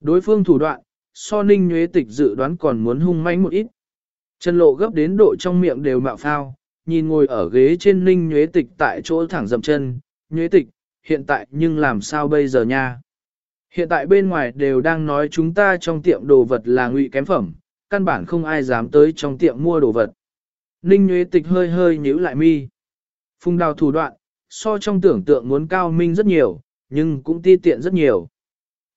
Đối phương thủ đoạn, so ninh nhuế tịch dự đoán còn muốn hung mãnh một ít. Trần lộ gấp đến độ trong miệng đều mạo phao, nhìn ngồi ở ghế trên ninh nhuế tịch tại chỗ thẳng dậm chân, nhuế tịch, hiện tại nhưng làm sao bây giờ nha? Hiện tại bên ngoài đều đang nói chúng ta trong tiệm đồ vật là ngụy kém phẩm, căn bản không ai dám tới trong tiệm mua đồ vật. Ninh nhuế Tịch hơi hơi nhíu lại mi. Phùng đào thủ đoạn, so trong tưởng tượng muốn cao minh rất nhiều, nhưng cũng ti tiện rất nhiều.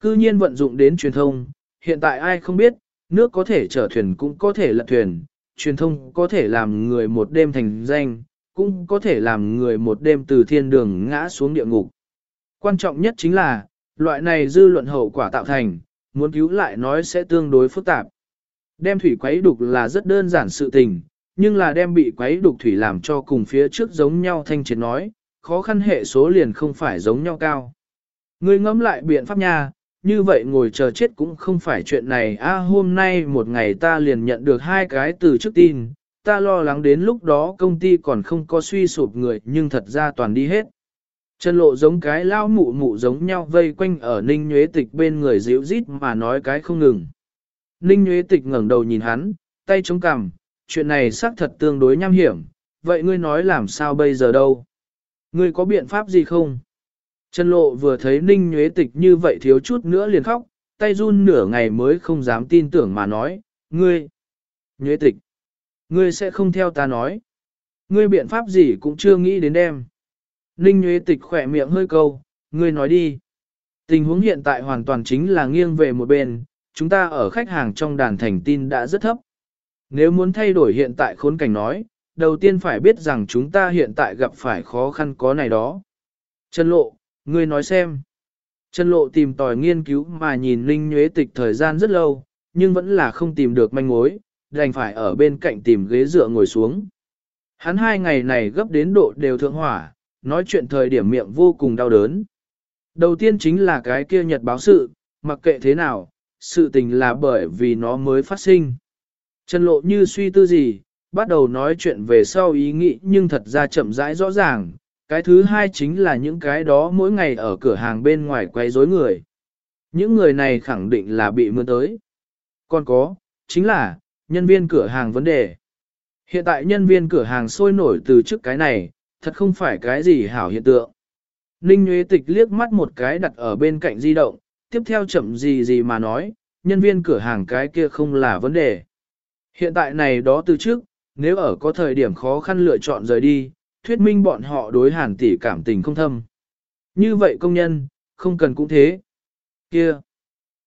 Cư nhiên vận dụng đến truyền thông, hiện tại ai không biết, nước có thể chở thuyền cũng có thể lật thuyền, truyền thông có thể làm người một đêm thành danh, cũng có thể làm người một đêm từ thiên đường ngã xuống địa ngục. Quan trọng nhất chính là, loại này dư luận hậu quả tạo thành, muốn cứu lại nói sẽ tương đối phức tạp. Đem thủy quấy đục là rất đơn giản sự tình, nhưng là đem bị quấy đục thủy làm cho cùng phía trước giống nhau thanh triệt nói, khó khăn hệ số liền không phải giống nhau cao. Người ngẫm lại biện pháp nha, như vậy ngồi chờ chết cũng không phải chuyện này a hôm nay một ngày ta liền nhận được hai cái từ trước tin, ta lo lắng đến lúc đó công ty còn không có suy sụp người nhưng thật ra toàn đi hết. Trần lộ giống cái lao mụ mụ giống nhau vây quanh ở ninh nhuế tịch bên người dịu rít mà nói cái không ngừng. Ninh nhuế tịch ngẩng đầu nhìn hắn, tay chống cằm, chuyện này xác thật tương đối nham hiểm, vậy ngươi nói làm sao bây giờ đâu? Ngươi có biện pháp gì không? Trần lộ vừa thấy ninh nhuế tịch như vậy thiếu chút nữa liền khóc, tay run nửa ngày mới không dám tin tưởng mà nói, ngươi, nhuế tịch, ngươi sẽ không theo ta nói. Ngươi biện pháp gì cũng chưa nghĩ đến đem. Ninh nhuế tịch khỏe miệng hơi câu, ngươi nói đi. Tình huống hiện tại hoàn toàn chính là nghiêng về một bên, chúng ta ở khách hàng trong đàn thành tin đã rất thấp. Nếu muốn thay đổi hiện tại khốn cảnh nói, đầu tiên phải biết rằng chúng ta hiện tại gặp phải khó khăn có này đó. Trần Lộ, ngươi nói xem. Trần Lộ tìm tòi nghiên cứu mà nhìn Linh Nhuế Tịch thời gian rất lâu, nhưng vẫn là không tìm được manh mối, đành phải ở bên cạnh tìm ghế dựa ngồi xuống. Hắn hai ngày này gấp đến độ đều thượng hỏa, nói chuyện thời điểm miệng vô cùng đau đớn. Đầu tiên chính là cái kia nhật báo sự, mặc kệ thế nào, sự tình là bởi vì nó mới phát sinh. Trần lộ như suy tư gì, bắt đầu nói chuyện về sau ý nghĩ nhưng thật ra chậm rãi rõ ràng. Cái thứ hai chính là những cái đó mỗi ngày ở cửa hàng bên ngoài quay rối người. Những người này khẳng định là bị mưa tới. Còn có, chính là, nhân viên cửa hàng vấn đề. Hiện tại nhân viên cửa hàng sôi nổi từ trước cái này, thật không phải cái gì hảo hiện tượng. Ninh Nguyễn Tịch liếc mắt một cái đặt ở bên cạnh di động, tiếp theo chậm gì gì mà nói, nhân viên cửa hàng cái kia không là vấn đề. Hiện tại này đó từ trước, nếu ở có thời điểm khó khăn lựa chọn rời đi, thuyết minh bọn họ đối hàn tỷ cảm tình không thâm. Như vậy công nhân, không cần cũng thế. Kia!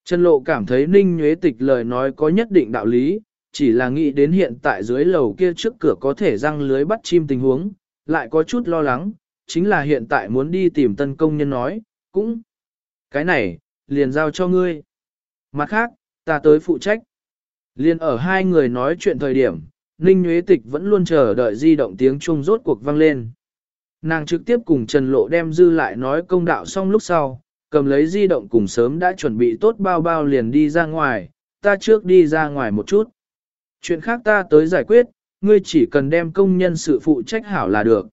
Trần Lộ cảm thấy Ninh Nhuế Tịch lời nói có nhất định đạo lý, chỉ là nghĩ đến hiện tại dưới lầu kia trước cửa có thể răng lưới bắt chim tình huống, lại có chút lo lắng, chính là hiện tại muốn đi tìm tân công nhân nói, cũng. Cái này, liền giao cho ngươi. Mặt khác, ta tới phụ trách. Liên ở hai người nói chuyện thời điểm, Ninh Nguyễn Tịch vẫn luôn chờ đợi di động tiếng chuông rốt cuộc vang lên. Nàng trực tiếp cùng Trần Lộ đem dư lại nói công đạo xong lúc sau, cầm lấy di động cùng sớm đã chuẩn bị tốt bao bao liền đi ra ngoài, ta trước đi ra ngoài một chút. Chuyện khác ta tới giải quyết, ngươi chỉ cần đem công nhân sự phụ trách hảo là được.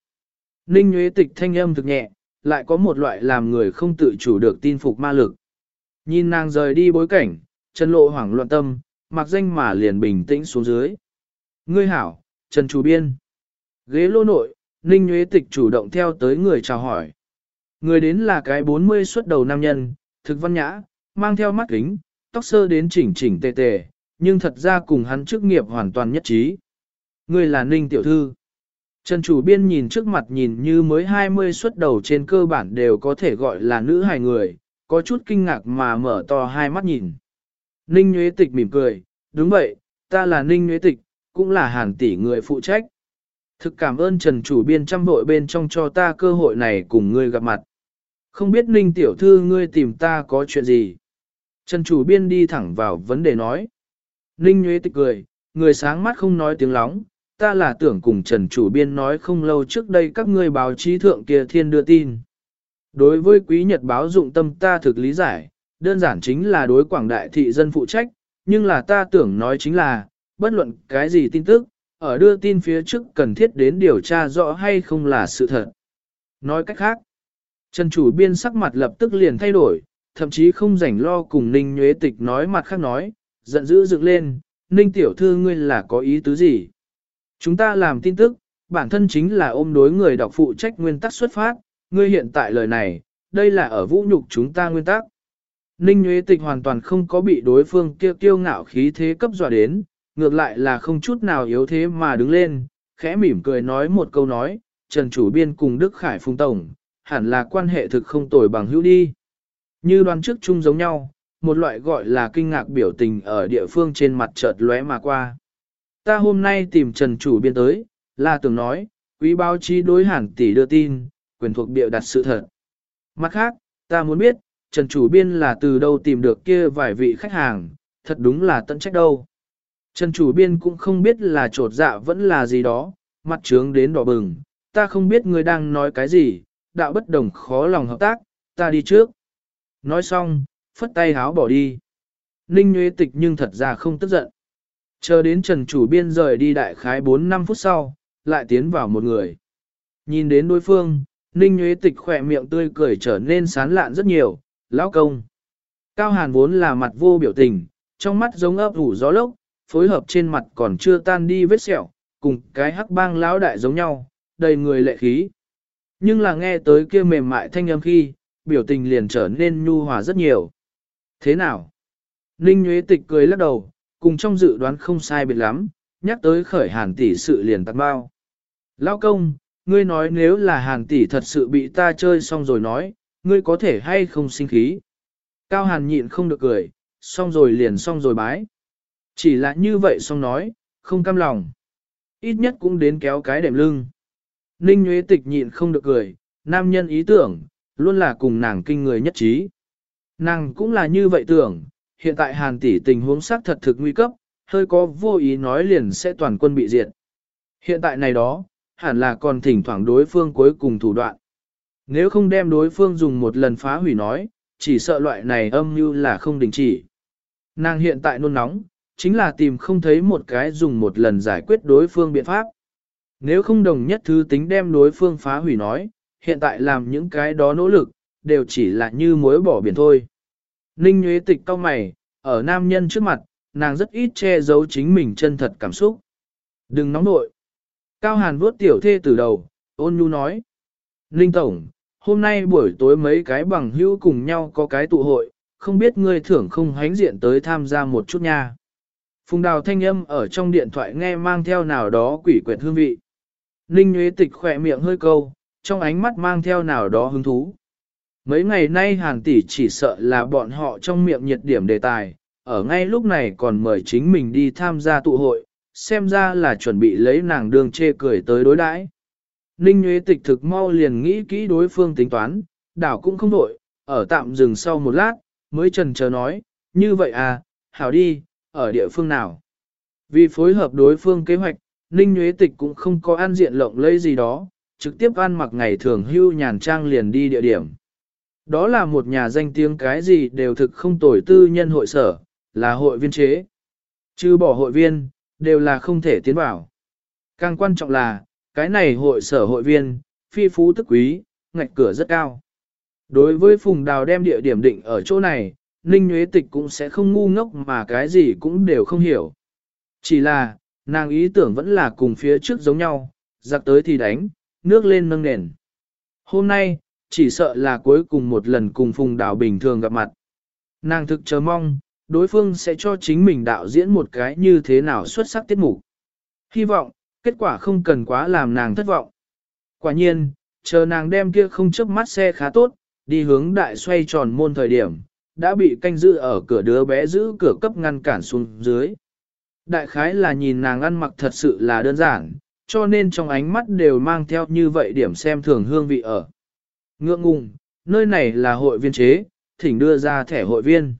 Ninh Nguyễn Tịch thanh âm thực nhẹ, lại có một loại làm người không tự chủ được tin phục ma lực. Nhìn nàng rời đi bối cảnh, Trần Lộ hoảng loạn tâm, mặc danh mà liền bình tĩnh xuống dưới. Ngươi hảo, Trần Chủ Biên. Ghế lô nội, Ninh Nguyễn Tịch chủ động theo tới người chào hỏi. Người đến là cái 40 xuất đầu nam nhân, thực văn nhã, mang theo mắt kính, tóc sơ đến chỉnh chỉnh tề tề, nhưng thật ra cùng hắn chức nghiệp hoàn toàn nhất trí. Ngươi là Ninh Tiểu Thư. Trần Chủ Biên nhìn trước mặt nhìn như mới 20 xuất đầu trên cơ bản đều có thể gọi là nữ hài người, có chút kinh ngạc mà mở to hai mắt nhìn. Ninh Nguyễn Tịch mỉm cười, đúng vậy, ta là Ninh Nguyễn Tịch, cũng là hàn tỷ người phụ trách. Thực cảm ơn Trần Chủ Biên trăm vội bên trong cho ta cơ hội này cùng ngươi gặp mặt. Không biết Ninh Tiểu Thư ngươi tìm ta có chuyện gì? Trần Chủ Biên đi thẳng vào vấn đề nói. Ninh Nguyễn Tịch cười, người sáng mắt không nói tiếng lóng, ta là tưởng cùng Trần Chủ Biên nói không lâu trước đây các ngươi báo chí thượng kia thiên đưa tin. Đối với quý nhật báo dụng tâm ta thực lý giải, đơn giản chính là đối quảng đại thị dân phụ trách, nhưng là ta tưởng nói chính là, bất luận cái gì tin tức, ở đưa tin phía trước cần thiết đến điều tra rõ hay không là sự thật. Nói cách khác, Trần chủ biên sắc mặt lập tức liền thay đổi, thậm chí không rảnh lo cùng Ninh Nhuế Tịch nói mặt khác nói, giận dữ dựng lên, Ninh tiểu thư ngươi là có ý tứ gì? Chúng ta làm tin tức, bản thân chính là ôm đối người đọc phụ trách nguyên tắc xuất phát, ngươi hiện tại lời này, đây là ở vũ nhục chúng ta nguyên tắc. Ninh Nhuế Tịch hoàn toàn không có bị đối phương kia kiêu ngạo khí thế cấp dọa đến, ngược lại là không chút nào yếu thế mà đứng lên, khẽ mỉm cười nói một câu nói, Trần Chủ Biên cùng Đức Khải Phùng Tổng, hẳn là quan hệ thực không tồi bằng hữu đi. Như đoán trước chung giống nhau, một loại gọi là kinh ngạc biểu tình ở địa phương trên mặt chợt lóe mà qua. Ta hôm nay tìm Trần Chủ Biên tới, là tưởng nói, quý báo chí đối hẳn tỷ đưa tin, quyền thuộc biểu đặt sự thật. Mặt khác, ta muốn biết, Trần Chủ Biên là từ đâu tìm được kia vài vị khách hàng, thật đúng là tận trách đâu. Trần Chủ Biên cũng không biết là trột dạ vẫn là gì đó, mặt trướng đến đỏ bừng, ta không biết người đang nói cái gì, đạo bất đồng khó lòng hợp tác, ta đi trước. Nói xong, phất tay háo bỏ đi. Ninh Nguyễn Tịch nhưng thật ra không tức giận. Chờ đến Trần Chủ Biên rời đi đại khái 4-5 phút sau, lại tiến vào một người. Nhìn đến đối phương, Ninh Nguyễn Tịch khỏe miệng tươi cười trở nên sán lạn rất nhiều, lão công. Cao Hàn vốn là mặt vô biểu tình, trong mắt giống ấp ủ gió lốc, phối hợp trên mặt còn chưa tan đi vết sẹo, cùng cái hắc bang lão đại giống nhau, đầy người lệ khí. Nhưng là nghe tới kia mềm mại thanh âm khi, biểu tình liền trở nên nhu hòa rất nhiều. Thế nào? Ninh Nguyễn Tịch cười lắc đầu, cùng trong dự đoán không sai biệt lắm, nhắc tới khởi hàn tỷ sự liền tặng bao. Lão công, ngươi nói nếu là hàn tỷ thật sự bị ta chơi xong rồi nói, ngươi có thể hay không sinh khí. Cao hàn nhịn không được cười, xong rồi liền xong rồi bái. Chỉ là như vậy xong nói, không cam lòng. Ít nhất cũng đến kéo cái đệm lưng. Ninh Nguyễn Tịch nhịn không được cười, nam nhân ý tưởng, luôn là cùng nàng kinh người nhất trí. Nàng cũng là như vậy tưởng, hiện tại hàn tỷ tình huống xác thật thực nguy cấp, hơi có vô ý nói liền sẽ toàn quân bị diệt. Hiện tại này đó, hẳn là còn thỉnh thoảng đối phương cuối cùng thủ đoạn. Nếu không đem đối phương dùng một lần phá hủy nói, chỉ sợ loại này âm như là không đình chỉ. Nàng hiện tại nôn nóng, chính là tìm không thấy một cái dùng một lần giải quyết đối phương biện pháp. Nếu không đồng nhất thứ tính đem đối phương phá hủy nói, hiện tại làm những cái đó nỗ lực, đều chỉ là như muối bỏ biển thôi. Ninh Nguyễn Tịch cao mày, ở nam nhân trước mặt, nàng rất ít che giấu chính mình chân thật cảm xúc. Đừng nóng nội. Cao Hàn vuốt tiểu thê từ đầu, ôn nhu nói. Ninh Tổng, hôm nay buổi tối mấy cái bằng hữu cùng nhau có cái tụ hội, không biết ngươi thưởng không hánh diện tới tham gia một chút nha. Phùng đào thanh âm ở trong điện thoại nghe mang theo nào đó quỷ quyệt hương vị. Ninh Nguyễn Tịch khỏe miệng hơi câu, trong ánh mắt mang theo nào đó hứng thú. Mấy ngày nay hàn tỷ chỉ sợ là bọn họ trong miệng nhiệt điểm đề tài, ở ngay lúc này còn mời chính mình đi tham gia tụ hội, xem ra là chuẩn bị lấy nàng đường chê cười tới đối đãi. Ninh Nguyễn Tịch thực mau liền nghĩ kỹ đối phương tính toán, đảo cũng không đổi, ở tạm dừng sau một lát, mới trần chờ nói, như vậy à, hảo đi, ở địa phương nào. Vì phối hợp đối phương kế hoạch, Ninh Nguyễn Tịch cũng không có an diện lộng lây gì đó, trực tiếp ăn mặc ngày thường hưu nhàn trang liền đi địa điểm. Đó là một nhà danh tiếng cái gì đều thực không tồi tư nhân hội sở, là hội viên chế. Chứ bỏ hội viên, đều là không thể tiến vào. Càng quan trọng là, cái này hội sở hội viên, phi phú tức quý, ngạch cửa rất cao. Đối với Phùng Đào đem địa điểm định ở chỗ này, Ninh Nguyễn Tịch cũng sẽ không ngu ngốc mà cái gì cũng đều không hiểu. Chỉ là, nàng ý tưởng vẫn là cùng phía trước giống nhau, giặc tới thì đánh, nước lên nâng nền. Hôm nay, chỉ sợ là cuối cùng một lần cùng Phùng Đào bình thường gặp mặt. Nàng thực chờ mong, đối phương sẽ cho chính mình đạo diễn một cái như thế nào xuất sắc tiết mục. Hy vọng, kết quả không cần quá làm nàng thất vọng. Quả nhiên, chờ nàng đem kia không chớp mắt xe khá tốt, đi hướng đại xoay tròn môn thời điểm, đã bị canh giữ ở cửa đứa bé giữ cửa cấp ngăn cản xuống dưới. Đại khái là nhìn nàng ăn mặc thật sự là đơn giản, cho nên trong ánh mắt đều mang theo như vậy điểm xem thường hương vị ở. Ngượng ngùng, nơi này là hội viên chế, thỉnh đưa ra thẻ hội viên.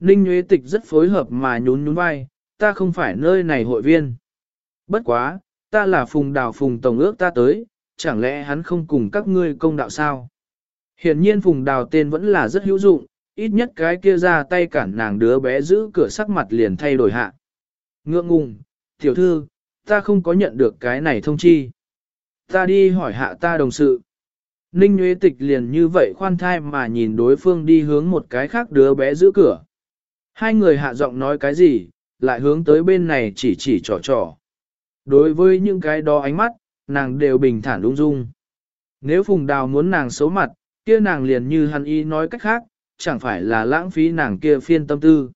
Ninh Nguyễn Tịch rất phối hợp mà nhún nhún vai, ta không phải nơi này hội viên. Bất quá, ta là phùng đào phùng tổng ước ta tới, chẳng lẽ hắn không cùng các ngươi công đạo sao? Hiện nhiên phùng đào tên vẫn là rất hữu dụng, ít nhất cái kia ra tay cản nàng đứa bé giữ cửa sắc mặt liền thay đổi hạ. Ngượng ngùng, tiểu thư, ta không có nhận được cái này thông chi. Ta đi hỏi hạ ta đồng sự. Ninh Nguyễn Tịch liền như vậy khoan thai mà nhìn đối phương đi hướng một cái khác đứa bé giữ cửa. Hai người hạ giọng nói cái gì, lại hướng tới bên này chỉ chỉ trò trò. Đối với những cái đó ánh mắt, nàng đều bình thản đúng dung. Nếu Phùng Đào muốn nàng xấu mặt, kia nàng liền như hắn y nói cách khác, chẳng phải là lãng phí nàng kia phiên tâm tư.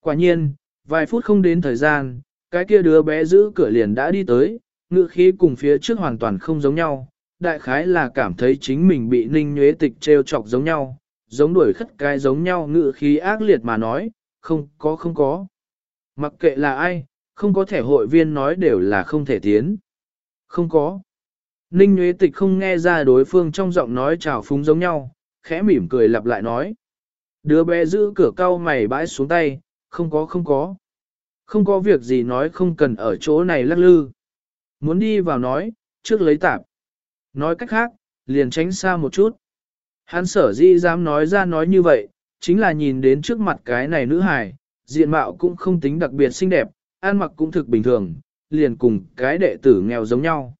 Quả nhiên, vài phút không đến thời gian, cái kia đứa bé giữ cửa liền đã đi tới, ngự khí cùng phía trước hoàn toàn không giống nhau, đại khái là cảm thấy chính mình bị ninh nhuế tịch trêu chọc giống nhau, giống đuổi khất cái giống nhau ngự khí ác liệt mà nói, không có không có. Mặc kệ là ai, không có thể hội viên nói đều là không thể tiến. Không có. Ninh Nguyễn Tịch không nghe ra đối phương trong giọng nói trào phúng giống nhau, khẽ mỉm cười lặp lại nói. Đứa bé giữ cửa cau mày bãi xuống tay, không có không có. Không có việc gì nói không cần ở chỗ này lắc lư. Muốn đi vào nói, trước lấy tạp. Nói cách khác, liền tránh xa một chút. Hắn sở di dám nói ra nói như vậy, chính là nhìn đến trước mặt cái này nữ hài, diện mạo cũng không tính đặc biệt xinh đẹp, ăn mặc cũng thực bình thường, liền cùng cái đệ tử nghèo giống nhau.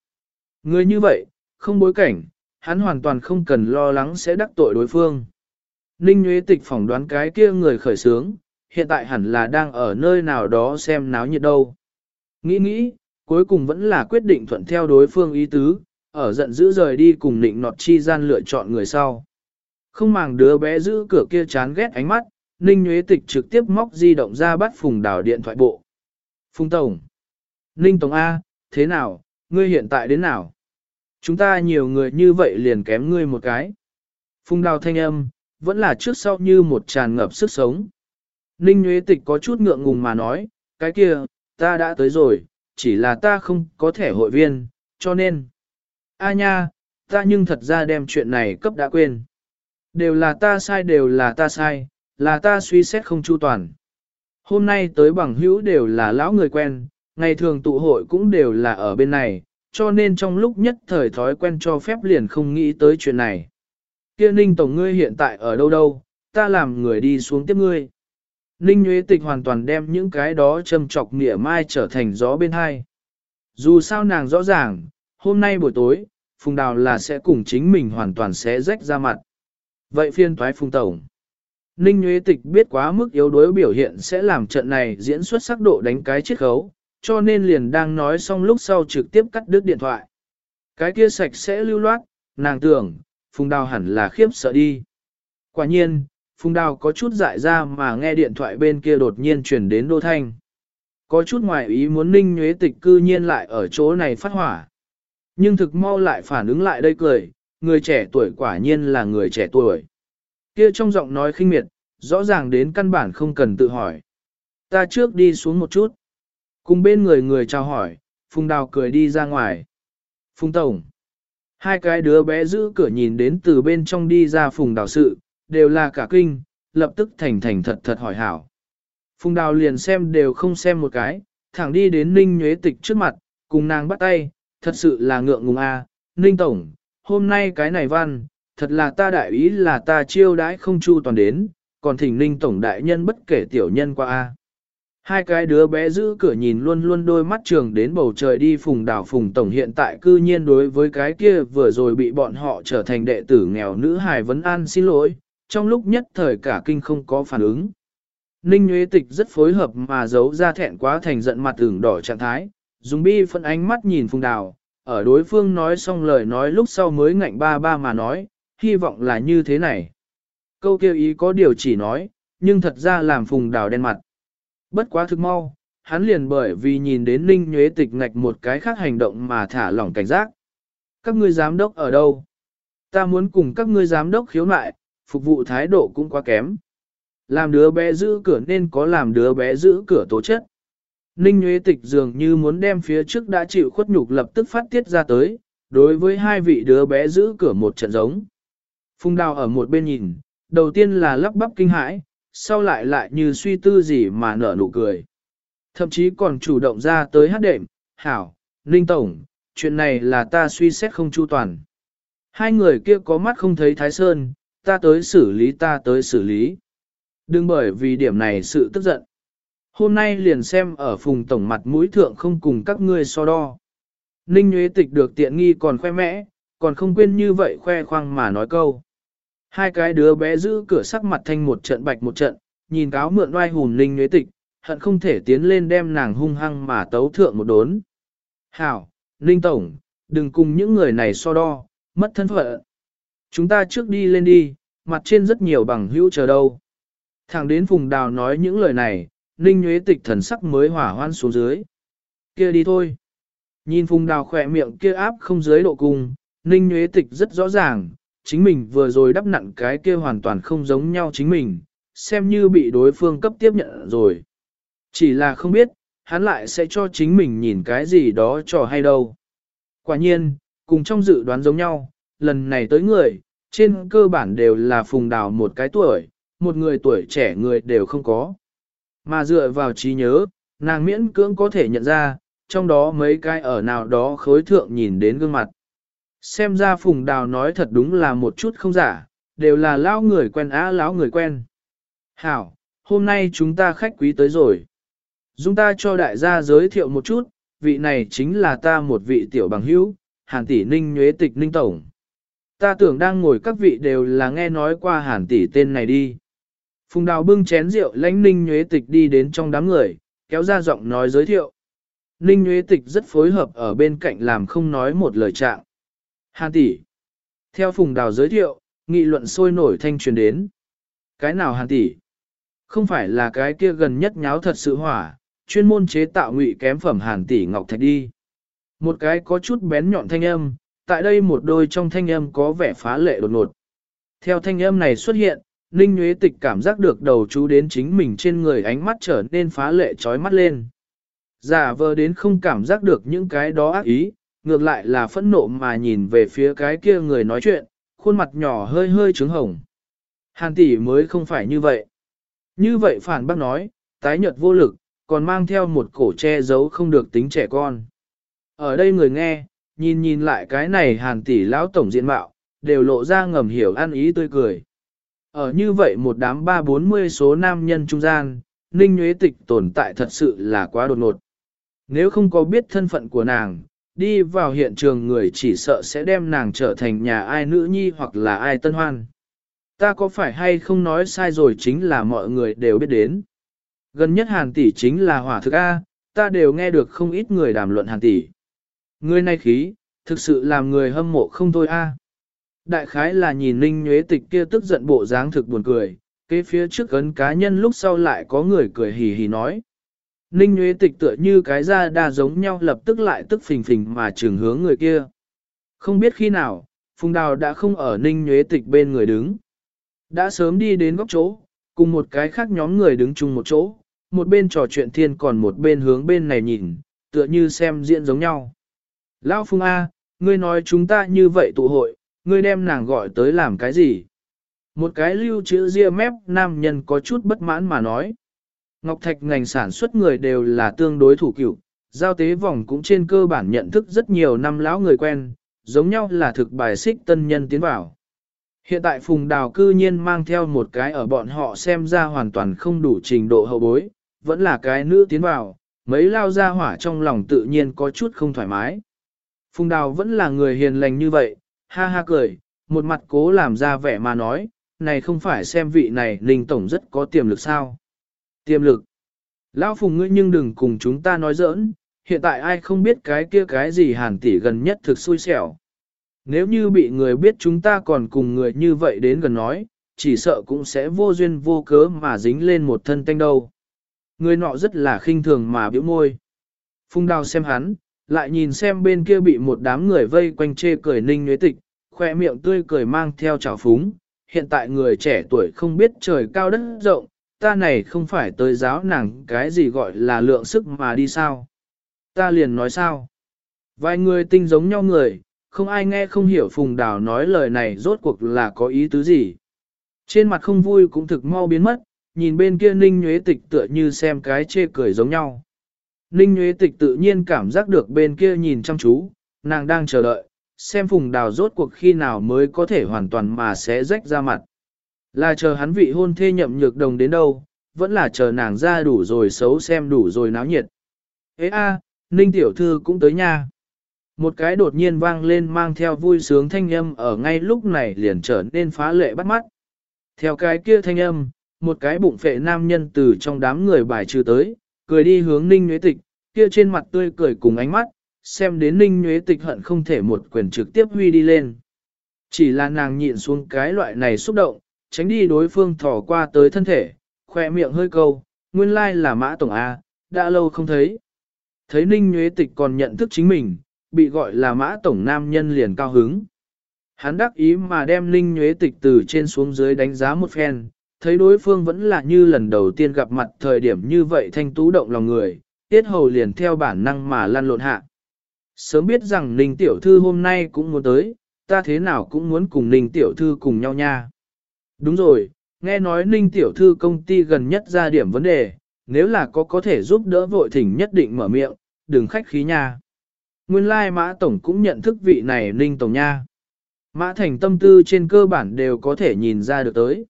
Người như vậy, không bối cảnh, hắn hoàn toàn không cần lo lắng sẽ đắc tội đối phương. Ninh Nguyễn Tịch phỏng đoán cái kia người khởi sướng, hiện tại hẳn là đang ở nơi nào đó xem náo nhiệt đâu. Nghĩ nghĩ, cuối cùng vẫn là quyết định thuận theo đối phương ý tứ, ở giận dữ rời đi cùng nịnh nọt chi gian lựa chọn người sau. Không màng đứa bé giữ cửa kia chán ghét ánh mắt, Ninh Nguyễn Tịch trực tiếp móc di động ra bắt Phùng Đào điện thoại bộ. Phùng Tổng. Ninh Tổng A, thế nào, ngươi hiện tại đến nào? Chúng ta nhiều người như vậy liền kém ngươi một cái. Phùng Đào thanh âm, vẫn là trước sau như một tràn ngập sức sống. Ninh Nguyễn Tịch có chút ngượng ngùng mà nói, cái kia, ta đã tới rồi, chỉ là ta không có thẻ hội viên, cho nên. A nha, ta nhưng thật ra đem chuyện này cấp đã quên. Đều là ta sai đều là ta sai, là ta suy xét không chu toàn. Hôm nay tới bằng hữu đều là lão người quen, ngày thường tụ hội cũng đều là ở bên này, cho nên trong lúc nhất thời thói quen cho phép liền không nghĩ tới chuyện này. Kia Ninh Tổng ngươi hiện tại ở đâu đâu, ta làm người đi xuống tiếp ngươi. Ninh Nguyễn Tịch hoàn toàn đem những cái đó châm chọc nghĩa mai trở thành gió bên hai. Dù sao nàng rõ ràng, hôm nay buổi tối, Phùng Đào là sẽ cùng chính mình hoàn toàn sẽ rách ra mặt. Vậy phiên thoái Phùng Tổng. Ninh Nguyễn Tịch biết quá mức yếu đuối biểu hiện sẽ làm trận này diễn xuất sắc độ đánh cái chiết khấu, cho nên liền đang nói xong lúc sau trực tiếp cắt đứt điện thoại. Cái kia sạch sẽ lưu loát, nàng tưởng, Phùng Đào hẳn là khiếp sợ đi. Quả nhiên, Phùng Đào có chút dại ra mà nghe điện thoại bên kia đột nhiên chuyển đến Đô Thanh. Có chút ngoài ý muốn Ninh Nguyễn Tịch cư nhiên lại ở chỗ này phát hỏa. Nhưng thực mau lại phản ứng lại đây cười, người trẻ tuổi quả nhiên là người trẻ tuổi. Kia trong giọng nói khinh miệt, rõ ràng đến căn bản không cần tự hỏi. Ta trước đi xuống một chút. Cùng bên người người chào hỏi, Phùng Đào cười đi ra ngoài. Phùng Tổng. Hai cái đứa bé giữ cửa nhìn đến từ bên trong đi ra Phùng Đào sự, đều là cả kinh, lập tức thành thành thật thật hỏi hảo. Phùng Đào liền xem đều không xem một cái, thẳng đi đến Ninh Nhuế Tịch trước mặt, cùng nàng bắt tay, thật sự là ngượng ngùng a, Ninh Tổng, hôm nay cái này văn, thật là ta đại ý là ta chiêu đãi không chu toàn đến, còn thỉnh Ninh Tổng đại nhân bất kể tiểu nhân qua a. Hai cái đứa bé giữ cửa nhìn luôn luôn đôi mắt trường đến bầu trời đi phùng đảo phùng tổng hiện tại cư nhiên đối với cái kia vừa rồi bị bọn họ trở thành đệ tử nghèo nữ hài vấn an xin lỗi, trong lúc nhất thời cả kinh không có phản ứng. Ninh Nguyễn Tịch rất phối hợp mà giấu ra thẹn quá thành giận mặt ửng đỏ trạng thái, dùng bi phân ánh mắt nhìn phùng đào, ở đối phương nói xong lời nói lúc sau mới ngạnh ba ba mà nói, hy vọng là như thế này. Câu kêu ý có điều chỉ nói, nhưng thật ra làm phùng đào đen mặt. Bất quá thực mau, hắn liền bởi vì nhìn đến Ninh Nhuế Tịch ngạch một cái khác hành động mà thả lỏng cảnh giác. Các ngươi giám đốc ở đâu? Ta muốn cùng các ngươi giám đốc khiếu nại, phục vụ thái độ cũng quá kém. Làm đứa bé giữ cửa nên có làm đứa bé giữ cửa tố chất. Ninh nhuế Tịch dường như muốn đem phía trước đã chịu khuất nhục lập tức phát tiết ra tới, đối với hai vị đứa bé giữ cửa một trận giống. Phung đào ở một bên nhìn, đầu tiên là lắp bắp kinh hãi, sau lại lại như suy tư gì mà nở nụ cười. Thậm chí còn chủ động ra tới hát đệm, hảo, Ninh Tổng, chuyện này là ta suy xét không chu toàn. Hai người kia có mắt không thấy Thái Sơn, ta tới xử lý ta tới xử lý. Đừng bởi vì điểm này sự tức giận. Hôm nay liền xem ở phùng tổng mặt mũi thượng không cùng các ngươi so đo. Ninh Nguyễn Tịch được tiện nghi còn khoe mẽ, còn không quên như vậy khoe khoang mà nói câu. Hai cái đứa bé giữ cửa sắc mặt thanh một trận bạch một trận, nhìn cáo mượn oai hùn ninh nhuế tịch, hận không thể tiến lên đem nàng hung hăng mà tấu thượng một đốn. Hảo, Ninh Tổng, đừng cùng những người này so đo, mất thân phận. Chúng ta trước đi lên đi, mặt trên rất nhiều bằng hữu chờ đâu. Thẳng đến Phùng Đào nói những lời này, Ninh nhuế Tịch thần sắc mới hỏa hoan xuống dưới. kia đi thôi. Nhìn Phùng Đào khỏe miệng kia áp không dưới độ cung, Ninh nhuế Tịch rất rõ ràng, chính mình vừa rồi đắp nặn cái kia hoàn toàn không giống nhau chính mình, xem như bị đối phương cấp tiếp nhận rồi. Chỉ là không biết, hắn lại sẽ cho chính mình nhìn cái gì đó trò hay đâu. Quả nhiên, cùng trong dự đoán giống nhau, lần này tới người, trên cơ bản đều là phùng đào một cái tuổi, một người tuổi trẻ người đều không có. Mà dựa vào trí nhớ, nàng miễn cưỡng có thể nhận ra, trong đó mấy cái ở nào đó khối thượng nhìn đến gương mặt. Xem ra phùng đào nói thật đúng là một chút không giả, đều là lão người quen á lão người quen. Hảo, hôm nay chúng ta khách quý tới rồi. Dung ta cho đại gia giới thiệu một chút, vị này chính là ta một vị tiểu bằng hữu, Hàn tỷ Ninh Nhuế Tịch Ninh Tổng. Ta tưởng đang ngồi các vị đều là nghe nói qua Hàn tỷ tên này đi. Phùng đào bưng chén rượu lãnh Ninh Nhuế Tịch đi đến trong đám người, kéo ra giọng nói giới thiệu. Ninh Nhuế Tịch rất phối hợp ở bên cạnh làm không nói một lời trạng. Hàn tỷ. Theo Phùng đào giới thiệu, nghị luận sôi nổi thanh truyền đến. Cái nào Hàn tỷ? Không phải là cái kia gần nhất nháo thật sự hỏa, chuyên môn chế tạo ngụy kém phẩm hàn tỷ ngọc thạch đi. Một cái có chút bén nhọn thanh âm, tại đây một đôi trong thanh âm có vẻ phá lệ đột ngột. Theo thanh âm này xuất hiện, Ninh Nguyễn Tịch cảm giác được đầu chú đến chính mình trên người ánh mắt trở nên phá lệ trói mắt lên. Giả vờ đến không cảm giác được những cái đó ác ý, ngược lại là phẫn nộ mà nhìn về phía cái kia người nói chuyện, khuôn mặt nhỏ hơi hơi trứng hồng. Hàn tỷ mới không phải như vậy. Như vậy phản bác nói, tái nhợt vô lực, còn mang theo một cổ che giấu không được tính trẻ con. Ở đây người nghe, nhìn nhìn lại cái này hàn tỷ lão tổng diện mạo, đều lộ ra ngầm hiểu ăn ý tươi cười. Ở như vậy một đám ba bốn mươi số nam nhân trung gian, Ninh Nguyễn Tịch tồn tại thật sự là quá đột ngột. Nếu không có biết thân phận của nàng, đi vào hiện trường người chỉ sợ sẽ đem nàng trở thành nhà ai nữ nhi hoặc là ai tân hoan. Ta có phải hay không nói sai rồi chính là mọi người đều biết đến. Gần nhất hàn tỷ chính là hỏa thực A, ta đều nghe được không ít người đàm luận hàn tỷ. Người này khí, thực sự làm người hâm mộ không thôi A. Đại khái là nhìn Ninh Nhuế Tịch kia tức giận bộ dáng thực buồn cười, kế phía trước ấn cá nhân lúc sau lại có người cười hì hì nói. Ninh Nguyễn Tịch tựa như cái da đa giống nhau lập tức lại tức phình phình mà trường hướng người kia. Không biết khi nào, Phùng Đào đã không ở Ninh Nguyễn Tịch bên người đứng. Đã sớm đi đến góc chỗ, cùng một cái khác nhóm người đứng chung một chỗ, một bên trò chuyện thiên còn một bên hướng bên này nhìn, tựa như xem diễn giống nhau. Lão Phùng A, ngươi nói chúng ta như vậy tụ hội, ngươi đem nàng gọi tới làm cái gì? Một cái lưu chữ ria mép nam nhân có chút bất mãn mà nói. Ngọc Thạch ngành sản xuất người đều là tương đối thủ cựu, giao tế vòng cũng trên cơ bản nhận thức rất nhiều năm lão người quen, giống nhau là thực bài xích tân nhân tiến vào. Hiện tại Phùng Đào cư nhiên mang theo một cái ở bọn họ xem ra hoàn toàn không đủ trình độ hậu bối, vẫn là cái nữ tiến vào, mấy lao ra hỏa trong lòng tự nhiên có chút không thoải mái. Phùng Đào vẫn là người hiền lành như vậy, ha ha cười, một mặt cố làm ra vẻ mà nói, này không phải xem vị này Linh Tổng rất có tiềm lực sao. Tiềm lực. Lão Phùng ngươi nhưng đừng cùng chúng ta nói giỡn, hiện tại ai không biết cái kia cái gì hàn tỷ gần nhất thực xui xẻo. Nếu như bị người biết chúng ta còn cùng người như vậy đến gần nói, chỉ sợ cũng sẽ vô duyên vô cớ mà dính lên một thân tanh đâu. Người nọ rất là khinh thường mà biểu môi. Phung đào xem hắn, lại nhìn xem bên kia bị một đám người vây quanh chê cười ninh nhuế tịch, khoe miệng tươi cười mang theo trào phúng. Hiện tại người trẻ tuổi không biết trời cao đất rộng, ta này không phải tới giáo nàng cái gì gọi là lượng sức mà đi sao. Ta liền nói sao. Vài người tinh giống nhau người, không ai nghe không hiểu Phùng Đào nói lời này rốt cuộc là có ý tứ gì. Trên mặt không vui cũng thực mau biến mất, nhìn bên kia Ninh Nhuế Tịch tựa như xem cái chê cười giống nhau. Ninh Nhuế Tịch tự nhiên cảm giác được bên kia nhìn chăm chú, nàng đang chờ đợi, xem Phùng Đào rốt cuộc khi nào mới có thể hoàn toàn mà sẽ rách ra mặt. Là chờ hắn vị hôn thê nhậm nhược đồng đến đâu, vẫn là chờ nàng ra đủ rồi xấu xem đủ rồi náo nhiệt. Ê a, Ninh Tiểu Thư cũng tới nha. Một cái đột nhiên vang lên mang theo vui sướng thanh âm ở ngay lúc này liền trở nên phá lệ bắt mắt. Theo cái kia thanh âm, một cái bụng phệ nam nhân từ trong đám người bài trừ tới, cười đi hướng ninh nhuế tịch, kia trên mặt tươi cười cùng ánh mắt, xem đến ninh nhuế tịch hận không thể một quyền trực tiếp huy đi lên. Chỉ là nàng nhịn xuống cái loại này xúc động, tránh đi đối phương thỏ qua tới thân thể, khoe miệng hơi câu, nguyên lai là mã tổng A, đã lâu không thấy. Thấy ninh nhuế tịch còn nhận thức chính mình, bị gọi là mã tổng nam nhân liền cao hứng. Hắn đắc ý mà đem ninh nhuế tịch từ trên xuống dưới đánh giá một phen, thấy đối phương vẫn là như lần đầu tiên gặp mặt thời điểm như vậy thanh tú động lòng người, tiết hầu liền theo bản năng mà lăn lộn hạ. Sớm biết rằng ninh tiểu thư hôm nay cũng muốn tới, ta thế nào cũng muốn cùng ninh tiểu thư cùng nhau nha. Đúng rồi, nghe nói ninh tiểu thư công ty gần nhất ra điểm vấn đề, nếu là có có thể giúp đỡ vội thỉnh nhất định mở miệng, đừng khách khí nha. Nguyên lai mã tổng cũng nhận thức vị này ninh tổng nha. Mã thành tâm tư trên cơ bản đều có thể nhìn ra được tới.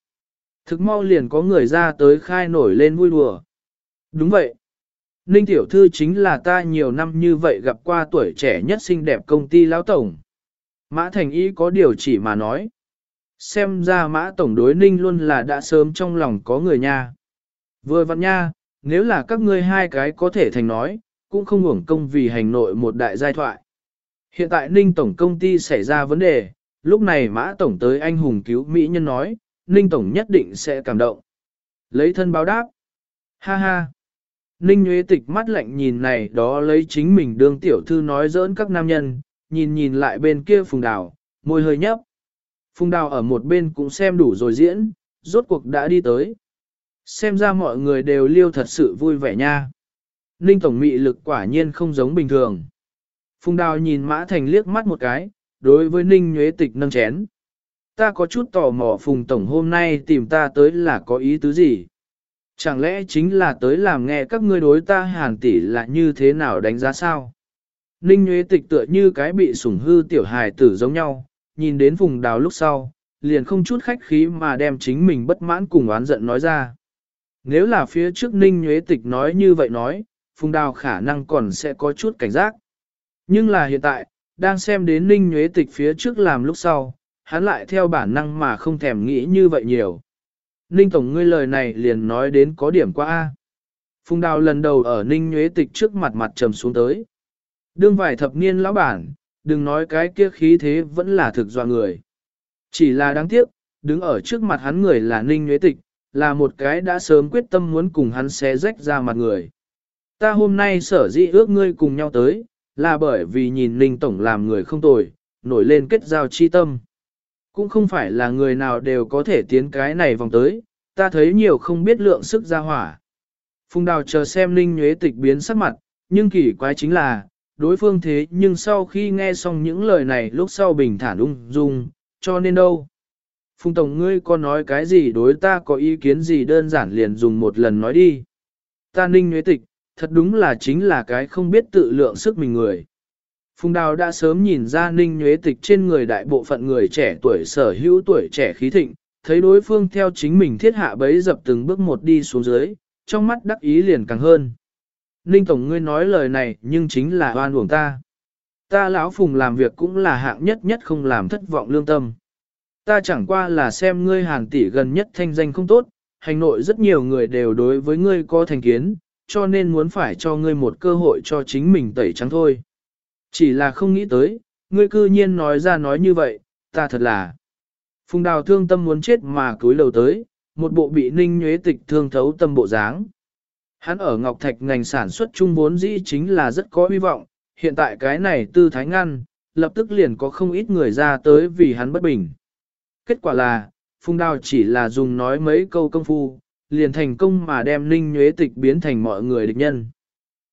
Thực mau liền có người ra tới khai nổi lên vui đùa. Đúng vậy. Ninh tiểu thư chính là ta nhiều năm như vậy gặp qua tuổi trẻ nhất xinh đẹp công ty lão tổng. Mã thành ý có điều chỉ mà nói. Xem ra mã tổng đối ninh luôn là đã sớm trong lòng có người nha. Vừa vặn nha, nếu là các ngươi hai cái có thể thành nói, cũng không hưởng công vì hành nội một đại giai thoại. Hiện tại ninh tổng công ty xảy ra vấn đề, lúc này mã tổng tới anh hùng cứu Mỹ nhân nói, ninh tổng nhất định sẽ cảm động. Lấy thân báo đáp. Ha ha. Ninh Nguyễn Tịch mắt lạnh nhìn này đó lấy chính mình đương tiểu thư nói giỡn các nam nhân, nhìn nhìn lại bên kia phùng đảo môi hơi nhấp. Phùng đào ở một bên cũng xem đủ rồi diễn, rốt cuộc đã đi tới. Xem ra mọi người đều liêu thật sự vui vẻ nha. Ninh Tổng mị lực quả nhiên không giống bình thường. Phùng đào nhìn Mã Thành liếc mắt một cái, đối với Ninh Nhuế Tịch nâng chén. Ta có chút tò mò Phùng Tổng hôm nay tìm ta tới là có ý tứ gì? Chẳng lẽ chính là tới làm nghe các ngươi đối ta hàn tỷ là như thế nào đánh giá sao? Ninh Nhuế Tịch tựa như cái bị sủng hư tiểu hài tử giống nhau, nhìn đến vùng Đào lúc sau, liền không chút khách khí mà đem chính mình bất mãn cùng oán giận nói ra. Nếu là phía trước Ninh Nguyễn Tịch nói như vậy nói, Phùng Đào khả năng còn sẽ có chút cảnh giác. Nhưng là hiện tại, đang xem đến Ninh Nguyễn Tịch phía trước làm lúc sau, hắn lại theo bản năng mà không thèm nghĩ như vậy nhiều. Ninh Tổng ngươi lời này liền nói đến có điểm quá A. Phùng Đào lần đầu ở Ninh Nguyễn Tịch trước mặt mặt trầm xuống tới. Đương vài thập niên lão bản, đừng nói cái kia khí thế vẫn là thực dọa người. Chỉ là đáng tiếc, đứng ở trước mặt hắn người là Ninh Nguyễn Tịch, là một cái đã sớm quyết tâm muốn cùng hắn xé rách ra mặt người. Ta hôm nay sở dĩ ước ngươi cùng nhau tới, là bởi vì nhìn Ninh Tổng làm người không tồi, nổi lên kết giao chi tâm. Cũng không phải là người nào đều có thể tiến cái này vòng tới, ta thấy nhiều không biết lượng sức ra hỏa. Phùng đào chờ xem Ninh Nguyễn Tịch biến sắc mặt, nhưng kỳ quái chính là, đối phương thế nhưng sau khi nghe xong những lời này lúc sau bình thản ung dung, cho nên đâu. Phùng Tổng ngươi có nói cái gì đối ta có ý kiến gì đơn giản liền dùng một lần nói đi. Ta Ninh Nhuế Tịch, thật đúng là chính là cái không biết tự lượng sức mình người. Phùng Đào đã sớm nhìn ra ninh nhuế tịch trên người đại bộ phận người trẻ tuổi sở hữu tuổi trẻ khí thịnh, thấy đối phương theo chính mình thiết hạ bấy dập từng bước một đi xuống dưới, trong mắt đắc ý liền càng hơn. Ninh Tổng ngươi nói lời này nhưng chính là oan uổng ta. Ta lão Phùng làm việc cũng là hạng nhất nhất không làm thất vọng lương tâm. Ta chẳng qua là xem ngươi hàng tỷ gần nhất thanh danh không tốt, hành nội rất nhiều người đều đối với ngươi có thành kiến, cho nên muốn phải cho ngươi một cơ hội cho chính mình tẩy trắng thôi. Chỉ là không nghĩ tới, ngươi cư nhiên nói ra nói như vậy, ta thật là. Phùng đào thương tâm muốn chết mà cúi đầu tới, một bộ bị ninh nhuế tịch thương thấu tâm bộ dáng. Hắn ở Ngọc Thạch ngành sản xuất trung vốn dĩ chính là rất có hy vọng, hiện tại cái này tư thái ngăn, lập tức liền có không ít người ra tới vì hắn bất bình. Kết quả là, Phùng Đào chỉ là dùng nói mấy câu công phu, liền thành công mà đem Ninh Nhuế Tịch biến thành mọi người địch nhân.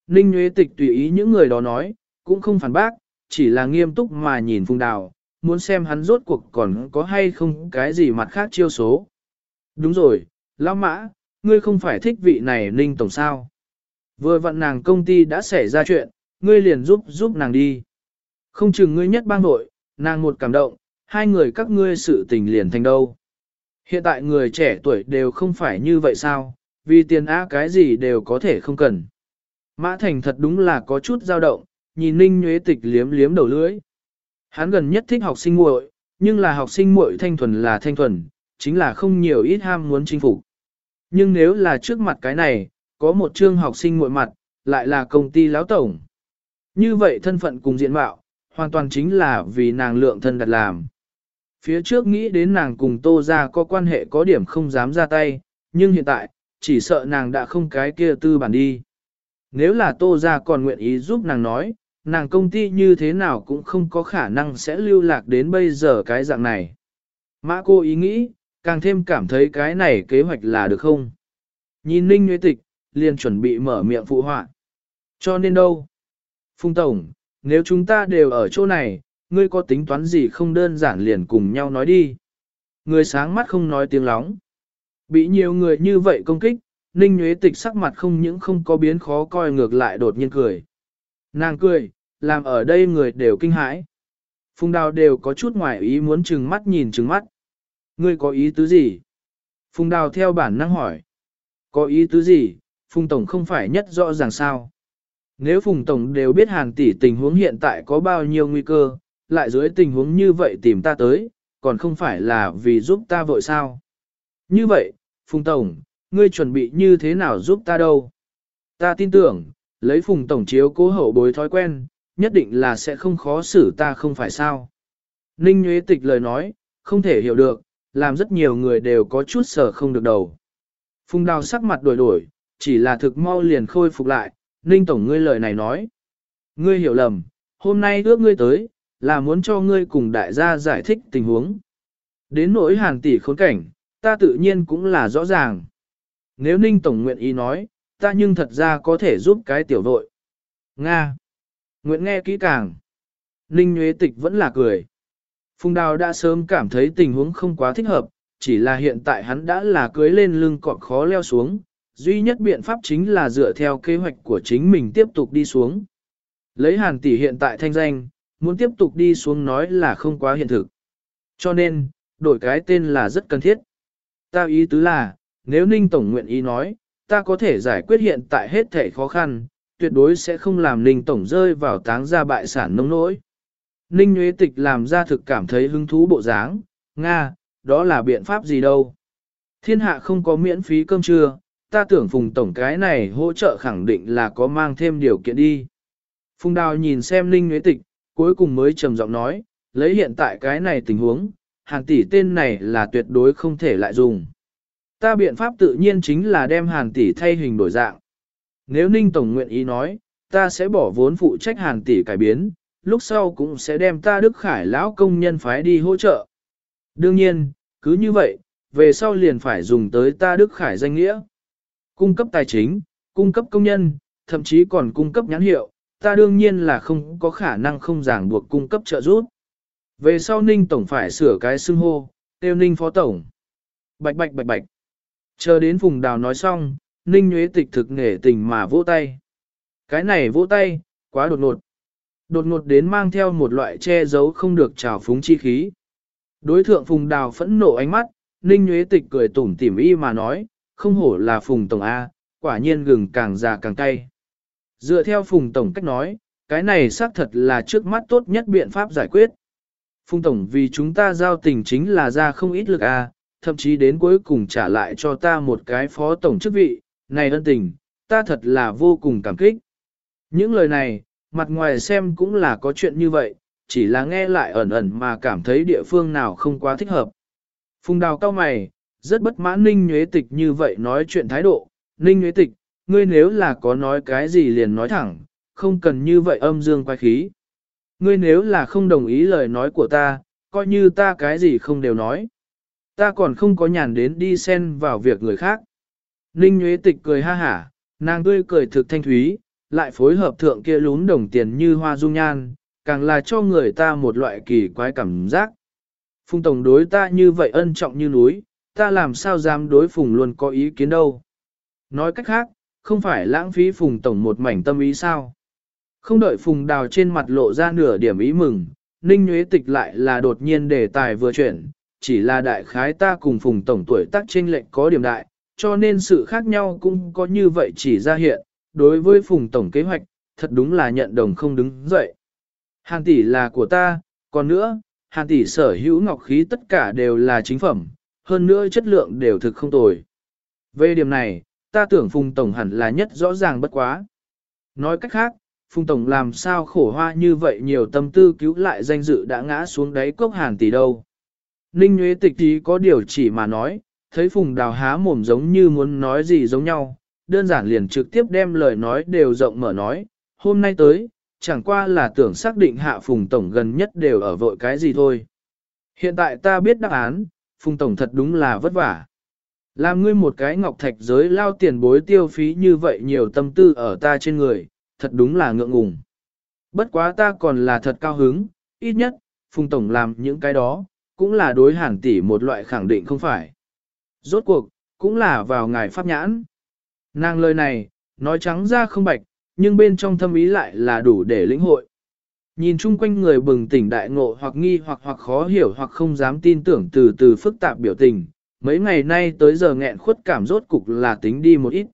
Ninh Nhuế Tịch tùy ý những người đó nói, cũng không phản bác, chỉ là nghiêm túc mà nhìn Phùng Đào, muốn xem hắn rốt cuộc còn có hay không cái gì mặt khác chiêu số. Đúng rồi, Lão Mã, ngươi không phải thích vị này Ninh Tổng sao. Vừa vặn nàng công ty đã xảy ra chuyện, ngươi liền giúp giúp nàng đi. Không chừng ngươi nhất bang nội, nàng một cảm động, hai người các ngươi sự tình liền thành đâu. Hiện tại người trẻ tuổi đều không phải như vậy sao, vì tiền á cái gì đều có thể không cần. Mã Thành thật đúng là có chút dao động, nhìn Ninh Nhuế Tịch liếm liếm đầu lưỡi. Hắn gần nhất thích học sinh muội, nhưng là học sinh muội thanh thuần là thanh thuần, chính là không nhiều ít ham muốn chinh phục. Nhưng nếu là trước mặt cái này, có một chương học sinh muội mặt, lại là công ty lão tổng. Như vậy thân phận cùng diện mạo, hoàn toàn chính là vì nàng lượng thân đặt làm. Phía trước nghĩ đến nàng cùng Tô Gia có quan hệ có điểm không dám ra tay, nhưng hiện tại, chỉ sợ nàng đã không cái kia tư bản đi. Nếu là Tô Gia còn nguyện ý giúp nàng nói, nàng công ty như thế nào cũng không có khả năng sẽ lưu lạc đến bây giờ cái dạng này. Mã cô ý nghĩ, càng thêm cảm thấy cái này kế hoạch là được không? Nhìn Ninh Nguyễn Tịch, liền chuẩn bị mở miệng phụ họa. Cho nên đâu? Phung Tổng, nếu chúng ta đều ở chỗ này, ngươi có tính toán gì không đơn giản liền cùng nhau nói đi. Người sáng mắt không nói tiếng lóng. Bị nhiều người như vậy công kích, Ninh Nguyễn Tịch sắc mặt không những không có biến khó coi ngược lại đột nhiên cười. Nàng cười, làm ở đây người đều kinh hãi. Phùng đào đều có chút ngoài ý muốn chừng mắt nhìn chừng mắt. Ngươi có ý tứ gì? Phùng đào theo bản năng hỏi. Có ý tứ gì? Phùng Tổng không phải nhất rõ ràng sao? Nếu Phùng Tổng đều biết hàng tỷ tình huống hiện tại có bao nhiêu nguy cơ, lại dưới tình huống như vậy tìm ta tới, còn không phải là vì giúp ta vội sao? Như vậy, Phùng Tổng, ngươi chuẩn bị như thế nào giúp ta đâu? Ta tin tưởng, lấy Phùng Tổng chiếu cố hậu bối thói quen, nhất định là sẽ không khó xử ta không phải sao? Ninh Nguyễn Tịch lời nói, không thể hiểu được, làm rất nhiều người đều có chút sở không được đầu. Phùng đào sắc mặt đổi đổi, chỉ là thực mau liền khôi phục lại, Ninh Tổng ngươi lời này nói. Ngươi hiểu lầm, hôm nay ước ngươi tới, là muốn cho ngươi cùng đại gia giải thích tình huống. Đến nỗi hàng tỷ khốn cảnh, ta tự nhiên cũng là rõ ràng. Nếu Ninh Tổng nguyện ý nói, ta nhưng thật ra có thể giúp cái tiểu vội. Nga. Nguyện nghe kỹ càng. Ninh Nguyễn Tịch vẫn là cười. Phùng Đào đã sớm cảm thấy tình huống không quá thích hợp, chỉ là hiện tại hắn đã là cưới lên lưng cọp khó leo xuống, duy nhất biện pháp chính là dựa theo kế hoạch của chính mình tiếp tục đi xuống. Lấy hàn tỷ hiện tại thanh danh, muốn tiếp tục đi xuống nói là không quá hiện thực. Cho nên, đổi cái tên là rất cần thiết. Ta ý tứ là, nếu Ninh Tổng nguyện ý nói, ta có thể giải quyết hiện tại hết thể khó khăn, tuyệt đối sẽ không làm Ninh Tổng rơi vào táng gia bại sản nông nỗi. Ninh Nguyễn Tịch làm ra thực cảm thấy hứng thú bộ dáng, Nga, đó là biện pháp gì đâu. Thiên hạ không có miễn phí cơm trưa, ta tưởng Phùng Tổng cái này hỗ trợ khẳng định là có mang thêm điều kiện đi. Phùng Đào nhìn xem Ninh Nguyễn Tịch, cuối cùng mới trầm giọng nói, lấy hiện tại cái này tình huống, hàng tỷ tên này là tuyệt đối không thể lại dùng. Ta biện pháp tự nhiên chính là đem hàng tỷ thay hình đổi dạng. Nếu Ninh Tổng nguyện ý nói, ta sẽ bỏ vốn phụ trách hàng tỷ cải biến, lúc sau cũng sẽ đem ta Đức Khải lão công nhân phái đi hỗ trợ. Đương nhiên, cứ như vậy, về sau liền phải dùng tới ta Đức Khải danh nghĩa. Cung cấp tài chính, cung cấp công nhân, thậm chí còn cung cấp nhãn hiệu, ta đương nhiên là không có khả năng không ràng buộc cung cấp trợ giúp. Về sau Ninh Tổng phải sửa cái xưng hô, tiêu Ninh Phó Tổng. Bạch bạch bạch bạch. Chờ đến vùng đào nói xong, Ninh Nguyễn Tịch thực nghề tình mà vỗ tay. Cái này vỗ tay, quá đột ngột. Đột ngột đến mang theo một loại che giấu không được trào phúng chi khí. Đối thượng Phùng Đào phẫn nộ ánh mắt, Ninh Nguyễn Tịch cười tủm tỉm y mà nói, không hổ là Phùng Tổng A, quả nhiên gừng càng già càng cay. Dựa theo Phùng Tổng cách nói, cái này xác thật là trước mắt tốt nhất biện pháp giải quyết. Phùng Tổng vì chúng ta giao tình chính là ra không ít lực A, thậm chí đến cuối cùng trả lại cho ta một cái phó tổng chức vị, này ân tình, ta thật là vô cùng cảm kích. Những lời này, mặt ngoài xem cũng là có chuyện như vậy, chỉ là nghe lại ẩn ẩn mà cảm thấy địa phương nào không quá thích hợp. Phùng đào cao mày, rất bất mãn Ninh Nhuế Tịch như vậy nói chuyện thái độ. Ninh Nhuế Tịch, ngươi nếu là có nói cái gì liền nói thẳng, không cần như vậy âm dương quay khí. Ngươi nếu là không đồng ý lời nói của ta, coi như ta cái gì không đều nói. Ta còn không có nhàn đến đi xen vào việc người khác. Ninh Nhuế Tịch cười ha hả, nàng tươi cười thực thanh thúy, lại phối hợp thượng kia lún đồng tiền như hoa dung nhan, càng là cho người ta một loại kỳ quái cảm giác. Phùng Tổng đối ta như vậy ân trọng như núi, ta làm sao dám đối Phùng luôn có ý kiến đâu. Nói cách khác, không phải lãng phí Phùng Tổng một mảnh tâm ý sao. Không đợi Phùng Đào trên mặt lộ ra nửa điểm ý mừng, Ninh Nguyễn Tịch lại là đột nhiên đề tài vừa chuyển, chỉ là đại khái ta cùng Phùng Tổng tuổi tác trên lệnh có điểm đại, cho nên sự khác nhau cũng có như vậy chỉ ra hiện, đối với Phùng Tổng kế hoạch, thật đúng là nhận đồng không đứng dậy. Hàn tỷ là của ta, còn nữa, hàn tỷ sở hữu ngọc khí tất cả đều là chính phẩm, hơn nữa chất lượng đều thực không tồi. Về điểm này, ta tưởng Phùng Tổng hẳn là nhất rõ ràng bất quá. Nói cách khác, Phùng Tổng làm sao khổ hoa như vậy nhiều tâm tư cứu lại danh dự đã ngã xuống đáy cốc hàn tỷ đâu. Ninh Nguyễn Tịch tí có điều chỉ mà nói, thấy Phùng Đào há mồm giống như muốn nói gì giống nhau, đơn giản liền trực tiếp đem lời nói đều rộng mở nói, hôm nay tới, chẳng qua là tưởng xác định hạ Phùng Tổng gần nhất đều ở vội cái gì thôi. Hiện tại ta biết đáp án, Phùng Tổng thật đúng là vất vả. Làm ngươi một cái ngọc thạch giới lao tiền bối tiêu phí như vậy nhiều tâm tư ở ta trên người, thật đúng là ngượng ngùng. Bất quá ta còn là thật cao hứng, ít nhất, Phùng Tổng làm những cái đó, cũng là đối hàn tỷ một loại khẳng định không phải. Rốt cuộc, cũng là vào ngài pháp nhãn. Nàng lời này, nói trắng ra không bạch, nhưng bên trong thâm ý lại là đủ để lĩnh hội. Nhìn chung quanh người bừng tỉnh đại ngộ hoặc nghi hoặc hoặc khó hiểu hoặc không dám tin tưởng từ từ phức tạp biểu tình, mấy ngày nay tới giờ nghẹn khuất cảm rốt cục là tính đi một ít.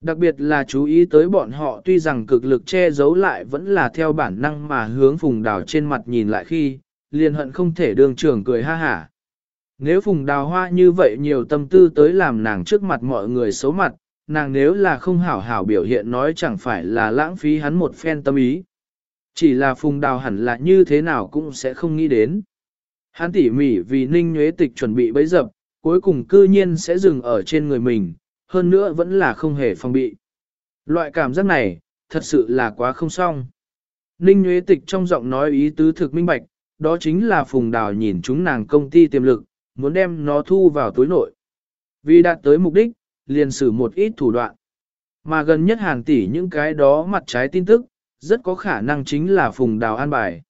Đặc biệt là chú ý tới bọn họ tuy rằng cực lực che giấu lại vẫn là theo bản năng mà hướng phùng đào trên mặt nhìn lại khi, liền hận không thể đường trưởng cười ha hả. Nếu phùng đào hoa như vậy nhiều tâm tư tới làm nàng trước mặt mọi người xấu mặt, nàng nếu là không hảo hảo biểu hiện nói chẳng phải là lãng phí hắn một phen tâm ý. Chỉ là phùng đào hẳn là như thế nào cũng sẽ không nghĩ đến. Hắn tỉ mỉ vì ninh nhuế tịch chuẩn bị bấy dập, cuối cùng cư nhiên sẽ dừng ở trên người mình, hơn nữa vẫn là không hề phòng bị. Loại cảm giác này, thật sự là quá không xong. Ninh nhuế tịch trong giọng nói ý tứ thực minh bạch, đó chính là phùng đào nhìn chúng nàng công ty tiềm lực, muốn đem nó thu vào túi nội. Vì đạt tới mục đích, liền sử một ít thủ đoạn. Mà gần nhất hàng tỷ những cái đó mặt trái tin tức, rất có khả năng chính là phùng đào an bài.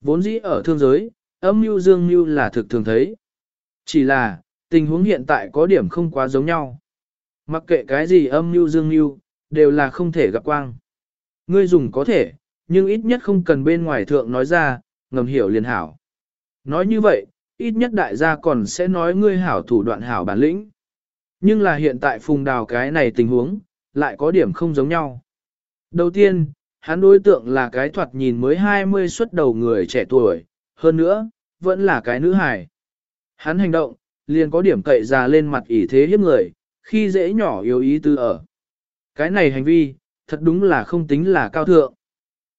Vốn dĩ ở thương giới, âm mưu dương mưu là thực thường thấy. Chỉ là, tình huống hiện tại có điểm không quá giống nhau. Mặc kệ cái gì âm mưu dương mưu, đều là không thể gặp quang. Ngươi dùng có thể, nhưng ít nhất không cần bên ngoài thượng nói ra, ngầm hiểu liền hảo. Nói như vậy, ít nhất đại gia còn sẽ nói ngươi hảo thủ đoạn hảo bản lĩnh. Nhưng là hiện tại phùng đào cái này tình huống, lại có điểm không giống nhau. Đầu tiên, hắn đối tượng là cái thoạt nhìn mới 20 xuất đầu người trẻ tuổi, hơn nữa, vẫn là cái nữ hài. Hắn hành động, liền có điểm cậy già lên mặt ỷ thế hiếp người, khi dễ nhỏ yếu ý tư ở. Cái này hành vi, thật đúng là không tính là cao thượng.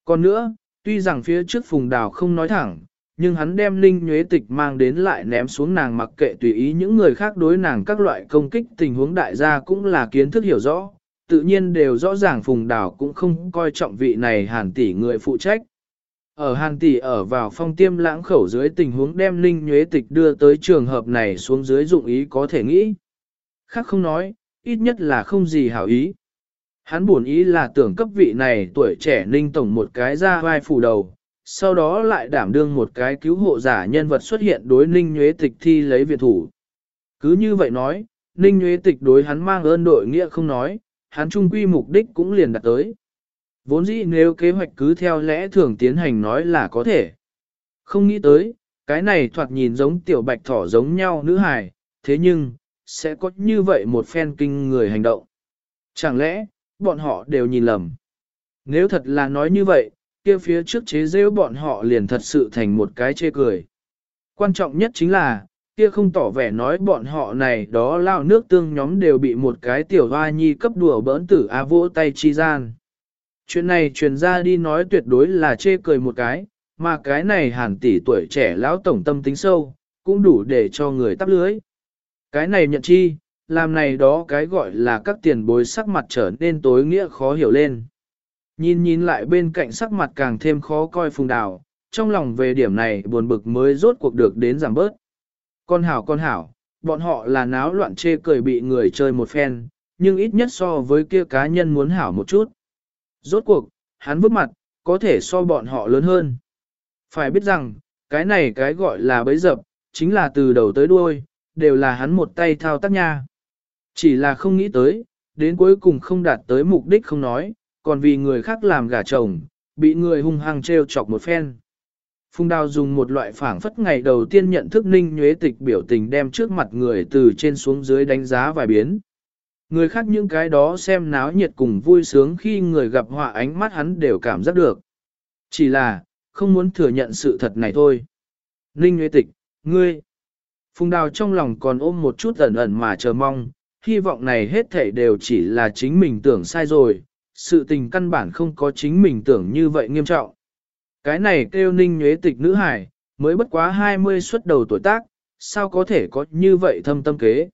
Còn nữa, tuy rằng phía trước phùng đào không nói thẳng, nhưng hắn đem linh nhuế tịch mang đến lại ném xuống nàng mặc kệ tùy ý những người khác đối nàng các loại công kích tình huống đại gia cũng là kiến thức hiểu rõ, tự nhiên đều rõ ràng phùng đào cũng không coi trọng vị này hàn tỷ người phụ trách. Ở hàn tỷ ở vào phong tiêm lãng khẩu dưới tình huống đem linh nhuế tịch đưa tới trường hợp này xuống dưới dụng ý có thể nghĩ. Khác không nói, ít nhất là không gì hảo ý. Hắn buồn ý là tưởng cấp vị này tuổi trẻ ninh tổng một cái ra vai phủ đầu, sau đó lại đảm đương một cái cứu hộ giả nhân vật xuất hiện đối ninh nhuế tịch thi lấy viện thủ. Cứ như vậy nói, ninh nhuế tịch đối hắn mang ơn đội nghĩa không nói, hắn trung quy mục đích cũng liền đặt tới. Vốn dĩ nếu kế hoạch cứ theo lẽ thường tiến hành nói là có thể. Không nghĩ tới, cái này thoạt nhìn giống tiểu bạch thỏ giống nhau nữ hài, thế nhưng, sẽ có như vậy một phen kinh người hành động. Chẳng lẽ, bọn họ đều nhìn lầm. Nếu thật là nói như vậy, kia phía trước chế rêu bọn họ liền thật sự thành một cái chê cười. Quan trọng nhất chính là, kia không tỏ vẻ nói bọn họ này đó lao nước tương nhóm đều bị một cái tiểu hoa nhi cấp đùa bỡn tử a vỗ tay chi gian. Chuyện này truyền ra đi nói tuyệt đối là chê cười một cái, mà cái này hàn tỷ tuổi trẻ lão tổng tâm tính sâu, cũng đủ để cho người tắp lưới. Cái này nhận chi, làm này đó cái gọi là các tiền bối sắc mặt trở nên tối nghĩa khó hiểu lên. Nhìn nhìn lại bên cạnh sắc mặt càng thêm khó coi phùng đào, trong lòng về điểm này buồn bực mới rốt cuộc được đến giảm bớt. Con hảo con hảo, bọn họ là náo loạn chê cười bị người chơi một phen, nhưng ít nhất so với kia cá nhân muốn hảo một chút. Rốt cuộc, hắn vứt mặt, có thể so bọn họ lớn hơn. Phải biết rằng, cái này cái gọi là bấy dập, chính là từ đầu tới đuôi, đều là hắn một tay thao tác nha. Chỉ là không nghĩ tới, đến cuối cùng không đạt tới mục đích không nói, còn vì người khác làm gả chồng, bị người hung hăng treo chọc một phen. Phùng Đào dùng một loại phảng phất ngày đầu tiên nhận thức ninh nhuế tịch biểu tình đem trước mặt người từ trên xuống dưới đánh giá vài biến. Người khác những cái đó xem náo nhiệt cùng vui sướng khi người gặp họa ánh mắt hắn đều cảm giác được. Chỉ là, không muốn thừa nhận sự thật này thôi. Ninh Nhuế Tịch, ngươi. Phùng Đào trong lòng còn ôm một chút ẩn ẩn mà chờ mong, hy vọng này hết thảy đều chỉ là chính mình tưởng sai rồi, sự tình căn bản không có chính mình tưởng như vậy nghiêm trọng. Cái này kêu Ninh nhuế Tịch nữ hải, mới bất quá 20 xuất đầu tuổi tác, sao có thể có như vậy thâm tâm kế.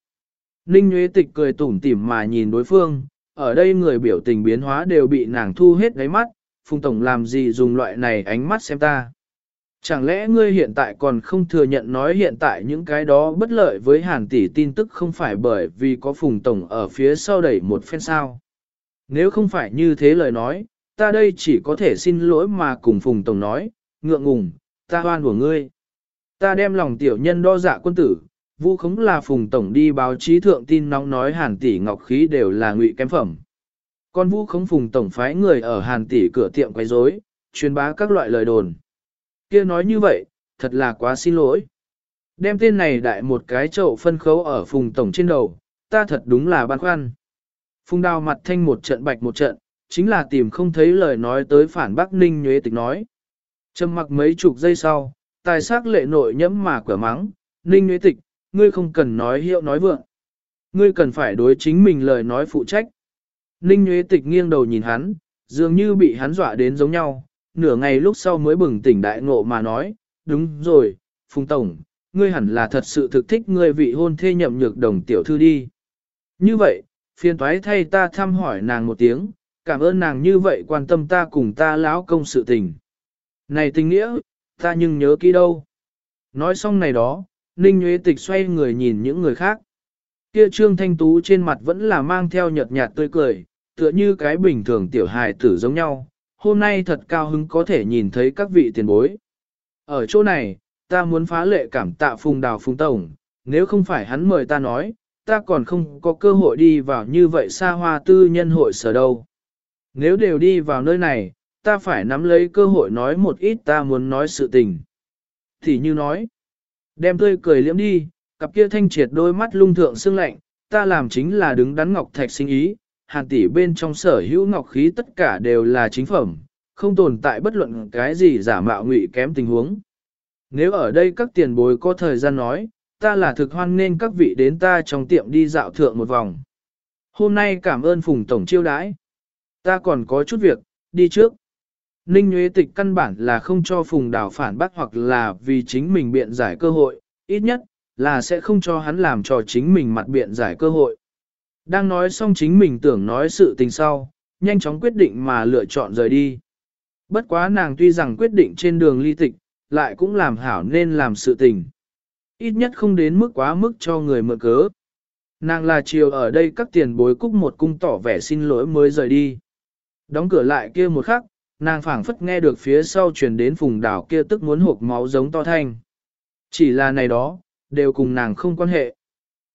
Ninh nhuế Tịch cười tủm tỉm mà nhìn đối phương, ở đây người biểu tình biến hóa đều bị nàng thu hết đáy mắt, Phùng Tổng làm gì dùng loại này ánh mắt xem ta. Chẳng lẽ ngươi hiện tại còn không thừa nhận nói hiện tại những cái đó bất lợi với hàn tỷ tin tức không phải bởi vì có Phùng Tổng ở phía sau đẩy một phen sao? Nếu không phải như thế lời nói, ta đây chỉ có thể xin lỗi mà cùng Phùng Tổng nói, ngượng ngùng, ta hoan của ngươi. Ta đem lòng tiểu nhân đo dạ quân tử, vu khống là Phùng Tổng đi báo chí thượng tin nóng nói hàn tỷ ngọc khí đều là ngụy kém phẩm. Con Vu khống Phùng Tổng phái người ở hàn tỷ cửa tiệm quấy rối, truyền bá các loại lời đồn. kia nói như vậy, thật là quá xin lỗi. Đem tên này đại một cái chậu phân khấu ở Phùng Tổng trên đầu, ta thật đúng là băn khoăn. Phùng đào mặt thanh một trận bạch một trận, chính là tìm không thấy lời nói tới phản bác ninh nhuế tịch nói. Trầm mặc mấy chục giây sau, tài sắc lệ nội nhẫm mà cửa mắng, ninh nhuế tịch, ngươi không cần nói hiệu nói vượng. Ngươi cần phải đối chính mình lời nói phụ trách. Ninh nhuế tịch nghiêng đầu nhìn hắn, dường như bị hắn dọa đến giống nhau, nửa ngày lúc sau mới bừng tỉnh đại ngộ mà nói, đúng rồi, Phùng Tổng, ngươi hẳn là thật sự thực thích ngươi vị hôn thê nhậm nhược đồng tiểu thư đi. Như vậy, phiền thoái thay ta thăm hỏi nàng một tiếng, cảm ơn nàng như vậy quan tâm ta cùng ta lão công sự tình. Này tình nghĩa, ta nhưng nhớ kỹ đâu. Nói xong này đó, Ninh Nguyễn Tịch xoay người nhìn những người khác. Kia Trương Thanh Tú trên mặt vẫn là mang theo nhợt nhạt tươi cười, tựa như cái bình thường tiểu hài tử giống nhau. Hôm nay thật cao hứng có thể nhìn thấy các vị tiền bối. Ở chỗ này, ta muốn phá lệ cảm tạ Phùng Đào Phùng Tổng, nếu không phải hắn mời ta nói, ta còn không có cơ hội đi vào như vậy xa hoa tư nhân hội sở đâu. Nếu đều đi vào nơi này, ta phải nắm lấy cơ hội nói một ít ta muốn nói sự tình. Thì như nói, đem tươi cười liễm đi, cặp kia thanh triệt đôi mắt lung thượng sương lạnh, ta làm chính là đứng đắn ngọc thạch sinh ý, hàn tỷ bên trong sở hữu ngọc khí tất cả đều là chính phẩm, không tồn tại bất luận cái gì giả mạo ngụy kém tình huống. Nếu ở đây các tiền bối có thời gian nói, ta là thực hoan nên các vị đến ta trong tiệm đi dạo thượng một vòng. Hôm nay cảm ơn Phùng Tổng chiêu đãi. Ta còn có chút việc, đi trước. Ninh Nguyễn Tịch căn bản là không cho Phùng Đào phản bác hoặc là vì chính mình biện giải cơ hội, ít nhất là sẽ không cho hắn làm cho chính mình mặt biện giải cơ hội. Đang nói xong chính mình tưởng nói sự tình sau, nhanh chóng quyết định mà lựa chọn rời đi. Bất quá nàng tuy rằng quyết định trên đường ly tịch, lại cũng làm hảo nên làm sự tình. Ít nhất không đến mức quá mức cho người mượn cớ. Nàng là chiều ở đây các tiền bối cúc một cung tỏ vẻ xin lỗi mới rời đi. Đóng cửa lại kia một khắc, nàng phảng phất nghe được phía sau truyền đến vùng đảo kia tức muốn hộp máu giống to thanh. Chỉ là này đó, đều cùng nàng không quan hệ.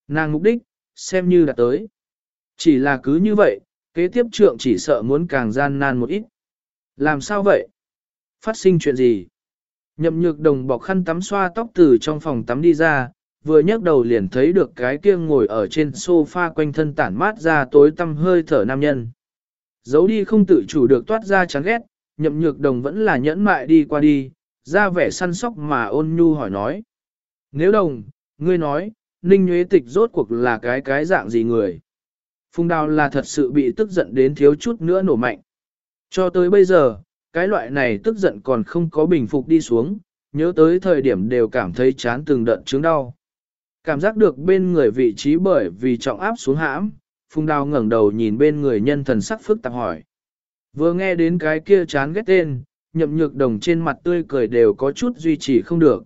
Nàng mục đích, xem như đã tới. Chỉ là cứ như vậy, kế tiếp trượng chỉ sợ muốn càng gian nan một ít. Làm sao vậy? Phát sinh chuyện gì? Nhậm nhược đồng bọc khăn tắm xoa tóc từ trong phòng tắm đi ra, vừa nhấc đầu liền thấy được cái kia ngồi ở trên sofa quanh thân tản mát ra tối tăm hơi thở nam nhân. Giấu đi không tự chủ được toát ra chán ghét, nhậm nhược đồng vẫn là nhẫn mại đi qua đi, ra vẻ săn sóc mà ôn nhu hỏi nói. Nếu đồng, ngươi nói, Ninh Nguyễn Tịch rốt cuộc là cái cái dạng gì người? Phùng Đào là thật sự bị tức giận đến thiếu chút nữa nổ mạnh. Cho tới bây giờ, cái loại này tức giận còn không có bình phục đi xuống, nhớ tới thời điểm đều cảm thấy chán từng đợt chứng đau. Cảm giác được bên người vị trí bởi vì trọng áp xuống hãm, Phùng Đào ngẩng đầu nhìn bên người nhân thần sắc phức tạp hỏi. Vừa nghe đến cái kia chán ghét tên, nhậm nhược đồng trên mặt tươi cười đều có chút duy trì không được.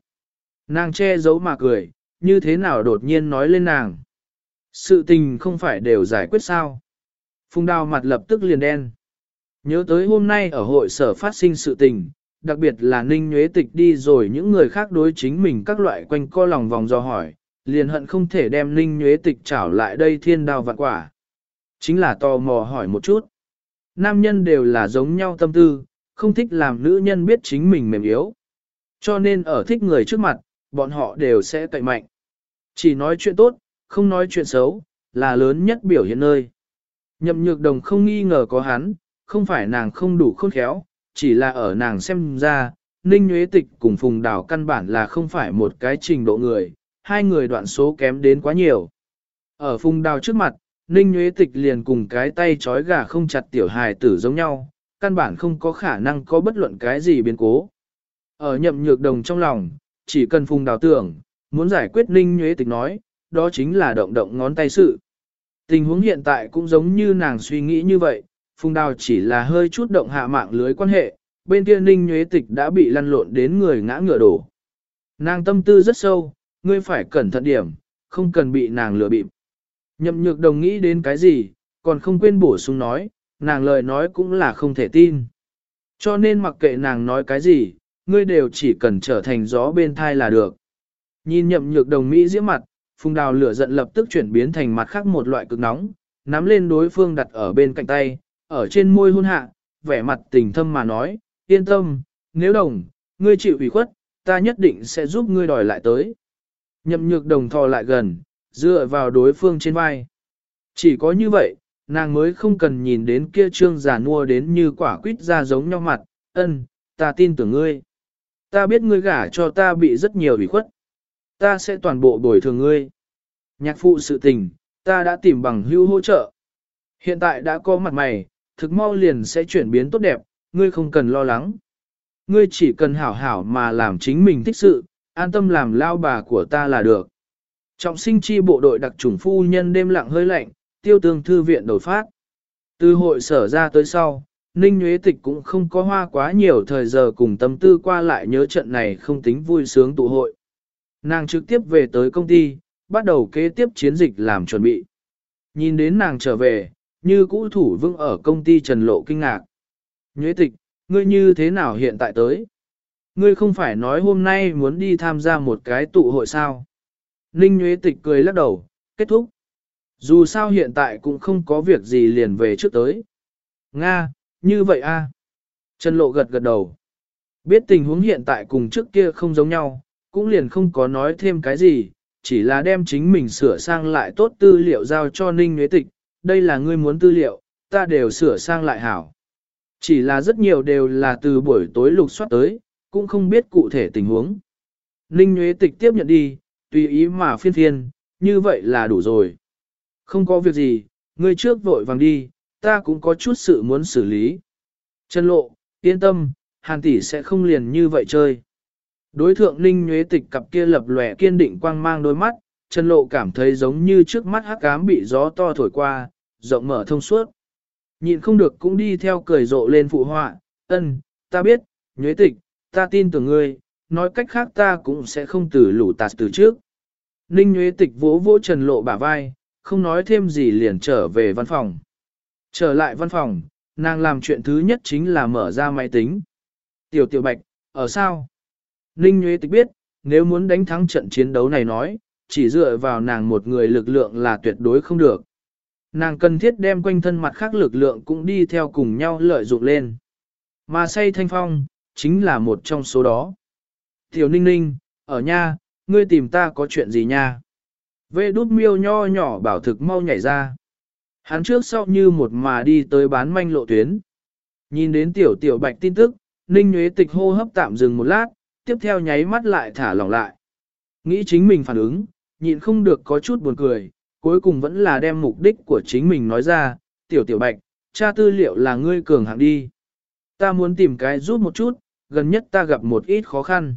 Nàng che giấu mà cười, như thế nào đột nhiên nói lên nàng. Sự tình không phải đều giải quyết sao. Phùng đào mặt lập tức liền đen. Nhớ tới hôm nay ở hội sở phát sinh sự tình, đặc biệt là ninh nhuế tịch đi rồi những người khác đối chính mình các loại quanh co lòng vòng do hỏi, liền hận không thể đem ninh nhuế tịch trảo lại đây thiên đào vạn quả. Chính là tò mò hỏi một chút. Nam nhân đều là giống nhau tâm tư, không thích làm nữ nhân biết chính mình mềm yếu. Cho nên ở thích người trước mặt, bọn họ đều sẽ cậy mạnh. Chỉ nói chuyện tốt, không nói chuyện xấu, là lớn nhất biểu hiện nơi. Nhậm nhược đồng không nghi ngờ có hắn, không phải nàng không đủ khôn khéo, chỉ là ở nàng xem ra, Ninh Nguyễn Tịch cùng Phùng Đào căn bản là không phải một cái trình độ người, hai người đoạn số kém đến quá nhiều. Ở Phùng Đào trước mặt, Ninh Nguyễn Tịch liền cùng cái tay trói gà không chặt tiểu hài tử giống nhau, căn bản không có khả năng có bất luận cái gì biến cố. Ở nhậm nhược đồng trong lòng, chỉ cần Phùng Đào tưởng, muốn giải quyết Ninh Nguyễn Tịch nói, đó chính là động động ngón tay sự. Tình huống hiện tại cũng giống như nàng suy nghĩ như vậy, Phùng Đào chỉ là hơi chút động hạ mạng lưới quan hệ, bên kia Ninh nhuế Tịch đã bị lăn lộn đến người ngã ngựa đổ. Nàng tâm tư rất sâu, ngươi phải cẩn thận điểm, không cần bị nàng lừa bịp. Nhậm nhược đồng nghĩ đến cái gì, còn không quên bổ sung nói, nàng lời nói cũng là không thể tin. Cho nên mặc kệ nàng nói cái gì, ngươi đều chỉ cần trở thành gió bên thai là được. Nhìn nhậm nhược đồng Mỹ diễm mặt, phùng đào lửa giận lập tức chuyển biến thành mặt khác một loại cực nóng, nắm lên đối phương đặt ở bên cạnh tay, ở trên môi hôn hạ, vẻ mặt tình thâm mà nói, yên tâm, nếu đồng, ngươi chịu ủy khuất, ta nhất định sẽ giúp ngươi đòi lại tới. Nhậm nhược đồng thò lại gần, dựa vào đối phương trên vai. Chỉ có như vậy, nàng mới không cần nhìn đến kia trương giả nua đến như quả quýt ra giống nhau mặt, ân, ta tin tưởng ngươi. Ta biết ngươi gả cho ta bị rất nhiều ủy khuất. Ta sẽ toàn bộ bồi thường ngươi. Nhạc phụ sự tình, ta đã tìm bằng hữu hỗ trợ. Hiện tại đã có mặt mày, thực mau liền sẽ chuyển biến tốt đẹp, ngươi không cần lo lắng. Ngươi chỉ cần hảo hảo mà làm chính mình thích sự, an tâm làm lao bà của ta là được. Trọng sinh chi bộ đội đặc trùng phu nhân đêm lặng hơi lạnh, tiêu tương thư viện đổi phát. Từ hội sở ra tới sau, Ninh Nguyễn Tịch cũng không có hoa quá nhiều thời giờ cùng tâm tư qua lại nhớ trận này không tính vui sướng tụ hội. Nàng trực tiếp về tới công ty, bắt đầu kế tiếp chiến dịch làm chuẩn bị. Nhìn đến nàng trở về, như cũ thủ vững ở công ty Trần Lộ kinh ngạc. Nhuế tịch, ngươi như thế nào hiện tại tới? Ngươi không phải nói hôm nay muốn đi tham gia một cái tụ hội sao? Ninh Nhuế tịch cười lắc đầu, kết thúc. Dù sao hiện tại cũng không có việc gì liền về trước tới. Nga, như vậy a. Trần Lộ gật gật đầu. Biết tình huống hiện tại cùng trước kia không giống nhau, cũng liền không có nói thêm cái gì, chỉ là đem chính mình sửa sang lại tốt tư liệu giao cho Ninh Nguyễn Tịch, đây là ngươi muốn tư liệu, ta đều sửa sang lại hảo. Chỉ là rất nhiều đều là từ buổi tối lục soát tới, cũng không biết cụ thể tình huống. Ninh Nhuế Tịch tiếp nhận đi, tùy ý mà phiên phiên, như vậy là đủ rồi. Không có việc gì, ngươi trước vội vàng đi, ta cũng có chút sự muốn xử lý. Trần Lộ, yên tâm, Hàn tỷ sẽ không liền như vậy chơi. Đối thượng Ninh Nhuế Tịch cặp kia lập lòe kiên định quang mang đôi mắt, Trần Lộ cảm thấy giống như trước mắt hắc ám bị gió to thổi qua, rộng mở thông suốt. Nhịn không được cũng đi theo cười rộ lên phụ họa, ân, ta biết, Nhuế Tịch, ta tin tưởng ngươi, nói cách khác ta cũng sẽ không từ lũ tạt từ trước. Ninh Nhuế Tịch vỗ vỗ Trần Lộ bả vai, không nói thêm gì liền trở về văn phòng. Trở lại văn phòng, nàng làm chuyện thứ nhất chính là mở ra máy tính. Tiểu tiểu bạch, ở sao? Ninh nhuế Tịch biết, nếu muốn đánh thắng trận chiến đấu này nói, chỉ dựa vào nàng một người lực lượng là tuyệt đối không được. Nàng cần thiết đem quanh thân mặt khác lực lượng cũng đi theo cùng nhau lợi dụng lên. Mà say thanh phong, chính là một trong số đó. Tiểu ninh ninh, ở nha, ngươi tìm ta có chuyện gì nha? Vê đút miêu nho nhỏ bảo thực mau nhảy ra. Hắn trước sau như một mà đi tới bán manh lộ tuyến. Nhìn đến tiểu tiểu bạch tin tức, ninh nhuế tịch hô hấp tạm dừng một lát, tiếp theo nháy mắt lại thả lỏng lại. Nghĩ chính mình phản ứng, nhịn không được có chút buồn cười, cuối cùng vẫn là đem mục đích của chính mình nói ra, tiểu tiểu bạch, tra tư liệu là ngươi cường hạng đi. Ta muốn tìm cái giúp một chút, gần nhất ta gặp một ít khó khăn.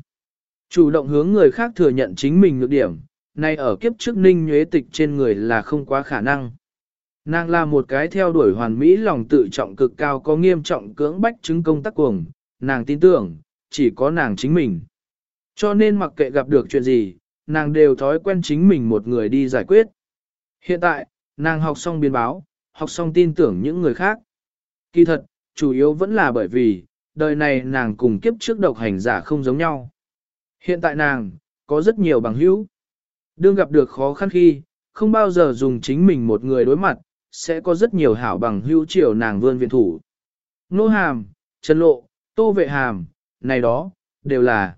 Chủ động hướng người khác thừa nhận chính mình nhược điểm, này ở kiếp trước ninh nhuế tịch trên người là không quá khả năng. Nàng là một cái theo đuổi hoàn mỹ lòng tự trọng cực cao có nghiêm trọng cưỡng bách chứng công tác cuồng, nàng tin tưởng, chỉ có nàng chính mình. Cho nên mặc kệ gặp được chuyện gì, nàng đều thói quen chính mình một người đi giải quyết. Hiện tại, nàng học xong biên báo, học xong tin tưởng những người khác. Kỳ thật, chủ yếu vẫn là bởi vì, đời này nàng cùng kiếp trước độc hành giả không giống nhau. Hiện tại nàng, có rất nhiều bằng hữu. Đương gặp được khó khăn khi, không bao giờ dùng chính mình một người đối mặt, sẽ có rất nhiều hảo bằng hữu chiều nàng vươn viện thủ. Nô hàm, Trần Lộ, Tô Vệ Hàm, này đó, đều là.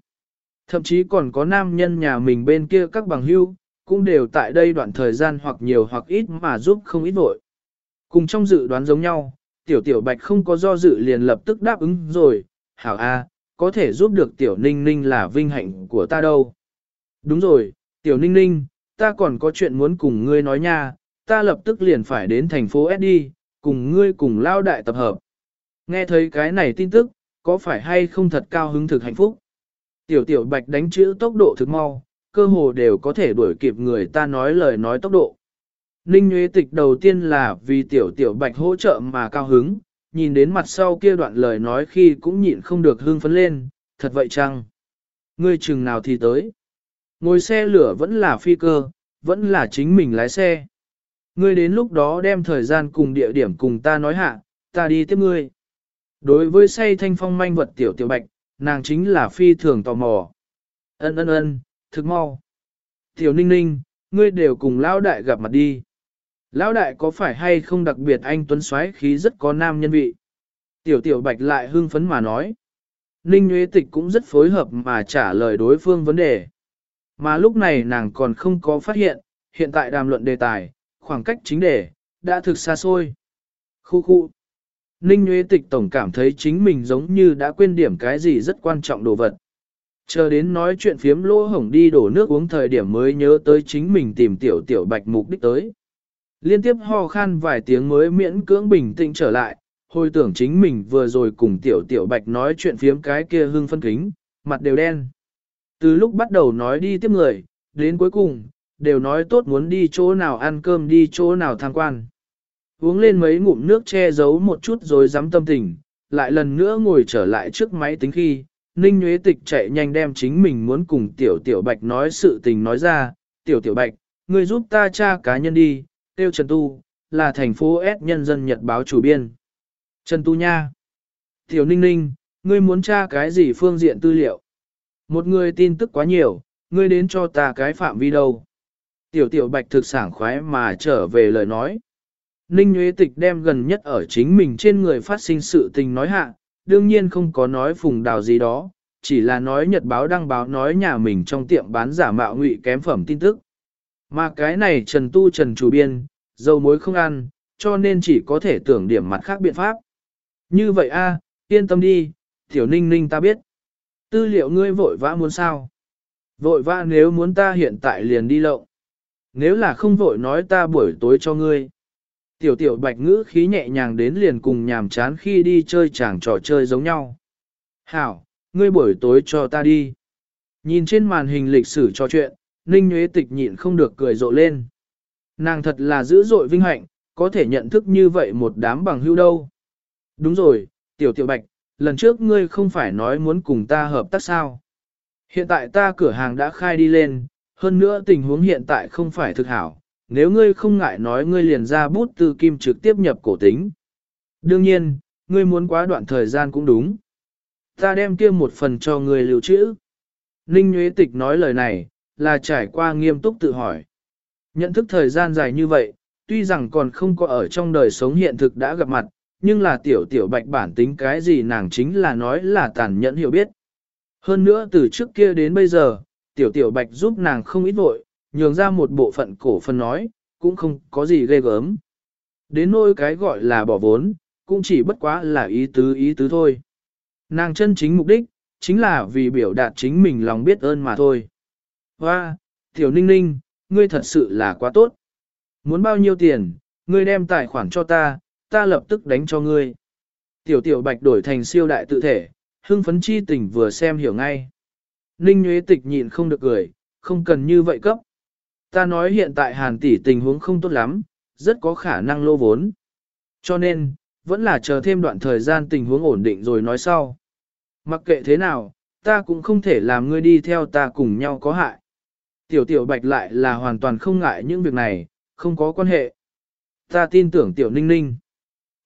Thậm chí còn có nam nhân nhà mình bên kia các bằng hữu, cũng đều tại đây đoạn thời gian hoặc nhiều hoặc ít mà giúp không ít vội. Cùng trong dự đoán giống nhau, tiểu tiểu bạch không có do dự liền lập tức đáp ứng rồi, hảo a, có thể giúp được tiểu ninh ninh là vinh hạnh của ta đâu. Đúng rồi, tiểu ninh ninh, ta còn có chuyện muốn cùng ngươi nói nha, ta lập tức liền phải đến thành phố S đi, cùng ngươi cùng lao đại tập hợp. Nghe thấy cái này tin tức, có phải hay không thật cao hứng thực hạnh phúc? Tiểu tiểu bạch đánh chữ tốc độ thực mau, cơ hồ đều có thể đuổi kịp người ta nói lời nói tốc độ. Ninh Nguyễn Tịch đầu tiên là vì tiểu tiểu bạch hỗ trợ mà cao hứng, nhìn đến mặt sau kia đoạn lời nói khi cũng nhịn không được hưng phấn lên, thật vậy chăng? Ngươi chừng nào thì tới? Ngồi xe lửa vẫn là phi cơ, vẫn là chính mình lái xe. Ngươi đến lúc đó đem thời gian cùng địa điểm cùng ta nói hạ, ta đi tiếp ngươi. Đối với say thanh phong manh vật tiểu tiểu bạch, nàng chính là phi thường tò mò. Ân ân ân, thực mau. Tiểu ninh ninh, ngươi đều cùng lão đại gặp mặt đi. Lão đại có phải hay không đặc biệt anh tuấn xoáy khí rất có nam nhân vị. Tiểu tiểu bạch lại hưng phấn mà nói. Ninh Nguyễn Tịch cũng rất phối hợp mà trả lời đối phương vấn đề. Mà lúc này nàng còn không có phát hiện, hiện tại đàm luận đề tài, khoảng cách chính đề, đã thực xa xôi. Khu khu. Ninh Nguyễn Tịch Tổng cảm thấy chính mình giống như đã quên điểm cái gì rất quan trọng đồ vật. Chờ đến nói chuyện phiếm lỗ hổng đi đổ nước uống thời điểm mới nhớ tới chính mình tìm tiểu tiểu bạch mục đích tới. Liên tiếp ho khan vài tiếng mới miễn cưỡng bình tĩnh trở lại, hồi tưởng chính mình vừa rồi cùng tiểu tiểu bạch nói chuyện phiếm cái kia hưng phân kính, mặt đều đen. Từ lúc bắt đầu nói đi tiếp người, đến cuối cùng, đều nói tốt muốn đi chỗ nào ăn cơm đi chỗ nào tham quan. Uống lên mấy ngụm nước che giấu một chút rồi dám tâm tình, lại lần nữa ngồi trở lại trước máy tính khi, Ninh Nguyễn Tịch chạy nhanh đem chính mình muốn cùng Tiểu Tiểu Bạch nói sự tình nói ra, Tiểu Tiểu Bạch, người giúp ta tra cá nhân đi, Tiêu Trần Tu, là thành phố S nhân dân nhật báo chủ biên. Trần Tu Nha Tiểu Ninh Ninh, ngươi muốn tra cái gì phương diện tư liệu? Một người tin tức quá nhiều, ngươi đến cho ta cái phạm vi đâu? Tiểu Tiểu Bạch thực sảng khoái mà trở về lời nói. Ninh Nguyễn Tịch đem gần nhất ở chính mình trên người phát sinh sự tình nói hạ, đương nhiên không có nói phùng đào gì đó, chỉ là nói nhật báo đăng báo nói nhà mình trong tiệm bán giả mạo ngụy kém phẩm tin tức. Mà cái này Trần Tu Trần chủ biên, dầu muối không ăn, cho nên chỉ có thể tưởng điểm mặt khác biện pháp. Như vậy a, yên tâm đi, tiểu ninh ninh ta biết. Tư liệu ngươi vội vã muốn sao? Vội vã nếu muốn ta hiện tại liền đi lộng. Nếu là không vội nói ta buổi tối cho ngươi. Tiểu tiểu bạch ngữ khí nhẹ nhàng đến liền cùng nhàm chán khi đi chơi chàng trò chơi giống nhau. Hảo, ngươi buổi tối cho ta đi. Nhìn trên màn hình lịch sử trò chuyện, Ninh Nguyễn Tịch nhịn không được cười rộ lên. Nàng thật là dữ dội vinh hạnh, có thể nhận thức như vậy một đám bằng hữu đâu. Đúng rồi, tiểu tiểu bạch, lần trước ngươi không phải nói muốn cùng ta hợp tác sao. Hiện tại ta cửa hàng đã khai đi lên, hơn nữa tình huống hiện tại không phải thực hảo, nếu ngươi không ngại nói ngươi liền ra bút tư kim trực tiếp nhập cổ tính. Đương nhiên, ngươi muốn quá đoạn thời gian cũng đúng. Ta đem kia một phần cho ngươi lưu trữ. Ninh Nguyễn Tịch nói lời này, là trải qua nghiêm túc tự hỏi. Nhận thức thời gian dài như vậy, tuy rằng còn không có ở trong đời sống hiện thực đã gặp mặt, nhưng là tiểu tiểu bạch bản tính cái gì nàng chính là nói là tàn nhẫn hiểu biết. Hơn nữa từ trước kia đến bây giờ, tiểu tiểu bạch giúp nàng không ít vội, nhường ra một bộ phận cổ phần nói, cũng không có gì ghê gớm. Đến nỗi cái gọi là bỏ vốn, cũng chỉ bất quá là ý tứ ý tứ thôi. Nàng chân chính mục đích, chính là vì biểu đạt chính mình lòng biết ơn mà thôi. Hoa, tiểu ninh ninh, ngươi thật sự là quá tốt. Muốn bao nhiêu tiền, ngươi đem tài khoản cho ta, ta lập tức đánh cho ngươi. Tiểu tiểu bạch đổi thành siêu đại tự thể, hưng phấn chi tình vừa xem hiểu ngay. Ninh nhuế Tịch nhịn không được cười, không cần như vậy cấp. Ta nói hiện tại hàn tỷ tình huống không tốt lắm, rất có khả năng lô vốn. Cho nên, vẫn là chờ thêm đoạn thời gian tình huống ổn định rồi nói sau. Mặc kệ thế nào, ta cũng không thể làm ngươi đi theo ta cùng nhau có hại. Tiểu tiểu bạch lại là hoàn toàn không ngại những việc này, không có quan hệ. Ta tin tưởng tiểu ninh ninh.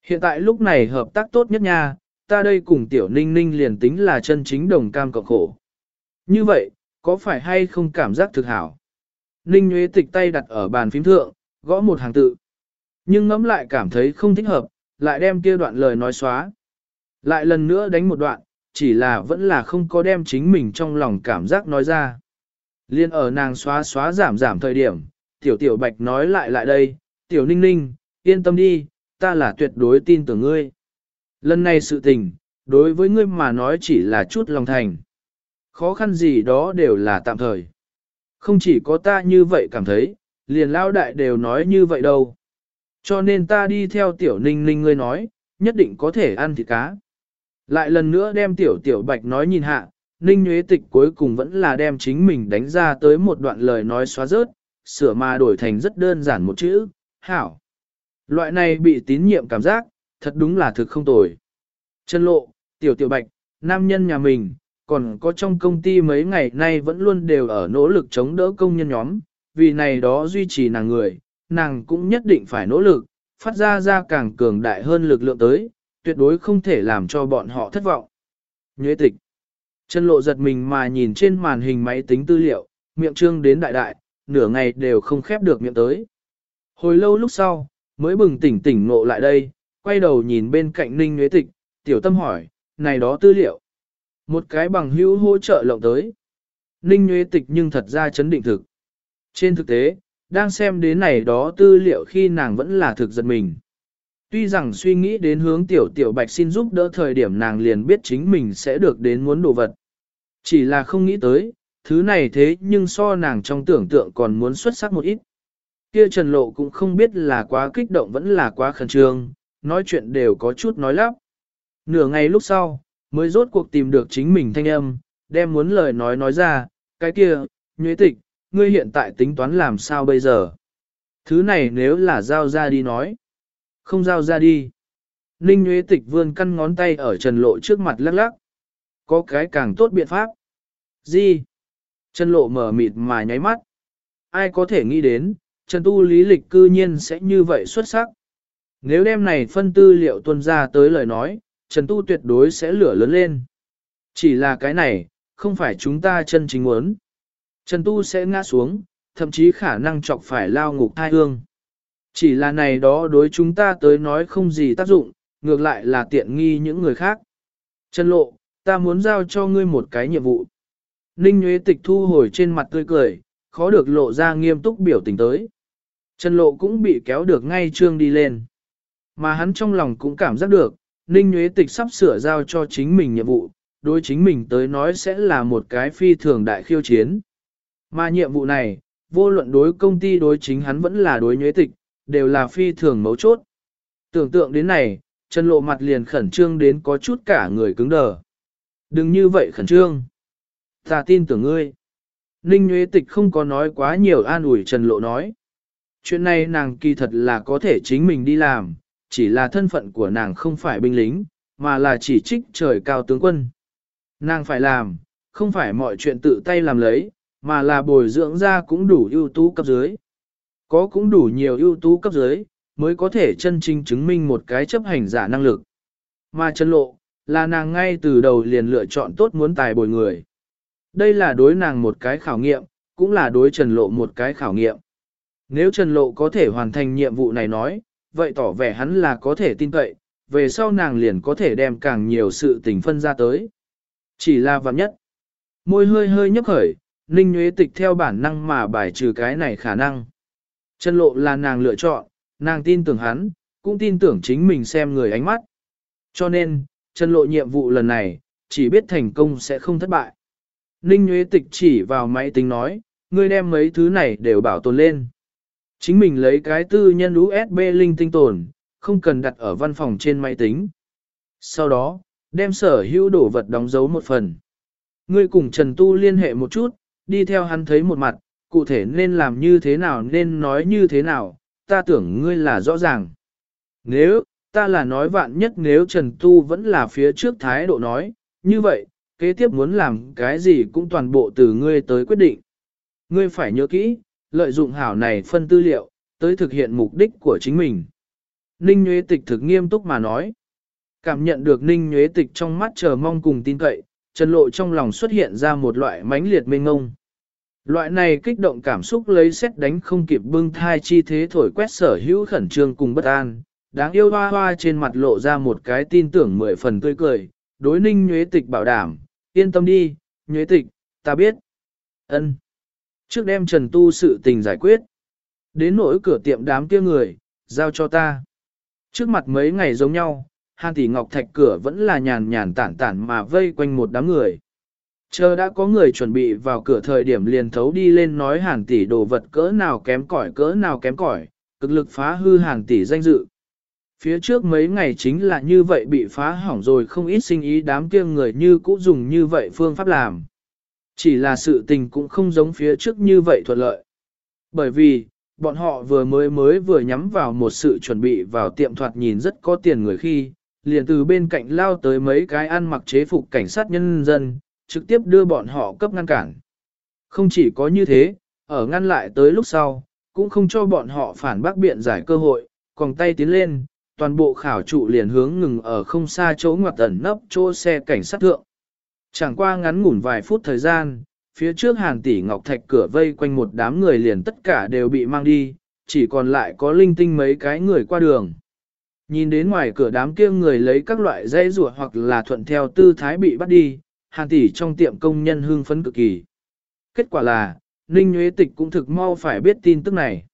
Hiện tại lúc này hợp tác tốt nhất nha, ta đây cùng tiểu ninh ninh liền tính là chân chính đồng cam cộng khổ. Như vậy, có phải hay không cảm giác thực hảo? Ninh Nguyễn Tịch tay đặt ở bàn phím thượng, gõ một hàng tự. Nhưng ngẫm lại cảm thấy không thích hợp, lại đem kia đoạn lời nói xóa. Lại lần nữa đánh một đoạn, chỉ là vẫn là không có đem chính mình trong lòng cảm giác nói ra. Liên ở nàng xóa xóa giảm giảm thời điểm, tiểu tiểu bạch nói lại lại đây, tiểu ninh ninh, yên tâm đi, ta là tuyệt đối tin tưởng ngươi. Lần này sự tình, đối với ngươi mà nói chỉ là chút lòng thành. Khó khăn gì đó đều là tạm thời. Không chỉ có ta như vậy cảm thấy, liền lao đại đều nói như vậy đâu. Cho nên ta đi theo tiểu ninh ninh ngươi nói, nhất định có thể ăn thịt cá. Lại lần nữa đem tiểu tiểu bạch nói nhìn hạ, ninh nhuế tịch cuối cùng vẫn là đem chính mình đánh ra tới một đoạn lời nói xóa rớt, sửa mà đổi thành rất đơn giản một chữ, hảo. Loại này bị tín nhiệm cảm giác, thật đúng là thực không tồi. Chân lộ, tiểu tiểu bạch, nam nhân nhà mình, còn có trong công ty mấy ngày nay vẫn luôn đều ở nỗ lực chống đỡ công nhân nhóm, vì này đó duy trì nàng người, nàng cũng nhất định phải nỗ lực, phát ra ra càng cường đại hơn lực lượng tới, tuyệt đối không thể làm cho bọn họ thất vọng. Nhuế tịch. Chân lộ giật mình mà nhìn trên màn hình máy tính tư liệu, miệng trương đến đại đại, nửa ngày đều không khép được miệng tới. Hồi lâu lúc sau, mới bừng tỉnh tỉnh ngộ lại đây, quay đầu nhìn bên cạnh ninh nhuế tịch, tiểu tâm hỏi, này đó tư liệu. Một cái bằng hữu hỗ trợ lộng tới. Ninh Nguyễn tịch nhưng thật ra chấn định thực. Trên thực tế, đang xem đến này đó tư liệu khi nàng vẫn là thực giật mình. Tuy rằng suy nghĩ đến hướng tiểu tiểu bạch xin giúp đỡ thời điểm nàng liền biết chính mình sẽ được đến muốn đồ vật. Chỉ là không nghĩ tới, thứ này thế nhưng so nàng trong tưởng tượng còn muốn xuất sắc một ít. Kia Trần Lộ cũng không biết là quá kích động vẫn là quá khẩn trương, nói chuyện đều có chút nói lắp. Nửa ngày lúc sau, mới rốt cuộc tìm được chính mình thanh âm, đem muốn lời nói nói ra, cái kia, nhuế tịch, ngươi hiện tại tính toán làm sao bây giờ? Thứ này nếu là giao ra đi nói, không giao ra đi. Ninh nhuế tịch vươn căn ngón tay ở trần lộ trước mặt lắc lắc. Có cái càng tốt biện pháp. Gì? Trần lộ mở mịt mà nháy mắt. Ai có thể nghĩ đến, Trần Tu lý lịch cư nhiên sẽ như vậy xuất sắc. Nếu đem này phân tư liệu tuân ra tới lời nói, Trần Tu tuyệt đối sẽ lửa lớn lên. Chỉ là cái này, không phải chúng ta chân chính muốn. Trần Tu sẽ ngã xuống, thậm chí khả năng chọc phải lao ngục thai hương. Chỉ là này đó đối chúng ta tới nói không gì tác dụng, ngược lại là tiện nghi những người khác. Trần Lộ, ta muốn giao cho ngươi một cái nhiệm vụ. Ninh Nguyễn Tịch thu hồi trên mặt tươi cười, khó được lộ ra nghiêm túc biểu tình tới. Trần Lộ cũng bị kéo được ngay trương đi lên. Mà hắn trong lòng cũng cảm giác được, Ninh Nguyễn Tịch sắp sửa giao cho chính mình nhiệm vụ, đối chính mình tới nói sẽ là một cái phi thường đại khiêu chiến. Mà nhiệm vụ này, vô luận đối công ty đối chính hắn vẫn là đối Nguyễn Tịch, đều là phi thường mấu chốt. Tưởng tượng đến này, Trần Lộ mặt liền khẩn trương đến có chút cả người cứng đờ. Đừng như vậy khẩn trương. Ta tin tưởng ngươi. Ninh Nguyễn Tịch không có nói quá nhiều an ủi Trần Lộ nói. Chuyện này nàng kỳ thật là có thể chính mình đi làm, chỉ là thân phận của nàng không phải binh lính, mà là chỉ trích trời cao tướng quân. Nàng phải làm, không phải mọi chuyện tự tay làm lấy, mà là bồi dưỡng ra cũng đủ ưu tú cấp dưới. Có cũng đủ nhiều ưu tú cấp dưới, mới có thể chân chính chứng minh một cái chấp hành giả năng lực. Mà chân lộ, là nàng ngay từ đầu liền lựa chọn tốt muốn tài bồi người. Đây là đối nàng một cái khảo nghiệm, cũng là đối Trần Lộ một cái khảo nghiệm. Nếu Trần Lộ có thể hoàn thành nhiệm vụ này nói, vậy tỏ vẻ hắn là có thể tin cậy, về sau nàng liền có thể đem càng nhiều sự tình phân ra tới. Chỉ là vạn nhất. Môi hơi hơi nhấp khởi, Ninh Nguyễn Tịch theo bản năng mà bài trừ cái này khả năng. Trần Lộ là nàng lựa chọn, nàng tin tưởng hắn, cũng tin tưởng chính mình xem người ánh mắt. Cho nên, Trần Lộ nhiệm vụ lần này, chỉ biết thành công sẽ không thất bại. Ninh Nguyễn Tịch chỉ vào máy tính nói, ngươi đem mấy thứ này đều bảo tồn lên. Chính mình lấy cái tư nhân USB linh tinh tồn, không cần đặt ở văn phòng trên máy tính. Sau đó, đem sở hữu đồ vật đóng dấu một phần. Ngươi cùng Trần Tu liên hệ một chút, đi theo hắn thấy một mặt, cụ thể nên làm như thế nào nên nói như thế nào, ta tưởng ngươi là rõ ràng. Nếu, ta là nói vạn nhất nếu Trần Tu vẫn là phía trước thái độ nói, như vậy, kế tiếp muốn làm cái gì cũng toàn bộ từ ngươi tới quyết định. Ngươi phải nhớ kỹ, lợi dụng hảo này phân tư liệu, tới thực hiện mục đích của chính mình. Ninh Nguyễn Tịch thực nghiêm túc mà nói. Cảm nhận được Ninh Nguyễn Tịch trong mắt chờ mong cùng tin cậy, Trần Lộ trong lòng xuất hiện ra một loại mãnh liệt mênh ngông. Loại này kích động cảm xúc lấy xét đánh không kịp bưng thai chi thế thổi quét sở hữu khẩn trương cùng bất an, đáng yêu hoa hoa trên mặt lộ ra một cái tin tưởng mười phần tươi cười, đối ninh nhuế tịch bảo đảm, yên tâm đi, nhuế tịch, ta biết. ân Trước đem Trần Tu sự tình giải quyết. Đến nỗi cửa tiệm đám kia người, giao cho ta. Trước mặt mấy ngày giống nhau, Hàn tỷ ngọc thạch cửa vẫn là nhàn nhàn tản tản mà vây quanh một đám người. Chờ đã có người chuẩn bị vào cửa thời điểm liền thấu đi lên nói hàn tỷ đồ vật cỡ nào kém cỏi cỡ nào kém cỏi, cực lực phá hư hàn tỷ danh dự. Phía trước mấy ngày chính là như vậy bị phá hỏng rồi không ít sinh ý đám kia người như cũ dùng như vậy phương pháp làm. Chỉ là sự tình cũng không giống phía trước như vậy thuận lợi. Bởi vì, bọn họ vừa mới mới vừa nhắm vào một sự chuẩn bị vào tiệm thoạt nhìn rất có tiền người khi, liền từ bên cạnh lao tới mấy cái ăn mặc chế phục cảnh sát nhân dân, trực tiếp đưa bọn họ cấp ngăn cản. Không chỉ có như thế, ở ngăn lại tới lúc sau, cũng không cho bọn họ phản bác biện giải cơ hội, còn tay tiến lên, toàn bộ khảo trụ liền hướng ngừng ở không xa chỗ ngoặt ẩn nấp chỗ xe cảnh sát thượng. Chẳng qua ngắn ngủn vài phút thời gian, phía trước hàng tỷ ngọc thạch cửa vây quanh một đám người liền tất cả đều bị mang đi, chỉ còn lại có linh tinh mấy cái người qua đường. Nhìn đến ngoài cửa đám kia người lấy các loại dây rùa hoặc là thuận theo tư thái bị bắt đi, hàng tỷ trong tiệm công nhân hưng phấn cực kỳ. Kết quả là, Ninh Nguyễn Tịch cũng thực mau phải biết tin tức này.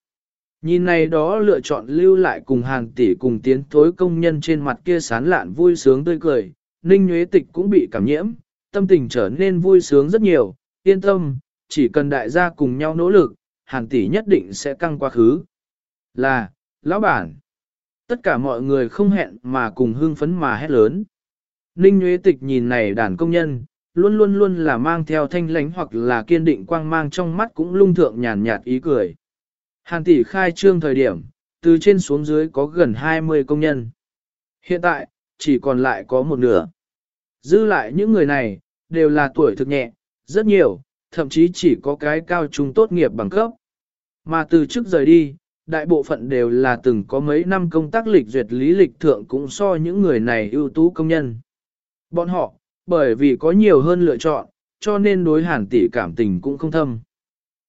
Nhìn này đó lựa chọn lưu lại cùng hàng tỷ cùng tiến thối công nhân trên mặt kia sán lạn vui sướng tươi cười, Ninh Nguyễn Tịch cũng bị cảm nhiễm, tâm tình trở nên vui sướng rất nhiều, yên tâm, chỉ cần đại gia cùng nhau nỗ lực, hàng tỷ nhất định sẽ căng quá khứ. Là, lão bản, tất cả mọi người không hẹn mà cùng hưng phấn mà hét lớn. Ninh Nguyễn Tịch nhìn này đàn công nhân, luôn luôn luôn là mang theo thanh lánh hoặc là kiên định quang mang trong mắt cũng lung thượng nhàn nhạt ý cười. Hàn tỷ khai trương thời điểm, từ trên xuống dưới có gần 20 công nhân. Hiện tại, chỉ còn lại có một nửa. Dư lại những người này, đều là tuổi thực nhẹ, rất nhiều, thậm chí chỉ có cái cao trung tốt nghiệp bằng cấp. Mà từ trước rời đi, đại bộ phận đều là từng có mấy năm công tác lịch duyệt lý lịch thượng cũng so những người này ưu tú công nhân. Bọn họ, bởi vì có nhiều hơn lựa chọn, cho nên đối hàn tỷ cảm tình cũng không thâm.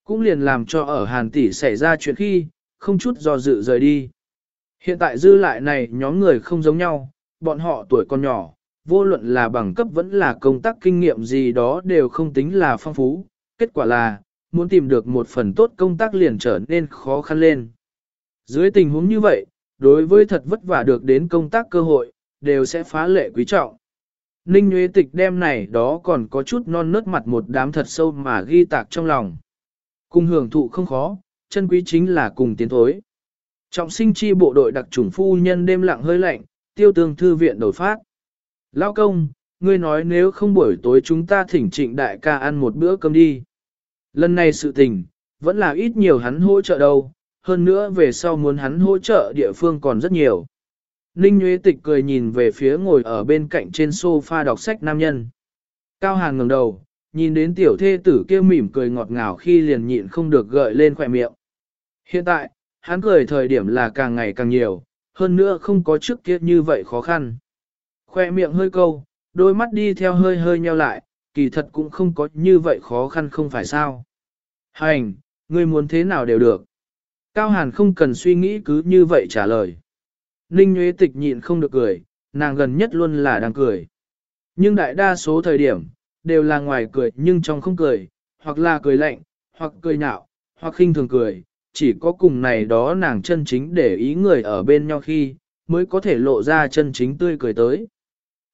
Cũng liền làm cho ở hàn tỷ xảy ra chuyện khi, không chút do dự rời đi. Hiện tại dư lại này nhóm người không giống nhau, bọn họ tuổi còn nhỏ, vô luận là bằng cấp vẫn là công tác kinh nghiệm gì đó đều không tính là phong phú. Kết quả là, muốn tìm được một phần tốt công tác liền trở nên khó khăn lên. Dưới tình huống như vậy, đối với thật vất vả được đến công tác cơ hội, đều sẽ phá lệ quý trọng. Ninh Nguyễn Tịch đem này đó còn có chút non nớt mặt một đám thật sâu mà ghi tạc trong lòng. Cùng hưởng thụ không khó, chân quý chính là cùng tiến thối. Trọng sinh chi bộ đội đặc chủng phu nhân đêm lặng hơi lạnh, tiêu tương thư viện đổi phát. Lao công, ngươi nói nếu không buổi tối chúng ta thỉnh trịnh đại ca ăn một bữa cơm đi. Lần này sự tình, vẫn là ít nhiều hắn hỗ trợ đâu, hơn nữa về sau muốn hắn hỗ trợ địa phương còn rất nhiều. Ninh Nguyễn Tịch cười nhìn về phía ngồi ở bên cạnh trên sofa đọc sách nam nhân. Cao Hàn ngẩng đầu, nhìn đến tiểu thê tử kia mỉm cười ngọt ngào khi liền nhịn không được gợi lên khỏe miệng. Hiện tại, hắn cười thời điểm là càng ngày càng nhiều, hơn nữa không có trước kia như vậy khó khăn. Khoe miệng hơi câu, đôi mắt đi theo hơi hơi nheo lại, kỳ thật cũng không có như vậy khó khăn không phải sao. Hành, ngươi muốn thế nào đều được. Cao Hàn không cần suy nghĩ cứ như vậy trả lời. Ninh Nguyễn Tịch nhịn không được cười, nàng gần nhất luôn là đang cười. Nhưng đại đa số thời điểm, đều là ngoài cười nhưng trong không cười, hoặc là cười lạnh, hoặc cười nhạo, hoặc khinh thường cười, chỉ có cùng này đó nàng chân chính để ý người ở bên nhau khi, mới có thể lộ ra chân chính tươi cười tới.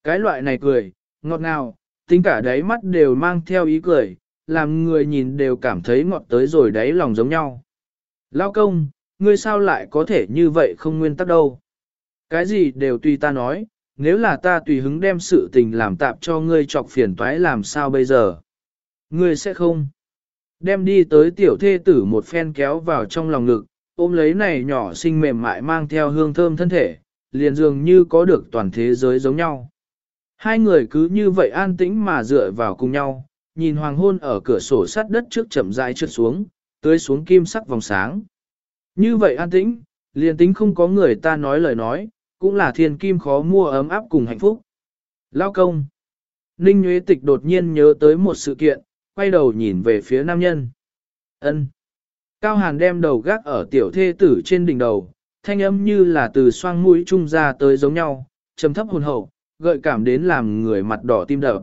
Cái loại này cười, ngọt ngào, tính cả đáy mắt đều mang theo ý cười, làm người nhìn đều cảm thấy ngọt tới rồi đáy lòng giống nhau. Lao công, ngươi sao lại có thể như vậy không nguyên tắc đâu. Cái gì đều tùy ta nói, nếu là ta tùy hứng đem sự tình làm tạp cho ngươi chọc phiền toái làm sao bây giờ? Ngươi sẽ không. Đem đi tới tiểu thê tử một phen kéo vào trong lòng ngực, ôm lấy này nhỏ xinh mềm mại mang theo hương thơm thân thể, liền dường như có được toàn thế giới giống nhau. Hai người cứ như vậy an tĩnh mà dựa vào cùng nhau, nhìn hoàng hôn ở cửa sổ sắt đất trước chậm rãi trượt xuống, tưới xuống kim sắc vòng sáng. Như vậy an tĩnh, liền tính không có người ta nói lời nói, cũng là thiên kim khó mua ấm áp cùng hạnh phúc. Lao công. Ninh Nguyễn Tịch đột nhiên nhớ tới một sự kiện, quay đầu nhìn về phía nam nhân. ân Cao Hàn đem đầu gác ở tiểu thê tử trên đỉnh đầu, thanh âm như là từ xoang mũi trung ra tới giống nhau, trầm thấp hồn hậu, gợi cảm đến làm người mặt đỏ tim đập.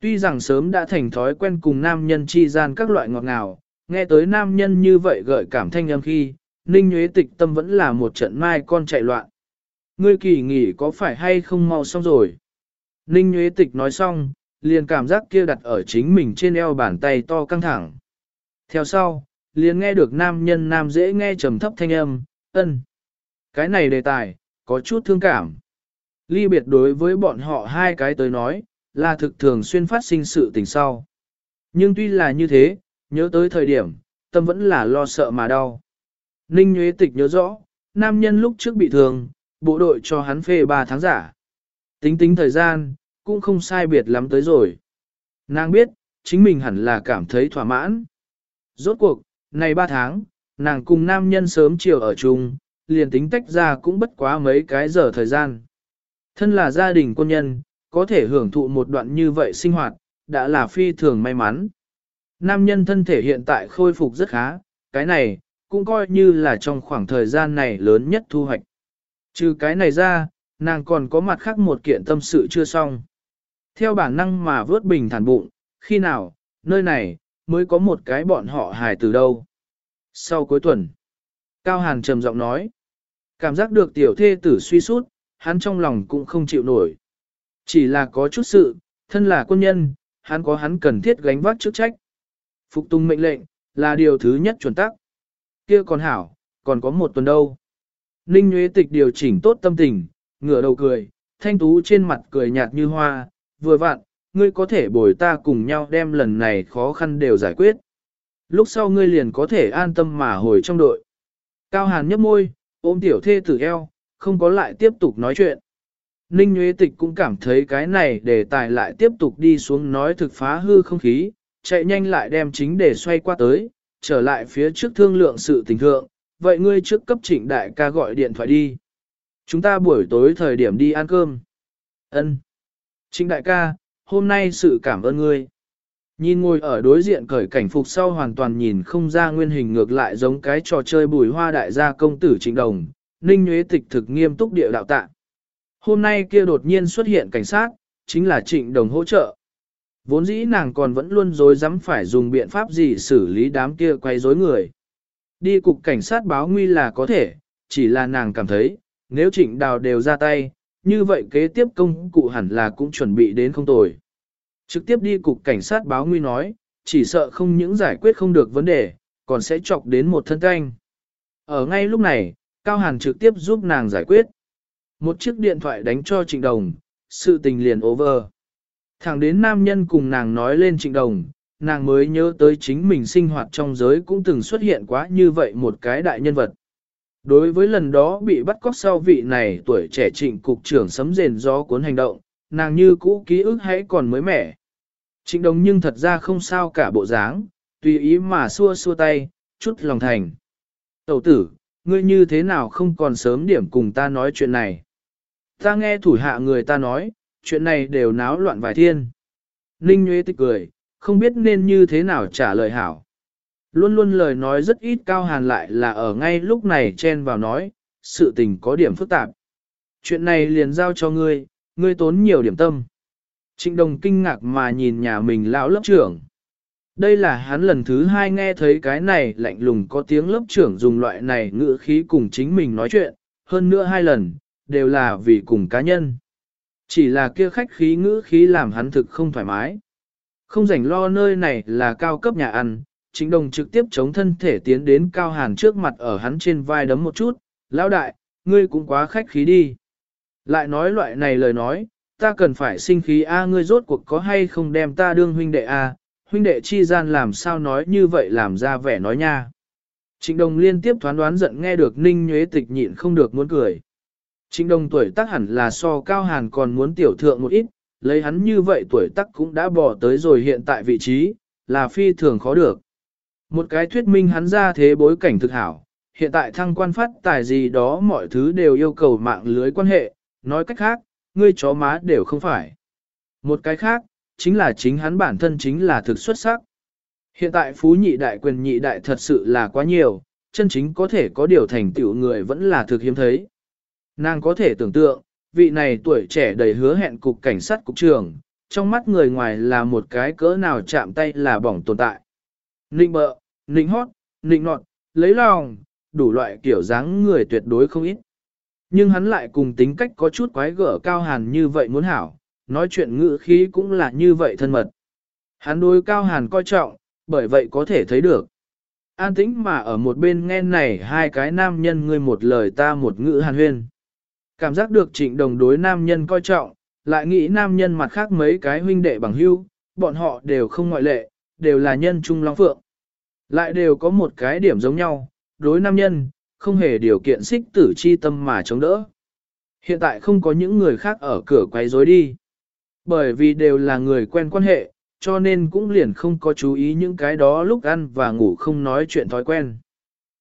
Tuy rằng sớm đã thành thói quen cùng nam nhân chi gian các loại ngọt ngào, nghe tới nam nhân như vậy gợi cảm thanh âm khi, Ninh Nguyễn Tịch tâm vẫn là một trận mai con chạy loạn. Ngươi kỳ nghỉ có phải hay không mau xong rồi? Ninh Nguyễn Tịch nói xong, liền cảm giác kia đặt ở chính mình trên eo bàn tay to căng thẳng. Theo sau, liền nghe được nam nhân nam dễ nghe trầm thấp thanh âm, ân. Cái này đề tài, có chút thương cảm. Ly biệt đối với bọn họ hai cái tới nói, là thực thường xuyên phát sinh sự tình sau. Nhưng tuy là như thế, nhớ tới thời điểm, tâm vẫn là lo sợ mà đau. Ninh Nguyễn Tịch nhớ rõ, nam nhân lúc trước bị thương, bộ đội cho hắn phê 3 tháng giả. Tính tính thời gian, cũng không sai biệt lắm tới rồi. Nàng biết, chính mình hẳn là cảm thấy thỏa mãn. Rốt cuộc, này 3 tháng, nàng cùng nam nhân sớm chiều ở chung, liền tính tách ra cũng bất quá mấy cái giờ thời gian. Thân là gia đình quân nhân, có thể hưởng thụ một đoạn như vậy sinh hoạt, đã là phi thường may mắn. Nam nhân thân thể hiện tại khôi phục rất khá, cái này, cũng coi như là trong khoảng thời gian này lớn nhất thu hoạch. Trừ cái này ra, nàng còn có mặt khác một kiện tâm sự chưa xong. Theo bản năng mà vớt bình thản bụng, khi nào, nơi này, mới có một cái bọn họ hài từ đâu. Sau cuối tuần, Cao Hàn trầm giọng nói, cảm giác được tiểu thê tử suy sút, hắn trong lòng cũng không chịu nổi. Chỉ là có chút sự, thân là quân nhân, hắn có hắn cần thiết gánh vác chức trách. Phục tùng mệnh lệnh, là điều thứ nhất chuẩn tắc. Kia còn hảo, còn có một tuần đâu. Ninh Nguyễn Tịch điều chỉnh tốt tâm tình, ngửa đầu cười, thanh tú trên mặt cười nhạt như hoa, vừa vặn, ngươi có thể bồi ta cùng nhau đem lần này khó khăn đều giải quyết. Lúc sau ngươi liền có thể an tâm mà hồi trong đội. Cao Hàn nhấp môi, ôm tiểu thê tử eo, không có lại tiếp tục nói chuyện. Ninh Nguyễn Tịch cũng cảm thấy cái này để tài lại tiếp tục đi xuống nói thực phá hư không khí, chạy nhanh lại đem chính để xoay qua tới, trở lại phía trước thương lượng sự tình thượng, vậy ngươi trước cấp trịnh đại ca gọi điện thoại đi. Chúng ta buổi tối thời điểm đi ăn cơm. Ân. Trịnh đại ca, hôm nay sự cảm ơn ngươi. Nhìn ngồi ở đối diện cởi cảnh phục sau hoàn toàn nhìn không ra nguyên hình ngược lại giống cái trò chơi bùi hoa đại gia công tử trịnh đồng, ninh nhuế tịch thực nghiêm túc địa đạo tạ. Hôm nay kia đột nhiên xuất hiện cảnh sát, chính là trịnh đồng hỗ trợ. Vốn dĩ nàng còn vẫn luôn dối dám phải dùng biện pháp gì xử lý đám kia quay rối người. Đi cục cảnh sát báo nguy là có thể, chỉ là nàng cảm thấy, nếu trịnh đào đều ra tay, như vậy kế tiếp công cụ hẳn là cũng chuẩn bị đến không tồi. Trực tiếp đi cục cảnh sát báo nguy nói, chỉ sợ không những giải quyết không được vấn đề, còn sẽ chọc đến một thân canh. Ở ngay lúc này, Cao Hàn trực tiếp giúp nàng giải quyết. Một chiếc điện thoại đánh cho Trịnh Đồng, sự tình liền over. Thẳng đến nam nhân cùng nàng nói lên Trịnh Đồng, nàng mới nhớ tới chính mình sinh hoạt trong giới cũng từng xuất hiện quá như vậy một cái đại nhân vật. Đối với lần đó bị bắt cóc sau vị này tuổi trẻ trịnh cục trưởng sấm rền gió cuốn hành động, nàng như cũ ký ức hãy còn mới mẻ. Trịnh đồng nhưng thật ra không sao cả bộ dáng, tùy ý mà xua xua tay, chút lòng thành. Tẩu tử, ngươi như thế nào không còn sớm điểm cùng ta nói chuyện này. Ta nghe thủ hạ người ta nói, chuyện này đều náo loạn vài thiên. Ninh Nguyễn tích cười, không biết nên như thế nào trả lời hảo. Luôn luôn lời nói rất ít cao hàn lại là ở ngay lúc này chen vào nói, sự tình có điểm phức tạp. Chuyện này liền giao cho ngươi, ngươi tốn nhiều điểm tâm. Trịnh đồng kinh ngạc mà nhìn nhà mình lão lớp trưởng. Đây là hắn lần thứ hai nghe thấy cái này lạnh lùng có tiếng lớp trưởng dùng loại này ngữ khí cùng chính mình nói chuyện, hơn nữa hai lần, đều là vì cùng cá nhân. Chỉ là kia khách khí ngữ khí làm hắn thực không thoải mái. Không rảnh lo nơi này là cao cấp nhà ăn, chính đồng trực tiếp chống thân thể tiến đến cao hàn trước mặt ở hắn trên vai đấm một chút, lão đại, ngươi cũng quá khách khí đi. Lại nói loại này lời nói, ta cần phải sinh khí a ngươi rốt cuộc có hay không đem ta đương huynh đệ a huynh đệ chi gian làm sao nói như vậy làm ra vẻ nói nha. Trịnh đồng liên tiếp thoán đoán giận nghe được ninh nhuế tịch nhịn không được muốn cười. Trịnh đồng tuổi tác hẳn là so cao hàn còn muốn tiểu thượng một ít, lấy hắn như vậy tuổi tác cũng đã bỏ tới rồi hiện tại vị trí, là phi thường khó được. Một cái thuyết minh hắn ra thế bối cảnh thực hảo, hiện tại thăng quan phát tài gì đó mọi thứ đều yêu cầu mạng lưới quan hệ, nói cách khác, ngươi chó má đều không phải. Một cái khác, chính là chính hắn bản thân chính là thực xuất sắc. Hiện tại phú nhị đại quyền nhị đại thật sự là quá nhiều, chân chính có thể có điều thành tựu người vẫn là thực hiếm thấy. Nàng có thể tưởng tượng, vị này tuổi trẻ đầy hứa hẹn cục cảnh sát cục trưởng, trong mắt người ngoài là một cái cỡ nào chạm tay là bỏng tồn tại. nịnh bợ, nịnh hót, nịnh nọt, lấy lòng, đủ loại kiểu dáng người tuyệt đối không ít. Nhưng hắn lại cùng tính cách có chút quái gở cao hàn như vậy muốn hảo, nói chuyện ngữ khí cũng là như vậy thân mật. Hắn đối cao hàn coi trọng, bởi vậy có thể thấy được. An tĩnh mà ở một bên nghe này hai cái nam nhân ngươi một lời ta một ngữ hàn huyên. Cảm giác được trịnh đồng đối nam nhân coi trọng, lại nghĩ nam nhân mặt khác mấy cái huynh đệ bằng hưu, bọn họ đều không ngoại lệ, đều là nhân trung long phượng. Lại đều có một cái điểm giống nhau, đối nam nhân, không hề điều kiện xích tử chi tâm mà chống đỡ. Hiện tại không có những người khác ở cửa quấy rối đi. Bởi vì đều là người quen quan hệ, cho nên cũng liền không có chú ý những cái đó lúc ăn và ngủ không nói chuyện thói quen.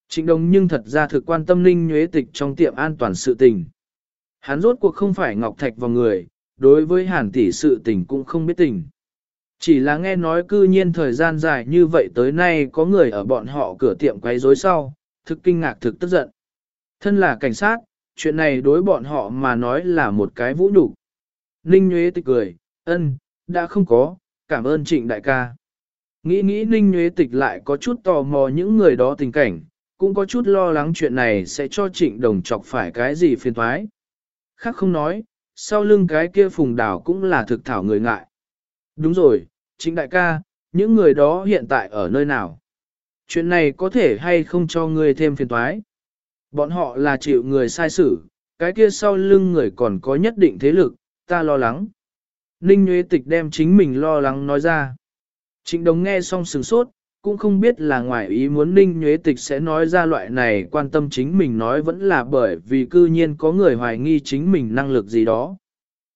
Trịnh Đông nhưng thật ra thực quan tâm linh nhuế tịch trong tiệm an toàn sự tình. Hắn rốt cuộc không phải ngọc thạch vào người, đối với hàn tỷ sự tình cũng không biết tình. Chỉ là nghe nói cư nhiên thời gian dài như vậy tới nay có người ở bọn họ cửa tiệm quấy rối sau, thực kinh ngạc thực tức giận. Thân là cảnh sát, chuyện này đối bọn họ mà nói là một cái vũ nhục. Ninh Nguyễn tịch cười, ân, đã không có, cảm ơn trịnh đại ca. Nghĩ nghĩ Ninh Nguyễn tịch lại có chút tò mò những người đó tình cảnh, cũng có chút lo lắng chuyện này sẽ cho trịnh đồng chọc phải cái gì phiền thoái. Khác không nói, sau lưng cái kia phùng đảo cũng là thực thảo người ngại. Đúng rồi, trịnh đại ca, những người đó hiện tại ở nơi nào? Chuyện này có thể hay không cho ngươi thêm phiền toái. Bọn họ là chịu người sai xử, cái kia sau lưng người còn có nhất định thế lực, ta lo lắng. Ninh Nguyễn Tịch đem chính mình lo lắng nói ra. Trịnh Đồng nghe xong sừng sốt, cũng không biết là ngoài ý muốn Ninh Nguyễn Tịch sẽ nói ra loại này quan tâm chính mình nói vẫn là bởi vì cư nhiên có người hoài nghi chính mình năng lực gì đó.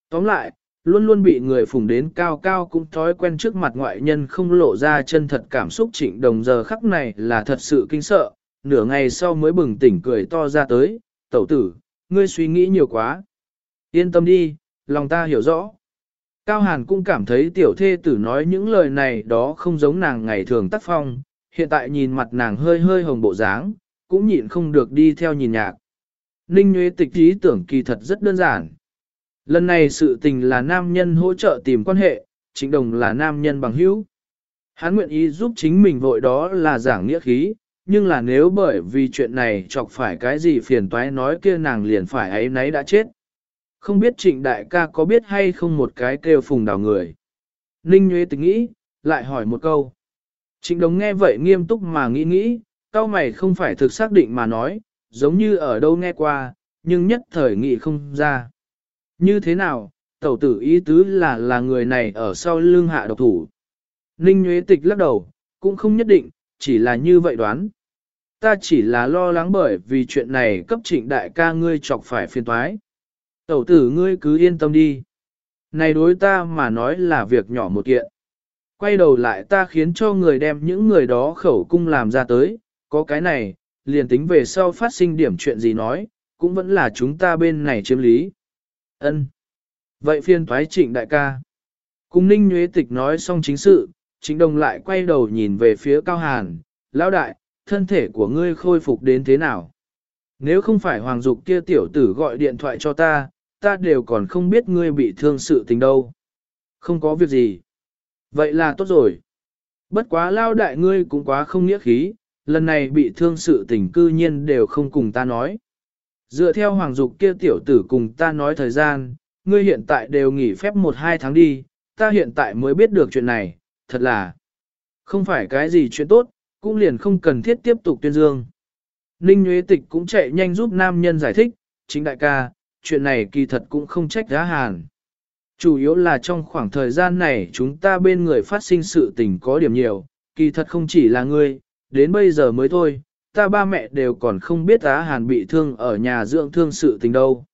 Tóm lại, luôn luôn bị người phủng đến cao cao cũng thói quen trước mặt ngoại nhân không lộ ra chân thật cảm xúc trịnh đồng giờ khắc này là thật sự kinh sợ, nửa ngày sau mới bừng tỉnh cười to ra tới, tẩu tử, ngươi suy nghĩ nhiều quá. Yên tâm đi, lòng ta hiểu rõ. Cao Hàn cũng cảm thấy tiểu thê tử nói những lời này đó không giống nàng ngày thường tác phong, hiện tại nhìn mặt nàng hơi hơi hồng bộ dáng, cũng nhịn không được đi theo nhìn nhạc. Ninh Nguyễn Tịch ý tưởng kỳ thật rất đơn giản. Lần này sự tình là nam nhân hỗ trợ tìm quan hệ, chính đồng là nam nhân bằng hữu. Hắn nguyện ý giúp chính mình vội đó là giảng nghĩa khí, nhưng là nếu bởi vì chuyện này chọc phải cái gì phiền toái nói kia nàng liền phải ấy nấy đã chết. Không biết trịnh đại ca có biết hay không một cái kêu phùng đào người. Ninh Nguyễn tình nghĩ, lại hỏi một câu. Trịnh đồng nghe vậy nghiêm túc mà nghĩ nghĩ, cao mày không phải thực xác định mà nói, giống như ở đâu nghe qua, nhưng nhất thời nghĩ không ra. Như thế nào, tẩu tử ý tứ là là người này ở sau lưng hạ độc thủ. Ninh Nguyễn Tịch lắc đầu, cũng không nhất định, chỉ là như vậy đoán. Ta chỉ là lo lắng bởi vì chuyện này cấp trịnh đại ca ngươi chọc phải phiền toái. Tẩu tử ngươi cứ yên tâm đi. Này đối ta mà nói là việc nhỏ một kiện. Quay đầu lại ta khiến cho người đem những người đó khẩu cung làm ra tới, có cái này, liền tính về sau phát sinh điểm chuyện gì nói, cũng vẫn là chúng ta bên này chiếm lý. Ân. Vậy phiên thoái trịnh đại ca. Cùng ninh nhuế tịch nói xong chính sự, chính đồng lại quay đầu nhìn về phía cao hàn, lão đại, thân thể của ngươi khôi phục đến thế nào? Nếu không phải hoàng dục kia tiểu tử gọi điện thoại cho ta, ta đều còn không biết ngươi bị thương sự tình đâu. Không có việc gì. Vậy là tốt rồi. Bất quá lao đại ngươi cũng quá không nghĩa khí, lần này bị thương sự tình cư nhiên đều không cùng ta nói. Dựa theo hoàng dục kia tiểu tử cùng ta nói thời gian, ngươi hiện tại đều nghỉ phép một hai tháng đi, ta hiện tại mới biết được chuyện này, thật là không phải cái gì chuyện tốt, cũng liền không cần thiết tiếp tục tuyên dương. Ninh Nguyễn Tịch cũng chạy nhanh giúp nam nhân giải thích, chính đại ca, chuyện này kỳ thật cũng không trách giá hàn. Chủ yếu là trong khoảng thời gian này chúng ta bên người phát sinh sự tình có điểm nhiều, kỳ thật không chỉ là ngươi, đến bây giờ mới thôi, ta ba mẹ đều còn không biết á hàn bị thương ở nhà dưỡng thương sự tình đâu.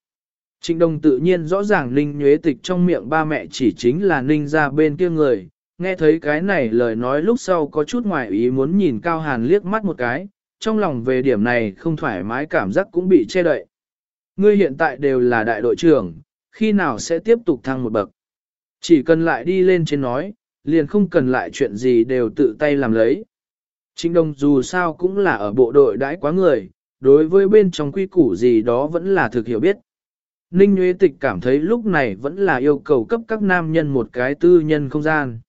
Trịnh Đông tự nhiên rõ ràng Ninh Nhuế Tịch trong miệng ba mẹ chỉ chính là Ninh ra bên kia người, nghe thấy cái này lời nói lúc sau có chút ngoài ý muốn nhìn Cao Hàn liếc mắt một cái, trong lòng về điểm này không thoải mái cảm giác cũng bị che đậy. Ngươi hiện tại đều là đại đội trưởng, khi nào sẽ tiếp tục thăng một bậc. Chỉ cần lại đi lên trên nói, liền không cần lại chuyện gì đều tự tay làm lấy. Trịnh Đông dù sao cũng là ở bộ đội đãi quá người, đối với bên trong quy củ gì đó vẫn là thực hiểu biết. Ninh Nguyễn Tịch cảm thấy lúc này vẫn là yêu cầu cấp các nam nhân một cái tư nhân không gian.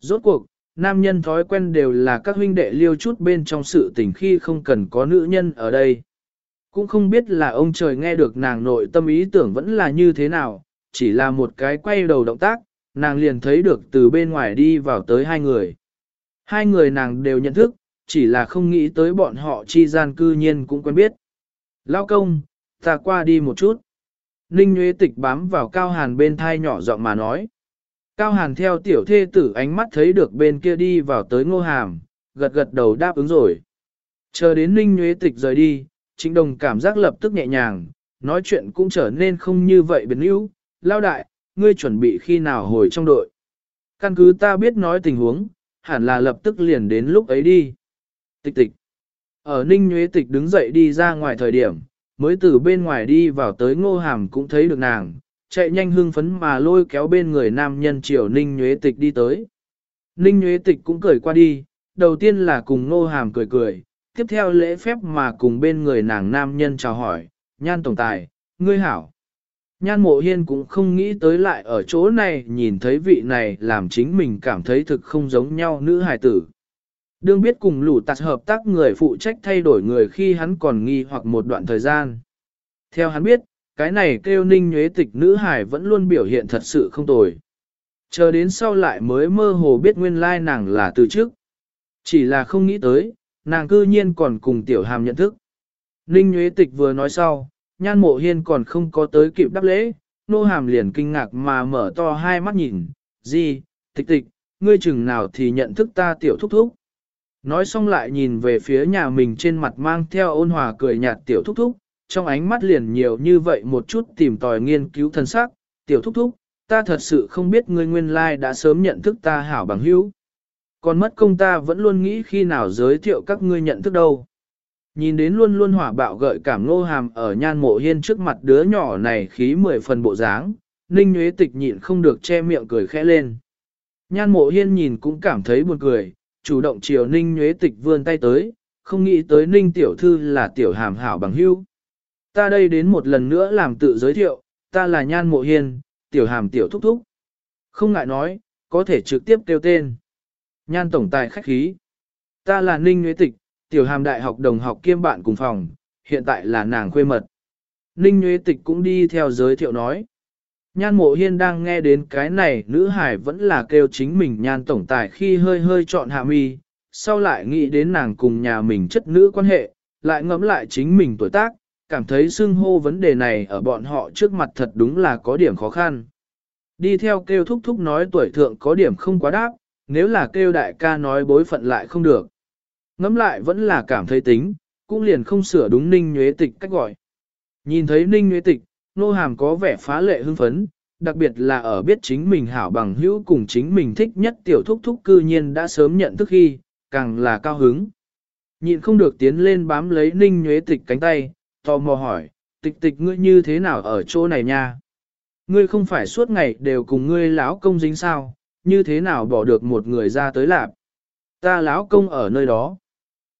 Rốt cuộc, nam nhân thói quen đều là các huynh đệ liêu chút bên trong sự tình khi không cần có nữ nhân ở đây. Cũng không biết là ông trời nghe được nàng nội tâm ý tưởng vẫn là như thế nào, chỉ là một cái quay đầu động tác, nàng liền thấy được từ bên ngoài đi vào tới hai người. Hai người nàng đều nhận thức, chỉ là không nghĩ tới bọn họ chi gian cư nhiên cũng quen biết. Lao công, ta qua đi một chút. Ninh Nguyễn Tịch bám vào Cao Hàn bên thai nhỏ giọng mà nói. Cao Hàn theo tiểu thê tử ánh mắt thấy được bên kia đi vào tới ngô hàm, gật gật đầu đáp ứng rồi. Chờ đến Ninh Nguyễn Tịch rời đi, Trịnh Đồng cảm giác lập tức nhẹ nhàng, nói chuyện cũng trở nên không như vậy biến yếu. Lao đại, ngươi chuẩn bị khi nào hồi trong đội. Căn cứ ta biết nói tình huống, hẳn là lập tức liền đến lúc ấy đi. Tịch tịch. Ở Ninh Nguyễn Tịch đứng dậy đi ra ngoài thời điểm, mới từ bên ngoài đi vào tới ngô hàm cũng thấy được nàng, chạy nhanh hưng phấn mà lôi kéo bên người nam nhân triều Ninh Nhuế Tịch đi tới. Ninh Nhuế Tịch cũng cười qua đi, đầu tiên là cùng ngô hàm cười cười, tiếp theo lễ phép mà cùng bên người nàng nam nhân chào hỏi, nhan tổng tài, ngươi hảo. Nhan mộ hiên cũng không nghĩ tới lại ở chỗ này nhìn thấy vị này làm chính mình cảm thấy thực không giống nhau nữ hài tử. Đương biết cùng lũ tạt hợp tác người phụ trách thay đổi người khi hắn còn nghi hoặc một đoạn thời gian. Theo hắn biết, cái này kêu ninh nhuế tịch nữ hải vẫn luôn biểu hiện thật sự không tồi. Chờ đến sau lại mới mơ hồ biết nguyên lai nàng là từ trước. Chỉ là không nghĩ tới, nàng cư nhiên còn cùng tiểu hàm nhận thức. Ninh nhuế tịch vừa nói sau, nhan mộ hiên còn không có tới kịp đáp lễ, nô hàm liền kinh ngạc mà mở to hai mắt nhìn, gì, tịch tịch, ngươi chừng nào thì nhận thức ta tiểu thúc thúc. Nói xong lại nhìn về phía nhà mình trên mặt mang theo ôn hòa cười nhạt tiểu thúc thúc, trong ánh mắt liền nhiều như vậy một chút tìm tòi nghiên cứu thân xác, tiểu thúc thúc, ta thật sự không biết ngươi nguyên lai đã sớm nhận thức ta hảo bằng hữu. Còn mất công ta vẫn luôn nghĩ khi nào giới thiệu các ngươi nhận thức đâu. Nhìn đến luôn luôn hỏa bạo gợi cảm nô hàm ở nhan mộ hiên trước mặt đứa nhỏ này khí mười phần bộ dáng, ninh nhuế tịch nhịn không được che miệng cười khẽ lên. Nhan mộ hiên nhìn cũng cảm thấy buồn cười, chủ động chiều ninh nhuế tịch vươn tay tới, không nghĩ tới ninh tiểu thư là tiểu hàm hảo bằng hưu. Ta đây đến một lần nữa làm tự giới thiệu, ta là nhan mộ hiên, tiểu hàm tiểu thúc thúc. Không ngại nói, có thể trực tiếp kêu tên. Nhan tổng tài khách khí. Ta là ninh Nguyễn tịch, tiểu hàm đại học đồng học kiêm bạn cùng phòng, hiện tại là nàng khuê mật. Ninh Nguyễn tịch cũng đi theo giới thiệu nói. Nhan mộ hiên đang nghe đến cái này nữ hải vẫn là kêu chính mình nhan tổng tài khi hơi hơi chọn hạ mi, sau lại nghĩ đến nàng cùng nhà mình chất nữ quan hệ, lại ngẫm lại chính mình tuổi tác, cảm thấy xưng hô vấn đề này ở bọn họ trước mặt thật đúng là có điểm khó khăn. Đi theo kêu thúc thúc nói tuổi thượng có điểm không quá đáp, nếu là kêu đại ca nói bối phận lại không được. Ngẫm lại vẫn là cảm thấy tính, cũng liền không sửa đúng ninh nhuế tịch cách gọi. Nhìn thấy ninh nhuế tịch, nô hàm có vẻ phá lệ hưng phấn, đặc biệt là ở biết chính mình hảo bằng hữu cùng chính mình thích nhất tiểu thúc thúc cư nhiên đã sớm nhận thức khi, càng là cao hứng. Nhịn không được tiến lên bám lấy ninh nhuế tịch cánh tay, tò mò hỏi, tịch tịch ngươi như thế nào ở chỗ này nha? Ngươi không phải suốt ngày đều cùng ngươi lão công dính sao, như thế nào bỏ được một người ra tới lạp? Ta lão công ở nơi đó.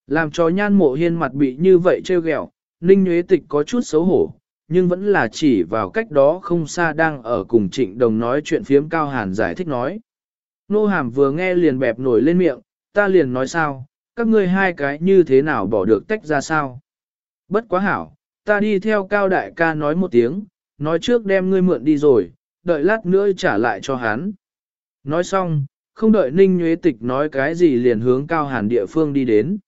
Làm cho nhan mộ hiên mặt bị như vậy trêu ghẹo, ninh nhuế tịch có chút xấu hổ, nhưng vẫn là chỉ vào cách đó không xa đang ở cùng trịnh đồng nói chuyện phiếm cao hàn giải thích nói. Nô hàm vừa nghe liền bẹp nổi lên miệng, ta liền nói sao, các ngươi hai cái như thế nào bỏ được tách ra sao. Bất quá hảo, ta đi theo cao đại ca nói một tiếng, nói trước đem ngươi mượn đi rồi, đợi lát nữa trả lại cho hắn. Nói xong, không đợi Ninh Nhuế Tịch nói cái gì liền hướng cao hàn địa phương đi đến.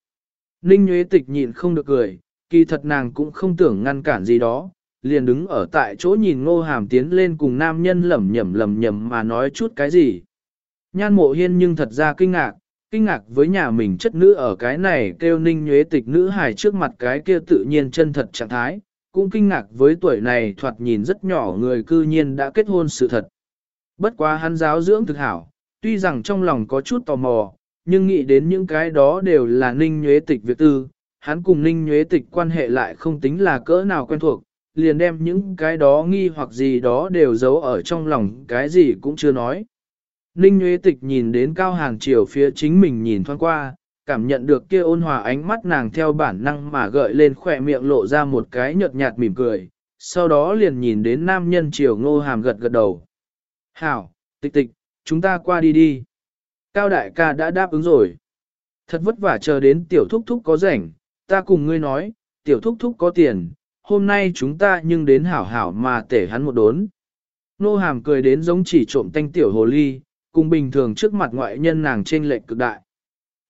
Ninh Nhuế Tịch nhịn không được cười, kỳ thật nàng cũng không tưởng ngăn cản gì đó, liền đứng ở tại chỗ nhìn ngô hàm tiến lên cùng nam nhân lẩm nhẩm lẩm nhẩm mà nói chút cái gì. Nhan mộ hiên nhưng thật ra kinh ngạc, kinh ngạc với nhà mình chất nữ ở cái này kêu ninh nhuế tịch nữ hài trước mặt cái kia tự nhiên chân thật trạng thái, cũng kinh ngạc với tuổi này thoạt nhìn rất nhỏ người cư nhiên đã kết hôn sự thật. Bất quá hắn giáo dưỡng thực hảo, tuy rằng trong lòng có chút tò mò, nhưng nghĩ đến những cái đó đều là ninh nhuế tịch việc tư, hắn cùng ninh nhuế tịch quan hệ lại không tính là cỡ nào quen thuộc, liền đem những cái đó nghi hoặc gì đó đều giấu ở trong lòng cái gì cũng chưa nói. Ninh Nguyễn Tịch nhìn đến cao hàng chiều phía chính mình nhìn thoáng qua, cảm nhận được kia ôn hòa ánh mắt nàng theo bản năng mà gợi lên khỏe miệng lộ ra một cái nhợt nhạt mỉm cười, sau đó liền nhìn đến nam nhân chiều ngô hàm gật gật đầu. Hảo, tịch tịch, chúng ta qua đi đi. Cao đại ca đã đáp ứng rồi. Thật vất vả chờ đến tiểu thúc thúc có rảnh, ta cùng ngươi nói, tiểu thúc thúc có tiền, hôm nay chúng ta nhưng đến hảo hảo mà tể hắn một đốn. Nô hàm cười đến giống chỉ trộm tanh tiểu hồ ly, cùng bình thường trước mặt ngoại nhân nàng trên lệnh cực đại.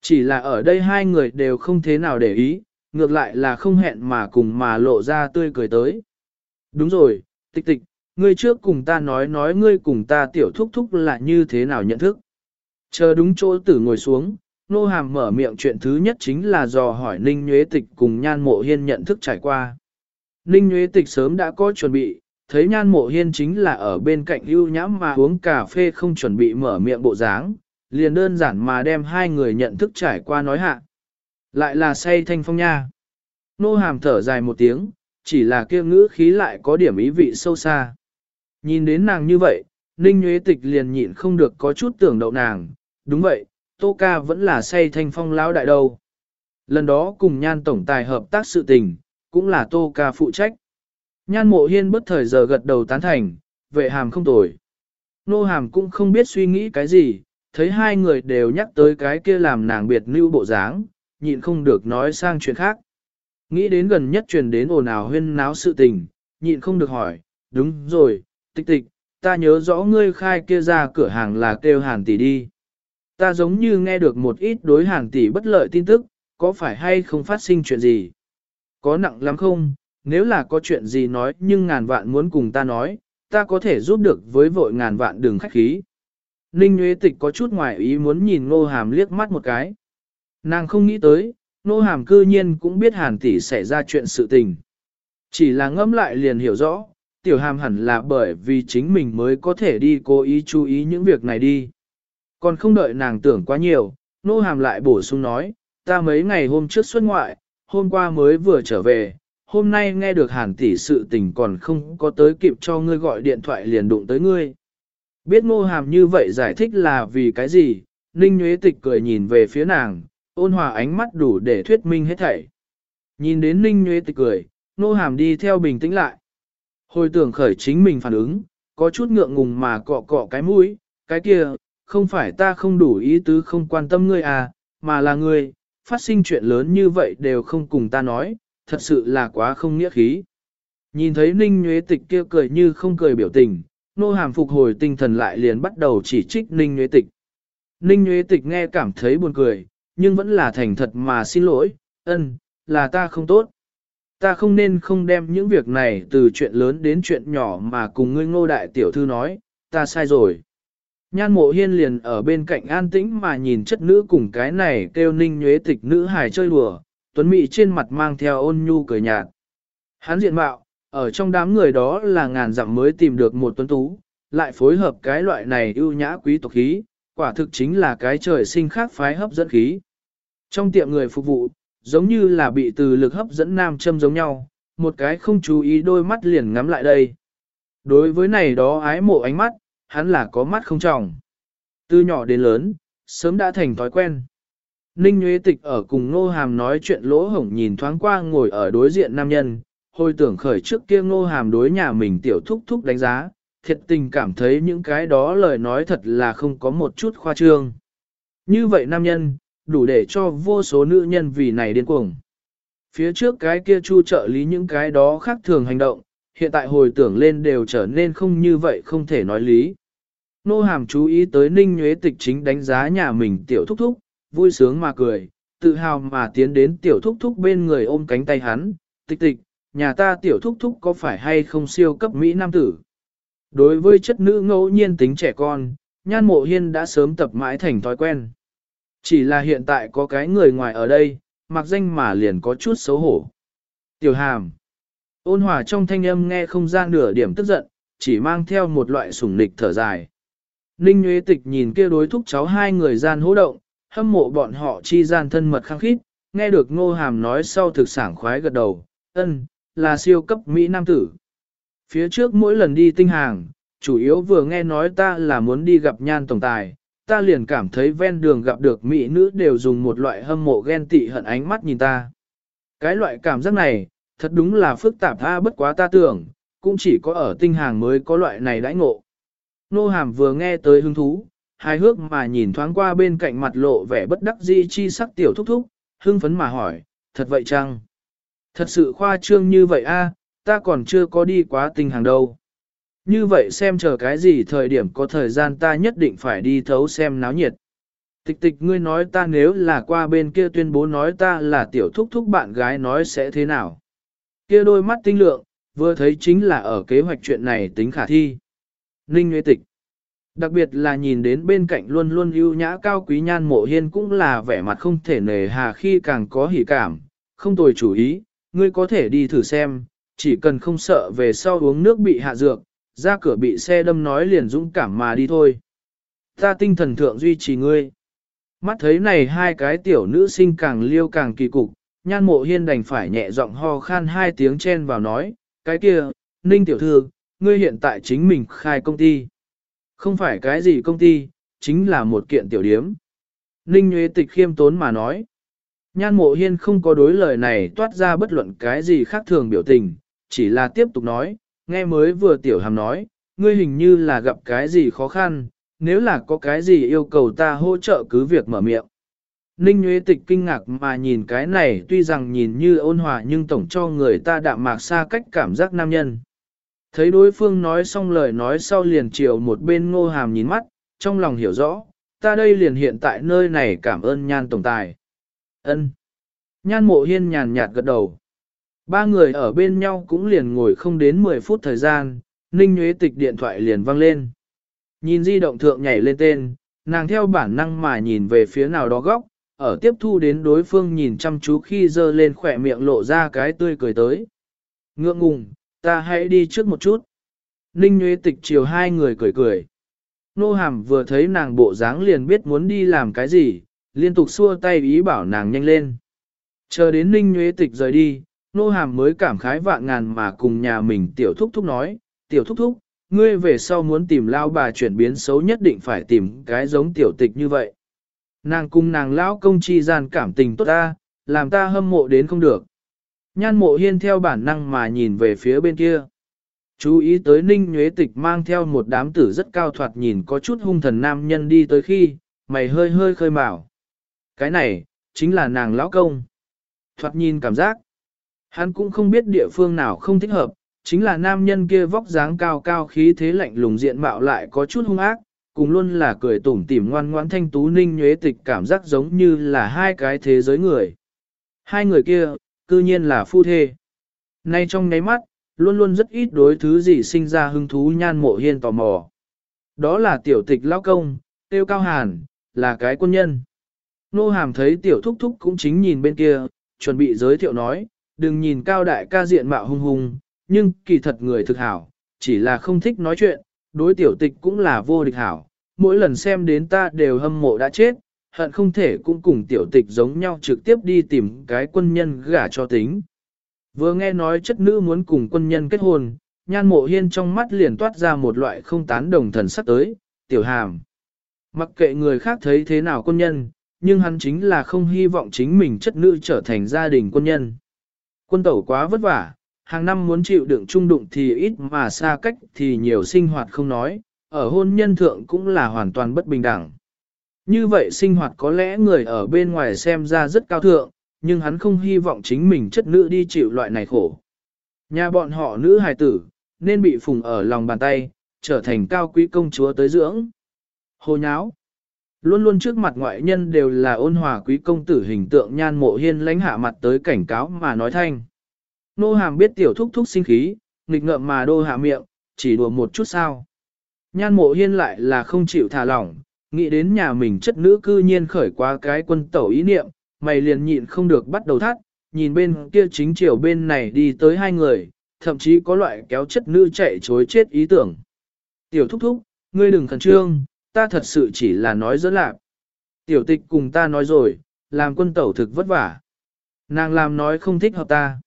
Chỉ là ở đây hai người đều không thế nào để ý, ngược lại là không hẹn mà cùng mà lộ ra tươi cười tới. Đúng rồi, tịch tịch, ngươi trước cùng ta nói nói ngươi cùng ta tiểu thúc thúc là như thế nào nhận thức. Chờ đúng chỗ tử ngồi xuống, nô hàm mở miệng chuyện thứ nhất chính là dò hỏi Ninh Nhuế Tịch cùng Nhan Mộ Hiên nhận thức trải qua. Ninh Nhuế Tịch sớm đã có chuẩn bị, thấy Nhan Mộ Hiên chính là ở bên cạnh ưu nhãm mà uống cà phê không chuẩn bị mở miệng bộ dáng, liền đơn giản mà đem hai người nhận thức trải qua nói hạ. Lại là say thanh phong nha. Nô hàm thở dài một tiếng, chỉ là kia ngữ khí lại có điểm ý vị sâu xa. Nhìn đến nàng như vậy, Ninh Nguyễn Tịch liền nhịn không được có chút tưởng đậu nàng, đúng vậy, Tô Ca vẫn là say thanh phong lão đại đâu. Lần đó cùng nhan tổng tài hợp tác sự tình, cũng là Tô Ca phụ trách. Nhan mộ hiên bất thời giờ gật đầu tán thành, vệ hàm không tồi. Nô hàm cũng không biết suy nghĩ cái gì, thấy hai người đều nhắc tới cái kia làm nàng biệt lưu bộ dáng, nhịn không được nói sang chuyện khác. Nghĩ đến gần nhất truyền đến ồn ào huyên náo sự tình, nhịn không được hỏi, đúng rồi, tịch tịch, ta nhớ rõ ngươi khai kia ra cửa hàng là kêu hàn tỷ đi. Ta giống như nghe được một ít đối hàn tỷ bất lợi tin tức, có phải hay không phát sinh chuyện gì? Có nặng lắm không? Nếu là có chuyện gì nói nhưng ngàn vạn muốn cùng ta nói, ta có thể giúp được với vội ngàn vạn đường khách khí. Ninh Nguyễn Tịch có chút ngoài ý muốn nhìn Ngô Hàm liếc mắt một cái. Nàng không nghĩ tới, Ngô Hàm cư nhiên cũng biết Hàn tỷ xảy ra chuyện sự tình. Chỉ là ngẫm lại liền hiểu rõ, Tiểu Hàm hẳn là bởi vì chính mình mới có thể đi cố ý chú ý những việc này đi. Còn không đợi nàng tưởng quá nhiều, nô Hàm lại bổ sung nói, ta mấy ngày hôm trước xuất ngoại, hôm qua mới vừa trở về, hôm nay nghe được Hàn tỷ sự tình còn không có tới kịp cho ngươi gọi điện thoại liền đụng tới ngươi. Biết nô hàm như vậy giải thích là vì cái gì, Ninh Nguyễn Tịch cười nhìn về phía nàng, ôn hòa ánh mắt đủ để thuyết minh hết thảy. Nhìn đến Ninh Nguyễn Tịch cười, nô hàm đi theo bình tĩnh lại. Hồi tưởng khởi chính mình phản ứng, có chút ngượng ngùng mà cọ cọ cái mũi, cái kia, không phải ta không đủ ý tứ không quan tâm ngươi à, mà là ngươi, phát sinh chuyện lớn như vậy đều không cùng ta nói, thật sự là quá không nghĩa khí. Nhìn thấy Ninh Nguyễn Tịch kia cười như không cười biểu tình, nô hàm phục hồi tinh thần lại liền bắt đầu chỉ trích Ninh Nguyễn Tịch. Ninh Nguyễn Tịch nghe cảm thấy buồn cười, nhưng vẫn là thành thật mà xin lỗi, ân, là ta không tốt. Ta không nên không đem những việc này từ chuyện lớn đến chuyện nhỏ mà cùng ngươi ngô đại tiểu thư nói, ta sai rồi. Nhan mộ hiên liền ở bên cạnh an tĩnh mà nhìn chất nữ cùng cái này kêu ninh nhuế tịch nữ hài chơi đùa, tuấn mị trên mặt mang theo ôn nhu cười nhạt. Hắn diện mạo, ở trong đám người đó là ngàn dặm mới tìm được một tuấn tú, lại phối hợp cái loại này ưu nhã quý tộc khí, quả thực chính là cái trời sinh khác phái hấp dẫn khí. Trong tiệm người phục vụ, giống như là bị từ lực hấp dẫn nam châm giống nhau, một cái không chú ý đôi mắt liền ngắm lại đây. Đối với này đó ái mộ ánh mắt, hắn là có mắt không trọng. Từ nhỏ đến lớn, sớm đã thành thói quen. Ninh Nguyễn Tịch ở cùng Ngô Hàm nói chuyện lỗ hổng nhìn thoáng qua ngồi ở đối diện nam nhân, hồi tưởng khởi trước kia ngô hàm đối nhà mình tiểu thúc thúc đánh giá, thiệt tình cảm thấy những cái đó lời nói thật là không có một chút khoa trương. Như vậy nam nhân, đủ để cho vô số nữ nhân vì này điên cuồng. Phía trước cái kia chu trợ lý những cái đó khác thường hành động, hiện tại hồi tưởng lên đều trở nên không như vậy không thể nói lý. Nô hàm chú ý tới ninh nhuế tịch chính đánh giá nhà mình tiểu thúc thúc, vui sướng mà cười, tự hào mà tiến đến tiểu thúc thúc bên người ôm cánh tay hắn, tịch tịch, nhà ta tiểu thúc thúc có phải hay không siêu cấp Mỹ Nam tử. Đối với chất nữ ngẫu nhiên tính trẻ con, nhan mộ hiên đã sớm tập mãi thành thói quen. Chỉ là hiện tại có cái người ngoài ở đây, mặc danh mà liền có chút xấu hổ. Tiểu hàm. Ôn hòa trong thanh âm nghe không ra nửa điểm tức giận, chỉ mang theo một loại sủng nịch thở dài. Ninh Nguyễn Tịch nhìn kia đối thúc cháu hai người gian hỗ động, hâm mộ bọn họ chi gian thân mật khăng khít, nghe được ngô hàm nói sau thực sảng khoái gật đầu, ân, là siêu cấp Mỹ Nam tử. Phía trước mỗi lần đi tinh hàng, chủ yếu vừa nghe nói ta là muốn đi gặp nhan tổng tài, ta liền cảm thấy ven đường gặp được Mỹ nữ đều dùng một loại hâm mộ ghen tị hận ánh mắt nhìn ta. Cái loại cảm giác này, thật đúng là phức tạp tha bất quá ta tưởng, cũng chỉ có ở tinh hàng mới có loại này đãi ngộ. Nô hàm vừa nghe tới hứng thú, hài hước mà nhìn thoáng qua bên cạnh mặt lộ vẻ bất đắc dĩ chi sắc tiểu thúc thúc, hưng phấn mà hỏi, thật vậy chăng? Thật sự khoa trương như vậy a, ta còn chưa có đi quá tinh hàng đâu. Như vậy xem chờ cái gì thời điểm có thời gian ta nhất định phải đi thấu xem náo nhiệt. Tịch tịch ngươi nói ta nếu là qua bên kia tuyên bố nói ta là tiểu thúc thúc bạn gái nói sẽ thế nào. Kia đôi mắt tinh lượng, vừa thấy chính là ở kế hoạch chuyện này tính khả thi. Ninh Nguyễn Tịch Đặc biệt là nhìn đến bên cạnh luôn luôn ưu nhã cao quý nhan mộ hiên cũng là vẻ mặt không thể nề hà khi càng có hỉ cảm, không tồi chủ ý, ngươi có thể đi thử xem, chỉ cần không sợ về sau uống nước bị hạ dược, ra cửa bị xe đâm nói liền dũng cảm mà đi thôi. Ta tinh thần thượng duy trì ngươi. Mắt thấy này hai cái tiểu nữ sinh càng liêu càng kỳ cục, nhan mộ hiên đành phải nhẹ giọng ho khan hai tiếng chen vào nói, cái kia, ninh tiểu thư, ngươi hiện tại chính mình khai công ty. Không phải cái gì công ty, chính là một kiện tiểu điếm. Ninh Nguyễn Tịch khiêm tốn mà nói. Nhan mộ hiên không có đối lời này toát ra bất luận cái gì khác thường biểu tình, chỉ là tiếp tục nói, nghe mới vừa tiểu hàm nói, ngươi hình như là gặp cái gì khó khăn, nếu là có cái gì yêu cầu ta hỗ trợ cứ việc mở miệng. Ninh Nguyễn Tịch kinh ngạc mà nhìn cái này tuy rằng nhìn như ôn hòa nhưng tổng cho người ta đạm mạc xa cách cảm giác nam nhân. Thấy đối phương nói xong lời nói sau liền chiều một bên ngô hàm nhìn mắt, trong lòng hiểu rõ, ta đây liền hiện tại nơi này cảm ơn nhan tổng tài. ân Nhan mộ hiên nhàn nhạt gật đầu. Ba người ở bên nhau cũng liền ngồi không đến 10 phút thời gian, Ninh Nguyễn Tịch điện thoại liền vang lên. Nhìn di động thượng nhảy lên tên, nàng theo bản năng mà nhìn về phía nào đó góc, ở tiếp thu đến đối phương nhìn chăm chú khi dơ lên khỏe miệng lộ ra cái tươi cười tới. Ngượng ngùng, ta hãy đi trước một chút. Ninh Nguyễn Tịch chiều hai người cười cười. Nô Hàm vừa thấy nàng bộ dáng liền biết muốn đi làm cái gì, liên tục xua tay ý bảo nàng nhanh lên. Chờ đến Ninh Nguyễn Tịch rời đi, Nô Hàm mới cảm khái vạn ngàn mà cùng nhà mình tiểu thúc thúc nói, tiểu thúc thúc, ngươi về sau muốn tìm lao bà chuyển biến xấu nhất định phải tìm cái giống tiểu tịch như vậy. Nàng cùng nàng lão công chi gian cảm tình tốt ta, làm ta hâm mộ đến không được. Nhan mộ hiên theo bản năng mà nhìn về phía bên kia. Chú ý tới ninh nhuế tịch mang theo một đám tử rất cao thoạt nhìn có chút hung thần nam nhân đi tới khi, mày hơi hơi khơi mào. Cái này, chính là nàng lão công. Thoạt nhìn cảm giác. Hắn cũng không biết địa phương nào không thích hợp, chính là nam nhân kia vóc dáng cao cao khí thế lạnh lùng diện mạo lại có chút hung ác, cùng luôn là cười tủm tỉm ngoan ngoãn thanh tú ninh nhuế tịch cảm giác giống như là hai cái thế giới người. Hai người kia, cư nhiên là phu thê. Nay trong nháy mắt, luôn luôn rất ít đối thứ gì sinh ra hứng thú nhan mộ hiên tò mò. Đó là tiểu tịch lão công, tiêu cao hàn, là cái quân nhân. Nô hàm thấy tiểu thúc thúc cũng chính nhìn bên kia, chuẩn bị giới thiệu nói, đừng nhìn cao đại ca diện mạo hung hung, nhưng kỳ thật người thực hảo, chỉ là không thích nói chuyện, đối tiểu tịch cũng là vô địch hảo, mỗi lần xem đến ta đều hâm mộ đã chết, hận không thể cũng cùng tiểu tịch giống nhau trực tiếp đi tìm cái quân nhân gả cho tính. Vừa nghe nói chất nữ muốn cùng quân nhân kết hôn, nhan mộ hiên trong mắt liền toát ra một loại không tán đồng thần sắc tới, tiểu hàm. Mặc kệ người khác thấy thế nào quân nhân, nhưng hắn chính là không hy vọng chính mình chất nữ trở thành gia đình quân nhân. Quân tẩu quá vất vả, hàng năm muốn chịu đựng trung đụng thì ít mà xa cách thì nhiều sinh hoạt không nói, ở hôn nhân thượng cũng là hoàn toàn bất bình đẳng. Như vậy sinh hoạt có lẽ người ở bên ngoài xem ra rất cao thượng, nhưng hắn không hy vọng chính mình chất nữ đi chịu loại này khổ. Nhà bọn họ nữ hài tử, nên bị phùng ở lòng bàn tay, trở thành cao quý công chúa tới dưỡng. Hồ nháo. Luôn luôn trước mặt ngoại nhân đều là ôn hòa quý công tử hình tượng nhan mộ hiên lãnh hạ mặt tới cảnh cáo mà nói thanh. Nô hàm biết tiểu thúc thúc sinh khí, nghịch ngợm mà đô hạ miệng, chỉ đùa một chút sao. Nhan mộ hiên lại là không chịu thả lỏng, nghĩ đến nhà mình chất nữ cư nhiên khởi qua cái quân tẩu ý niệm, mày liền nhịn không được bắt đầu thắt, nhìn bên kia chính chiều bên này đi tới hai người, thậm chí có loại kéo chất nữ chạy chối chết ý tưởng. Tiểu thúc thúc, ngươi đừng khẩn trương, ta thật sự chỉ là nói dỡ lạc. Tiểu tịch cùng ta nói rồi, làm quân tẩu thực vất vả. Nàng làm nói không thích hợp ta.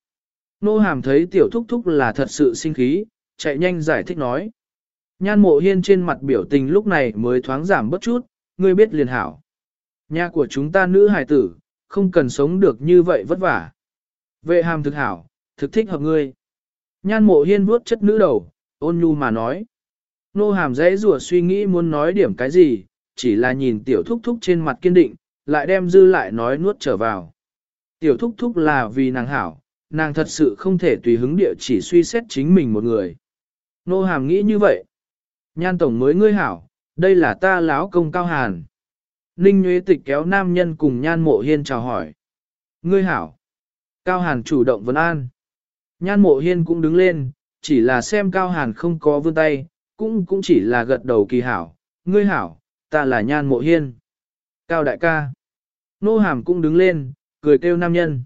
Nô hàm thấy tiểu thúc thúc là thật sự sinh khí, chạy nhanh giải thích nói. Nhan mộ hiên trên mặt biểu tình lúc này mới thoáng giảm bất chút, ngươi biết liền hảo. Nhà của chúng ta nữ hài tử, không cần sống được như vậy vất vả. Vệ hàm thực hảo, thực thích hợp ngươi. Nhan mộ hiên vuốt chất nữ đầu, ôn nhu mà nói. Nô hàm dễ rùa suy nghĩ muốn nói điểm cái gì, chỉ là nhìn tiểu thúc thúc trên mặt kiên định, lại đem dư lại nói nuốt trở vào. Tiểu thúc thúc là vì nàng hảo, nàng thật sự không thể tùy hứng địa chỉ suy xét chính mình một người. Nô hàm nghĩ như vậy. Nhan tổng mới ngươi hảo, đây là ta láo công cao hàn. Ninh Nguyễn Tịch kéo nam nhân cùng nhan mộ hiên chào hỏi. Ngươi hảo. Cao hàn chủ động vấn an. Nhan mộ hiên cũng đứng lên, chỉ là xem cao hàn không có vươn tay, cũng cũng chỉ là gật đầu kỳ hảo. Ngươi hảo, ta là nhan mộ hiên. Cao đại ca. Nô hàm cũng đứng lên, cười kêu nam nhân.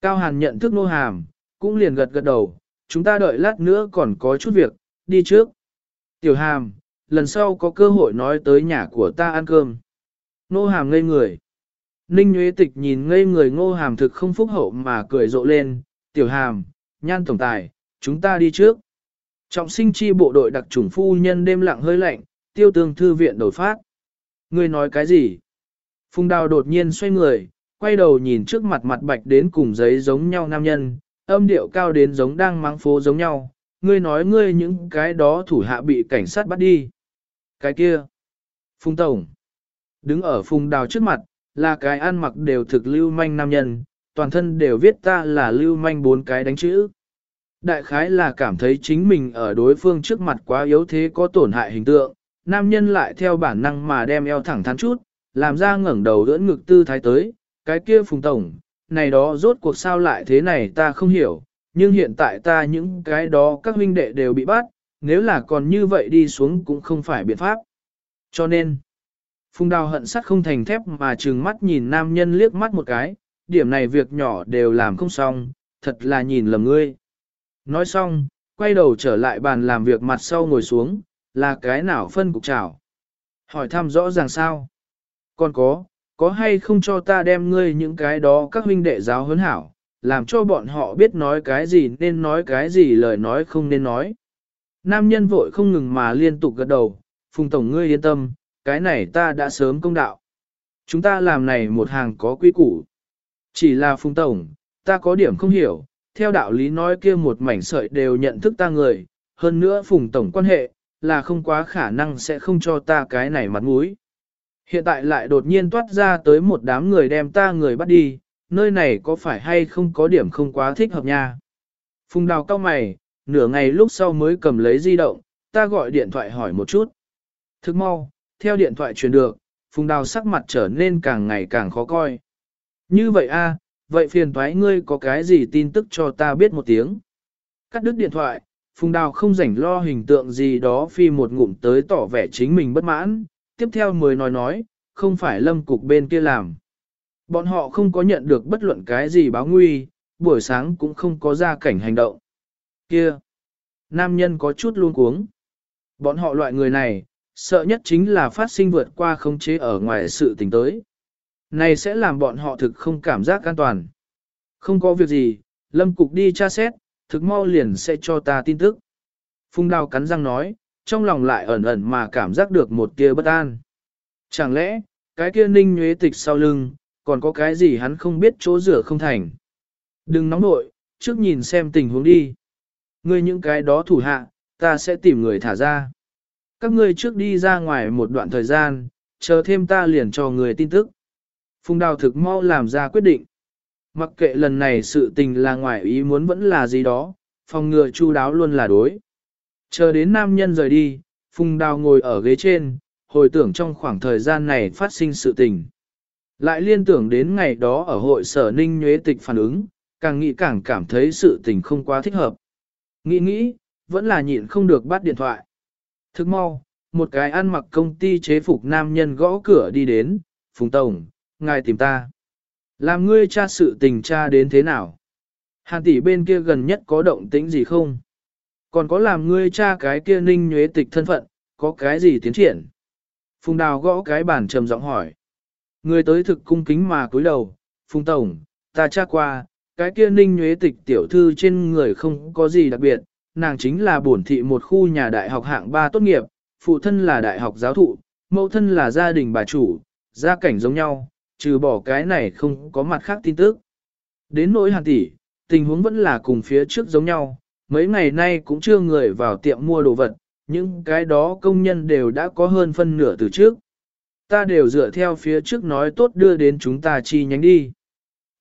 Cao hàn nhận thức nô hàm, cũng liền gật gật đầu, chúng ta đợi lát nữa còn có chút việc, đi trước. Tiểu hàm, lần sau có cơ hội nói tới nhà của ta ăn cơm. Nô hàm ngây người. Ninh Nguyễn Tịch nhìn ngây người ngô hàm thực không phúc hậu mà cười rộ lên, tiểu hàm, nhan tổng tài, chúng ta đi trước. Trọng sinh chi bộ đội đặc chủng phu nhân đêm lặng hơi lạnh, tiêu tương thư viện đổi phát. Ngươi nói cái gì? Phùng đào đột nhiên xoay người, quay đầu nhìn trước mặt mặt bạch đến cùng giấy giống nhau nam nhân, âm điệu cao đến giống đang mang phố giống nhau. Ngươi nói ngươi những cái đó thủ hạ bị cảnh sát bắt đi. Cái kia. Phùng Tổng. Đứng ở phùng đào trước mặt, là cái ăn mặc đều thực lưu manh nam nhân, toàn thân đều viết ta là lưu manh bốn cái đánh chữ. Đại khái là cảm thấy chính mình ở đối phương trước mặt quá yếu thế có tổn hại hình tượng, nam nhân lại theo bản năng mà đem eo thẳng thắn chút, làm ra ngẩng đầu đỡ ngực tư thái tới, cái kia phùng tổng, này đó rốt cuộc sao lại thế này ta không hiểu, nhưng hiện tại ta những cái đó các huynh đệ đều bị bắt, nếu là còn như vậy đi xuống cũng không phải biện pháp. Cho nên, phùng đào hận sắt không thành thép mà trừng mắt nhìn nam nhân liếc mắt một cái, điểm này việc nhỏ đều làm không xong, thật là nhìn lầm ngươi. Nói xong, quay đầu trở lại bàn làm việc mặt sau ngồi xuống, là cái nào phân cục trảo. Hỏi thăm rõ ràng sao? Còn có, có hay không cho ta đem ngươi những cái đó các huynh đệ giáo huấn hảo, làm cho bọn họ biết nói cái gì nên nói cái gì lời nói không nên nói. Nam nhân vội không ngừng mà liên tục gật đầu, Phùng Tổng ngươi yên tâm, cái này ta đã sớm công đạo. Chúng ta làm này một hàng có quy củ. Chỉ là Phùng Tổng, ta có điểm không hiểu, theo đạo lý nói kia một mảnh sợi đều nhận thức ta người, hơn nữa Phùng Tổng quan hệ, là không quá khả năng sẽ không cho ta cái này mặt mũi. Hiện tại lại đột nhiên toát ra tới một đám người đem ta người bắt đi, nơi này có phải hay không có điểm không quá thích hợp nha. Phùng đào cao mày, nửa ngày lúc sau mới cầm lấy di động, ta gọi điện thoại hỏi một chút. Thức mau, theo điện thoại truyền được, phùng đào sắc mặt trở nên càng ngày càng khó coi. Như vậy a, vậy phiền thoái ngươi có cái gì tin tức cho ta biết một tiếng. Cắt đứt điện thoại, phùng đào không rảnh lo hình tượng gì đó phi một ngụm tới tỏ vẻ chính mình bất mãn, tiếp theo mới nói nói, không phải lâm cục bên kia làm. Bọn họ không có nhận được bất luận cái gì báo nguy, buổi sáng cũng không có ra cảnh hành động. Kia! Nam nhân có chút luôn cuống. Bọn họ loại người này, sợ nhất chính là phát sinh vượt qua khống chế ở ngoài sự tình tới. Này sẽ làm bọn họ thực không cảm giác an toàn. Không có việc gì, lâm cục đi tra xét, thực mau liền sẽ cho ta tin tức. Phung đào cắn răng nói, trong lòng lại ẩn ẩn mà cảm giác được một tia bất an. Chẳng lẽ, cái kia ninh nhuế tịch sau lưng, còn có cái gì hắn không biết chỗ rửa không thành. Đừng nóng nội, trước nhìn xem tình huống đi. Ngươi những cái đó thủ hạ, ta sẽ tìm người thả ra. Các ngươi trước đi ra ngoài một đoạn thời gian, chờ thêm ta liền cho người tin tức. Phùng đào thực mau làm ra quyết định. Mặc kệ lần này sự tình là ngoài ý muốn vẫn là gì đó, phòng ngừa chu đáo luôn là đối. Chờ đến nam nhân rời đi, Phùng Đào ngồi ở ghế trên, hồi tưởng trong khoảng thời gian này phát sinh sự tình. Lại liên tưởng đến ngày đó ở hội sở ninh nhuế tịch phản ứng, càng nghĩ càng cảm thấy sự tình không quá thích hợp. Nghĩ nghĩ, vẫn là nhịn không được bắt điện thoại. Thức mau, một cái ăn mặc công ty chế phục nam nhân gõ cửa đi đến, Phùng Tổng, ngài tìm ta. Làm ngươi tra sự tình tra đến thế nào? Hàn tỷ bên kia gần nhất có động tĩnh gì không? Còn có làm ngươi cha cái kia ninh nhuế tịch thân phận, có cái gì tiến triển? Phùng đào gõ cái bàn trầm giọng hỏi. Người tới thực cung kính mà cúi đầu, Phùng Tổng, ta tra qua, cái kia ninh nhuế tịch tiểu thư trên người không có gì đặc biệt, nàng chính là bổn thị một khu nhà đại học hạng 3 tốt nghiệp, phụ thân là đại học giáo thụ, mẫu thân là gia đình bà chủ, gia cảnh giống nhau, trừ bỏ cái này không có mặt khác tin tức. Đến nỗi hàn tỷ, tình huống vẫn là cùng phía trước giống nhau, mấy ngày nay cũng chưa người vào tiệm mua đồ vật, những cái đó công nhân đều đã có hơn phân nửa từ trước. ta đều dựa theo phía trước nói tốt đưa đến chúng ta chi nhánh đi.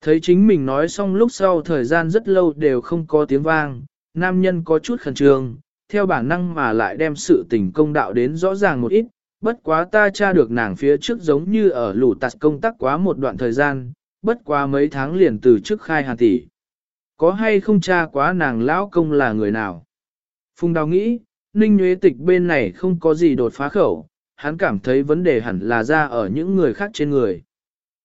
Thấy chính mình nói xong lúc sau thời gian rất lâu đều không có tiếng vang, nam nhân có chút khẩn trương, theo bản năng mà lại đem sự tình công đạo đến rõ ràng một ít, bất quá ta tra được nàng phía trước giống như ở lũ tạt công tác quá một đoạn thời gian, bất quá mấy tháng liền từ trước khai hàn tỷ. Có hay không tra quá nàng lão công là người nào? Phùng đào nghĩ, ninh nhuế tịch bên này không có gì đột phá khẩu, hắn cảm thấy vấn đề hẳn là ra ở những người khác trên người.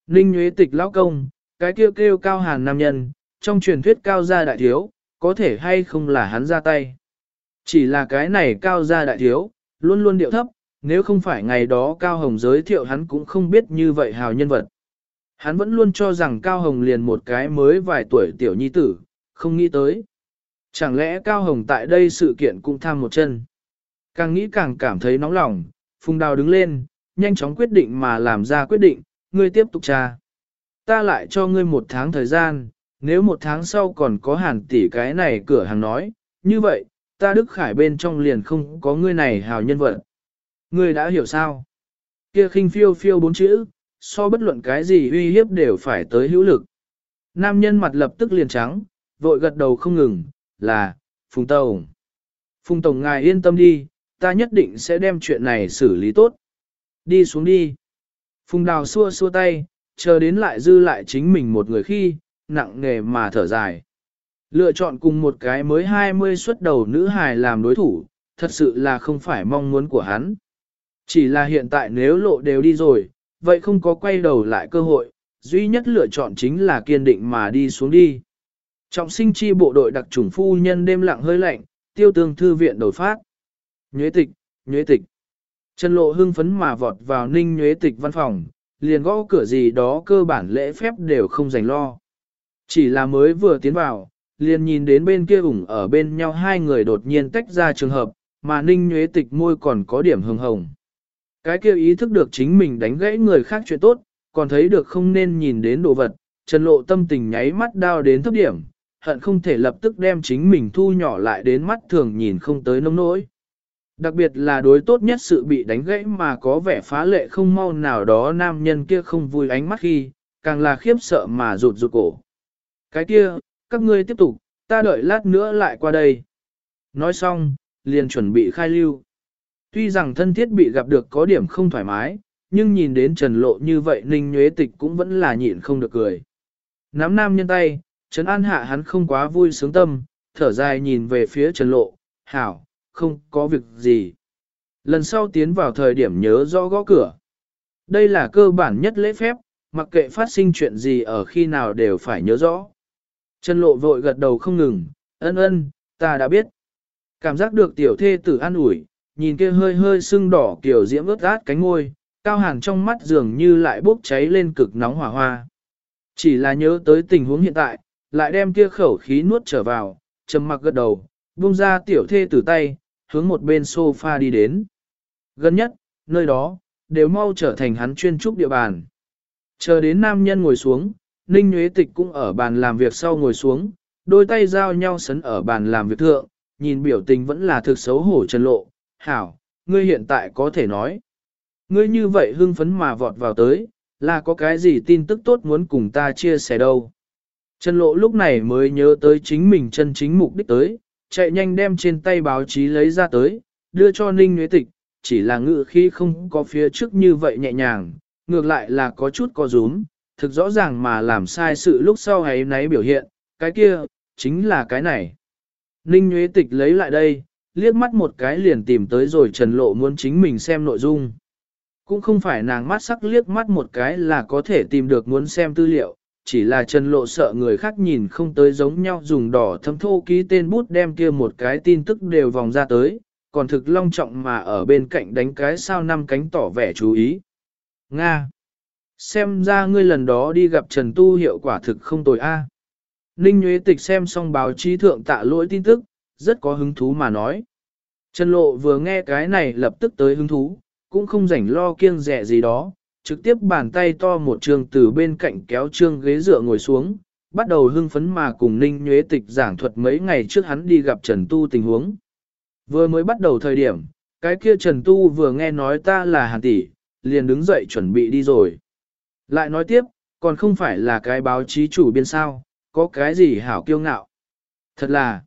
Ninh nhuế tịch lão công, cái kêu kêu cao hàn nam nhân, trong truyền thuyết cao gia đại thiếu, có thể hay không là hắn ra tay. Chỉ là cái này cao gia đại thiếu, luôn luôn điệu thấp, nếu không phải ngày đó Cao Hồng giới thiệu hắn cũng không biết như vậy hào nhân vật. Hắn vẫn luôn cho rằng Cao Hồng liền một cái mới vài tuổi tiểu nhi tử, không nghĩ tới. Chẳng lẽ Cao Hồng tại đây sự kiện cũng tham một chân. Càng nghĩ càng cảm thấy nóng lòng, Phùng Đào đứng lên, nhanh chóng quyết định mà làm ra quyết định, ngươi tiếp tục tra. Ta lại cho ngươi một tháng thời gian, nếu một tháng sau còn có hàn tỷ cái này cửa hàng nói, như vậy, ta Đức Khải bên trong liền không có ngươi này hào nhân vật. Ngươi đã hiểu sao? Kia khinh phiêu phiêu bốn chữ, so bất luận cái gì uy hiếp đều phải tới hữu lực. Nam nhân mặt lập tức liền trắng, vội gật đầu không ngừng, là, Phùng Tổng. Phùng Tổng ngài yên tâm đi, ta nhất định sẽ đem chuyện này xử lý tốt. Đi xuống đi. Phùng Đào xua xua tay, chờ đến lại dư lại chính mình một người khi, nặng nghề mà thở dài. Lựa chọn cùng một cái mới 20 xuất đầu nữ hài làm đối thủ, thật sự là không phải mong muốn của hắn. Chỉ là hiện tại nếu lộ đều đi rồi, vậy không có quay đầu lại cơ hội, duy nhất lựa chọn chính là kiên định mà đi xuống đi. Trọng sinh chi bộ đội đặc trùng phu nhân đêm lặng hơi lạnh, tiêu tương thư viện đổi phát. Nhuế tịch, nhuế tịch. Trần lộ hưng phấn mà vọt vào ninh nhuế tịch văn phòng, liền gõ cửa gì đó cơ bản lễ phép đều không dành lo. Chỉ là mới vừa tiến vào, liền nhìn đến bên kia ủng ở bên nhau hai người đột nhiên tách ra trường hợp, mà ninh nhuế tịch môi còn có điểm hồng hồng. Cái kia ý thức được chính mình đánh gãy người khác chuyện tốt, còn thấy được không nên nhìn đến đồ vật, trần lộ tâm tình nháy mắt đau đến thấp điểm, hận không thể lập tức đem chính mình thu nhỏ lại đến mắt thường nhìn không tới nông nỗi. Đặc biệt là đối tốt nhất sự bị đánh gãy mà có vẻ phá lệ không mau nào đó nam nhân kia không vui ánh mắt khi, càng là khiếp sợ mà rụt rụt cổ. Cái kia, các ngươi tiếp tục, ta đợi lát nữa lại qua đây. Nói xong, liền chuẩn bị khai lưu. Tuy rằng thân thiết bị gặp được có điểm không thoải mái, nhưng nhìn đến Trần Lộ như vậy Ninh Nhuế Tịch cũng vẫn là nhịn không được cười. Nắm nam nhân tay, Trần An hạ hắn không quá vui sướng tâm, thở dài nhìn về phía Trần Lộ, hảo, không có việc gì. Lần sau tiến vào thời điểm nhớ rõ gõ cửa. Đây là cơ bản nhất lễ phép, mặc kệ phát sinh chuyện gì ở khi nào đều phải nhớ rõ. Trần Lộ vội gật đầu không ngừng, ân ân, ta đã biết. Cảm giác được tiểu thê tử an ủi, nhìn kia hơi hơi sưng đỏ kiểu diễm ướt át cánh môi, cao hàn trong mắt dường như lại bốc cháy lên cực nóng hỏa hoa. Chỉ là nhớ tới tình huống hiện tại, lại đem kia khẩu khí nuốt trở vào, trầm mặc gật đầu, buông ra tiểu thê từ tay, hướng một bên sofa đi đến. Gần nhất, nơi đó, đều mau trở thành hắn chuyên trúc địa bàn. Chờ đến nam nhân ngồi xuống, Ninh Nguyễn Tịch cũng ở bàn làm việc sau ngồi xuống, đôi tay giao nhau sấn ở bàn làm việc thượng, nhìn biểu tình vẫn là thực xấu hổ trần lộ, hảo, ngươi hiện tại có thể nói. Ngươi như vậy hưng phấn mà vọt vào tới, là có cái gì tin tức tốt muốn cùng ta chia sẻ đâu. Trần lộ lúc này mới nhớ tới chính mình chân chính mục đích tới, chạy nhanh đem trên tay báo chí lấy ra tới, đưa cho Ninh Nguyễn Tịch, chỉ là ngự khi không có phía trước như vậy nhẹ nhàng, ngược lại là có chút có rúm, thực rõ ràng mà làm sai sự lúc sau ấy nấy biểu hiện, cái kia, chính là cái này. Ninh Nguyễn Tịch lấy lại đây, liếc mắt một cái liền tìm tới rồi Trần Lộ muốn chính mình xem nội dung. Cũng không phải nàng mắt sắc liếc mắt một cái là có thể tìm được muốn xem tư liệu, chỉ là Trần Lộ sợ người khác nhìn không tới giống nhau dùng đỏ thấm thô ký tên bút đem kia một cái tin tức đều vòng ra tới, còn thực long trọng mà ở bên cạnh đánh cái sao năm cánh tỏ vẻ chú ý. Nga Xem ra ngươi lần đó đi gặp Trần Tu hiệu quả thực không tồi a. Ninh Nguyễn Tịch xem xong báo chí thượng tạ lỗi tin tức, rất có hứng thú mà nói. Trần Lộ vừa nghe cái này lập tức tới hứng thú, cũng không rảnh lo kiêng rẻ gì đó, trực tiếp bàn tay to một trường từ bên cạnh kéo trương ghế dựa ngồi xuống, bắt đầu hưng phấn mà cùng Ninh Nhuế Tịch giảng thuật mấy ngày trước hắn đi gặp Trần Tu tình huống. Vừa mới bắt đầu thời điểm, cái kia Trần Tu vừa nghe nói ta là Hàn Tỷ, liền đứng dậy chuẩn bị đi rồi. Lại nói tiếp, còn không phải là cái báo chí chủ biên sao, có cái gì hảo kiêu ngạo. Thật là,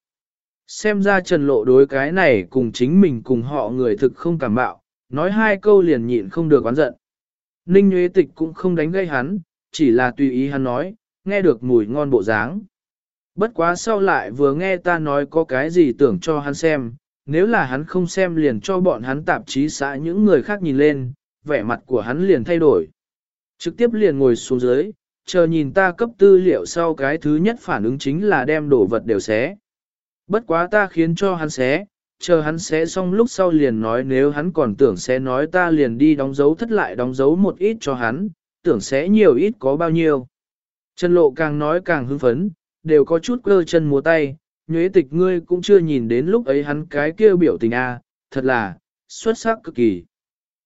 xem ra trần lộ đối cái này cùng chính mình cùng họ người thực không cảm bạo, nói hai câu liền nhịn không được oán giận. Ninh Nguyễn Tịch cũng không đánh gây hắn, chỉ là tùy ý hắn nói, nghe được mùi ngon bộ dáng. Bất quá sau lại vừa nghe ta nói có cái gì tưởng cho hắn xem, nếu là hắn không xem liền cho bọn hắn tạp chí xã những người khác nhìn lên, vẻ mặt của hắn liền thay đổi. Trực tiếp liền ngồi xuống dưới, chờ nhìn ta cấp tư liệu sau cái thứ nhất phản ứng chính là đem đồ vật đều xé. Bất quá ta khiến cho hắn xé, chờ hắn xé xong lúc sau liền nói nếu hắn còn tưởng sẽ nói ta liền đi đóng dấu thất lại đóng dấu một ít cho hắn, tưởng sẽ nhiều ít có bao nhiêu. Trần lộ càng nói càng hưng phấn, đều có chút cơ chân múa tay, nhuế tịch ngươi cũng chưa nhìn đến lúc ấy hắn cái kia biểu tình a, à, thật là, xuất sắc cực kỳ.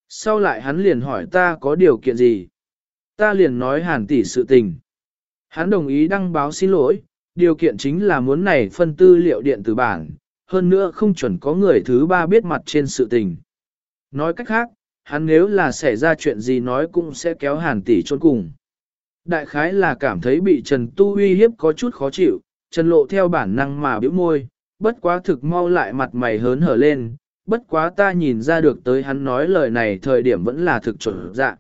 Sau lại hắn liền hỏi ta có điều kiện gì? Ta liền nói hàn tỷ sự tình. Hắn đồng ý đăng báo xin lỗi, điều kiện chính là muốn này phân tư liệu điện tử bản, hơn nữa không chuẩn có người thứ ba biết mặt trên sự tình. Nói cách khác, hắn nếu là xảy ra chuyện gì nói cũng sẽ kéo hàn tỷ trốn cùng. Đại khái là cảm thấy bị Trần Tu uy hiếp có chút khó chịu, Trần Lộ theo bản năng mà biểu môi, bất quá thực mau lại mặt mày hớn hở lên, bất quá ta nhìn ra được tới hắn nói lời này thời điểm vẫn là thực chuẩn dạ.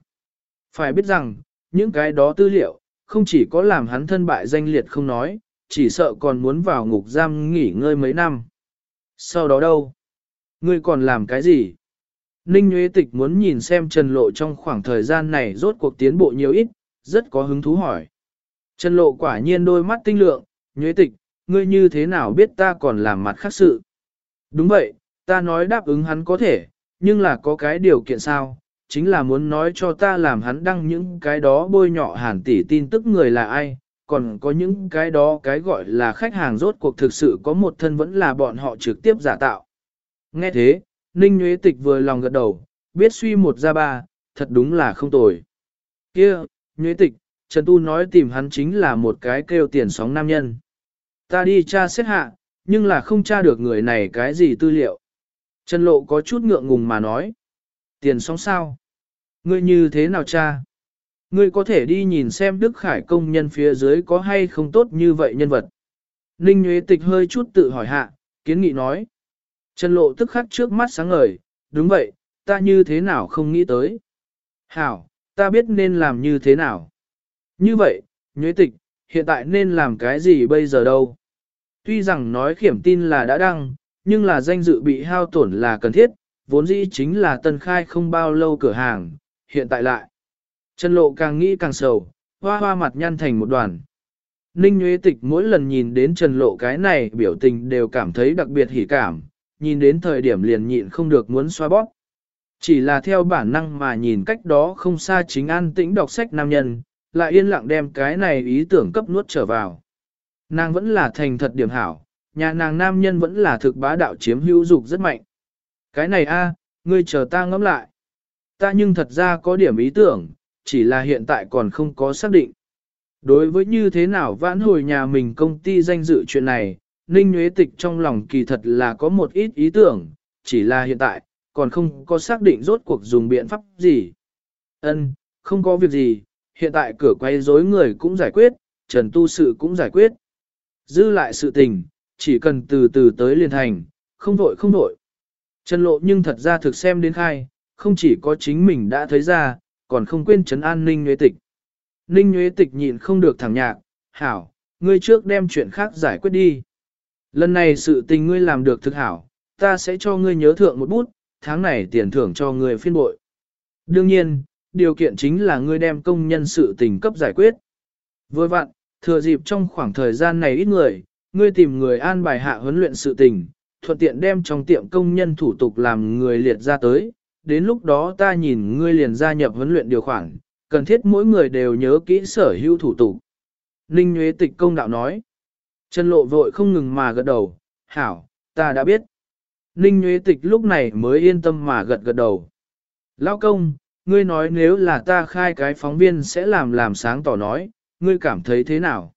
Phải biết rằng, những cái đó tư liệu, không chỉ có làm hắn thân bại danh liệt không nói, chỉ sợ còn muốn vào ngục giam nghỉ ngơi mấy năm. Sau đó đâu? Ngươi còn làm cái gì? Ninh Nguyễn Tịch muốn nhìn xem Trần Lộ trong khoảng thời gian này rốt cuộc tiến bộ nhiều ít, rất có hứng thú hỏi. Trần Lộ quả nhiên đôi mắt tinh lượng, Nguyễn Tịch, ngươi như thế nào biết ta còn làm mặt khác sự? Đúng vậy, ta nói đáp ứng hắn có thể, nhưng là có cái điều kiện sao? Chính là muốn nói cho ta làm hắn đăng những cái đó bôi nhọ hàn tỷ tin tức người là ai, còn có những cái đó cái gọi là khách hàng rốt cuộc thực sự có một thân vẫn là bọn họ trực tiếp giả tạo. Nghe thế, Ninh Nguyễn Tịch vừa lòng gật đầu, biết suy một ra ba, thật đúng là không tồi. kia Nguyễn Tịch, Trần Tu nói tìm hắn chính là một cái kêu tiền sóng nam nhân. Ta đi tra xét hạ, nhưng là không tra được người này cái gì tư liệu. Trần Lộ có chút ngượng ngùng mà nói. Tiền sóng sao? Ngươi như thế nào cha? Ngươi có thể đi nhìn xem Đức Khải công nhân phía dưới có hay không tốt như vậy nhân vật. Ninh Nguyễn Tịch hơi chút tự hỏi hạ, kiến nghị nói. Trần Lộ tức khắc trước mắt sáng ngời, đúng vậy, ta như thế nào không nghĩ tới. Hảo, ta biết nên làm như thế nào. Như vậy, Nguyễn Tịch, hiện tại nên làm cái gì bây giờ đâu? Tuy rằng nói khiểm tin là đã đăng, nhưng là danh dự bị hao tổn là cần thiết, vốn dĩ chính là tân khai không bao lâu cửa hàng, hiện tại lại. Trần lộ càng nghĩ càng sầu, hoa hoa mặt nhăn thành một đoàn. Ninh Nguyễn Tịch mỗi lần nhìn đến Trần Lộ cái này biểu tình đều cảm thấy đặc biệt hỉ cảm, nhìn đến thời điểm liền nhịn không được muốn xoa bóp. Chỉ là theo bản năng mà nhìn cách đó không xa chính an tĩnh đọc sách nam nhân, lại yên lặng đem cái này ý tưởng cấp nuốt trở vào. Nàng vẫn là thành thật điểm hảo, nhà nàng nam nhân vẫn là thực bá đạo chiếm hữu dục rất mạnh. Cái này a, ngươi chờ ta ngẫm lại. Ta nhưng thật ra có điểm ý tưởng, chỉ là hiện tại còn không có xác định. Đối với như thế nào vãn hồi nhà mình công ty danh dự chuyện này, Ninh Nguyễn Tịch trong lòng kỳ thật là có một ít ý tưởng, chỉ là hiện tại, còn không có xác định rốt cuộc dùng biện pháp gì. Ân, không có việc gì, hiện tại cửa quay rối người cũng giải quyết, Trần Tu sự cũng giải quyết. Dư lại sự tình, chỉ cần từ từ tới liền thành, không vội không vội. Trần Lộ nhưng thật ra thực xem đến khai, không chỉ có chính mình đã thấy ra, còn không quên chấn an Ninh Nguyễn Tịch. Ninh Nguyễn Tịch nhịn không được thẳng nhạc, hảo, ngươi trước đem chuyện khác giải quyết đi. Lần này sự tình ngươi làm được thực hảo, ta sẽ cho ngươi nhớ thượng một bút, tháng này tiền thưởng cho ngươi phiên bội. Đương nhiên, điều kiện chính là ngươi đem công nhân sự tình cấp giải quyết. Vừa vặn, thừa dịp trong khoảng thời gian này ít người, ngươi tìm người an bài hạ huấn luyện sự tình, thuận tiện đem trong tiệm công nhân thủ tục làm người liệt ra tới, đến lúc đó ta nhìn ngươi liền gia nhập huấn luyện điều khoản, cần thiết mỗi người đều nhớ kỹ sở hữu thủ tục. Ninh Nguyễn Tịch công đạo nói. Trần Lộ vội không ngừng mà gật đầu, hảo, ta đã biết. Ninh Nguyễn Tịch lúc này mới yên tâm mà gật gật đầu. Lao công, ngươi nói nếu là ta khai cái phóng viên sẽ làm làm sáng tỏ nói, ngươi cảm thấy thế nào?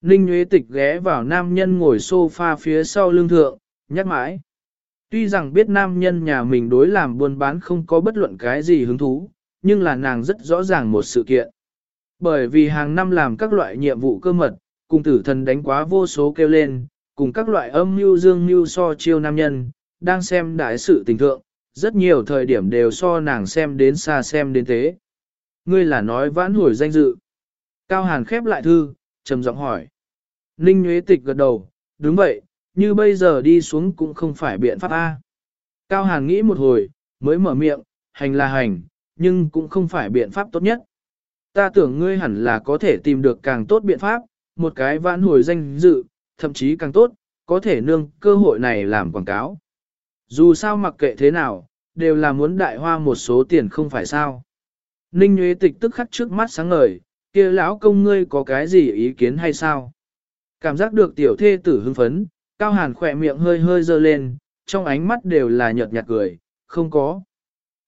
Ninh Nguyễn Tịch ghé vào nam nhân ngồi sofa phía sau lưng thượng, nhắc mãi. Tuy rằng biết nam nhân nhà mình đối làm buôn bán không có bất luận cái gì hứng thú, nhưng là nàng rất rõ ràng một sự kiện. Bởi vì hàng năm làm các loại nhiệm vụ cơ mật, cùng tử thần đánh quá vô số kêu lên, cùng các loại âm mưu dương mưu so chiêu nam nhân, đang xem đại sự tình thượng, rất nhiều thời điểm đều so nàng xem đến xa xem đến thế. Ngươi là nói vãn hồi danh dự. Cao Hàn khép lại thư, trầm giọng hỏi. Ninh Nguyễn Tịch gật đầu, đúng vậy, như bây giờ đi xuống cũng không phải biện pháp A. Cao Hàn nghĩ một hồi, mới mở miệng, hành là hành, nhưng cũng không phải biện pháp tốt nhất. Ta tưởng ngươi hẳn là có thể tìm được càng tốt biện pháp, một cái vãn hồi danh dự, thậm chí càng tốt, có thể nương cơ hội này làm quảng cáo. Dù sao mặc kệ thế nào, đều là muốn đại hoa một số tiền không phải sao. Ninh Nguyễn Tịch tức khắc trước mắt sáng ngời, kia lão công ngươi có cái gì ý kiến hay sao? Cảm giác được tiểu thê tử hưng phấn, Cao Hàn khỏe miệng hơi hơi dơ lên, trong ánh mắt đều là nhợt nhạt cười, không có.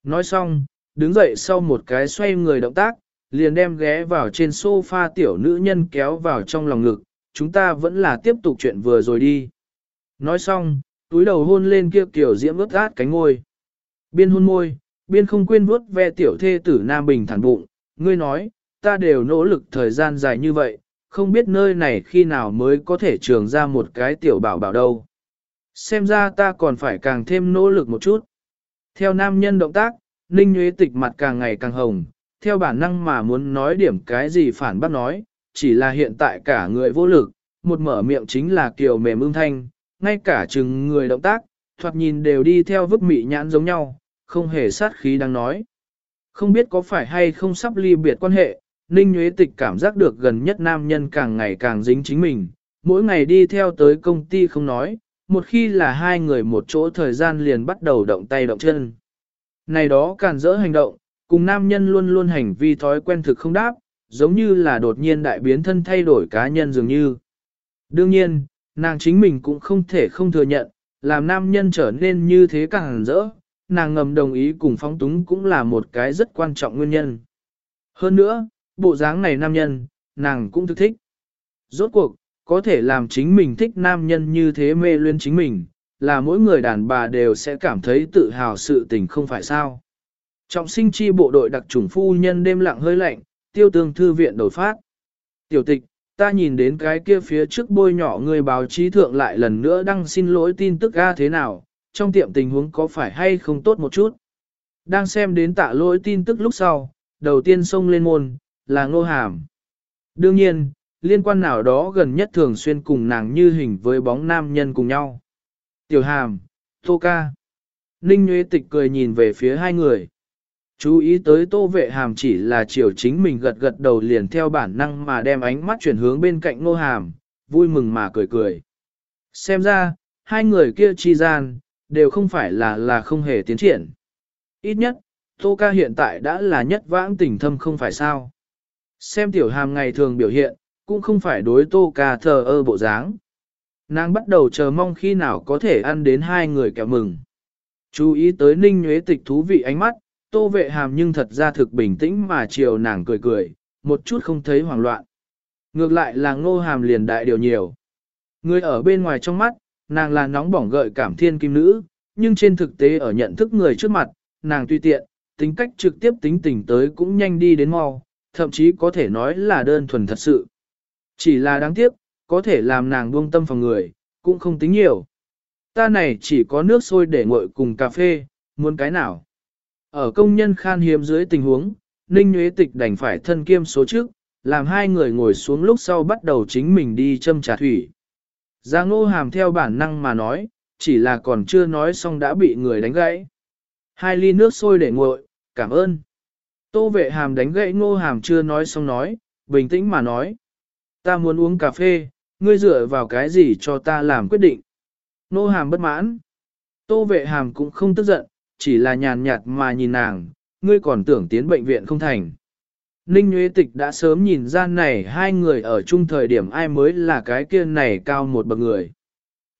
Nói xong, đứng dậy sau một cái xoay người động tác, liền đem ghé vào trên sofa tiểu nữ nhân kéo vào trong lòng ngực, chúng ta vẫn là tiếp tục chuyện vừa rồi đi. Nói xong, túi đầu hôn lên kia kiểu diễm ướt át cánh ngôi. Biên hôn môi, biên không quên vuốt ve tiểu thê tử Nam Bình thản bụng, ngươi nói, ta đều nỗ lực thời gian dài như vậy, không biết nơi này khi nào mới có thể trường ra một cái tiểu bảo bảo đâu. Xem ra ta còn phải càng thêm nỗ lực một chút. Theo nam nhân động tác, Ninh Nguyễn Tịch mặt càng ngày càng hồng, theo bản năng mà muốn nói điểm cái gì phản bác nói, chỉ là hiện tại cả người vô lực, một mở miệng chính là kiểu mềm ưng thanh, ngay cả chừng người động tác, thoạt nhìn đều đi theo vứt mị nhãn giống nhau, không hề sát khí đang nói. Không biết có phải hay không sắp ly biệt quan hệ, Ninh Nguyễn Tịch cảm giác được gần nhất nam nhân càng ngày càng dính chính mình, mỗi ngày đi theo tới công ty không nói, một khi là hai người một chỗ thời gian liền bắt đầu động tay động chân. Này đó càn dỡ hành động, cùng nam nhân luôn luôn hành vi thói quen thực không đáp, giống như là đột nhiên đại biến thân thay đổi cá nhân dường như. Đương nhiên, nàng chính mình cũng không thể không thừa nhận, làm nam nhân trở nên như thế càng rỡ, nàng ngầm đồng ý cùng phóng túng cũng là một cái rất quan trọng nguyên nhân. Hơn nữa, bộ dáng này nam nhân, nàng cũng thức thích. Rốt cuộc, có thể làm chính mình thích nam nhân như thế mê luyến chính mình, là mỗi người đàn bà đều sẽ cảm thấy tự hào sự tình không phải sao. Trọng sinh chi bộ đội đặc trùng phu nhân đêm lặng hơi lạnh, tiêu tương thư viện đổi phát. Tiểu tịch, ta nhìn đến cái kia phía trước bôi nhỏ người báo chí thượng lại lần nữa đăng xin lỗi tin tức ra thế nào, trong tiệm tình huống có phải hay không tốt một chút. Đang xem đến tạ lỗi tin tức lúc sau, đầu tiên xông lên môn, là ngô hàm. Đương nhiên, liên quan nào đó gần nhất thường xuyên cùng nàng như hình với bóng nam nhân cùng nhau. Tiểu hàm, tô ca. Ninh Nguyễn Tịch cười nhìn về phía hai người. Chú ý tới tô vệ hàm chỉ là chiều chính mình gật gật đầu liền theo bản năng mà đem ánh mắt chuyển hướng bên cạnh ngô hàm, vui mừng mà cười cười. Xem ra, hai người kia chi gian, đều không phải là là không hề tiến triển. Ít nhất, tô ca hiện tại đã là nhất vãng tình thâm không phải sao. Xem tiểu hàm ngày thường biểu hiện, cũng không phải đối tô ca thờ ơ bộ dáng. Nàng bắt đầu chờ mong khi nào có thể ăn đến hai người kẹo mừng. Chú ý tới ninh nhuế tịch thú vị ánh mắt, tô vệ hàm nhưng thật ra thực bình tĩnh mà chiều nàng cười cười, một chút không thấy hoảng loạn. Ngược lại là ngô hàm liền đại điều nhiều. Người ở bên ngoài trong mắt, nàng là nóng bỏng gợi cảm thiên kim nữ, nhưng trên thực tế ở nhận thức người trước mặt, nàng tùy tiện, tính cách trực tiếp tính tình tới cũng nhanh đi đến mau, thậm chí có thể nói là đơn thuần thật sự. Chỉ là đáng tiếc, có thể làm nàng buông tâm phòng người, cũng không tính nhiều. Ta này chỉ có nước sôi để nguội cùng cà phê, muốn cái nào. Ở công nhân khan hiếm dưới tình huống, Ninh Nguyễn Tịch đành phải thân kiêm số trước, làm hai người ngồi xuống lúc sau bắt đầu chính mình đi châm trà thủy. Giang ngô hàm theo bản năng mà nói, chỉ là còn chưa nói xong đã bị người đánh gãy. Hai ly nước sôi để nguội, cảm ơn. Tô vệ hàm đánh gãy ngô hàm chưa nói xong nói, bình tĩnh mà nói. Ta muốn uống cà phê, ngươi dựa vào cái gì cho ta làm quyết định. Ngô hàm bất mãn. Tô vệ hàm cũng không tức giận, chỉ là nhàn nhạt mà nhìn nàng, ngươi còn tưởng tiến bệnh viện không thành. Ninh Nguyễn Tịch đã sớm nhìn ra này hai người ở chung thời điểm ai mới là cái kia này cao một bậc người.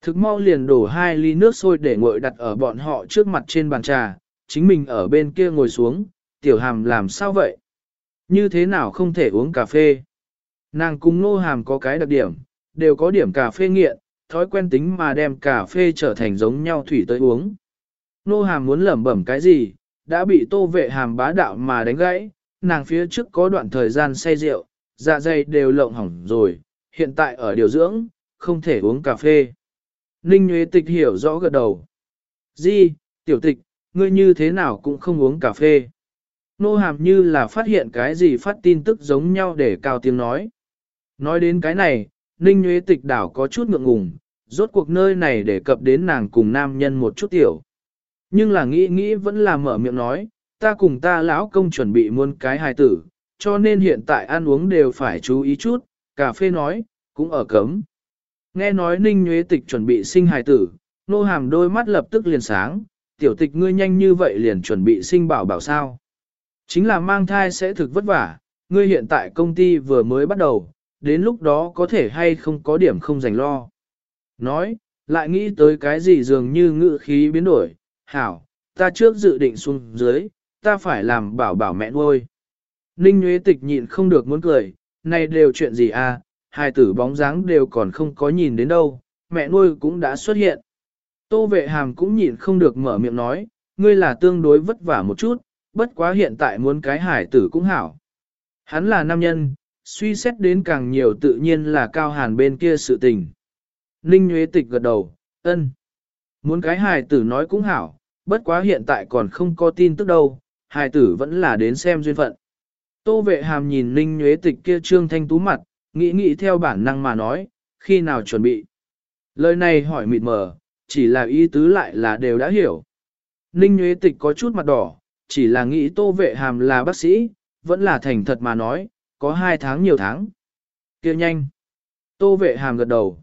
Thực mau liền đổ hai ly nước sôi để nguội đặt ở bọn họ trước mặt trên bàn trà, chính mình ở bên kia ngồi xuống, tiểu hàm làm sao vậy? Như thế nào không thể uống cà phê? Nàng cùng nô hàm có cái đặc điểm, đều có điểm cà phê nghiện, thói quen tính mà đem cà phê trở thành giống nhau thủy tới uống. Nô hàm muốn lẩm bẩm cái gì, đã bị tô vệ hàm bá đạo mà đánh gãy, nàng phía trước có đoạn thời gian say rượu, dạ dày đều lộng hỏng rồi, hiện tại ở điều dưỡng, không thể uống cà phê. Ninh Nguyễn Tịch hiểu rõ gật đầu. Di, tiểu tịch, ngươi như thế nào cũng không uống cà phê. Nô hàm như là phát hiện cái gì phát tin tức giống nhau để cao tiếng nói. Nói đến cái này, Ninh Nguyễn Tịch đảo có chút ngượng ngùng, rốt cuộc nơi này để cập đến nàng cùng nam nhân một chút tiểu. Nhưng là nghĩ nghĩ vẫn là mở miệng nói, ta cùng ta lão công chuẩn bị muôn cái hài tử, cho nên hiện tại ăn uống đều phải chú ý chút, cà phê nói, cũng ở cấm. Nghe nói Ninh Nguyễn Tịch chuẩn bị sinh hài tử, nô hàm đôi mắt lập tức liền sáng, tiểu tịch ngươi nhanh như vậy liền chuẩn bị sinh bảo bảo sao. Chính là mang thai sẽ thực vất vả, ngươi hiện tại công ty vừa mới bắt đầu, đến lúc đó có thể hay không có điểm không dành lo. Nói, lại nghĩ tới cái gì dường như ngự khí biến đổi, hảo, ta trước dự định xuống dưới, ta phải làm bảo bảo mẹ nuôi. Ninh Nguyễn Tịch nhịn không được muốn cười, này đều chuyện gì à, hai tử bóng dáng đều còn không có nhìn đến đâu, mẹ nuôi cũng đã xuất hiện. Tô vệ hàm cũng nhịn không được mở miệng nói, ngươi là tương đối vất vả một chút, bất quá hiện tại muốn cái hải tử cũng hảo. Hắn là nam nhân, suy xét đến càng nhiều tự nhiên là cao hàn bên kia sự tình. Ninh Nguyễn Tịch gật đầu, ân. Muốn cái hài tử nói cũng hảo, bất quá hiện tại còn không có tin tức đâu, hài tử vẫn là đến xem duyên phận. Tô vệ hàm nhìn Ninh Nguyễn Tịch kia trương thanh tú mặt, nghĩ nghĩ theo bản năng mà nói, khi nào chuẩn bị. Lời này hỏi mịt mờ, chỉ là ý tứ lại là đều đã hiểu. Ninh Nguyễn Tịch có chút mặt đỏ, chỉ là nghĩ tô vệ hàm là bác sĩ, vẫn là thành thật mà nói, có hai tháng nhiều tháng. kia nhanh. Tô vệ hàm gật đầu.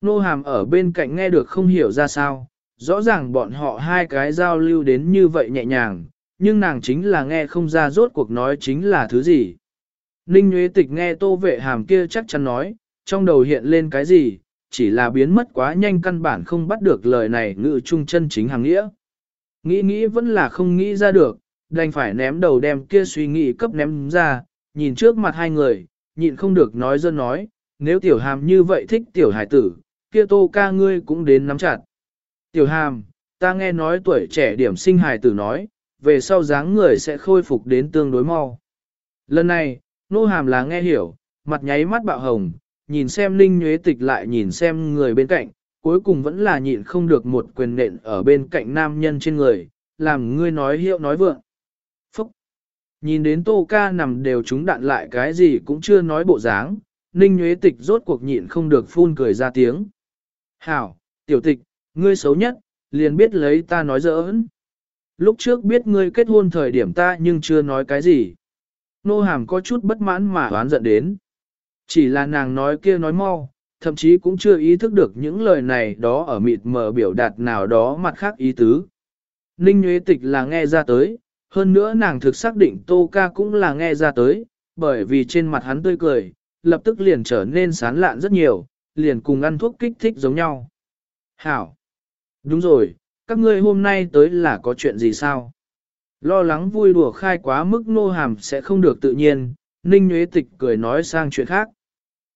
Nô hàm ở bên cạnh nghe được không hiểu ra sao, rõ ràng bọn họ hai cái giao lưu đến như vậy nhẹ nhàng, nhưng nàng chính là nghe không ra rốt cuộc nói chính là thứ gì. Ninh Nguyễn Tịch nghe tô vệ hàm kia chắc chắn nói, trong đầu hiện lên cái gì, chỉ là biến mất quá nhanh căn bản không bắt được lời này ngự trung chân chính hàng nghĩa. Nghĩ nghĩ vẫn là không nghĩ ra được, đành phải ném đầu đem kia suy nghĩ cấp ném ra, nhìn trước mặt hai người, nhịn không được nói dân nói, nếu tiểu hàm như vậy thích tiểu hải tử, kia tô ca ngươi cũng đến nắm chặt. Tiểu hàm, ta nghe nói tuổi trẻ điểm sinh hải tử nói, về sau dáng người sẽ khôi phục đến tương đối mau. Lần này, nô hàm là nghe hiểu, mặt nháy mắt bạo hồng, nhìn xem linh nhuế tịch lại nhìn xem người bên cạnh, cuối cùng vẫn là nhịn không được một quyền nện ở bên cạnh nam nhân trên người, làm ngươi nói hiệu nói vượng. Phúc! Nhìn đến tô ca nằm đều trúng đạn lại cái gì cũng chưa nói bộ dáng, ninh nhuế tịch rốt cuộc nhịn không được phun cười ra tiếng. Hảo, tiểu tịch, ngươi xấu nhất, liền biết lấy ta nói giỡn. Lúc trước biết ngươi kết hôn thời điểm ta nhưng chưa nói cái gì. Nô hàm có chút bất mãn mà oán giận đến. Chỉ là nàng nói kia nói mau, thậm chí cũng chưa ý thức được những lời này đó ở mịt mờ biểu đạt nào đó mặt khác ý tứ. Ninh Nguyễn Tịch là nghe ra tới, hơn nữa nàng thực xác định Tô Ca cũng là nghe ra tới, bởi vì trên mặt hắn tươi cười, lập tức liền trở nên sán lạn rất nhiều, liền cùng ăn thuốc kích thích giống nhau. Hảo! Đúng rồi, các ngươi hôm nay tới là có chuyện gì sao? Lo lắng vui đùa khai quá mức nô hàm sẽ không được tự nhiên, Ninh Nguyễn Tịch cười nói sang chuyện khác.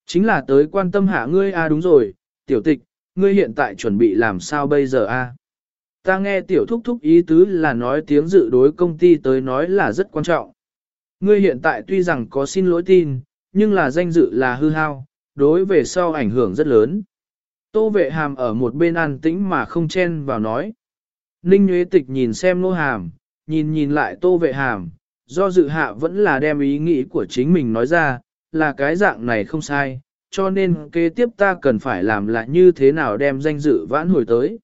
Chính là tới quan tâm hạ ngươi a à đúng rồi, tiểu tịch, ngươi hiện tại chuẩn bị làm sao bây giờ a? À? Ta nghe tiểu thúc thúc ý tứ là nói tiếng dự đối công ty tới nói là rất quan trọng. Ngươi hiện tại tuy rằng có xin lỗi tin, nhưng là danh dự là hư hao, đối về sau ảnh hưởng rất lớn. Tô vệ hàm ở một bên an tĩnh mà không chen vào nói. Ninh Nguyễn Tịch nhìn xem nô hàm, nhìn nhìn lại tô vệ hàm, do dự hạ vẫn là đem ý nghĩ của chính mình nói ra, là cái dạng này không sai, cho nên kế tiếp ta cần phải làm là như thế nào đem danh dự vãn hồi tới.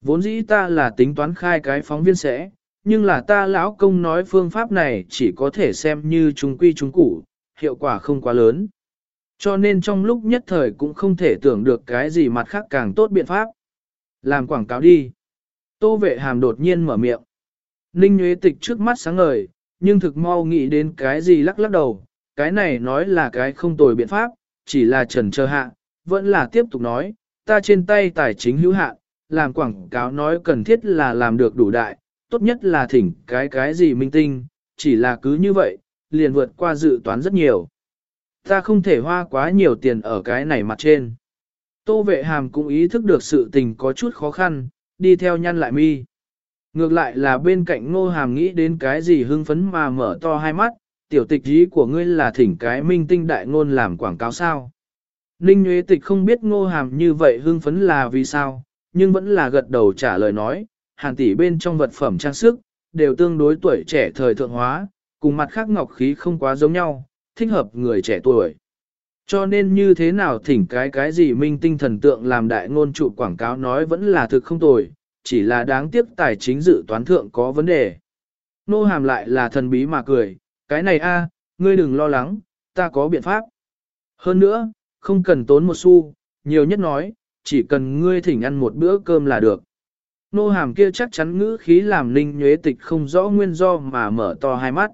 Vốn dĩ ta là tính toán khai cái phóng viên sẽ, nhưng là ta lão công nói phương pháp này chỉ có thể xem như chúng quy chúng củ, hiệu quả không quá lớn. Cho nên trong lúc nhất thời cũng không thể tưởng được cái gì mặt khác càng tốt biện pháp. Làm quảng cáo đi. Tô vệ hàm đột nhiên mở miệng. Ninh Nguyễn Tịch trước mắt sáng ngời, nhưng thực mau nghĩ đến cái gì lắc lắc đầu. Cái này nói là cái không tồi biện pháp, chỉ là trần chờ hạ, vẫn là tiếp tục nói, ta trên tay tài chính hữu hạn, làm quảng cáo nói cần thiết là làm được đủ đại, tốt nhất là thỉnh cái cái gì minh tinh, chỉ là cứ như vậy, liền vượt qua dự toán rất nhiều. Ta không thể hoa quá nhiều tiền ở cái này mặt trên. Tô vệ hàm cũng ý thức được sự tình có chút khó khăn, đi theo nhăn lại mi. Ngược lại là bên cạnh ngô hàm nghĩ đến cái gì hưng phấn mà mở to hai mắt, tiểu tịch ý của ngươi là thỉnh cái minh tinh đại ngôn làm quảng cáo sao. Ninh Nguyễn Tịch không biết ngô hàm như vậy hưng phấn là vì sao, nhưng vẫn là gật đầu trả lời nói, hàn tỷ bên trong vật phẩm trang sức, đều tương đối tuổi trẻ thời thượng hóa, cùng mặt khác ngọc khí không quá giống nhau, thích hợp người trẻ tuổi. Cho nên như thế nào thỉnh cái cái gì minh tinh thần tượng làm đại ngôn trụ quảng cáo nói vẫn là thực không tồi, chỉ là đáng tiếc tài chính dự toán thượng có vấn đề. Nô hàm lại là thần bí mà cười, cái này a, ngươi đừng lo lắng, ta có biện pháp. Hơn nữa, không cần tốn một xu, nhiều nhất nói, chỉ cần ngươi thỉnh ăn một bữa cơm là được. Nô hàm kia chắc chắn ngữ khí làm ninh nhuế tịch không rõ nguyên do mà mở to hai mắt.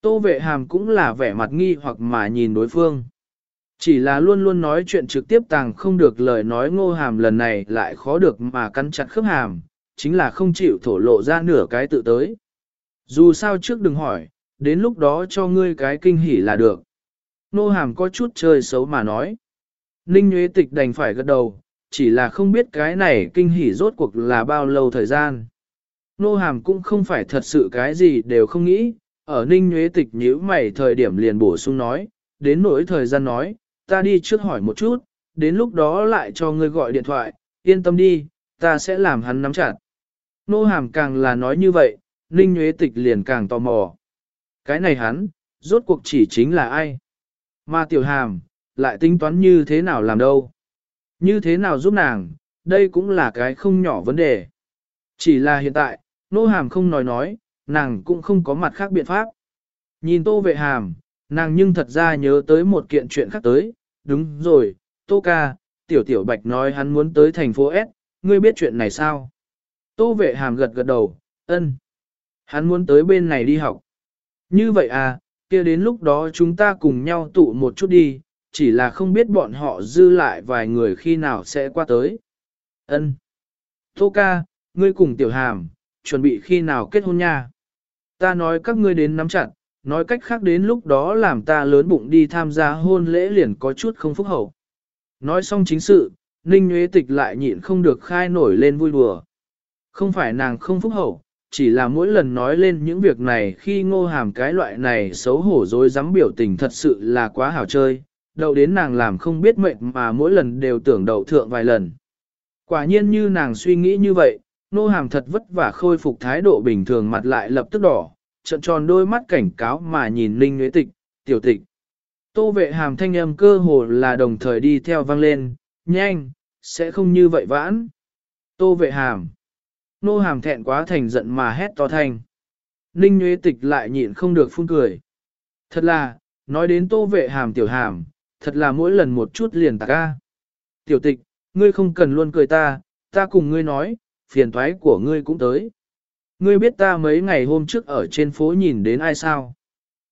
Tô vệ hàm cũng là vẻ mặt nghi hoặc mà nhìn đối phương. Chỉ là luôn luôn nói chuyện trực tiếp tàng không được lời nói ngô hàm lần này lại khó được mà cắn chặt khớp hàm, chính là không chịu thổ lộ ra nửa cái tự tới. Dù sao trước đừng hỏi, đến lúc đó cho ngươi cái kinh hỉ là được. Nô hàm có chút chơi xấu mà nói. Ninh Nguyễn Tịch đành phải gật đầu, chỉ là không biết cái này kinh hỉ rốt cuộc là bao lâu thời gian. Nô hàm cũng không phải thật sự cái gì đều không nghĩ, ở Ninh Nguyễn Tịch nhíu mày thời điểm liền bổ sung nói, đến nỗi thời gian nói, ta đi trước hỏi một chút, đến lúc đó lại cho ngươi gọi điện thoại, yên tâm đi, ta sẽ làm hắn nắm chặt. Nô hàm càng là nói như vậy, Ninh Nguyễn Tịch liền càng tò mò. Cái này hắn, rốt cuộc chỉ chính là ai? Mà tiểu hàm, lại tính toán như thế nào làm đâu? Như thế nào giúp nàng, đây cũng là cái không nhỏ vấn đề. Chỉ là hiện tại, nô hàm không nói nói, nàng cũng không có mặt khác biện pháp. Nhìn tô vệ hàm, nàng nhưng thật ra nhớ tới một kiện chuyện khác tới, đúng rồi, tô ca, tiểu tiểu bạch nói hắn muốn tới thành phố S, ngươi biết chuyện này sao? Tô vệ hàm gật gật đầu, ân. Hắn muốn tới bên này đi học. Như vậy à, kia đến lúc đó chúng ta cùng nhau tụ một chút đi, chỉ là không biết bọn họ dư lại vài người khi nào sẽ qua tới. Ân. Tô ca, ngươi cùng tiểu hàm, chuẩn bị khi nào kết hôn nha. Ta nói các ngươi đến nắm chặt, nói cách khác đến lúc đó làm ta lớn bụng đi tham gia hôn lễ liền có chút không phúc hậu. Nói xong chính sự, Ninh Nguyễn Tịch lại nhịn không được khai nổi lên vui đùa. Không phải nàng không phúc hậu, chỉ là mỗi lần nói lên những việc này khi ngô hàm cái loại này xấu hổ dối dám biểu tình thật sự là quá hảo chơi, đậu đến nàng làm không biết mệnh mà mỗi lần đều tưởng đậu thượng vài lần. Quả nhiên như nàng suy nghĩ như vậy, ngô hàm thật vất vả khôi phục thái độ bình thường mặt lại lập tức đỏ, trận tròn đôi mắt cảnh cáo mà nhìn Linh Nguyễn Tịch, tiểu tịch. Tô vệ hàm thanh âm cơ hồ là đồng thời đi theo vang lên, nhanh, sẽ không như vậy vãn. Tô vệ hàm. Nô hàm thẹn quá thành giận mà hét to thanh. Ninh Nguyễn Tịch lại nhịn không được phun cười. Thật là, nói đến tô vệ hàm tiểu hàm, thật là mỗi lần một chút liền tạc ca. Tiểu tịch, ngươi không cần luôn cười ta, ta cùng ngươi nói, phiền thoái của ngươi cũng tới. Ngươi biết ta mấy ngày hôm trước ở trên phố nhìn đến ai sao?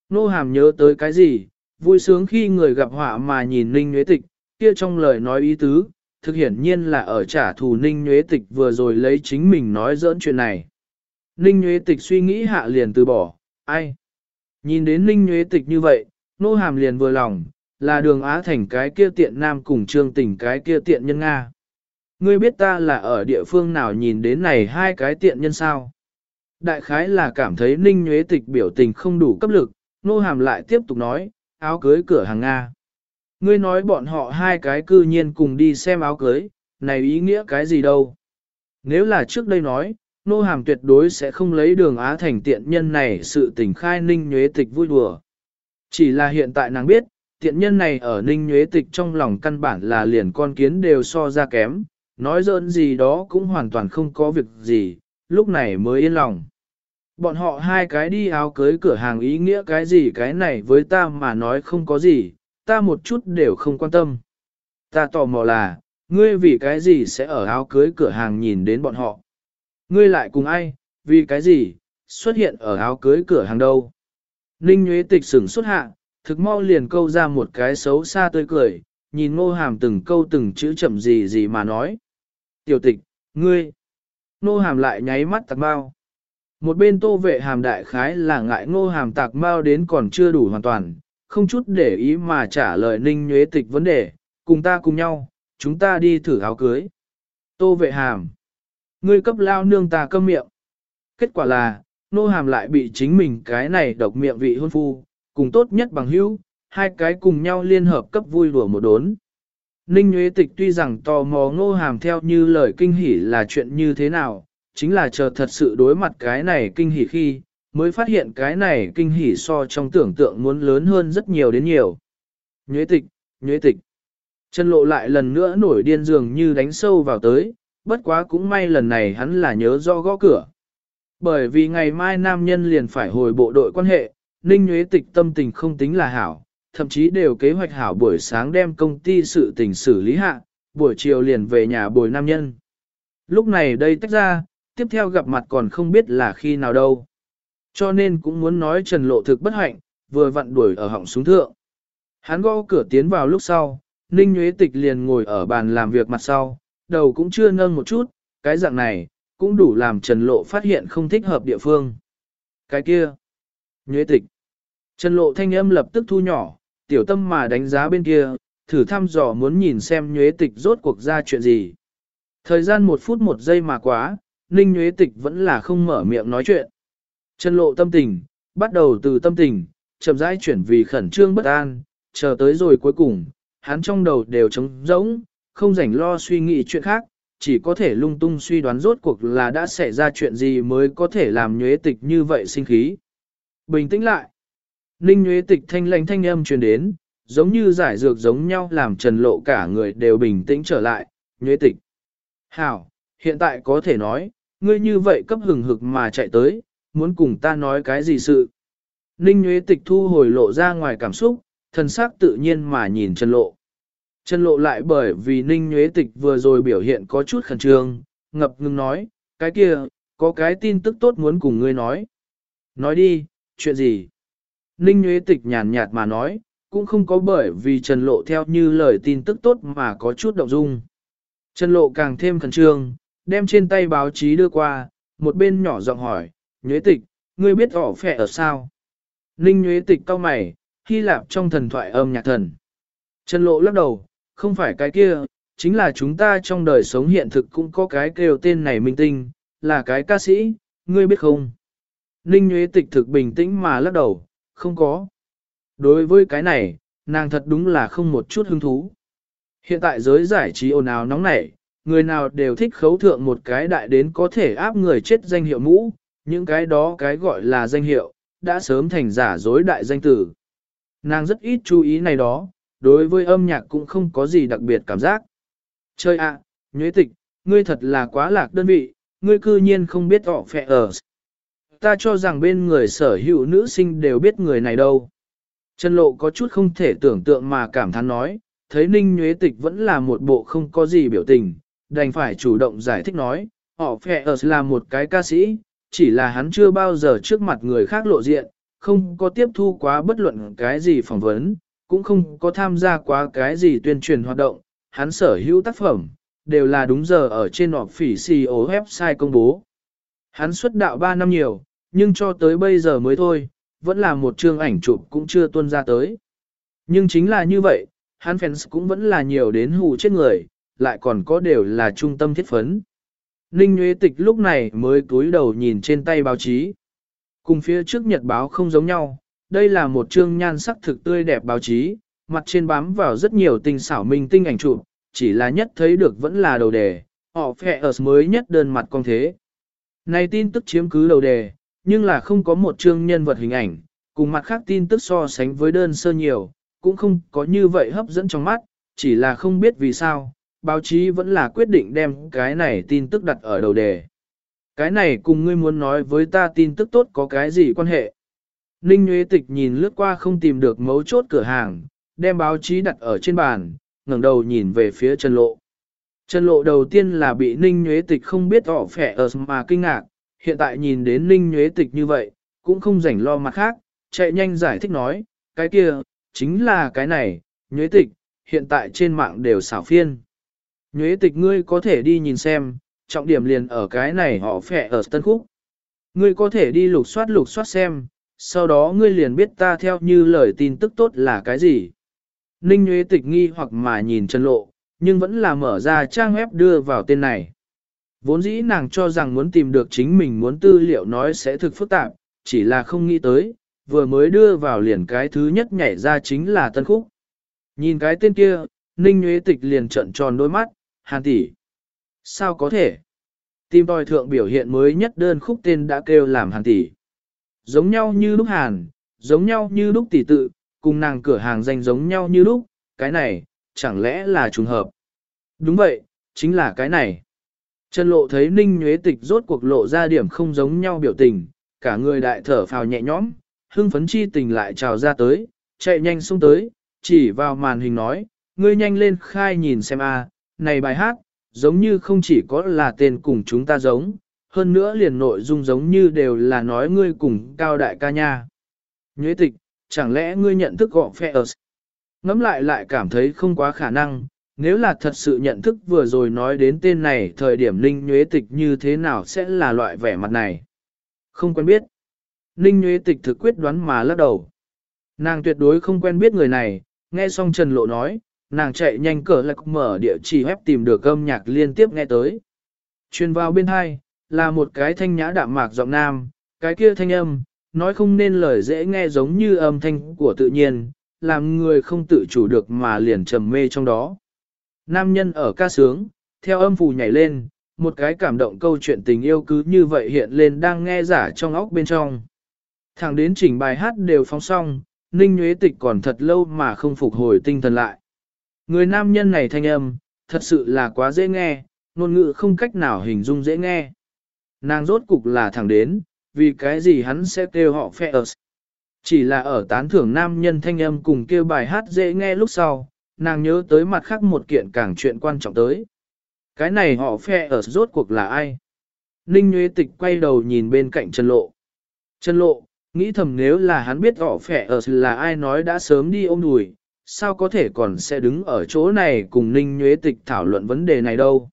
Nô hàm nhớ tới cái gì, vui sướng khi người gặp họa mà nhìn Ninh Nguyễn Tịch, kia trong lời nói ý tứ, thực hiển nhiên là ở trả thù Ninh nhuế Tịch vừa rồi lấy chính mình nói dỡn chuyện này. Ninh nhuế Tịch suy nghĩ hạ liền từ bỏ, ai? Nhìn đến Ninh nhuế Tịch như vậy, nô hàm liền vừa lòng, là đường Á Thành cái kia tiện nam cùng trương tỉnh cái kia tiện nhân Nga. Ngươi biết ta là ở địa phương nào nhìn đến này hai cái tiện nhân sao? Đại khái là cảm thấy Ninh nhuế Tịch biểu tình không đủ cấp lực, nô hàm lại tiếp tục nói, áo cưới cửa hàng Nga. Ngươi nói bọn họ hai cái cư nhiên cùng đi xem áo cưới, này ý nghĩa cái gì đâu. Nếu là trước đây nói, nô hàm tuyệt đối sẽ không lấy đường Á thành tiện nhân này sự tình khai ninh nhuế tịch vui đùa. Chỉ là hiện tại nàng biết, tiện nhân này ở ninh nhuế tịch trong lòng căn bản là liền con kiến đều so ra kém, nói dỡn gì đó cũng hoàn toàn không có việc gì, lúc này mới yên lòng. Bọn họ hai cái đi áo cưới cửa hàng ý nghĩa cái gì cái này với ta mà nói không có gì, ta một chút đều không quan tâm. Ta tò mò là, ngươi vì cái gì sẽ ở áo cưới cửa hàng nhìn đến bọn họ? Ngươi lại cùng ai, vì cái gì, xuất hiện ở áo cưới cửa hàng đâu? Ninh Nguyễn Tịch sửng xuất hạ, thực mau liền câu ra một cái xấu xa tươi cười, nhìn ngô hàm từng câu từng chữ chậm gì gì mà nói. Tiểu tịch, ngươi, ngô hàm lại nháy mắt tạc bao. Một bên tô vệ hàm đại khái là ngại ngô hàm tạc bao đến còn chưa đủ hoàn toàn, không chút để ý mà trả lời ninh nhuế tịch vấn đề, cùng ta cùng nhau, chúng ta đi thử áo cưới. Tô vệ hàm. Ngươi cấp lao nương ta câm miệng. kết quả là, nô hàm lại bị chính mình cái này độc miệng vị hôn phu, cùng tốt nhất bằng hữu, hai cái cùng nhau liên hợp cấp vui đùa một đốn. Ninh Nguyễn Tịch tuy rằng tò mò ngô hàm theo như lời kinh hỉ là chuyện như thế nào, chính là chờ thật sự đối mặt cái này kinh hỉ khi, mới phát hiện cái này kinh hỉ so trong tưởng tượng muốn lớn hơn rất nhiều đến nhiều. Nhuế tịch, nhuế tịch. Chân lộ lại lần nữa nổi điên dường như đánh sâu vào tới, bất quá cũng may lần này hắn là nhớ do gõ cửa. Bởi vì ngày mai nam nhân liền phải hồi bộ đội quan hệ, Ninh Nhuế Tịch tâm tình không tính là hảo, thậm chí đều kế hoạch hảo buổi sáng đem công ty sự tình xử lý hạ, buổi chiều liền về nhà bồi nam nhân. Lúc này đây tách ra, tiếp theo gặp mặt còn không biết là khi nào đâu. Cho nên cũng muốn nói Trần Lộ thực bất hạnh, vừa vặn đuổi ở họng xuống thượng. Hắn gõ cửa tiến vào lúc sau, Ninh Nguyễn Tịch liền ngồi ở bàn làm việc mặt sau, đầu cũng chưa nâng một chút, cái dạng này, cũng đủ làm Trần Lộ phát hiện không thích hợp địa phương. Cái kia, Nguyễn Tịch. Trần Lộ thanh âm lập tức thu nhỏ, tiểu tâm mà đánh giá bên kia, thử thăm dò muốn nhìn xem Nguyễn Tịch rốt cuộc ra chuyện gì. Thời gian một phút một giây mà quá, Ninh Nguyễn Tịch vẫn là không mở miệng nói chuyện. Trần Lộ tâm tình, bắt đầu từ tâm tình, chậm rãi chuyển vì khẩn trương bất an, chờ tới rồi cuối cùng, hắn trong đầu đều trống rỗng, không rảnh lo suy nghĩ chuyện khác, chỉ có thể lung tung suy đoán rốt cuộc là đã xảy ra chuyện gì mới có thể làm nhuế tịch như vậy sinh khí. Bình tĩnh lại. Ninh nhuế tịch thanh lãnh thanh âm truyền đến, giống như giải dược giống nhau làm trần lộ cả người đều bình tĩnh trở lại, nhuế tịch. Hảo, hiện tại có thể nói, ngươi như vậy cấp hừng hực mà chạy tới, muốn cùng ta nói cái gì sự. Ninh nhuế tịch thu hồi lộ ra ngoài cảm xúc, thần sắc tự nhiên mà nhìn Trần Lộ. Trần Lộ lại bởi vì Ninh Nhuế Tịch vừa rồi biểu hiện có chút khẩn trương, ngập ngừng nói, cái kia, có cái tin tức tốt muốn cùng ngươi nói. Nói đi, chuyện gì? Ninh Nhuế Tịch nhàn nhạt mà nói, cũng không có bởi vì Trần Lộ theo như lời tin tức tốt mà có chút động dung. Trần Lộ càng thêm khẩn trương, đem trên tay báo chí đưa qua, một bên nhỏ giọng hỏi, Nhuế Tịch, ngươi biết ỏ phẻ ở sao? Ninh Nhuế Tịch cau mày, Hy Lạp trong thần thoại âm nhạc thần. Trần Lộ lắc đầu, không phải cái kia, chính là chúng ta trong đời sống hiện thực cũng có cái kêu tên này minh tinh, là cái ca sĩ, ngươi biết không? Ninh Nhuế Tịch thực bình tĩnh mà lắc đầu, không có. Đối với cái này, nàng thật đúng là không một chút hứng thú. Hiện tại giới giải trí ồn ào nóng nảy, người nào đều thích khấu thượng một cái đại đến có thể áp người chết danh hiệu mũ, những cái đó cái gọi là danh hiệu, đã sớm thành giả dối đại danh tử. Nàng rất ít chú ý này đó, đối với âm nhạc cũng không có gì đặc biệt cảm giác. Chơi ạ, à, nhuế tịch, ngươi thật là quá lạc đơn vị, ngươi cư nhiên không biết họ phẹ ở. Ta cho rằng bên người sở hữu nữ sinh đều biết người này đâu. Trần lộ có chút không thể tưởng tượng mà cảm thán nói, thấy ninh nhuế tịch vẫn là một bộ không có gì biểu tình, đành phải chủ động giải thích nói, họ phẹ ở là một cái ca sĩ, chỉ là hắn chưa bao giờ trước mặt người khác lộ diện, không có tiếp thu quá bất luận cái gì phỏng vấn, cũng không có tham gia quá cái gì tuyên truyền hoạt động, hắn sở hữu tác phẩm, đều là đúng giờ ở trên họp phỉ CEO website công bố. Hắn xuất đạo 3 năm nhiều, nhưng cho tới bây giờ mới thôi, vẫn là một chương ảnh chụp cũng chưa tuân ra tới. Nhưng chính là như vậy, hắn fans cũng vẫn là nhiều đến hù chết người, lại còn có đều là trung tâm thiết phấn. Ninh Nguyễn Tịch lúc này mới cúi đầu nhìn trên tay báo chí. Cùng phía trước nhật báo không giống nhau, đây là một chương nhan sắc thực tươi đẹp báo chí, mặt trên bám vào rất nhiều tinh xảo minh tinh ảnh chụp, chỉ là nhất thấy được vẫn là đầu đề, họ phẹ ở mới nhất đơn mặt con thế. Này tin tức chiếm cứ đầu đề, nhưng là không có một chương nhân vật hình ảnh, cùng mặt khác tin tức so sánh với đơn sơ nhiều, cũng không có như vậy hấp dẫn trong mắt, chỉ là không biết vì sao, báo chí vẫn là quyết định đem cái này tin tức đặt ở đầu đề. Cái này cùng ngươi muốn nói với ta tin tức tốt có cái gì quan hệ? Ninh Nguyễn Tịch nhìn lướt qua không tìm được mấu chốt cửa hàng, đem báo chí đặt ở trên bàn, ngẩng đầu nhìn về phía Trần Lộ. Trần Lộ đầu tiên là bị Ninh Nguyễn Tịch không biết tỏ phẻ ở mà kinh ngạc, hiện tại nhìn đến Ninh Nguyễn Tịch như vậy, cũng không rảnh lo mặt khác, chạy nhanh giải thích nói, cái kia, chính là cái này, Nguyễn Tịch, hiện tại trên mạng đều xảo phiên. Nhuế Tịch ngươi có thể đi nhìn xem, trọng điểm liền ở cái này họ phẻ ở Tân Khúc. Ngươi có thể đi lục soát lục soát xem, sau đó ngươi liền biết ta theo như lời tin tức tốt là cái gì. Ninh nhuế Tịch nghi hoặc mà nhìn Trần Lộ, nhưng vẫn là mở ra trang web đưa vào tên này. Vốn dĩ nàng cho rằng muốn tìm được chính mình muốn tư liệu nói sẽ thực phức tạp, chỉ là không nghĩ tới, vừa mới đưa vào liền cái thứ nhất nhảy ra chính là tân khúc. Nhìn cái tên kia, Ninh Nguyễn Tịch liền trận tròn đôi mắt, hàn tỷ. Sao có thể? Tìm tòi thượng biểu hiện mới nhất đơn khúc tên đã kêu làm hàn tỷ. Giống nhau như lúc hàn, giống nhau như lúc tỷ tự, cùng nàng cửa hàng danh giống nhau như lúc, cái này, chẳng lẽ là trùng hợp? Đúng vậy, chính là cái này. Trần lộ thấy ninh nhuế tịch rốt cuộc lộ ra điểm không giống nhau biểu tình, cả người đại thở phào nhẹ nhõm, hưng phấn chi tình lại trào ra tới, chạy nhanh xuống tới, chỉ vào màn hình nói, ngươi nhanh lên khai nhìn xem a, này bài hát, giống như không chỉ có là tên cùng chúng ta giống, hơn nữa liền nội dung giống như đều là nói ngươi cùng cao đại ca nha. Nhuế tịch, chẳng lẽ ngươi nhận thức gọn phe ở Ngắm lại lại cảm thấy không quá khả năng, nếu là thật sự nhận thức vừa rồi nói đến tên này thời điểm Ninh Nhuế Tịch như thế nào sẽ là loại vẻ mặt này. Không quen biết. Ninh Nhuế Tịch thực quyết đoán mà lắc đầu. Nàng tuyệt đối không quen biết người này, nghe xong Trần Lộ nói, nàng chạy nhanh cờ lạc mở địa chỉ web tìm được âm nhạc liên tiếp nghe tới. Truyền vào bên hai, là một cái thanh nhã đạm mạc giọng nam, cái kia thanh âm, nói không nên lời dễ nghe giống như âm thanh của tự nhiên, làm người không tự chủ được mà liền trầm mê trong đó. Nam nhân ở ca sướng, theo âm phù nhảy lên, một cái cảm động câu chuyện tình yêu cứ như vậy hiện lên đang nghe giả trong óc bên trong. Thẳng đến chỉnh bài hát đều phóng xong, Ninh Nguyễn Tịch còn thật lâu mà không phục hồi tinh thần lại. Người nam nhân này thanh âm, thật sự là quá dễ nghe, ngôn ngữ không cách nào hình dung dễ nghe. Nàng rốt cục là thẳng đến, vì cái gì hắn sẽ kêu họ phe ở. Chỉ là ở tán thưởng nam nhân thanh âm cùng kêu bài hát dễ nghe lúc sau, nàng nhớ tới mặt khác một kiện càng chuyện quan trọng tới. Cái này họ phe ở rốt cuộc là ai? Ninh Nguyễn Tịch quay đầu nhìn bên cạnh Trần Lộ. Trần Lộ, nghĩ thầm nếu là hắn biết họ phe ở là ai nói đã sớm đi ôm đùi, sao có thể còn sẽ đứng ở chỗ này cùng Ninh Nhuế Tịch thảo luận vấn đề này đâu.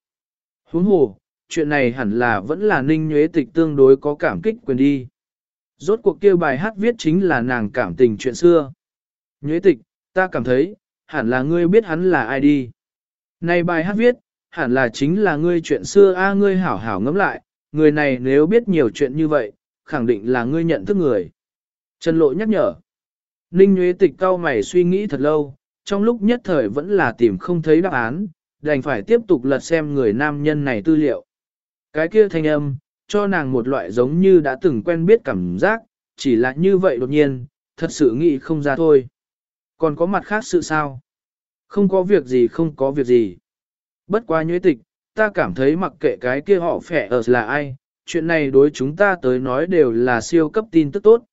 Huống hồ, chuyện này hẳn là vẫn là Ninh Nhuế Tịch tương đối có cảm kích quyền đi. Rốt cuộc kêu bài hát viết chính là nàng cảm tình chuyện xưa. Nhuế Tịch, ta cảm thấy, hẳn là ngươi biết hắn là ai đi. Này bài hát viết, hẳn là chính là ngươi chuyện xưa a ngươi hảo hảo ngẫm lại, người này nếu biết nhiều chuyện như vậy, khẳng định là ngươi nhận thức người. Trần Lộ nhắc nhở. Ninh Nguyễn Tịch cao mày suy nghĩ thật lâu, trong lúc nhất thời vẫn là tìm không thấy đáp án, đành phải tiếp tục lật xem người nam nhân này tư liệu. Cái kia thanh âm, cho nàng một loại giống như đã từng quen biết cảm giác, chỉ là như vậy đột nhiên, thật sự nghĩ không ra thôi. Còn có mặt khác sự sao? Không có việc gì không có việc gì. Bất quá nhuế tịch, ta cảm thấy mặc kệ cái kia họ phẻ ở là ai, chuyện này đối chúng ta tới nói đều là siêu cấp tin tức tốt.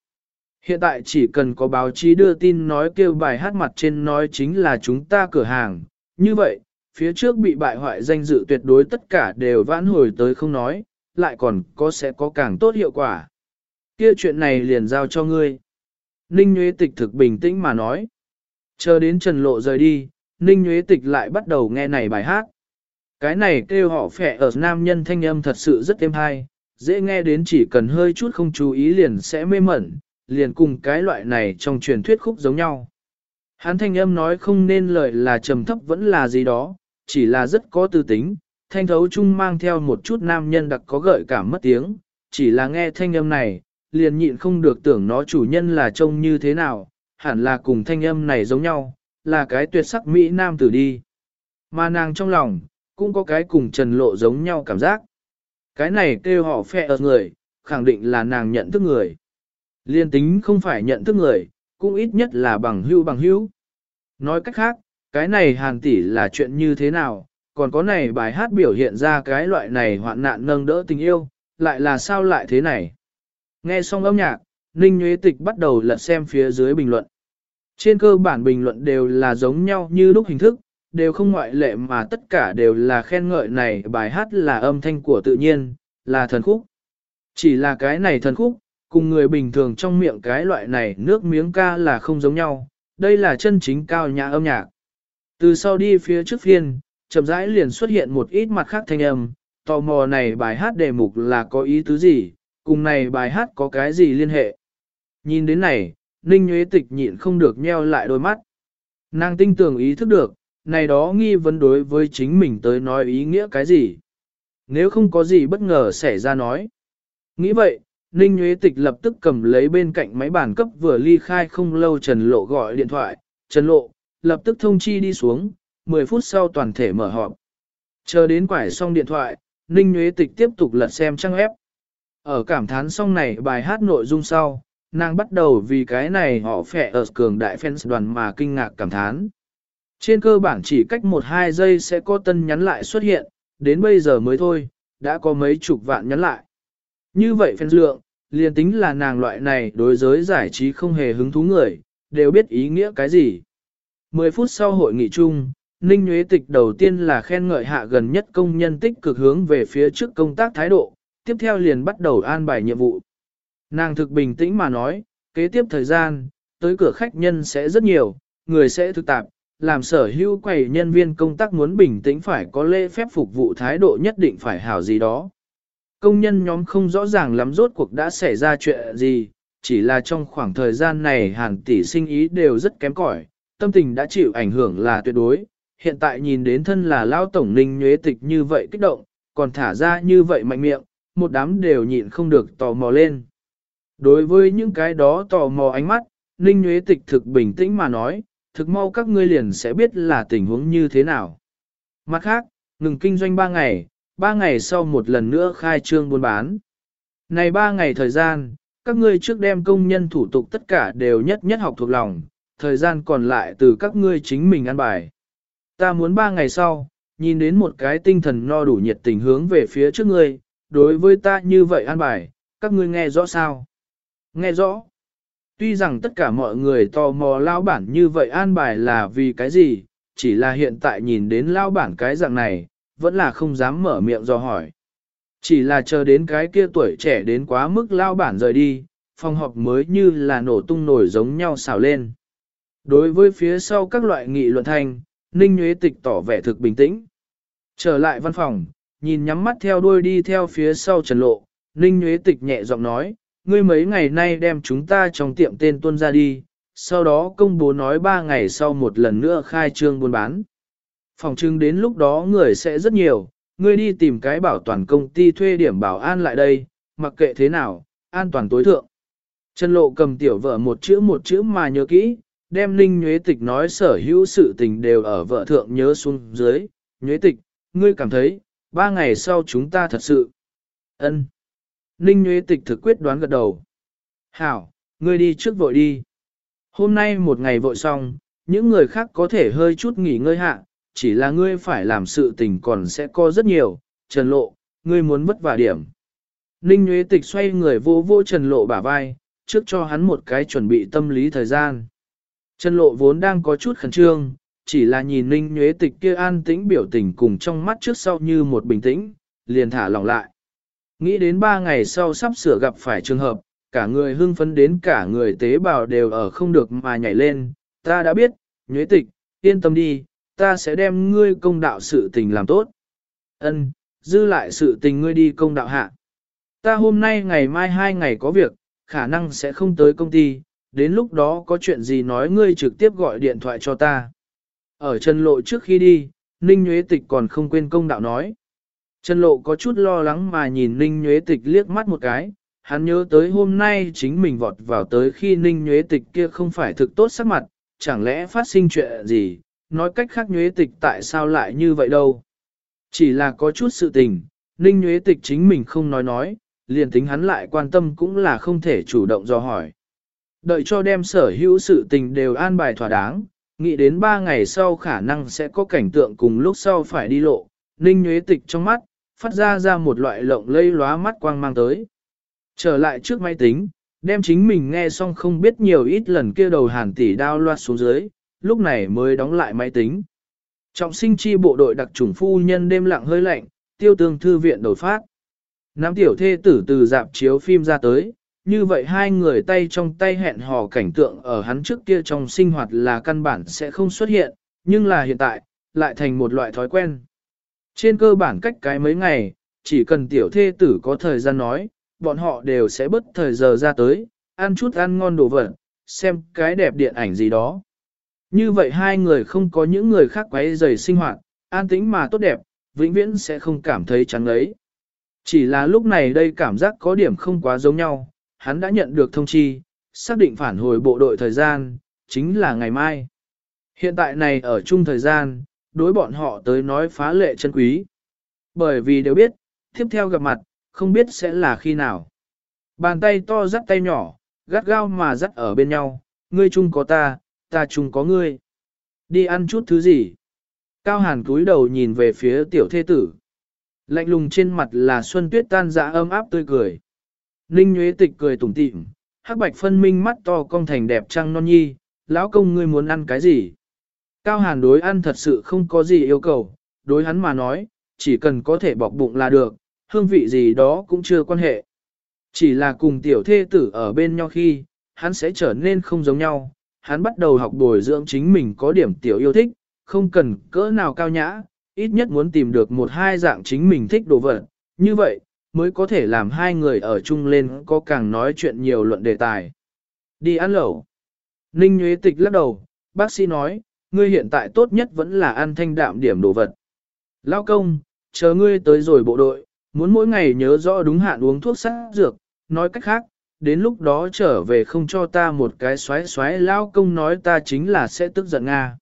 Hiện tại chỉ cần có báo chí đưa tin nói kêu bài hát mặt trên nói chính là chúng ta cửa hàng. Như vậy, phía trước bị bại hoại danh dự tuyệt đối tất cả đều vãn hồi tới không nói, lại còn có sẽ có càng tốt hiệu quả. Kia chuyện này liền giao cho ngươi. Ninh Nguyễn Tịch thực bình tĩnh mà nói. Chờ đến Trần Lộ rời đi, Ninh Nguyễn Tịch lại bắt đầu nghe này bài hát. Cái này kêu họ phẻ ở nam nhân thanh âm thật sự rất êm hay, dễ nghe đến chỉ cần hơi chút không chú ý liền sẽ mê mẩn, liền cùng cái loại này trong truyền thuyết khúc giống nhau. Hắn thanh âm nói không nên lời là trầm thấp vẫn là gì đó, chỉ là rất có tư tính, thanh thấu chung mang theo một chút nam nhân đặc có gợi cảm mất tiếng, chỉ là nghe thanh âm này, liền nhịn không được tưởng nó chủ nhân là trông như thế nào, hẳn là cùng thanh âm này giống nhau, là cái tuyệt sắc Mỹ Nam tử đi. Mà nàng trong lòng, cũng có cái cùng trần lộ giống nhau cảm giác. Cái này kêu họ phe ở người, khẳng định là nàng nhận thức người. Liên tính không phải nhận thức người, cũng ít nhất là bằng hữu bằng hữu. Nói cách khác, cái này hàn tỷ là chuyện như thế nào, còn có này bài hát biểu hiện ra cái loại này hoạn nạn nâng đỡ tình yêu, lại là sao lại thế này. Nghe xong âm nhạc, Ninh Nguyễn Tịch bắt đầu lật xem phía dưới bình luận. Trên cơ bản bình luận đều là giống nhau như lúc hình thức, đều không ngoại lệ mà tất cả đều là khen ngợi này bài hát là âm thanh của tự nhiên, là thần khúc. Chỉ là cái này thần khúc, cùng người bình thường trong miệng cái loại này nước miếng ca là không giống nhau, đây là chân chính cao nhã âm nhạc. Từ sau đi phía trước phiên, chậm rãi liền xuất hiện một ít mặt khác thanh âm, tò mò này bài hát đề mục là có ý tứ gì, cùng này bài hát có cái gì liên hệ. Nhìn đến này, Ninh Nguyễn Tịch nhịn không được nheo lại đôi mắt. Nàng tinh tường ý thức được, này đó nghi vấn đối với chính mình tới nói ý nghĩa cái gì. nếu không có gì bất ngờ xảy ra nói. Nghĩ vậy, Ninh Nguyễn Tịch lập tức cầm lấy bên cạnh máy bàn cấp vừa ly khai không lâu Trần Lộ gọi điện thoại, Trần Lộ, lập tức thông chi đi xuống, 10 phút sau toàn thể mở họp. Chờ đến quải xong điện thoại, Ninh Nguyễn Tịch tiếp tục lật xem trang ép. Ở cảm thán xong này bài hát nội dung sau, nàng bắt đầu vì cái này họ phẻ ở cường đại fans đoàn mà kinh ngạc cảm thán. Trên cơ bản chỉ cách 1-2 giây sẽ có tân nhắn lại xuất hiện, đến bây giờ mới thôi, đã có mấy chục vạn nhắn lại. Như vậy fans lượng, liền tính là nàng loại này đối giới giải trí không hề hứng thú người, đều biết ý nghĩa cái gì. 10 phút sau hội nghị chung, Ninh Nguyễn Tịch đầu tiên là khen ngợi hạ gần nhất công nhân tích cực hướng về phía trước công tác thái độ, tiếp theo liền bắt đầu an bài nhiệm vụ. Nàng thực bình tĩnh mà nói, kế tiếp thời gian, tới cửa khách nhân sẽ rất nhiều, người sẽ thực tạp, làm sở hữu quầy nhân viên công tác muốn bình tĩnh phải có lễ phép phục vụ thái độ nhất định phải hảo gì đó. Công nhân nhóm không rõ ràng lắm rốt cuộc đã xảy ra chuyện gì, chỉ là trong khoảng thời gian này hàn tỷ sinh ý đều rất kém cỏi, tâm tình đã chịu ảnh hưởng là tuyệt đối. Hiện tại nhìn đến thân là lao tổng ninh nhuế tịch như vậy kích động, còn thả ra như vậy mạnh miệng, một đám đều nhịn không được tò mò lên. Đối với những cái đó tò mò ánh mắt, ninh nhuế tịch thực bình tĩnh mà nói, thực mau các ngươi liền sẽ biết là tình huống như thế nào. Mặt khác, ngừng kinh doanh 3 ngày, Ba ngày sau một lần nữa khai trương buôn bán. Này ba ngày thời gian, các ngươi trước đem công nhân thủ tục tất cả đều nhất nhất học thuộc lòng, thời gian còn lại từ các ngươi chính mình ăn bài. Ta muốn ba ngày sau, nhìn đến một cái tinh thần no đủ nhiệt tình hướng về phía trước ngươi, đối với ta như vậy ăn bài, các ngươi nghe rõ sao? Nghe rõ. Tuy rằng tất cả mọi người tò mò lao bản như vậy an bài là vì cái gì, chỉ là hiện tại nhìn đến lao bản cái dạng này, vẫn là không dám mở miệng do hỏi. Chỉ là chờ đến cái kia tuổi trẻ đến quá mức lao bản rời đi, phòng họp mới như là nổ tung nổi giống nhau xào lên. Đối với phía sau các loại nghị luận thanh, Ninh Nguyễn Tịch tỏ vẻ thực bình tĩnh. Trở lại văn phòng, nhìn nhắm mắt theo đuôi đi theo phía sau Trần Lộ, Ninh Nguyễn Tịch nhẹ giọng nói, ngươi mấy ngày nay đem chúng ta trong tiệm tên tuân ra đi, sau đó công bố nói ba ngày sau một lần nữa khai trương buôn bán. Phòng trưng đến lúc đó người sẽ rất nhiều, ngươi đi tìm cái bảo toàn công ty thuê điểm bảo an lại đây, mặc kệ thế nào, an toàn tối thượng. Trần Lộ cầm tiểu vợ một chữ một chữ mà nhớ kỹ, đem Ninh Nhuế Tịch nói sở hữu sự tình đều ở vợ thượng nhớ xuống dưới. Nhuế Tịch, ngươi cảm thấy, ba ngày sau chúng ta thật sự. ân Ninh Nhuế Tịch thực quyết đoán gật đầu. Hảo, ngươi đi trước vội đi. Hôm nay một ngày vội xong, những người khác có thể hơi chút nghỉ ngơi hạ, chỉ là ngươi phải làm sự tình còn sẽ có rất nhiều, Trần Lộ, ngươi muốn vất vả điểm. Ninh Nguyễn Tịch xoay người vô vô Trần Lộ bả vai, trước cho hắn một cái chuẩn bị tâm lý thời gian. Trần Lộ vốn đang có chút khẩn trương, chỉ là nhìn Ninh Nguyễn Tịch kia an tĩnh biểu tình cùng trong mắt trước sau như một bình tĩnh, liền thả lòng lại. Nghĩ đến ba ngày sau sắp sửa gặp phải trường hợp, cả người hưng phấn đến cả người tế bào đều ở không được mà nhảy lên, ta đã biết, Nguyễn Tịch, yên tâm đi, ta sẽ đem ngươi công đạo sự tình làm tốt. Ân, dư lại sự tình ngươi đi công đạo hạ. Ta hôm nay ngày mai hai ngày có việc, khả năng sẽ không tới công ty, đến lúc đó có chuyện gì nói ngươi trực tiếp gọi điện thoại cho ta. Ở Trần lộ trước khi đi, Ninh Nhuế Tịch còn không quên công đạo nói. Trần Lộ có chút lo lắng mà nhìn Ninh Nhuế Tịch liếc mắt một cái, hắn nhớ tới hôm nay chính mình vọt vào tới khi Ninh Nhuế Tịch kia không phải thực tốt sắc mặt, chẳng lẽ phát sinh chuyện gì, nói cách khác nhuế tịch tại sao lại như vậy đâu. Chỉ là có chút sự tình, ninh nhuế tịch chính mình không nói nói, liền tính hắn lại quan tâm cũng là không thể chủ động do hỏi. Đợi cho đem sở hữu sự tình đều an bài thỏa đáng, nghĩ đến ba ngày sau khả năng sẽ có cảnh tượng cùng lúc sau phải đi lộ, ninh nhuế tịch trong mắt, phát ra ra một loại lộng lây lóa mắt quang mang tới. Trở lại trước máy tính, đem chính mình nghe xong không biết nhiều ít lần kia đầu hàn tỷ đao loạt xuống dưới, lúc này mới đóng lại máy tính. Trọng sinh chi bộ đội đặc trùng phu nhân đêm lặng hơi lạnh, tiêu tương thư viện đổi phát. Nam tiểu thê tử từ dạp chiếu phim ra tới, như vậy hai người tay trong tay hẹn hò cảnh tượng ở hắn trước kia trong sinh hoạt là căn bản sẽ không xuất hiện, nhưng là hiện tại, lại thành một loại thói quen. Trên cơ bản cách cái mấy ngày, chỉ cần tiểu thê tử có thời gian nói, bọn họ đều sẽ bất thời giờ ra tới, ăn chút ăn ngon đồ vật, xem cái đẹp điện ảnh gì đó. Như vậy hai người không có những người khác quấy rầy sinh hoạt, an tĩnh mà tốt đẹp, vĩnh viễn sẽ không cảm thấy chán ấy. Chỉ là lúc này đây cảm giác có điểm không quá giống nhau, hắn đã nhận được thông chi, xác định phản hồi bộ đội thời gian, chính là ngày mai. Hiện tại này ở chung thời gian, đối bọn họ tới nói phá lệ chân quý. Bởi vì đều biết, tiếp theo gặp mặt, không biết sẽ là khi nào. Bàn tay to dắt tay nhỏ, gắt gao mà dắt ở bên nhau, ngươi chung có ta, ta chung có ngươi. Đi ăn chút thứ gì? Cao hàn cúi đầu nhìn về phía tiểu thê tử. Lạnh lùng trên mặt là xuân tuyết tan dã ấm áp tươi cười. Ninh nhuế Tịch cười tủm tỉm, hắc bạch phân minh mắt to cong thành đẹp trăng non nhi, lão công ngươi muốn ăn cái gì? Cao Hàn đối ăn thật sự không có gì yêu cầu, đối hắn mà nói, chỉ cần có thể bọc bụng là được, hương vị gì đó cũng chưa quan hệ. Chỉ là cùng tiểu thê tử ở bên nhau khi, hắn sẽ trở nên không giống nhau, hắn bắt đầu học bồi dưỡng chính mình có điểm tiểu yêu thích, không cần cỡ nào cao nhã, ít nhất muốn tìm được một hai dạng chính mình thích đồ vật, như vậy, mới có thể làm hai người ở chung lên có càng nói chuyện nhiều luận đề tài. Đi ăn lẩu. Ninh Nguyễn Tịch lắc đầu, bác sĩ nói, ngươi hiện tại tốt nhất vẫn là ăn thanh đạm điểm đồ vật. Lao công, chờ ngươi tới rồi bộ đội, muốn mỗi ngày nhớ rõ đúng hạn uống thuốc sát dược, nói cách khác, đến lúc đó trở về không cho ta một cái xoáy xoáy Lao công nói ta chính là sẽ tức giận Nga.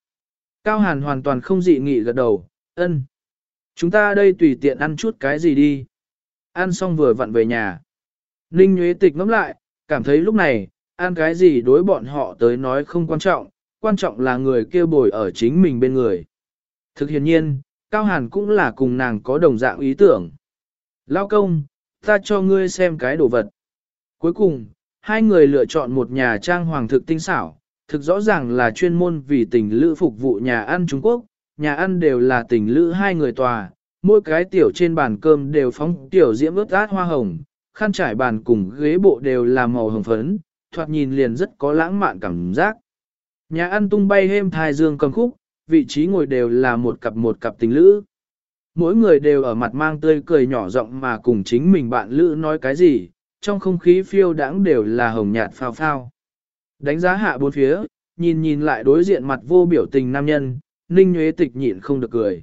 Cao Hàn hoàn toàn không dị nghị gật đầu, ân. Chúng ta đây tùy tiện ăn chút cái gì đi. Ăn xong vừa vặn về nhà. Ninh Nguyễn Tịch ngẫm lại, cảm thấy lúc này, ăn cái gì đối bọn họ tới nói không quan trọng, quan trọng là người kia bồi ở chính mình bên người. Thực hiện nhiên, Cao Hàn cũng là cùng nàng có đồng dạng ý tưởng. Lao công, ta cho ngươi xem cái đồ vật. Cuối cùng, hai người lựa chọn một nhà trang hoàng thực tinh xảo, thực rõ ràng là chuyên môn vì tình lữ phục vụ nhà ăn Trung Quốc, nhà ăn đều là tình lữ hai người tòa, mỗi cái tiểu trên bàn cơm đều phóng tiểu diễm ướt át hoa hồng, khăn trải bàn cùng ghế bộ đều là màu hồng phấn, thoạt nhìn liền rất có lãng mạn cảm giác. Nhà ăn tung bay êm thai dương cầm khúc, vị trí ngồi đều là một cặp một cặp tình lữ. Mỗi người đều ở mặt mang tươi cười nhỏ giọng mà cùng chính mình bạn lữ nói cái gì, trong không khí phiêu đãng đều là hồng nhạt phao phao. Đánh giá hạ bốn phía, nhìn nhìn lại đối diện mặt vô biểu tình nam nhân, Ninh Nguyễn Tịch nhịn không được cười.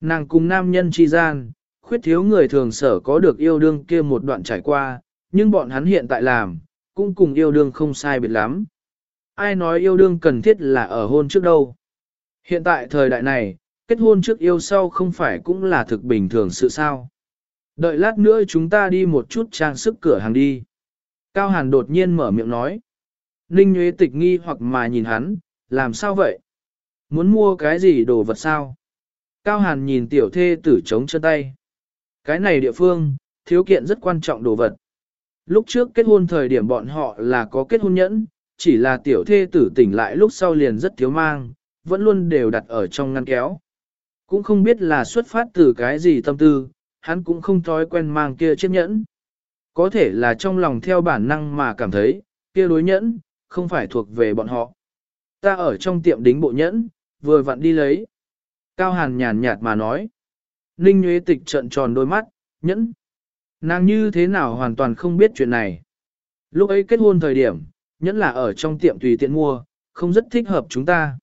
Nàng cùng nam nhân chi gian, khuyết thiếu người thường sở có được yêu đương kia một đoạn trải qua, nhưng bọn hắn hiện tại làm, cũng cùng yêu đương không sai biệt lắm. Ai nói yêu đương cần thiết là ở hôn trước đâu. Hiện tại thời đại này, kết hôn trước yêu sau không phải cũng là thực bình thường sự sao. Đợi lát nữa chúng ta đi một chút trang sức cửa hàng đi. Cao Hàn đột nhiên mở miệng nói. Ninh Nguyễn Tịch nghi hoặc mà nhìn hắn, làm sao vậy? Muốn mua cái gì đồ vật sao? Cao Hàn nhìn tiểu thê tử chống chân tay. Cái này địa phương, thiếu kiện rất quan trọng đồ vật. Lúc trước kết hôn thời điểm bọn họ là có kết hôn nhẫn, chỉ là tiểu thê tử tỉnh lại lúc sau liền rất thiếu mang, vẫn luôn đều đặt ở trong ngăn kéo. Cũng không biết là xuất phát từ cái gì tâm tư, hắn cũng không thói quen mang kia chiếc nhẫn. Có thể là trong lòng theo bản năng mà cảm thấy, kia đối nhẫn, không phải thuộc về bọn họ. Ta ở trong tiệm đính bộ nhẫn, vừa vặn đi lấy. Cao Hàn nhàn nhạt mà nói. Ninh Nguyễn Tịch trợn tròn đôi mắt, nhẫn. Nàng như thế nào hoàn toàn không biết chuyện này. Lúc ấy kết hôn thời điểm, nhẫn là ở trong tiệm tùy tiện mua, không rất thích hợp chúng ta.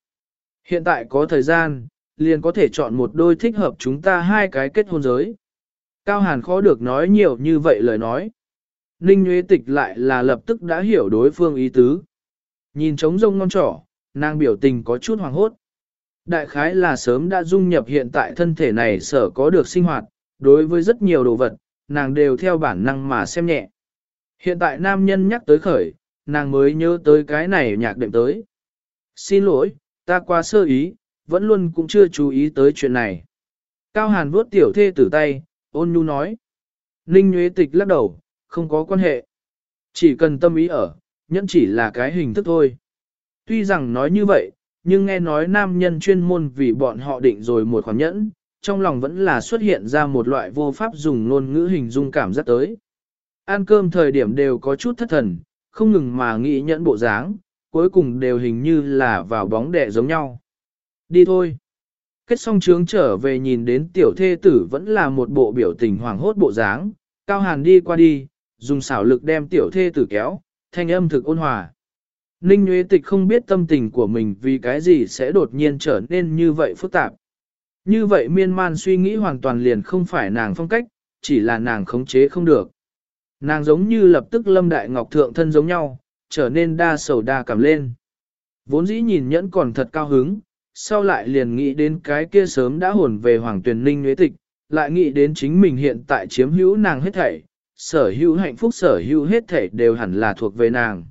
Hiện tại có thời gian, liền có thể chọn một đôi thích hợp chúng ta hai cái kết hôn giới. Cao Hàn khó được nói nhiều như vậy lời nói. Ninh Nguyễn Tịch lại là lập tức đã hiểu đối phương ý tứ. Nhìn trống rông ngon trỏ, nàng biểu tình có chút hoàng hốt. Đại khái là sớm đã dung nhập hiện tại thân thể này sở có được sinh hoạt, đối với rất nhiều đồ vật, nàng đều theo bản năng mà xem nhẹ. Hiện tại nam nhân nhắc tới khởi, nàng mới nhớ tới cái này nhạc đệm tới. Xin lỗi, ta qua sơ ý, vẫn luôn cũng chưa chú ý tới chuyện này. Cao Hàn vuốt tiểu thê tử tay, ôn nhu nói. Ninh Nguyễn Tịch lắc đầu, không có quan hệ. Chỉ cần tâm ý ở, nhẫn chỉ là cái hình thức thôi. Tuy rằng nói như vậy, nhưng nghe nói nam nhân chuyên môn vì bọn họ định rồi một khoản nhẫn, trong lòng vẫn là xuất hiện ra một loại vô pháp dùng ngôn ngữ hình dung cảm giác tới. Ăn cơm thời điểm đều có chút thất thần, không ngừng mà nghĩ nhẫn bộ dáng, cuối cùng đều hình như là vào bóng đẻ giống nhau. Đi thôi. Kết xong trướng trở về nhìn đến tiểu thê tử vẫn là một bộ biểu tình hoàng hốt bộ dáng, cao hàn đi qua đi, dùng xảo lực đem tiểu thê tử kéo, thanh âm thực ôn hòa. Ninh Nguyễn Tịch không biết tâm tình của mình vì cái gì sẽ đột nhiên trở nên như vậy phức tạp. Như vậy miên man suy nghĩ hoàn toàn liền không phải nàng phong cách, chỉ là nàng khống chế không được. Nàng giống như lập tức lâm đại ngọc thượng thân giống nhau, trở nên đa sầu đa cảm lên. Vốn dĩ nhìn nhẫn còn thật cao hứng, sau lại liền nghĩ đến cái kia sớm đã hồn về Hoàng Tuyền Ninh nhuế Tịch, lại nghĩ đến chính mình hiện tại chiếm hữu nàng hết thảy, sở hữu hạnh phúc sở hữu hết thảy đều hẳn là thuộc về nàng.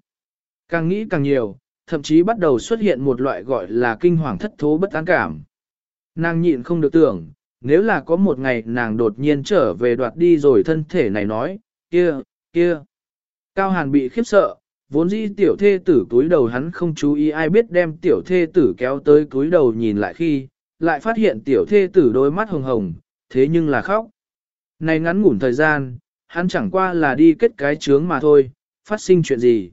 Càng nghĩ càng nhiều, thậm chí bắt đầu xuất hiện một loại gọi là kinh hoàng thất thố bất an cảm. Nàng nhịn không được tưởng, nếu là có một ngày nàng đột nhiên trở về đoạt đi rồi thân thể này nói, kia, kia. Cao Hàn bị khiếp sợ, vốn dĩ tiểu thê tử túi đầu hắn không chú ý ai biết đem tiểu thê tử kéo tới túi đầu nhìn lại khi, lại phát hiện tiểu thê tử đôi mắt hồng hồng, thế nhưng là khóc. Này ngắn ngủn thời gian, hắn chẳng qua là đi kết cái chướng mà thôi, phát sinh chuyện gì.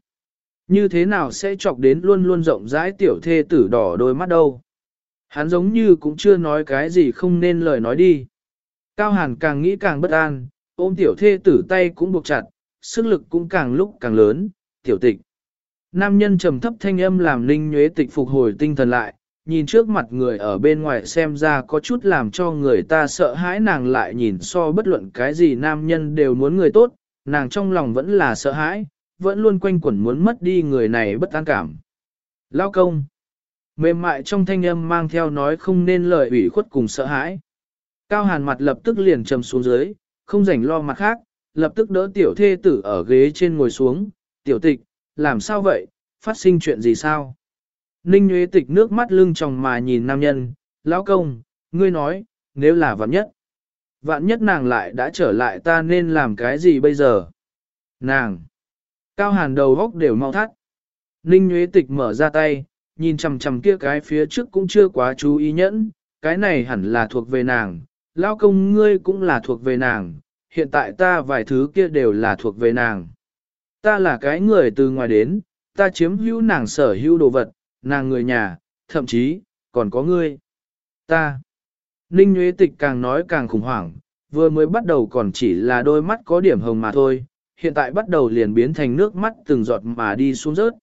Như thế nào sẽ chọc đến luôn luôn rộng rãi tiểu thê tử đỏ đôi mắt đâu. Hắn giống như cũng chưa nói cái gì không nên lời nói đi. Cao Hàn càng nghĩ càng bất an, ôm tiểu thê tử tay cũng buộc chặt, sức lực cũng càng lúc càng lớn, tiểu tịch. Nam nhân trầm thấp thanh âm làm Ninh Nhuế Tịch phục hồi tinh thần lại, nhìn trước mặt người ở bên ngoài xem ra có chút làm cho người ta sợ hãi nàng lại nhìn so bất luận cái gì nam nhân đều muốn người tốt, nàng trong lòng vẫn là sợ hãi, vẫn luôn quanh quẩn muốn mất đi người này bất an cảm. Lao công. Mềm mại trong thanh âm mang theo nói không nên lời ủy khuất cùng sợ hãi. Cao hàn mặt lập tức liền trầm xuống dưới, không rảnh lo mặt khác, lập tức đỡ tiểu thê tử ở ghế trên ngồi xuống, tiểu tịch, làm sao vậy, phát sinh chuyện gì sao? Ninh Nguyễn Tịch nước mắt lưng tròng mà nhìn nam nhân, lão công, ngươi nói, nếu là vạn nhất. Vạn nhất nàng lại đã trở lại ta nên làm cái gì bây giờ? Nàng! Cao hàn đầu góc đều mau thắt. Ninh Nguyễn Tịch mở ra tay, nhìn chằm chằm kia cái phía trước cũng chưa quá chú ý nhẫn, cái này hẳn là thuộc về nàng, lão công ngươi cũng là thuộc về nàng, hiện tại ta vài thứ kia đều là thuộc về nàng. Ta là cái người từ ngoài đến, ta chiếm hữu nàng sở hữu đồ vật, nàng người nhà, thậm chí, còn có ngươi. Ta. Ninh Nguyễn Tịch càng nói càng khủng hoảng, vừa mới bắt đầu còn chỉ là đôi mắt có điểm hồng mà thôi, hiện tại bắt đầu liền biến thành nước mắt từng giọt mà đi xuống rớt.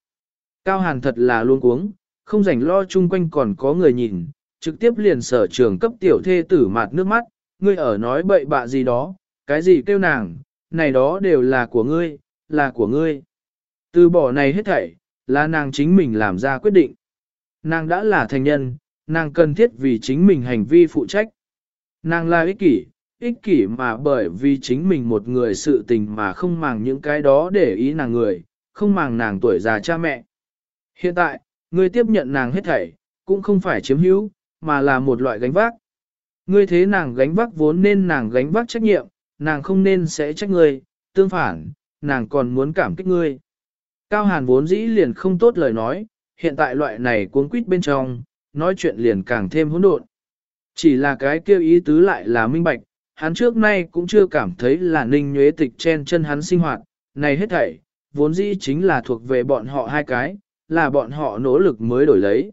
Cao Hàn thật là luôn cuống, không rảnh lo chung quanh còn có người nhìn, trực tiếp liền sở trường cấp tiểu thê tử mạt nước mắt, ngươi ở nói bậy bạ gì đó, cái gì kêu nàng, này đó đều là của ngươi, là của ngươi. Từ bỏ này hết thảy, là nàng chính mình làm ra quyết định. Nàng đã là thành nhân, nàng cần thiết vì chính mình hành vi phụ trách. Nàng là ích kỷ, ích kỷ mà bởi vì chính mình một người sự tình mà không màng những cái đó để ý nàng người, không màng nàng tuổi già cha mẹ. Hiện tại, ngươi tiếp nhận nàng hết thảy, cũng không phải chiếm hữu, mà là một loại gánh vác. Ngươi thế nàng gánh vác vốn nên nàng gánh vác trách nhiệm, nàng không nên sẽ trách ngươi, tương phản, nàng còn muốn cảm kích ngươi. Cao Hàn vốn dĩ liền không tốt lời nói, hiện tại loại này cuốn quýt bên trong, nói chuyện liền càng thêm hỗn độn. Chỉ là cái kêu ý tứ lại là minh bạch, hắn trước nay cũng chưa cảm thấy là ninh nhuế tịch chen chân hắn sinh hoạt, này hết thảy, vốn dĩ chính là thuộc về bọn họ hai cái, là bọn họ nỗ lực mới đổi lấy.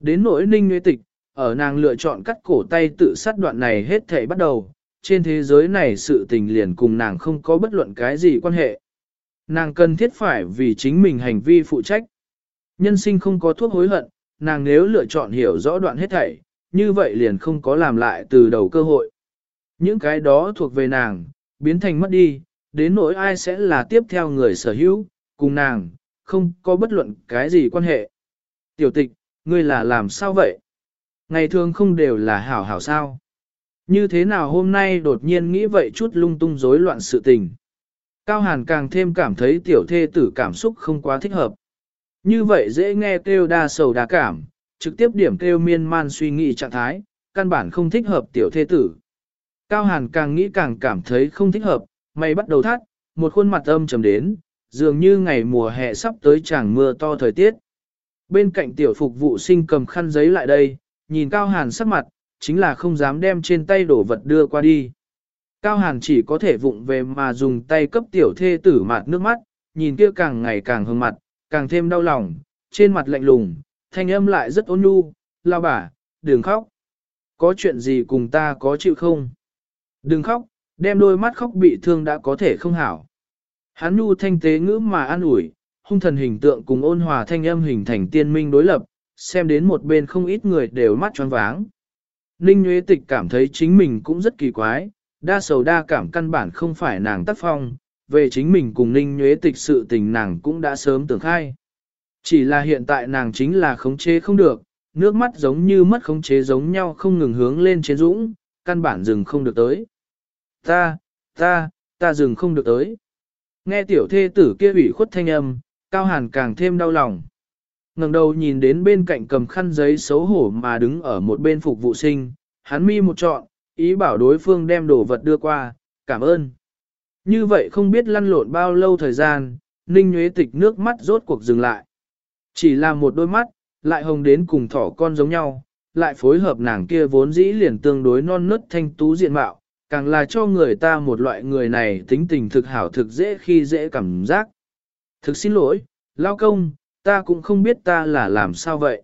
Đến nỗi ninh nhuế tịch, ở nàng lựa chọn cắt cổ tay tự sát đoạn này hết thảy bắt đầu, trên thế giới này sự tình liền cùng nàng không có bất luận cái gì quan hệ. Nàng cần thiết phải vì chính mình hành vi phụ trách. Nhân sinh không có thuốc hối hận, nàng nếu lựa chọn hiểu rõ đoạn hết thảy, như vậy liền không có làm lại từ đầu cơ hội. Những cái đó thuộc về nàng, biến thành mất đi, đến nỗi ai sẽ là tiếp theo người sở hữu, cùng nàng, không có bất luận cái gì quan hệ. Tiểu tịch, ngươi là làm sao vậy? Ngày thường không đều là hảo hảo sao? Như thế nào hôm nay đột nhiên nghĩ vậy chút lung tung rối loạn sự tình? Cao Hàn càng thêm cảm thấy tiểu thê tử cảm xúc không quá thích hợp. Như vậy dễ nghe kêu đa sầu đa cảm, trực tiếp điểm kêu miên man suy nghĩ trạng thái, căn bản không thích hợp tiểu thê tử. Cao Hàn càng nghĩ càng cảm thấy không thích hợp, mày bắt đầu thắt, một khuôn mặt âm trầm đến, dường như ngày mùa hè sắp tới chẳng mưa to thời tiết. Bên cạnh tiểu phục vụ sinh cầm khăn giấy lại đây, nhìn Cao Hàn sắc mặt, chính là không dám đem trên tay đổ vật đưa qua đi. Cao Hàn chỉ có thể vụng về mà dùng tay cấp tiểu thê tử mạt nước mắt, nhìn kia càng ngày càng hương mặt, càng thêm đau lòng, trên mặt lạnh lùng, thanh âm lại rất ôn nhu, lao bả, đừng khóc. Có chuyện gì cùng ta có chịu không? Đừng khóc, đem đôi mắt khóc bị thương đã có thể không hảo. Hắn nhu thanh tế ngữ mà an ủi, hung thần hình tượng cùng ôn hòa thanh âm hình thành tiên minh đối lập, xem đến một bên không ít người đều mắt choáng váng. Ninh Nguyễn Tịch cảm thấy chính mình cũng rất kỳ quái, đa sầu đa cảm căn bản không phải nàng tác phong, về chính mình cùng Ninh Nguyễn Tịch sự tình nàng cũng đã sớm tưởng khai. Chỉ là hiện tại nàng chính là khống chế không được, nước mắt giống như mất khống chế giống nhau không ngừng hướng lên trên dũng, căn bản dừng không được tới. Ta, ta, ta dừng không được tới. Nghe tiểu thê tử kia ủy khuất thanh âm, Cao Hàn càng thêm đau lòng ngẩng đầu nhìn đến bên cạnh cầm khăn giấy xấu hổ mà đứng ở một bên phục vụ sinh, hắn mi một trọn, ý bảo đối phương đem đồ vật đưa qua, cảm ơn. Như vậy không biết lăn lộn bao lâu thời gian, Ninh Nguyễn Tịch nước mắt rốt cuộc dừng lại. Chỉ là một đôi mắt, lại hồng đến cùng thỏ con giống nhau, lại phối hợp nàng kia vốn dĩ liền tương đối non nớt thanh tú diện mạo, càng là cho người ta một loại người này tính tình thực hảo thực dễ khi dễ cảm giác. Thực xin lỗi, lao công, ta cũng không biết ta là làm sao vậy.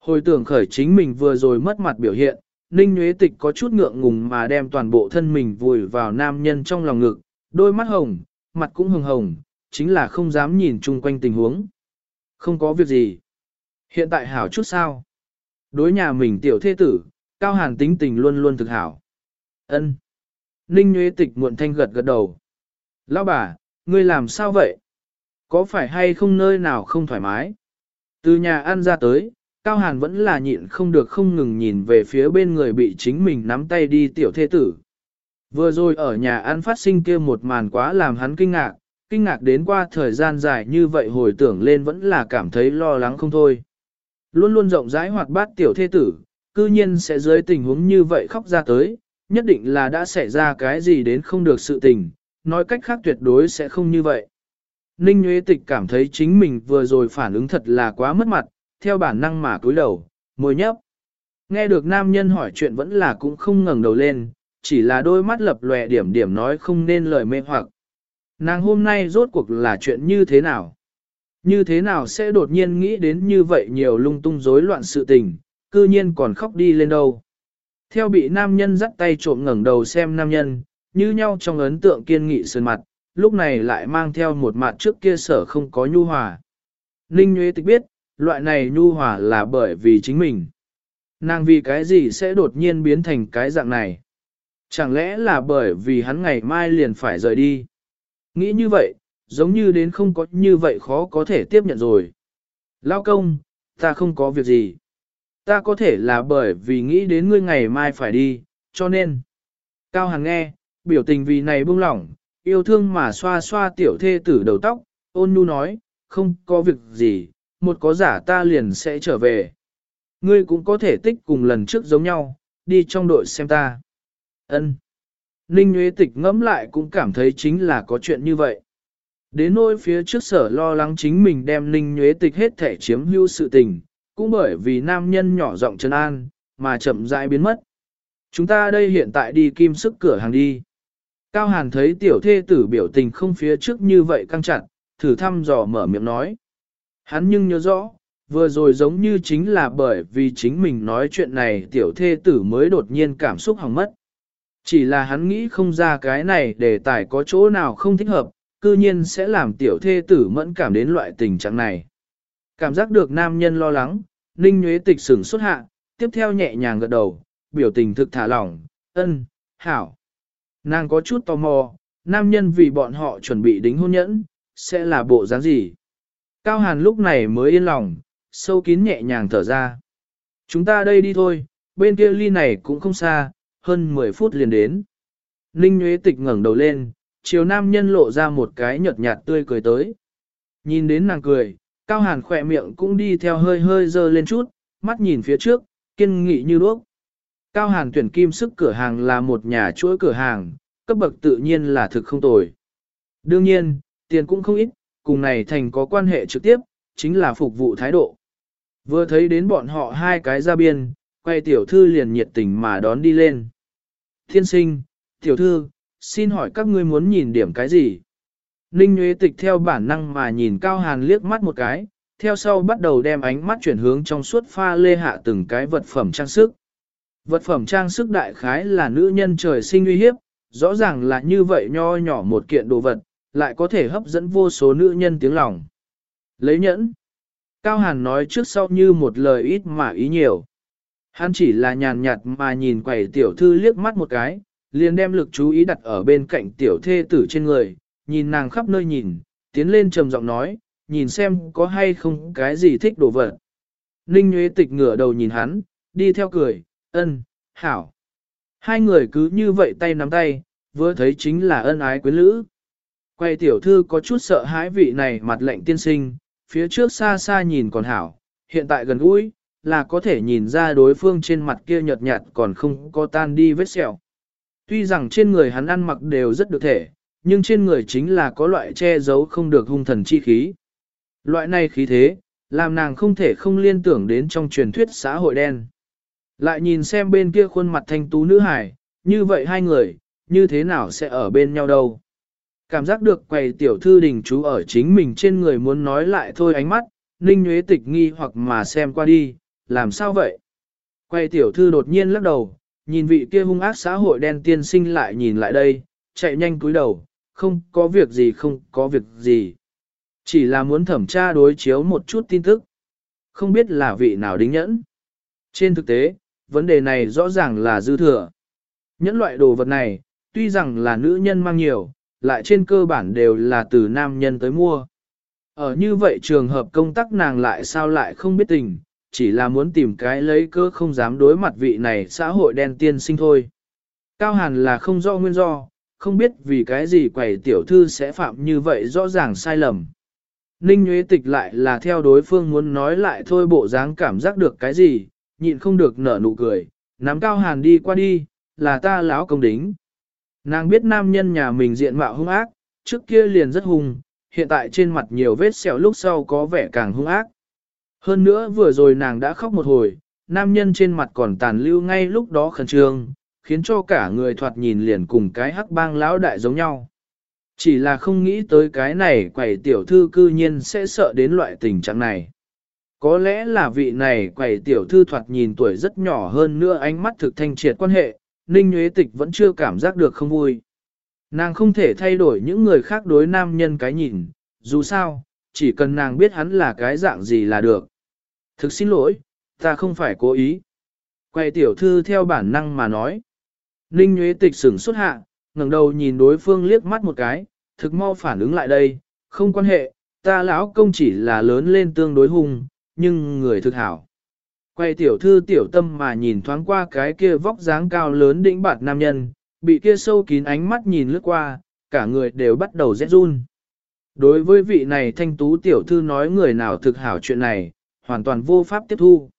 Hồi tưởng khởi chính mình vừa rồi mất mặt biểu hiện, Ninh Nguyễn Tịch có chút ngượng ngùng mà đem toàn bộ thân mình vùi vào nam nhân trong lòng ngực, đôi mắt hồng, mặt cũng hồng hồng, chính là không dám nhìn chung quanh tình huống. Không có việc gì. Hiện tại hảo chút sao? Đối nhà mình tiểu thế tử, Cao Hàn tính tình luôn luôn thực hảo. Ân. Ninh Nguyễn Tịch muộn thanh gật gật đầu. Lão bà, ngươi làm sao vậy? Có phải hay không nơi nào không thoải mái? Từ nhà ăn ra tới, Cao Hàn vẫn là nhịn không được không ngừng nhìn về phía bên người bị chính mình nắm tay đi tiểu Thê tử. Vừa rồi ở nhà ăn phát sinh kia một màn quá làm hắn kinh ngạc, kinh ngạc đến qua thời gian dài như vậy hồi tưởng lên vẫn là cảm thấy lo lắng không thôi. Luôn luôn rộng rãi hoạt bát tiểu Thê tử, cư nhiên sẽ dưới tình huống như vậy khóc ra tới, nhất định là đã xảy ra cái gì đến không được sự tình, nói cách khác tuyệt đối sẽ không như vậy. Ninh Nguyễn Tịch cảm thấy chính mình vừa rồi phản ứng thật là quá mất mặt, theo bản năng mà cúi đầu, môi nhấp. Nghe được nam nhân hỏi chuyện vẫn là cũng không ngẩng đầu lên, chỉ là đôi mắt lập lòe điểm điểm nói không nên lời mê hoặc. Nàng hôm nay rốt cuộc là chuyện như thế nào? Như thế nào sẽ đột nhiên nghĩ đến như vậy nhiều lung tung rối loạn sự tình, cư nhiên còn khóc đi lên đâu? Theo bị nam nhân dắt tay trộm ngẩng đầu xem nam nhân, như nhau trong ấn tượng kiên nghị sơn mặt, lúc này lại mang theo một mặt trước kia sở không có nhu hòa. Ninh Nguyễn Tịch biết, loại này nhu hòa là bởi vì chính mình. Nàng vì cái gì sẽ đột nhiên biến thành cái dạng này? Chẳng lẽ là bởi vì hắn ngày mai liền phải rời đi? Nghĩ như vậy, giống như đến không có như vậy khó có thể tiếp nhận rồi. Lao công, ta không có việc gì. Ta có thể là bởi vì nghĩ đến ngươi ngày mai phải đi, cho nên. Cao Hằng nghe, biểu tình vì này buông lỏng, yêu thương mà xoa xoa tiểu thê tử đầu tóc, ôn nhu nói, không có việc gì, một có giả ta liền sẽ trở về. Ngươi cũng có thể tích cùng lần trước giống nhau, đi trong đội xem ta. Ân. Ninh Nguyễn Tịch ngẫm lại cũng cảm thấy chính là có chuyện như vậy. Đến nỗi phía trước sở lo lắng chính mình đem Ninh Nguyễn Tịch hết thể chiếm hữu sự tình, cũng bởi vì nam nhân nhỏ giọng chân an, mà chậm rãi biến mất. Chúng ta đây hiện tại đi kim sức cửa hàng đi. Cao Hàn thấy tiểu thê tử biểu tình không phía trước như vậy căng chặt, thử thăm dò mở miệng nói. Hắn nhưng nhớ rõ, vừa rồi giống như chính là bởi vì chính mình nói chuyện này tiểu thê tử mới đột nhiên cảm xúc hỏng mất. Chỉ là hắn nghĩ không ra cái này để tài có chỗ nào không thích hợp, cư nhiên sẽ làm tiểu thê tử mẫn cảm đến loại tình trạng này. Cảm giác được nam nhân lo lắng, Ninh Nguyễn Tịch sửng xuất hạ, tiếp theo nhẹ nhàng gật đầu, biểu tình thực thả lỏng, ân, hảo. Nàng có chút tò mò, nam nhân vì bọn họ chuẩn bị đính hôn nhẫn, sẽ là bộ dáng gì? Cao Hàn lúc này mới yên lòng, sâu kín nhẹ nhàng thở ra. Chúng ta đây đi thôi, bên kia ly này cũng không xa, hơn 10 phút liền đến. Ninh Nguyễn Tịch ngẩng đầu lên, chiều nam nhân lộ ra một cái nhợt nhạt tươi cười tới. Nhìn đến nàng cười, Cao Hàn khỏe miệng cũng đi theo hơi hơi dơ lên chút, mắt nhìn phía trước, kiên nghị như đuốc. Cao Hàn tuyển kim sức cửa hàng là một nhà chuỗi cửa hàng, cấp bậc tự nhiên là thực không tồi. Đương nhiên, tiền cũng không ít, cùng này thành có quan hệ trực tiếp, chính là phục vụ thái độ. Vừa thấy đến bọn họ hai cái ra biên, quay tiểu thư liền nhiệt tình mà đón đi lên. Thiên sinh, tiểu thư, xin hỏi các ngươi muốn nhìn điểm cái gì? Ninh Nguyễn Tịch theo bản năng mà nhìn Cao Hàn liếc mắt một cái, theo sau bắt đầu đem ánh mắt chuyển hướng trong suốt pha lê hạ từng cái vật phẩm trang sức. Vật phẩm trang sức đại khái là nữ nhân trời sinh uy hiếp, rõ ràng là như vậy nho nhỏ một kiện đồ vật, lại có thể hấp dẫn vô số nữ nhân tiếng lòng. Lấy nhẫn. Cao Hàn nói trước sau như một lời ít mà ý nhiều. Hắn chỉ là nhàn nhạt mà nhìn quầy tiểu thư liếc mắt một cái, liền đem lực chú ý đặt ở bên cạnh tiểu thê tử trên người, nhìn nàng khắp nơi nhìn, tiến lên trầm giọng nói, nhìn xem có hay không cái gì thích đồ vật. Ninh Nguyễn Tịch ngửa đầu nhìn hắn, đi theo cười, ân, hảo. Hai người cứ như vậy tay nắm tay, vừa thấy chính là ân ái quyến lữ. Quay tiểu thư có chút sợ hãi vị này mặt lệnh tiên sinh, phía trước xa xa nhìn còn hảo, hiện tại gần gũi, là có thể nhìn ra đối phương trên mặt kia nhợt nhạt còn không có tan đi vết sẹo. Tuy rằng trên người hắn ăn mặc đều rất được thể, nhưng trên người chính là có loại che giấu không được hung thần chi khí. Loại này khí thế, làm nàng không thể không liên tưởng đến trong truyền thuyết xã hội đen. Lại nhìn xem bên kia khuôn mặt thanh tú nữ hải, như vậy hai người, như thế nào sẽ ở bên nhau đâu. Cảm giác được quầy tiểu thư đình chú ở chính mình trên người muốn nói lại thôi ánh mắt, ninh nhuế tịch nghi hoặc mà xem qua đi, làm sao vậy? Quầy tiểu thư đột nhiên lắc đầu, nhìn vị kia hung ác xã hội đen tiên sinh lại nhìn lại đây, chạy nhanh cúi đầu, không có việc gì không có việc gì. Chỉ là muốn thẩm tra đối chiếu một chút tin tức. Không biết là vị nào đính nhẫn. Trên thực tế, vấn đề này rõ ràng là dư thừa. Nhẫn loại đồ vật này, tuy rằng là nữ nhân mang nhiều, lại trên cơ bản đều là từ nam nhân tới mua. Ở như vậy trường hợp công tác nàng lại sao lại không biết tình, chỉ là muốn tìm cái lấy cơ không dám đối mặt vị này xã hội đen tiên sinh thôi. Cao Hàn là không do nguyên do, không biết vì cái gì quầy tiểu thư sẽ phạm như vậy rõ ràng sai lầm. Ninh Nguyễn Tịch lại là theo đối phương muốn nói lại thôi bộ dáng cảm giác được cái gì, nhịn không được nở nụ cười, nắm Cao Hàn đi qua đi, là ta lão công đính. Nàng biết nam nhân nhà mình diện mạo hung ác, trước kia liền rất hung, hiện tại trên mặt nhiều vết sẹo lúc sau có vẻ càng hung ác. Hơn nữa vừa rồi nàng đã khóc một hồi, nam nhân trên mặt còn tàn lưu ngay lúc đó khẩn trương, khiến cho cả người thoạt nhìn liền cùng cái hắc bang lão đại giống nhau. Chỉ là không nghĩ tới cái này quầy tiểu thư cư nhiên sẽ sợ đến loại tình trạng này. Có lẽ là vị này quầy tiểu thư thoạt nhìn tuổi rất nhỏ hơn nữa ánh mắt thực thanh triệt quan hệ, Ninh Nguyễn Tịch vẫn chưa cảm giác được không vui. Nàng không thể thay đổi những người khác đối nam nhân cái nhìn, dù sao, chỉ cần nàng biết hắn là cái dạng gì là được. Thực xin lỗi, ta không phải cố ý. Quay tiểu thư theo bản năng mà nói. Ninh Nguyễn Tịch sửng xuất hạ, ngẩng đầu nhìn đối phương liếc mắt một cái, thực mau phản ứng lại đây, không quan hệ, ta lão công chỉ là lớn lên tương đối hung, nhưng người thực hảo. Quay tiểu thư tiểu tâm mà nhìn thoáng qua cái kia vóc dáng cao lớn đĩnh bạt nam nhân, bị kia sâu kín ánh mắt nhìn lướt qua, cả người đều bắt đầu rét run. Đối với vị này thanh tú tiểu thư nói người nào thực hảo chuyện này, hoàn toàn vô pháp tiếp thu.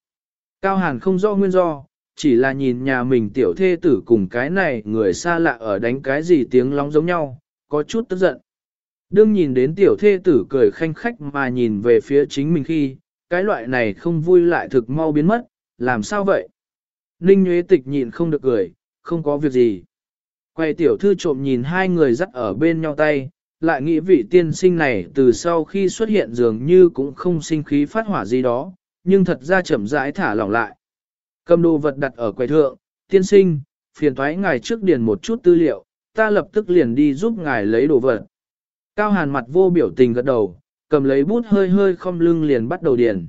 Cao Hàn không rõ nguyên do, chỉ là nhìn nhà mình tiểu thê tử cùng cái này người xa lạ ở đánh cái gì tiếng lóng giống nhau, có chút tức giận. Đương nhìn đến tiểu thê tử cười khanh khách mà nhìn về phía chính mình khi, cái loại này không vui lại thực mau biến mất, làm sao vậy? Ninh Nguyễn Tịch nhịn không được cười, không có việc gì. Quay tiểu thư trộm nhìn hai người dắt ở bên nhau tay, lại nghĩ vị tiên sinh này từ sau khi xuất hiện dường như cũng không sinh khí phát hỏa gì đó, nhưng thật ra chậm rãi thả lỏng lại. Cầm đồ vật đặt ở quầy thượng, tiên sinh, phiền thoái ngài trước điền một chút tư liệu, ta lập tức liền đi giúp ngài lấy đồ vật. Cao hàn mặt vô biểu tình gật đầu, cầm lấy bút hơi hơi không lưng liền bắt đầu điền.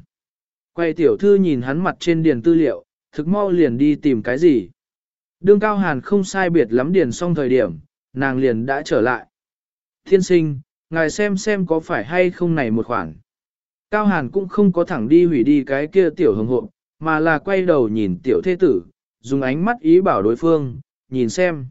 Quay tiểu thư nhìn hắn mặt trên điền tư liệu, thực mau liền đi tìm cái gì. Đương cao hàn không sai biệt lắm điền xong thời điểm, nàng liền đã trở lại. Thiên sinh, ngài xem xem có phải hay không này một khoản. Cao hàn cũng không có thẳng đi hủy đi cái kia tiểu hồng hộp, mà là quay đầu nhìn tiểu thế tử, dùng ánh mắt ý bảo đối phương, nhìn xem.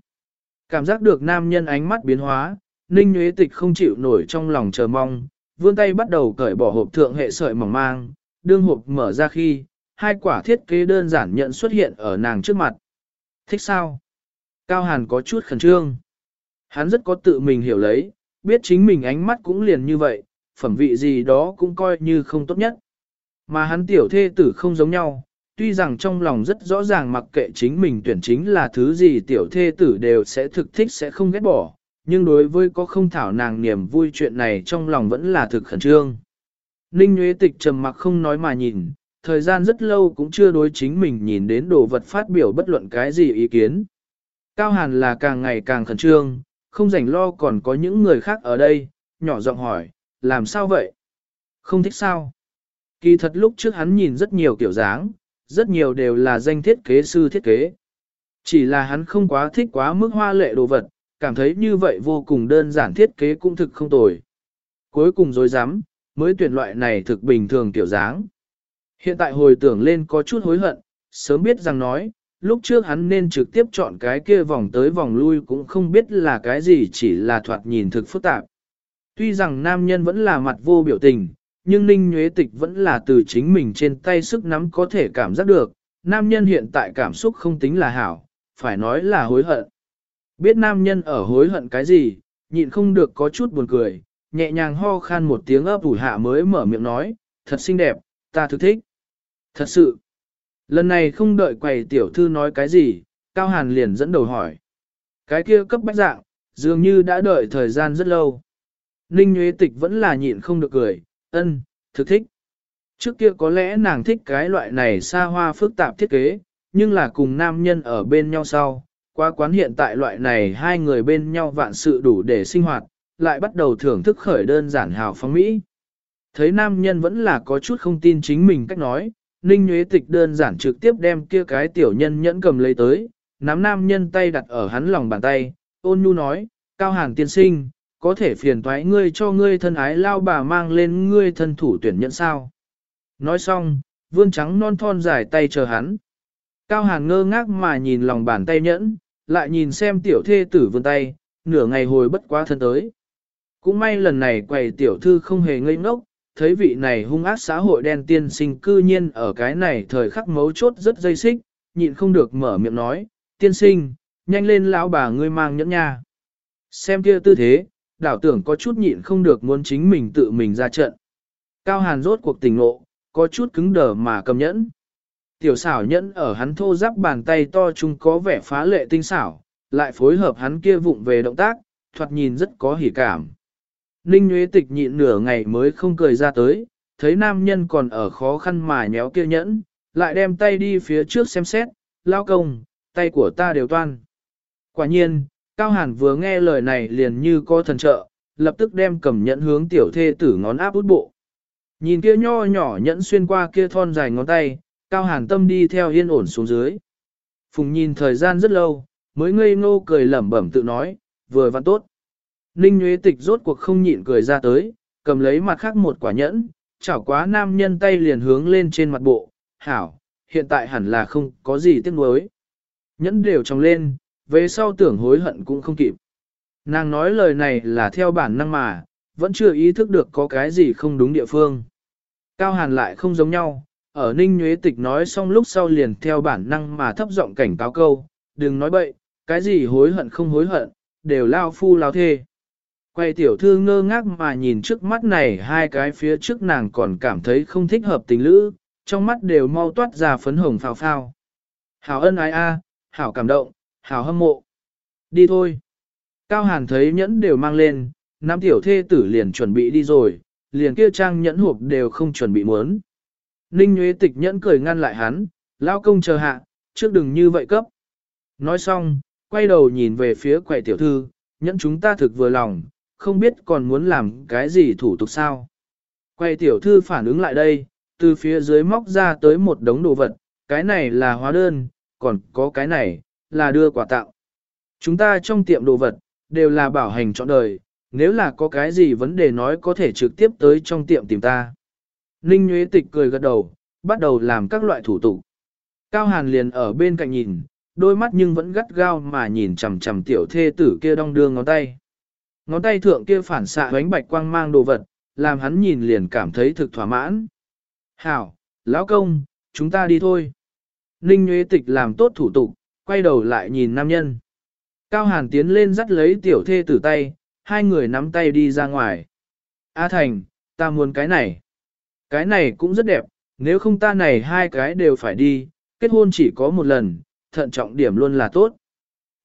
Cảm giác được nam nhân ánh mắt biến hóa, Ninh Nguyễn Tịch không chịu nổi trong lòng chờ mong, vươn tay bắt đầu cởi bỏ hộp thượng hệ sợi mỏng mang, đương hộp mở ra khi, hai quả thiết kế đơn giản nhận xuất hiện ở nàng trước mặt. Thích sao? Cao Hàn có chút khẩn trương. Hắn rất có tự mình hiểu lấy, biết chính mình ánh mắt cũng liền như vậy, phẩm vị gì đó cũng coi như không tốt nhất. Mà hắn tiểu thê tử không giống nhau, tuy rằng trong lòng rất rõ ràng mặc kệ chính mình tuyển chính là thứ gì tiểu thê tử đều sẽ thực thích sẽ không ghét bỏ, nhưng đối với có không thảo nàng niềm vui chuyện này trong lòng vẫn là thực khẩn trương. Ninh Nguyễn Tịch trầm mặc không nói mà nhìn, thời gian rất lâu cũng chưa đối chính mình nhìn đến đồ vật phát biểu bất luận cái gì ý kiến. Cao Hàn là càng ngày càng khẩn trương, không rảnh lo còn có những người khác ở đây, nhỏ giọng hỏi, làm sao vậy? Không thích sao? Kỳ thật lúc trước hắn nhìn rất nhiều kiểu dáng, rất nhiều đều là danh thiết kế sư thiết kế. Chỉ là hắn không quá thích quá mức hoa lệ đồ vật, cảm thấy như vậy vô cùng đơn giản thiết kế cũng thực không tồi. Cuối cùng dối dám, mới tuyển loại này thực bình thường tiểu dáng. Hiện tại hồi tưởng lên có chút hối hận, sớm biết rằng nói, lúc trước hắn nên trực tiếp chọn cái kia vòng tới vòng lui cũng không biết là cái gì chỉ là thoạt nhìn thực phức tạp. Tuy rằng nam nhân vẫn là mặt vô biểu tình, nhưng Ninh Nhuế Tịch vẫn là từ chính mình trên tay sức nắm có thể cảm giác được, nam nhân hiện tại cảm xúc không tính là hảo, phải nói là hối hận. Biết nam nhân ở hối hận cái gì, nhịn không được có chút buồn cười, nhẹ nhàng ho khan một tiếng ấp ủ hạ mới mở miệng nói, thật xinh đẹp, ta thực thích. Thật sự, lần này không đợi quầy tiểu thư nói cái gì, Cao Hàn liền dẫn đầu hỏi. Cái kia cấp bách dạng, dường như đã đợi thời gian rất lâu. Ninh Nguyễn Tịch vẫn là nhịn không được cười, ân, thực thích. Trước kia có lẽ nàng thích cái loại này xa hoa phức tạp thiết kế, nhưng là cùng nam nhân ở bên nhau sau. Qua quán hiện tại loại này hai người bên nhau vạn sự đủ để sinh hoạt, lại bắt đầu thưởng thức khởi đơn giản hào phóng Mỹ. Thấy nam nhân vẫn là có chút không tin chính mình cách nói, Ninh Nguyễn Tịch đơn giản trực tiếp đem kia cái tiểu nhân nhẫn cầm lấy tới, nắm nam nhân tay đặt ở hắn lòng bàn tay, ôn nhu nói, cao hàng tiên sinh, có thể phiền toái ngươi cho ngươi thân ái lao bà mang lên ngươi thân thủ tuyển nhận sao. Nói xong, vương trắng non thon dài tay chờ hắn. Cao hàng ngơ ngác mà nhìn lòng bàn tay nhẫn, lại nhìn xem tiểu thê tử vươn tay, nửa ngày hồi bất quá thân tới. Cũng may lần này quầy tiểu thư không hề ngây ngốc, thấy vị này hung ác xã hội đen tiên sinh cư nhiên ở cái này thời khắc mấu chốt rất dây xích, nhịn không được mở miệng nói, tiên sinh, nhanh lên lão bà ngươi mang nhẫn nha. Xem kia tư thế, đảo tưởng có chút nhịn không được muốn chính mình tự mình ra trận. Cao hàn rốt cuộc tình ngộ, có chút cứng đờ mà cầm nhẫn. Tiểu xảo nhẫn ở hắn thô giáp bàn tay to chung có vẻ phá lệ tinh xảo, lại phối hợp hắn kia vụng về động tác, thoạt nhìn rất có hỉ cảm. Ninh Nguyễn Tịch nhịn nửa ngày mới không cười ra tới, thấy nam nhân còn ở khó khăn mà nhéo kia nhẫn, lại đem tay đi phía trước xem xét, lao công, tay của ta đều toan. Quả nhiên, Cao Hàn vừa nghe lời này liền như có thần trợ, lập tức đem cầm nhẫn hướng tiểu thê tử ngón áp út bộ. Nhìn kia nho nhỏ nhẫn xuyên qua kia thon dài ngón tay, Cao Hàn tâm đi theo yên ổn xuống dưới. Phùng nhìn thời gian rất lâu, mới ngây ngô cười lẩm bẩm tự nói, vừa văn tốt. Ninh Nguyễn Tịch rốt cuộc không nhịn cười ra tới, cầm lấy mặt khác một quả nhẫn, chảo quá nam nhân tay liền hướng lên trên mặt bộ, hảo, hiện tại hẳn là không có gì tiếc nuối. Nhẫn đều trong lên, về sau tưởng hối hận cũng không kịp. Nàng nói lời này là theo bản năng mà, vẫn chưa ý thức được có cái gì không đúng địa phương. Cao Hàn lại không giống nhau, ở Ninh Nhuế Tịch nói xong lúc sau liền theo bản năng mà thấp giọng cảnh cáo câu, đừng nói bậy, cái gì hối hận không hối hận, đều lao phu lao thê. Quay tiểu thư ngơ ngác mà nhìn trước mắt này hai cái phía trước nàng còn cảm thấy không thích hợp tình lữ, trong mắt đều mau toát ra phấn hồng phào phao. Hảo ân ai a, hảo cảm động, hảo hâm mộ. Đi thôi. Cao Hàn thấy nhẫn đều mang lên, nam tiểu thê tử liền chuẩn bị đi rồi, liền kia trang nhẫn hộp đều không chuẩn bị muốn. Ninh Nguyễn Tịch nhẫn cười ngăn lại hắn, lao công chờ hạ, trước đừng như vậy cấp. Nói xong, quay đầu nhìn về phía quầy tiểu thư, nhẫn chúng ta thực vừa lòng, không biết còn muốn làm cái gì thủ tục sao. Quầy tiểu thư phản ứng lại đây, từ phía dưới móc ra tới một đống đồ vật, cái này là hóa đơn, còn có cái này, là đưa quà tặng. Chúng ta trong tiệm đồ vật, đều là bảo hành trọn đời, nếu là có cái gì vấn đề nói có thể trực tiếp tới trong tiệm tìm ta. Ninh Nguyễn Tịch cười gật đầu, bắt đầu làm các loại thủ tục. Cao Hàn liền ở bên cạnh nhìn, đôi mắt nhưng vẫn gắt gao mà nhìn chằm chằm tiểu thê tử kia đong đưa ngón tay. Ngón tay thượng kia phản xạ ánh bạch quang mang đồ vật, làm hắn nhìn liền cảm thấy thực thỏa mãn. Hảo, lão công, chúng ta đi thôi. Ninh Nguyễn Tịch làm tốt thủ tục, quay đầu lại nhìn nam nhân. Cao Hàn tiến lên dắt lấy tiểu thê tử tay, hai người nắm tay đi ra ngoài. A Thành, ta muốn cái này. Cái này cũng rất đẹp, nếu không ta này hai cái đều phải đi, kết hôn chỉ có một lần, thận trọng điểm luôn là tốt.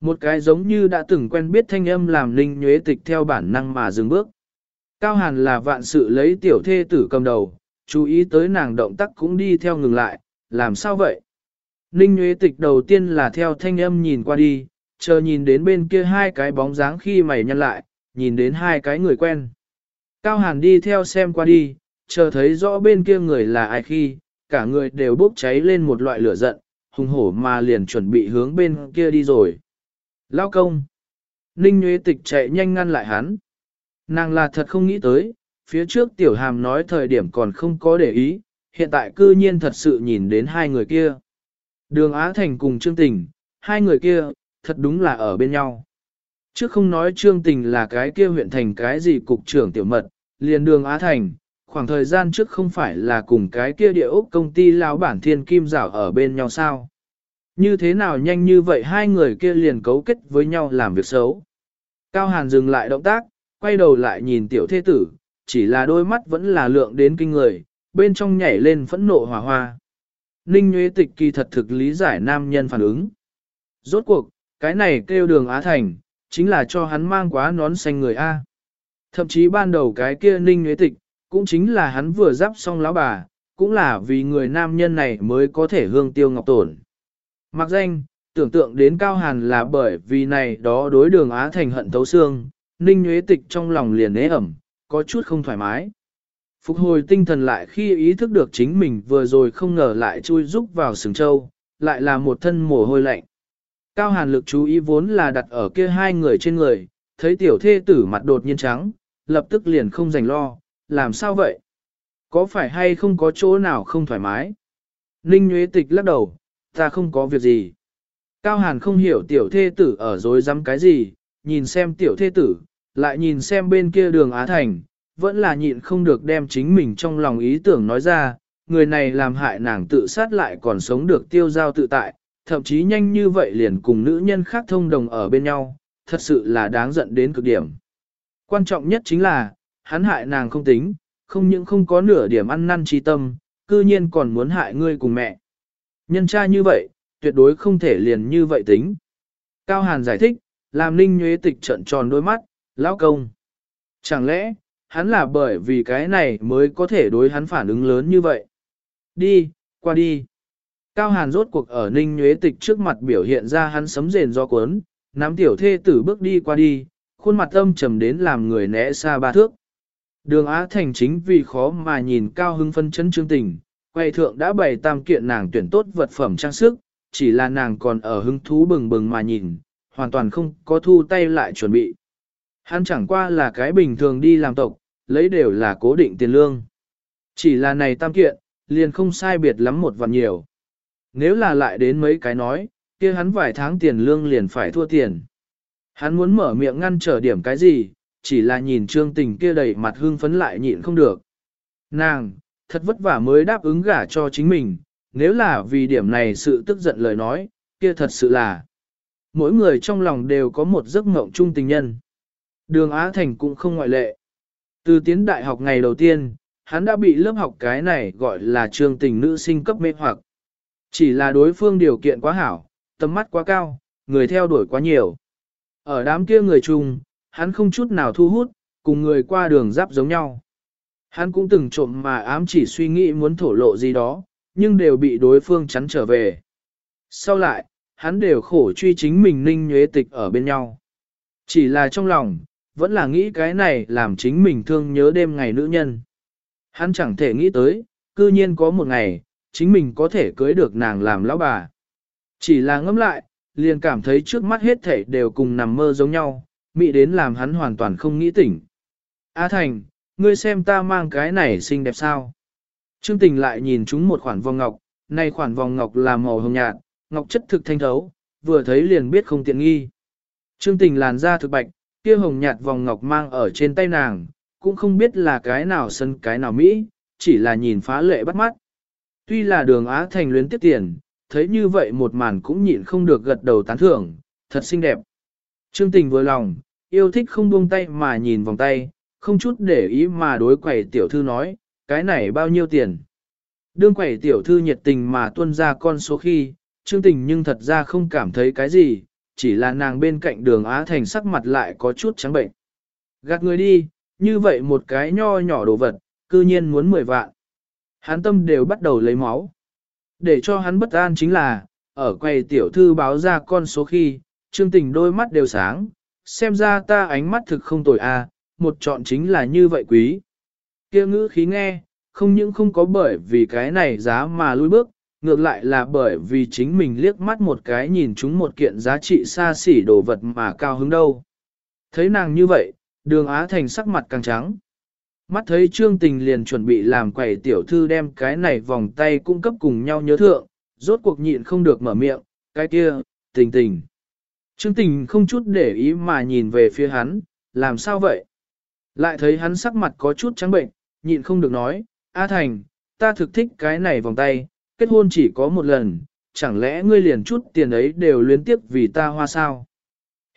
Một cái giống như đã từng quen biết thanh âm làm Ninh Nhuế Tịch theo bản năng mà dừng bước. Cao Hàn là vạn sự lấy tiểu thê tử cầm đầu, chú ý tới nàng động tác cũng đi theo ngừng lại, làm sao vậy? Ninh Nhuế Tịch đầu tiên là theo thanh âm nhìn qua đi, chờ nhìn đến bên kia hai cái bóng dáng khi mày nhăn lại, nhìn đến hai cái người quen. Cao Hàn đi theo xem qua đi, chờ thấy rõ bên kia người là ai khi, cả người đều bốc cháy lên một loại lửa giận, hùng hổ mà liền chuẩn bị hướng bên kia đi rồi. Lao công! Ninh Nguyễn Tịch chạy nhanh ngăn lại hắn. Nàng là thật không nghĩ tới, phía trước tiểu hàm nói thời điểm còn không có để ý, hiện tại cư nhiên thật sự nhìn đến hai người kia. Đường Á Thành cùng Trương Tình, hai người kia, thật đúng là ở bên nhau. Trước không nói Trương Tình là cái kia huyện thành cái gì cục trưởng tiểu mật, liền đường Á Thành, khoảng thời gian trước không phải là cùng cái kia địa ốc công ty lão bản thiên kim rảo ở bên nhau sao. Như thế nào nhanh như vậy hai người kia liền cấu kết với nhau làm việc xấu. Cao Hàn dừng lại động tác, quay đầu lại nhìn tiểu thế tử, chỉ là đôi mắt vẫn là lượng đến kinh người, bên trong nhảy lên phẫn nộ hỏa hoa. Ninh Nguyễn Tịch kỳ thật thực lý giải nam nhân phản ứng. Rốt cuộc, cái này kêu đường Á Thành, chính là cho hắn mang quá nón xanh người A. Thậm chí ban đầu cái kia Ninh Nguyễn Tịch, cũng chính là hắn vừa giáp xong lão bà, cũng là vì người nam nhân này mới có thể hương tiêu ngọc tổn. Mặc danh, tưởng tượng đến Cao Hàn là bởi vì này đó đối đường Á Thành hận thấu xương, Ninh Nguyễn Tịch trong lòng liền ế ẩm, có chút không thoải mái. Phục hồi tinh thần lại khi ý thức được chính mình vừa rồi không ngờ lại chui rúc vào sừng châu, lại là một thân mồ hôi lạnh. Cao Hàn lực chú ý vốn là đặt ở kia hai người trên người, thấy tiểu thê tử mặt đột nhiên trắng, lập tức liền không dành lo, làm sao vậy? Có phải hay không có chỗ nào không thoải mái? Ninh Nguyễn Tịch lắc đầu, ta không có việc gì. Cao Hàn không hiểu tiểu thê tử ở dối rắm cái gì, nhìn xem tiểu thê tử, lại nhìn xem bên kia đường Á Thành, vẫn là nhịn không được đem chính mình trong lòng ý tưởng nói ra, người này làm hại nàng tự sát lại còn sống được tiêu giao tự tại, thậm chí nhanh như vậy liền cùng nữ nhân khác thông đồng ở bên nhau, thật sự là đáng giận đến cực điểm. Quan trọng nhất chính là, hắn hại nàng không tính, không những không có nửa điểm ăn năn trí tâm, cư nhiên còn muốn hại ngươi cùng mẹ. Nhân tra như vậy, tuyệt đối không thể liền như vậy tính. Cao Hàn giải thích, làm Ninh Nhuế Tịch trận tròn đôi mắt, lão công. Chẳng lẽ, hắn là bởi vì cái này mới có thể đối hắn phản ứng lớn như vậy? Đi, qua đi. Cao Hàn rốt cuộc ở Ninh Nhuế Tịch trước mặt biểu hiện ra hắn sấm rền do cuốn, nắm tiểu thê tử bước đi qua đi, khuôn mặt âm trầm đến làm người né xa ba thước. Đường Á Thành chính vì khó mà nhìn cao hưng phân chân chương tình, quay thượng đã bày tam kiện nàng tuyển tốt vật phẩm trang sức, chỉ là nàng còn ở hứng thú bừng bừng mà nhìn, hoàn toàn không có thu tay lại chuẩn bị. Hắn chẳng qua là cái bình thường đi làm tộc, lấy đều là cố định tiền lương. Chỉ là này tam kiện, liền không sai biệt lắm một vạn nhiều. Nếu là lại đến mấy cái nói, kia hắn vài tháng tiền lương liền phải thua tiền. Hắn muốn mở miệng ngăn trở điểm cái gì, chỉ là nhìn trương tình kia đầy mặt hương phấn lại nhịn không được. Nàng, thật vất vả mới đáp ứng gả cho chính mình, nếu là vì điểm này sự tức giận lời nói, kia thật sự là. Mỗi người trong lòng đều có một giấc mộng chung tình nhân. Đường Á Thành cũng không ngoại lệ. Từ tiến đại học ngày đầu tiên, hắn đã bị lớp học cái này gọi là trường tình nữ sinh cấp mê hoặc. Chỉ là đối phương điều kiện quá hảo, tầm mắt quá cao, người theo đuổi quá nhiều. Ở đám kia người chung, hắn không chút nào thu hút, cùng người qua đường giáp giống nhau. Hắn cũng từng trộm mà ám chỉ suy nghĩ muốn thổ lộ gì đó, nhưng đều bị đối phương chắn trở về. Sau lại, hắn đều khổ truy chính mình ninh nhuế tịch ở bên nhau. Chỉ là trong lòng, vẫn là nghĩ cái này làm chính mình thương nhớ đêm ngày nữ nhân. Hắn chẳng thể nghĩ tới, cư nhiên có một ngày, chính mình có thể cưới được nàng làm lão bà. Chỉ là ngẫm lại, liền cảm thấy trước mắt hết thể đều cùng nằm mơ giống nhau, mị đến làm hắn hoàn toàn không nghĩ tỉnh. A Thành, ngươi xem ta mang cái này xinh đẹp sao? Trương Tình lại nhìn chúng một khoản vòng ngọc, này khoản vòng ngọc là màu hồng nhạt, ngọc chất thực thanh thấu, vừa thấy liền biết không tiện nghi. Trương Tình làn da thực bạch, kia hồng nhạt vòng ngọc mang ở trên tay nàng, cũng không biết là cái nào sân cái nào Mỹ, chỉ là nhìn phá lệ bắt mắt. Tuy là đường Á Thành luyến tiếp tiền, thấy như vậy một màn cũng nhịn không được gật đầu tán thưởng, thật xinh đẹp. Trương Tình vừa lòng, yêu thích không buông tay mà nhìn vòng tay, không chút để ý mà đối quầy tiểu thư nói, cái này bao nhiêu tiền. Đương quầy tiểu thư nhiệt tình mà tuân ra con số khi, Trương Tình nhưng thật ra không cảm thấy cái gì, chỉ là nàng bên cạnh đường Á Thành sắc mặt lại có chút trắng bệnh. Gạt người đi, như vậy một cái nho nhỏ đồ vật, cư nhiên muốn 10 vạn. Hắn tâm đều bắt đầu lấy máu. Để cho hắn bất an chính là, ở quầy tiểu thư báo ra con số khi, trương tình đôi mắt đều sáng, xem ra ta ánh mắt thực không tồi a, à, một chọn chính là như vậy quý. Kia ngữ khí nghe, không những không có bởi vì cái này giá mà lui bước, ngược lại là bởi vì chính mình liếc mắt một cái nhìn chúng một kiện giá trị xa xỉ đồ vật mà cao hứng đâu. Thấy nàng như vậy, đường Á Thành sắc mặt càng trắng. Mắt thấy Trương Tình liền chuẩn bị làm quầy tiểu thư đem cái này vòng tay cung cấp cùng nhau nhớ thượng, rốt cuộc nhịn không được mở miệng, cái kia, tình tình. Trương Tình không chút để ý mà nhìn về phía hắn, làm sao vậy? Lại thấy hắn sắc mặt có chút trắng bệnh, nhịn không được nói, A Thành, ta thực thích cái này vòng tay, kết hôn chỉ có một lần, chẳng lẽ ngươi liền chút tiền ấy đều luyến tiếp vì ta hoa sao?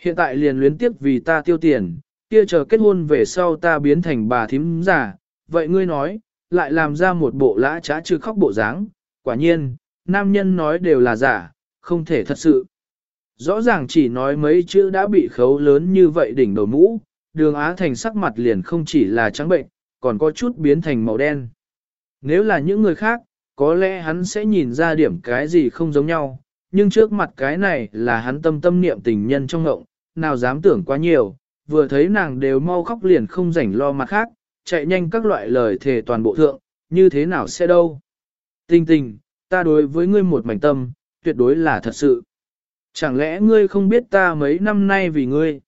Hiện tại liền luyến tiếp vì ta tiêu tiền, kia chờ kết hôn về sau ta biến thành bà thím giả, vậy ngươi nói, lại làm ra một bộ lã trá trừ khóc bộ dáng, quả nhiên, nam nhân nói đều là giả, không thể thật sự. Rõ ràng chỉ nói mấy chữ đã bị khấu lớn như vậy đỉnh đầu mũ, đường Á Thành sắc mặt liền không chỉ là trắng bệnh, còn có chút biến thành màu đen. Nếu là những người khác, có lẽ hắn sẽ nhìn ra điểm cái gì không giống nhau, nhưng trước mặt cái này là hắn tâm tâm niệm tình nhân trong ngộng, nào dám tưởng quá nhiều, vừa thấy nàng đều mau khóc liền không rảnh lo mặt khác, chạy nhanh các loại lời thề toàn bộ thượng, như thế nào sẽ đâu. Tình tình, ta đối với ngươi một mảnh tâm, tuyệt đối là thật sự. Chẳng lẽ ngươi không biết ta mấy năm nay vì ngươi?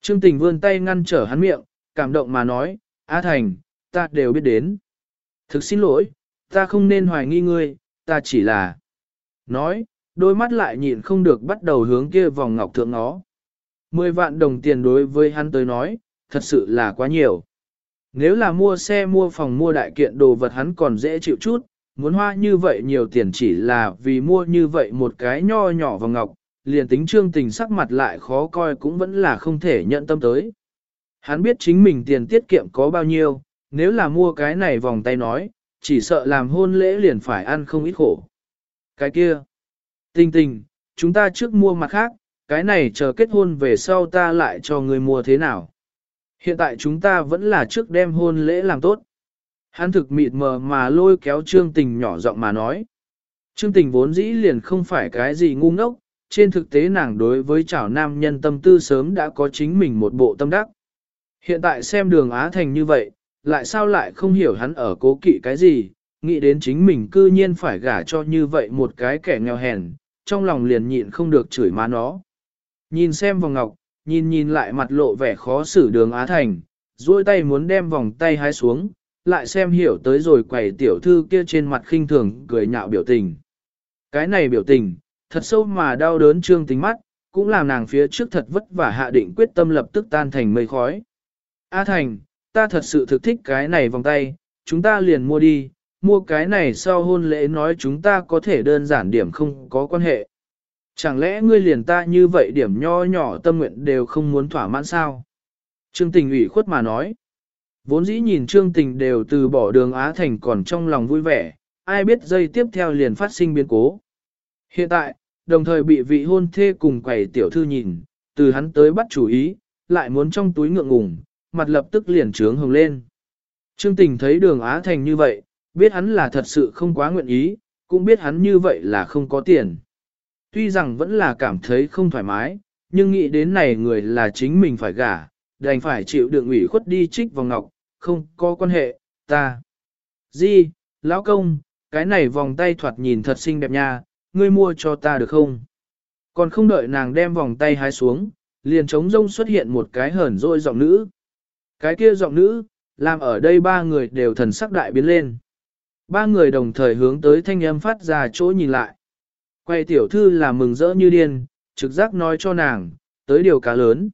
Trương tình vươn tay ngăn trở hắn miệng, cảm động mà nói, a Thành, ta đều biết đến. Thực xin lỗi, ta không nên hoài nghi ngươi, ta chỉ là... Nói, đôi mắt lại nhịn không được bắt đầu hướng kia vòng ngọc thượng nó. Mười vạn đồng tiền đối với hắn tới nói, thật sự là quá nhiều. Nếu là mua xe mua phòng mua đại kiện đồ vật hắn còn dễ chịu chút, muốn hoa như vậy nhiều tiền chỉ là vì mua như vậy một cái nho nhỏ vào ngọc, liền tính trương tình sắc mặt lại khó coi cũng vẫn là không thể nhận tâm tới. Hắn biết chính mình tiền tiết kiệm có bao nhiêu, nếu là mua cái này vòng tay nói, chỉ sợ làm hôn lễ liền phải ăn không ít khổ. Cái kia, tình tình, chúng ta trước mua mặt khác, cái này chờ kết hôn về sau ta lại cho người mua thế nào. Hiện tại chúng ta vẫn là trước đem hôn lễ làm tốt. Hắn thực mịt mờ mà lôi kéo trương tình nhỏ giọng mà nói. Trương tình vốn dĩ liền không phải cái gì ngu ngốc, trên thực tế nàng đối với chảo nam nhân tâm tư sớm đã có chính mình một bộ tâm đắc. Hiện tại xem đường Á Thành như vậy, lại sao lại không hiểu hắn ở cố kỵ cái gì, nghĩ đến chính mình cư nhiên phải gả cho như vậy một cái kẻ nghèo hèn, trong lòng liền nhịn không được chửi má nó. Nhìn xem vòng ngọc, nhìn nhìn lại mặt lộ vẻ khó xử đường Á Thành, duỗi tay muốn đem vòng tay hái xuống, lại xem hiểu tới rồi quầy tiểu thư kia trên mặt khinh thường cười nhạo biểu tình. Cái này biểu tình, thật sâu mà đau đớn trương tính mắt, cũng làm nàng phía trước thật vất vả hạ định quyết tâm lập tức tan thành mây khói. A Thành, ta thật sự thực thích cái này vòng tay, chúng ta liền mua đi, mua cái này sau hôn lễ nói chúng ta có thể đơn giản điểm không có quan hệ. Chẳng lẽ ngươi liền ta như vậy điểm nho nhỏ tâm nguyện đều không muốn thỏa mãn sao? Trương tình ủy khuất mà nói. Vốn dĩ nhìn trương tình đều từ bỏ đường Á Thành còn trong lòng vui vẻ, ai biết dây tiếp theo liền phát sinh biến cố. Hiện tại, đồng thời bị vị hôn thê cùng quầy tiểu thư nhìn, từ hắn tới bắt chủ ý, lại muốn trong túi ngượng ngùng, mặt lập tức liền trướng hồng lên. Trương tình thấy đường Á Thành như vậy, biết hắn là thật sự không quá nguyện ý, cũng biết hắn như vậy là không có tiền. Tuy rằng vẫn là cảm thấy không thoải mái, nhưng nghĩ đến này người là chính mình phải gả, đành phải chịu đựng ủy khuất đi trích vào ngọc, không có quan hệ, ta. Di, lão công, cái này vòng tay thoạt nhìn thật xinh đẹp nha, ngươi mua cho ta được không? Còn không đợi nàng đem vòng tay hái xuống, liền trống rông xuất hiện một cái hởn dỗi giọng nữ. Cái kia giọng nữ, làm ở đây ba người đều thần sắc đại biến lên. Ba người đồng thời hướng tới thanh âm phát ra chỗ nhìn lại. Quay tiểu thư là mừng rỡ như điên, trực giác nói cho nàng, tới điều cá lớn.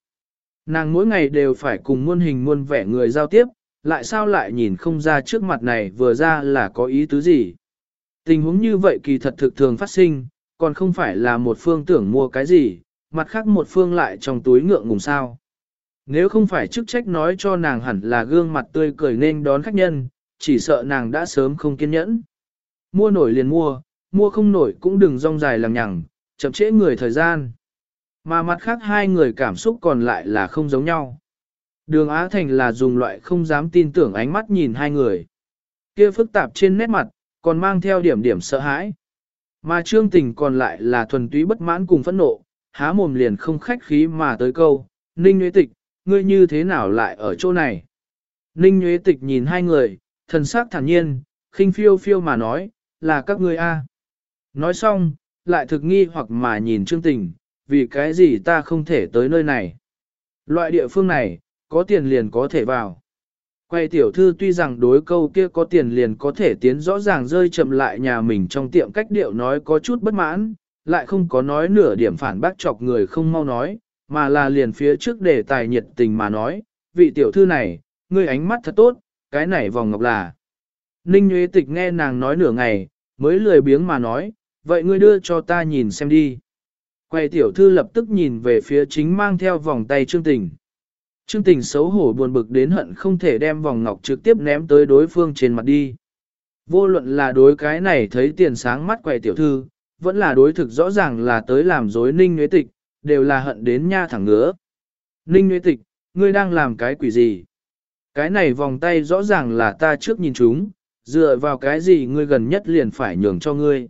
Nàng mỗi ngày đều phải cùng muôn hình muôn vẻ người giao tiếp, lại sao lại nhìn không ra trước mặt này vừa ra là có ý tứ gì. Tình huống như vậy kỳ thật thực thường phát sinh, còn không phải là một phương tưởng mua cái gì, mặt khác một phương lại trong túi ngượng ngùng sao. Nếu không phải chức trách nói cho nàng hẳn là gương mặt tươi cười nên đón khách nhân, chỉ sợ nàng đã sớm không kiên nhẫn. Mua nổi liền mua, mua không nổi cũng đừng rong dài lằng nhằng, chậm trễ người thời gian. Mà mặt khác hai người cảm xúc còn lại là không giống nhau. Đường Á Thành là dùng loại không dám tin tưởng ánh mắt nhìn hai người. Kia phức tạp trên nét mặt, còn mang theo điểm điểm sợ hãi. Mà trương tình còn lại là thuần túy bất mãn cùng phẫn nộ, há mồm liền không khách khí mà tới câu, Ninh Nguyễn Tịch, ngươi như thế nào lại ở chỗ này? Ninh Nguyễn Tịch nhìn hai người, Thần sắc thản nhiên, khinh phiêu phiêu mà nói, là các ngươi a. Nói xong, lại thực nghi hoặc mà nhìn Trương Tình, vì cái gì ta không thể tới nơi này. Loại địa phương này, có tiền liền có thể vào. Quay tiểu thư tuy rằng đối câu kia có tiền liền có thể tiến rõ ràng rơi chậm lại nhà mình trong tiệm cách điệu nói có chút bất mãn, lại không có nói nửa điểm phản bác chọc người không mau nói, mà là liền phía trước để tài nhiệt tình mà nói, vị tiểu thư này, ngươi ánh mắt thật tốt, cái này vòng ngọc là. Ninh Nguyễn Tịch nghe nàng nói nửa ngày, mới lười biếng mà nói, vậy ngươi đưa cho ta nhìn xem đi. Quay tiểu thư lập tức nhìn về phía chính mang theo vòng tay Trương Tình. Trương Tình xấu hổ buồn bực đến hận không thể đem vòng ngọc trực tiếp ném tới đối phương trên mặt đi. Vô luận là đối cái này thấy tiền sáng mắt quầy tiểu thư, vẫn là đối thực rõ ràng là tới làm dối Ninh Nguyễn Tịch, đều là hận đến nha thẳng ngứa. Ninh Nguyễn Tịch, ngươi đang làm cái quỷ gì? Cái này vòng tay rõ ràng là ta trước nhìn chúng, dựa vào cái gì ngươi gần nhất liền phải nhường cho ngươi.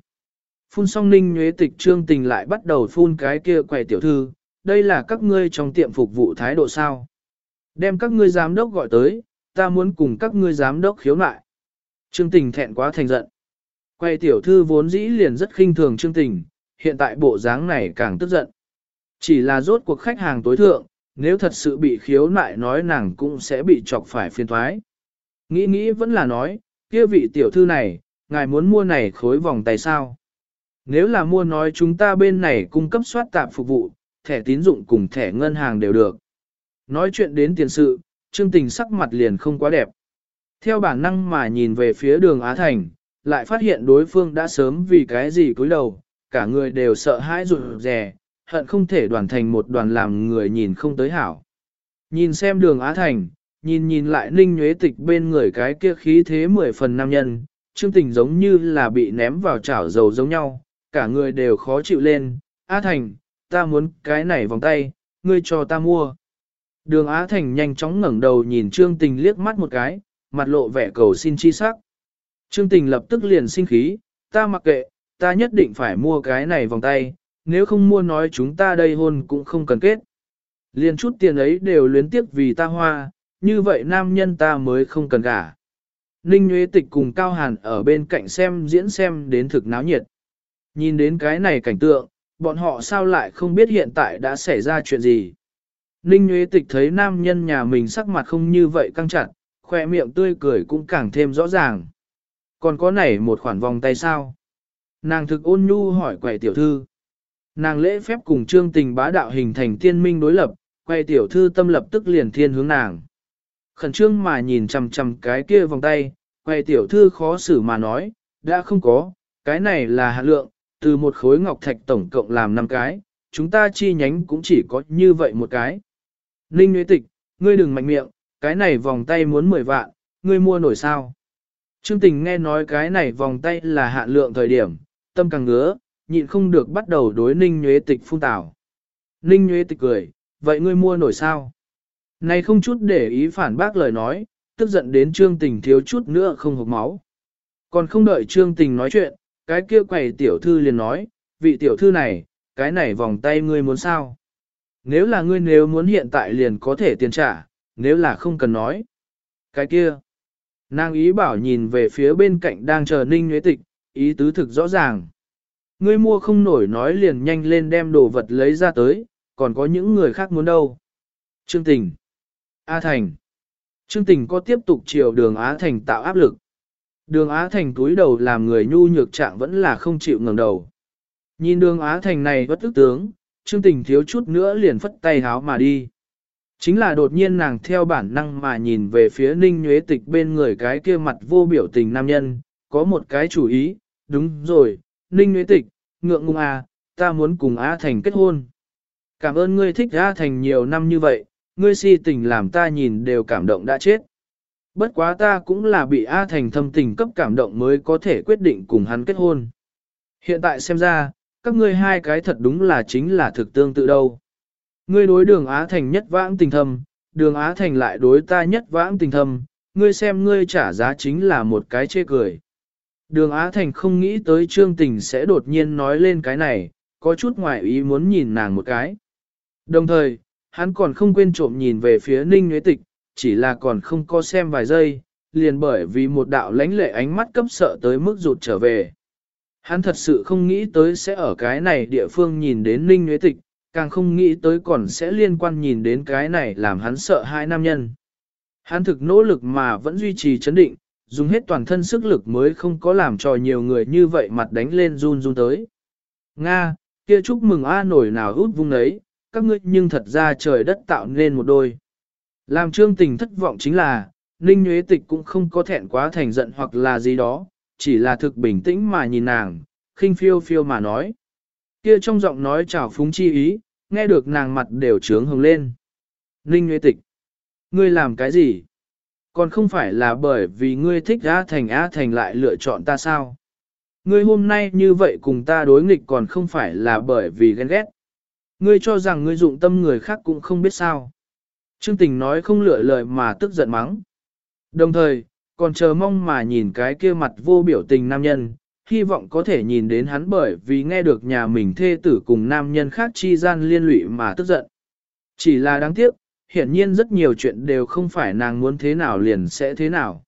Phun xong Ninh Nhuế Tịch trương tình lại bắt đầu phun cái kia quầy tiểu thư, đây là các ngươi trong tiệm phục vụ thái độ sao? Đem các ngươi giám đốc gọi tới, ta muốn cùng các ngươi giám đốc khiếu nại. Trương tình thẹn quá thành giận. Quay tiểu thư vốn dĩ liền rất khinh thường Trương tình, hiện tại bộ dáng này càng tức giận. Chỉ là rốt cuộc khách hàng tối thượng, nếu thật sự bị khiếu nại nói nàng cũng sẽ bị chọc phải phiền thoái. Nghĩ nghĩ vẫn là nói, kia vị tiểu thư này, ngài muốn mua này khối vòng tay sao? Nếu là mua nói chúng ta bên này cung cấp soát tạp phục vụ, thẻ tín dụng cùng thẻ ngân hàng đều được. Nói chuyện đến tiền sự, Trương Tình sắc mặt liền không quá đẹp. Theo bản năng mà nhìn về phía đường Á Thành, lại phát hiện đối phương đã sớm vì cái gì cúi đầu, cả người đều sợ hãi rụt rè, hận không thể đoàn thành một đoàn làm người nhìn không tới hảo. Nhìn xem đường Á Thành, nhìn nhìn lại ninh nhuế tịch bên người cái kia khí thế mười phần nam nhân, Trương Tình giống như là bị ném vào chảo dầu giống nhau, cả người đều khó chịu lên, Á Thành, ta muốn cái này vòng tay, ngươi cho ta mua. Đường Á Thành nhanh chóng ngẩng đầu nhìn Trương Tình liếc mắt một cái, mặt lộ vẻ cầu xin chi sắc. Trương Tình lập tức liền sinh khí, ta mặc kệ, ta nhất định phải mua cái này vòng tay, nếu không mua nói chúng ta đây hôn cũng không cần kết. Liền chút tiền ấy đều luyến tiếc vì ta hoa, như vậy nam nhân ta mới không cần gả. Ninh Nguyễn Tịch cùng Cao Hàn ở bên cạnh xem diễn xem đến thực náo nhiệt. Nhìn đến cái này cảnh tượng, bọn họ sao lại không biết hiện tại đã xảy ra chuyện gì. Ninh Nguyễn Tịch thấy nam nhân nhà mình sắc mặt không như vậy căng chặt, khoe miệng tươi cười cũng càng thêm rõ ràng. Còn có này một khoản vòng tay sao? Nàng thực ôn nhu hỏi quầy tiểu thư. Nàng lễ phép cùng trương tình bá đạo hình thành tiên minh đối lập, quầy tiểu thư tâm lập tức liền thiên hướng nàng. Khẩn trương mà nhìn chằm chằm cái kia vòng tay, quầy tiểu thư khó xử mà nói, đã không có, cái này là hạ lượng, từ một khối ngọc thạch tổng cộng làm 5 cái, chúng ta chi nhánh cũng chỉ có như vậy một cái. Ninh Nguyễn Tịch, ngươi đừng mạnh miệng, cái này vòng tay muốn 10 vạn, ngươi mua nổi sao? Trương Tình nghe nói cái này vòng tay là hạn lượng thời điểm, tâm càng ngứa, nhịn không được bắt đầu đối Ninh Nguyễn Tịch phun tảo. Ninh Nguyễn Tịch cười, vậy ngươi mua nổi sao? Này không chút để ý phản bác lời nói, tức giận đến Trương Tình thiếu chút nữa không hộp máu. Còn không đợi Trương Tình nói chuyện, cái kia quầy tiểu thư liền nói, vị tiểu thư này, cái này vòng tay ngươi muốn sao? Nếu là ngươi nếu muốn hiện tại liền có thể tiền trả, nếu là không cần nói. Cái kia, nàng ý bảo nhìn về phía bên cạnh đang chờ ninh nhuế tịch, ý tứ thực rõ ràng. Ngươi mua không nổi nói liền nhanh lên đem đồ vật lấy ra tới, còn có những người khác muốn đâu. Trương Tình. A Thành. Trương Tình có tiếp tục chiều đường Á Thành tạo áp lực. Đường Á Thành túi đầu làm người nhu nhược trạng vẫn là không chịu ngẩng đầu. Nhìn đường Á Thành này bất tức tướng, Trương Tình thiếu chút nữa liền phất tay háo mà đi. Chính là đột nhiên nàng theo bản năng mà nhìn về phía Ninh Nhuế Tịch bên người cái kia mặt vô biểu tình nam nhân, có một cái chủ ý, đúng rồi, Ninh Nhuế Tịch, ngượng ngung à, ta muốn cùng a Thành kết hôn. Cảm ơn ngươi thích a Thành nhiều năm như vậy, ngươi si tình làm ta nhìn đều cảm động đã chết. Bất quá ta cũng là bị A Thành thâm tình cấp cảm động mới có thể quyết định cùng hắn kết hôn. Hiện tại xem ra, các ngươi hai cái thật đúng là chính là thực tương tự đâu. Ngươi đối đường Á Thành nhất vãng tình thâm, đường Á Thành lại đối ta nhất vãng tình thâm, ngươi xem ngươi trả giá chính là một cái chê cười. Đường Á Thành không nghĩ tới trương tình sẽ đột nhiên nói lên cái này, có chút ngoại ý muốn nhìn nàng một cái. Đồng thời, hắn còn không quên trộm nhìn về phía Ninh Nguyễn Tịch, chỉ là còn không có xem vài giây, liền bởi vì một đạo lãnh lệ ánh mắt cấp sợ tới mức rụt trở về. Hắn thật sự không nghĩ tới sẽ ở cái này địa phương nhìn đến Ninh Nguyễn Tịch, càng không nghĩ tới còn sẽ liên quan nhìn đến cái này làm hắn sợ hai nam nhân. Hắn thực nỗ lực mà vẫn duy trì chấn định, dùng hết toàn thân sức lực mới không có làm cho nhiều người như vậy mặt đánh lên run run tới. Nga, kia chúc mừng A nổi nào út vung đấy, các ngươi nhưng thật ra trời đất tạo nên một đôi. Làm trương tình thất vọng chính là, Ninh Nguyễn Tịch cũng không có thẹn quá thành giận hoặc là gì đó, chỉ là thực bình tĩnh mà nhìn nàng, khinh phiêu phiêu mà nói. Kia trong giọng nói chào phúng chi ý, nghe được nàng mặt đều trướng hồng lên. Ninh Nguyễn Tịch, ngươi làm cái gì? Còn không phải là bởi vì ngươi thích A Thành A Thành lại lựa chọn ta sao? Ngươi hôm nay như vậy cùng ta đối nghịch còn không phải là bởi vì ghen ghét. Ngươi cho rằng ngươi dụng tâm người khác cũng không biết sao. Trương tình nói không lựa lời mà tức giận mắng. Đồng thời, còn chờ mong mà nhìn cái kia mặt vô biểu tình nam nhân, hy vọng có thể nhìn đến hắn bởi vì nghe được nhà mình thê tử cùng nam nhân khác chi gian liên lụy mà tức giận. Chỉ là đáng tiếc, hiển nhiên rất nhiều chuyện đều không phải nàng muốn thế nào liền sẽ thế nào.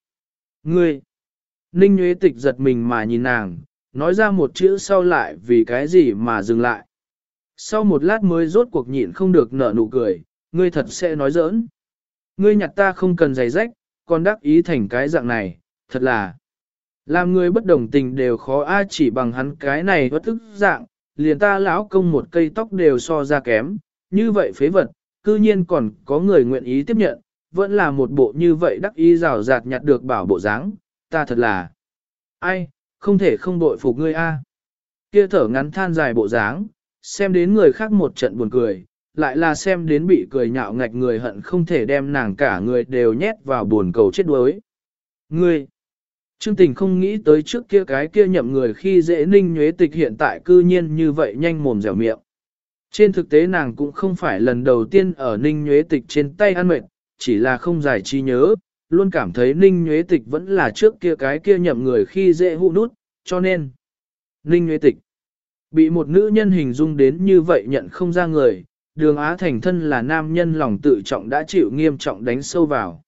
Ngươi! Ninh Nguyễn Tịch giật mình mà nhìn nàng, nói ra một chữ sau lại vì cái gì mà dừng lại. Sau một lát mới rốt cuộc nhịn không được nở nụ cười, ngươi thật sẽ nói giỡn. Ngươi nhặt ta không cần giày rách, còn đắc ý thành cái dạng này, thật là. Làm người bất đồng tình đều khó ai chỉ bằng hắn cái này bất thức dạng, liền ta lão công một cây tóc đều so ra kém, như vậy phế vật, cư nhiên còn có người nguyện ý tiếp nhận, vẫn là một bộ như vậy đắc ý rào rạt nhặt được bảo bộ dáng, ta thật là. Ai, không thể không bội phục ngươi a. Kia thở ngắn than dài bộ dáng, xem đến người khác một trận buồn cười, lại là xem đến bị cười nhạo ngạch người hận không thể đem nàng cả người đều nhét vào buồn cầu chết đuối. Ngươi, Trương Tình không nghĩ tới trước kia cái kia nhậm người khi dễ ninh nhuế tịch hiện tại cư nhiên như vậy nhanh mồm dẻo miệng. Trên thực tế nàng cũng không phải lần đầu tiên ở ninh nhuế tịch trên tay ăn mệt, chỉ là không giải trí nhớ, luôn cảm thấy ninh nhuế tịch vẫn là trước kia cái kia nhậm người khi dễ hụ nút, cho nên. Ninh nhuế tịch, bị một nữ nhân hình dung đến như vậy nhận không ra người, đường Á Thành thân là nam nhân lòng tự trọng đã chịu nghiêm trọng đánh sâu vào.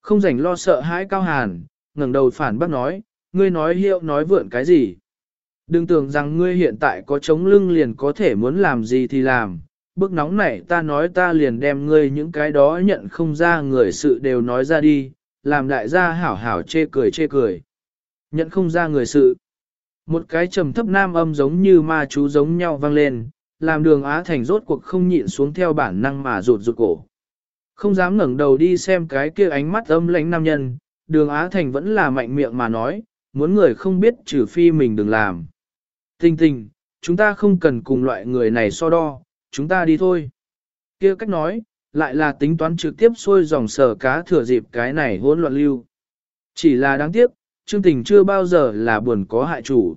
Không rảnh lo sợ hãi cao hàn, ngẩng đầu phản bác nói, ngươi nói hiệu nói vượn cái gì. Đừng tưởng rằng ngươi hiện tại có chống lưng liền có thể muốn làm gì thì làm, bức nóng này ta nói ta liền đem ngươi những cái đó nhận không ra người sự đều nói ra đi, làm đại gia hảo hảo chê cười chê cười. Nhận không ra người sự. Một cái trầm thấp nam âm giống như ma chú giống nhau vang lên, làm đường Á Thành rốt cuộc không nhịn xuống theo bản năng mà rụt rụt cổ. Không dám ngẩng đầu đi xem cái kia ánh mắt âm lãnh nam nhân, đường Á Thành vẫn là mạnh miệng mà nói, muốn người không biết trừ phi mình đừng làm. Tình tình, chúng ta không cần cùng loại người này so đo, chúng ta đi thôi. kia cách nói, lại là tính toán trực tiếp xuôi dòng sở cá thừa dịp cái này hỗn loạn lưu. Chỉ là đáng tiếc, chương tình chưa bao giờ là buồn có hại chủ.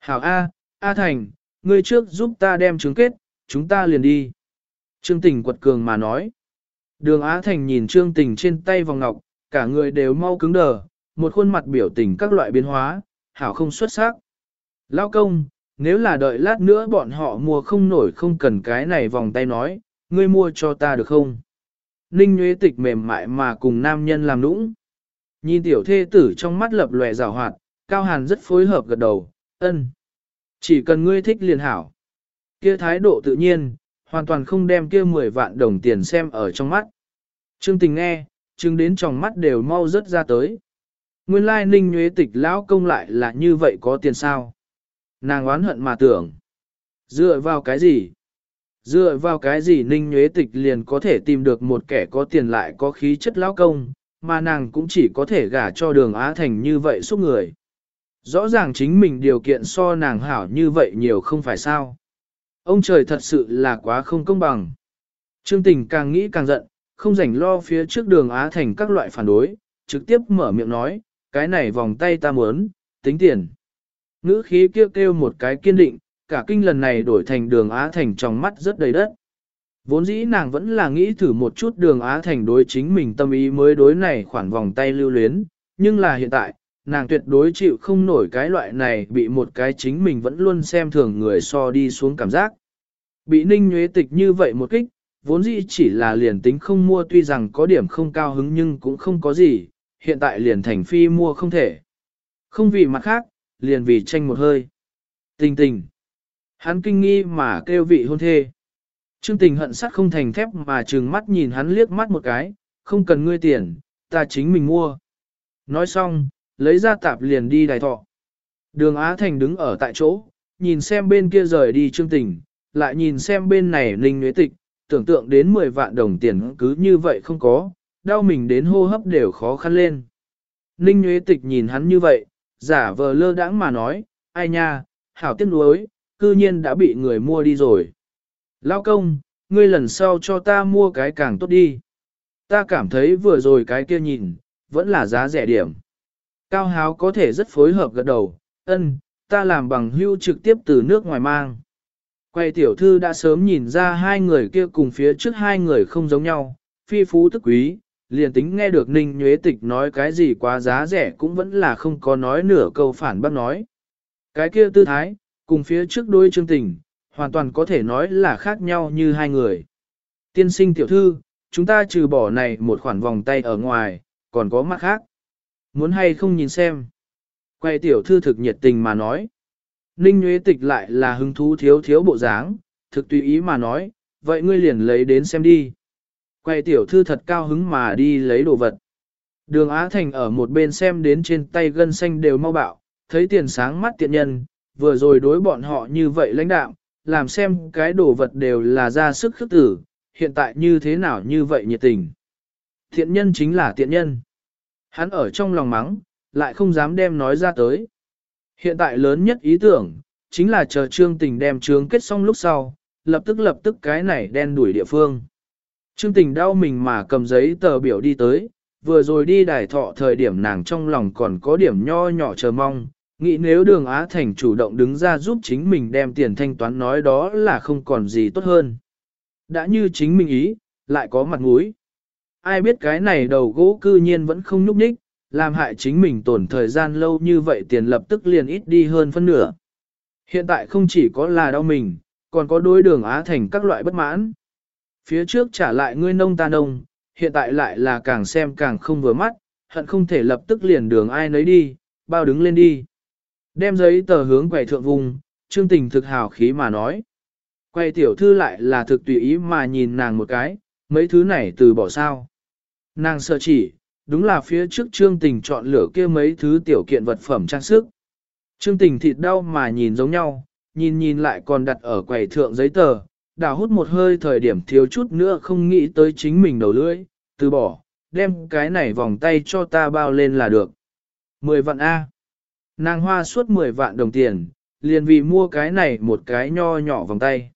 Hảo A, A Thành, ngươi trước giúp ta đem trứng kết, chúng ta liền đi. Trương tình quật cường mà nói. Đường Á Thành nhìn Trương tình trên tay vòng ngọc, cả người đều mau cứng đờ, một khuôn mặt biểu tình các loại biến hóa, hảo không xuất sắc. Lao công, nếu là đợi lát nữa bọn họ mua không nổi không cần cái này vòng tay nói, ngươi mua cho ta được không? Ninh Nguyễn Tịch mềm mại mà cùng nam nhân làm nũng. Nhìn tiểu thê tử trong mắt lập lòe rào hoạt, Cao Hàn rất phối hợp gật đầu, ân. Chỉ cần ngươi thích liền hảo. Kia thái độ tự nhiên, hoàn toàn không đem kia 10 vạn đồng tiền xem ở trong mắt. Trương tình nghe, chứng đến trong mắt đều mau rớt ra tới. Nguyên lai ninh nhuế tịch lão công lại là như vậy có tiền sao. Nàng oán hận mà tưởng. Dựa vào cái gì? Dựa vào cái gì ninh nhuế tịch liền có thể tìm được một kẻ có tiền lại có khí chất lão công, mà nàng cũng chỉ có thể gả cho đường Á Thành như vậy suốt người. Rõ ràng chính mình điều kiện so nàng hảo như vậy nhiều không phải sao. Ông trời thật sự là quá không công bằng. Trương tình càng nghĩ càng giận, không rảnh lo phía trước đường Á Thành các loại phản đối, trực tiếp mở miệng nói, cái này vòng tay ta muốn, tính tiền. Ngữ khí kêu kêu một cái kiên định, cả kinh lần này đổi thành đường Á Thành trong mắt rất đầy đất. Vốn dĩ nàng vẫn là nghĩ thử một chút đường Á Thành đối chính mình tâm ý mới đối này khoản vòng tay lưu luyến, nhưng là hiện tại, nàng tuyệt đối chịu không nổi cái loại này bị một cái chính mình vẫn luôn xem thường người so đi xuống cảm giác. Bị ninh nhuế tịch như vậy một kích, vốn dĩ chỉ là liền tính không mua tuy rằng có điểm không cao hứng nhưng cũng không có gì, hiện tại liền thành phi mua không thể. Không vì mặt khác, liền vì tranh một hơi. Tình tình. Hắn kinh nghi mà kêu vị hôn thê. Trương tình hận sắt không thành thép mà trừng mắt nhìn hắn liếc mắt một cái, không cần ngươi tiền, ta chính mình mua. Nói xong, lấy ra tạp liền đi đài thọ. Đường Á Thành đứng ở tại chỗ, nhìn xem bên kia rời đi trương tình, lại nhìn xem bên này Ninh Nguyễn Tịch, tưởng tượng đến 10 vạn đồng tiền cứ như vậy không có, đau mình đến hô hấp đều khó khăn lên. Ninh Nguyễn Tịch nhìn hắn như vậy, giả vờ lơ đãng mà nói, ai nha, hảo tiếc nuối, cư nhiên đã bị người mua đi rồi. Lao công, ngươi lần sau cho ta mua cái càng tốt đi. Ta cảm thấy vừa rồi cái kia nhìn, vẫn là giá rẻ điểm. Cao háo có thể rất phối hợp gật đầu, ân, ta làm bằng hưu trực tiếp từ nước ngoài mang. Quay tiểu thư đã sớm nhìn ra hai người kia cùng phía trước hai người không giống nhau, phi phú tức quý, liền tính nghe được Ninh Nhuế Tịch nói cái gì quá giá rẻ cũng vẫn là không có nói nửa câu phản bác nói. Cái kia tư thái, cùng phía trước đôi chương tình, hoàn toàn có thể nói là khác nhau như hai người. Tiên sinh tiểu thư, chúng ta trừ bỏ này một khoản vòng tay ở ngoài, còn có mặt khác. Muốn hay không nhìn xem. Quay tiểu thư thực nhiệt tình mà nói. Ninh Nguyễn Tịch lại là hứng thú thiếu thiếu bộ dáng, thực tùy ý mà nói, vậy ngươi liền lấy đến xem đi. Quay tiểu thư thật cao hứng mà đi lấy đồ vật. Đường Á Thành ở một bên xem đến trên tay gân xanh đều mau bạo, thấy tiền sáng mắt tiện nhân, vừa rồi đối bọn họ như vậy lãnh đạo, làm xem cái đồ vật đều là ra sức khước tử, hiện tại như thế nào như vậy nhiệt tình. Thiện nhân chính là tiện nhân. Hắn ở trong lòng mắng, lại không dám đem nói ra tới. Hiện tại lớn nhất ý tưởng, chính là chờ trương tình đem trướng kết xong lúc sau, lập tức lập tức cái này đen đuổi địa phương. Trương tình đau mình mà cầm giấy tờ biểu đi tới, vừa rồi đi đài thọ thời điểm nàng trong lòng còn có điểm nho nhỏ chờ mong, nghĩ nếu đường Á Thành chủ động đứng ra giúp chính mình đem tiền thanh toán nói đó là không còn gì tốt hơn. Đã như chính mình ý, lại có mặt mũi. Ai biết cái này đầu gỗ cư nhiên vẫn không nhúc nhích, làm hại chính mình tổn thời gian lâu như vậy tiền lập tức liền ít đi hơn phân nửa. Hiện tại không chỉ có là đau mình, còn có đối đường Á Thành các loại bất mãn. Phía trước trả lại ngươi nông ta nông, hiện tại lại là càng xem càng không vừa mắt, hận không thể lập tức liền đường ai nấy đi, bao đứng lên đi. Đem giấy tờ hướng quầy thượng vùng, trương tình thực hào khí mà nói. Quay tiểu thư lại là thực tùy ý mà nhìn nàng một cái, mấy thứ này từ bỏ sao. Nàng sợ chỉ, đúng là phía trước trương tình chọn lựa kia mấy thứ tiểu kiện vật phẩm trang sức. Trương tình thịt đau mà nhìn giống nhau, nhìn nhìn lại còn đặt ở quầy thượng giấy tờ, đào hút một hơi thời điểm thiếu chút nữa không nghĩ tới chính mình đầu lưỡi, từ bỏ, đem cái này vòng tay cho ta bao lên là được. Mười vạn A. Nàng hoa suốt 10 vạn đồng tiền, liền vì mua cái này một cái nho nhỏ vòng tay.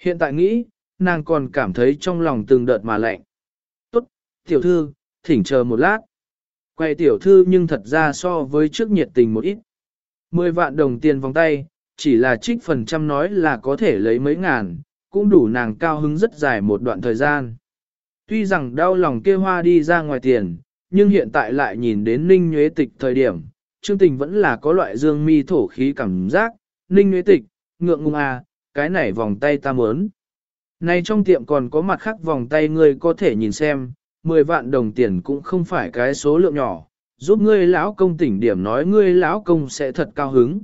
Hiện tại nghĩ, nàng còn cảm thấy trong lòng từng đợt mà lạnh. Tiểu thư, thỉnh chờ một lát. Quay tiểu thư nhưng thật ra so với trước nhiệt tình một ít. 10 vạn đồng tiền vòng tay, chỉ là trích phần trăm nói là có thể lấy mấy ngàn, cũng đủ nàng cao hứng rất dài một đoạn thời gian. Tuy rằng đau lòng kia hoa đi ra ngoài tiền, nhưng hiện tại lại nhìn đến ninh nhuế tịch thời điểm, Trương Tình vẫn là có loại dương mi thổ khí cảm giác, ninh nhuế tịch, ngượng ngùng à, cái này vòng tay ta muốn. Này trong tiệm còn có mặt khác vòng tay ngươi có thể nhìn xem, 10 vạn đồng tiền cũng không phải cái số lượng nhỏ, giúp ngươi lão công tỉnh điểm nói ngươi lão công sẽ thật cao hứng.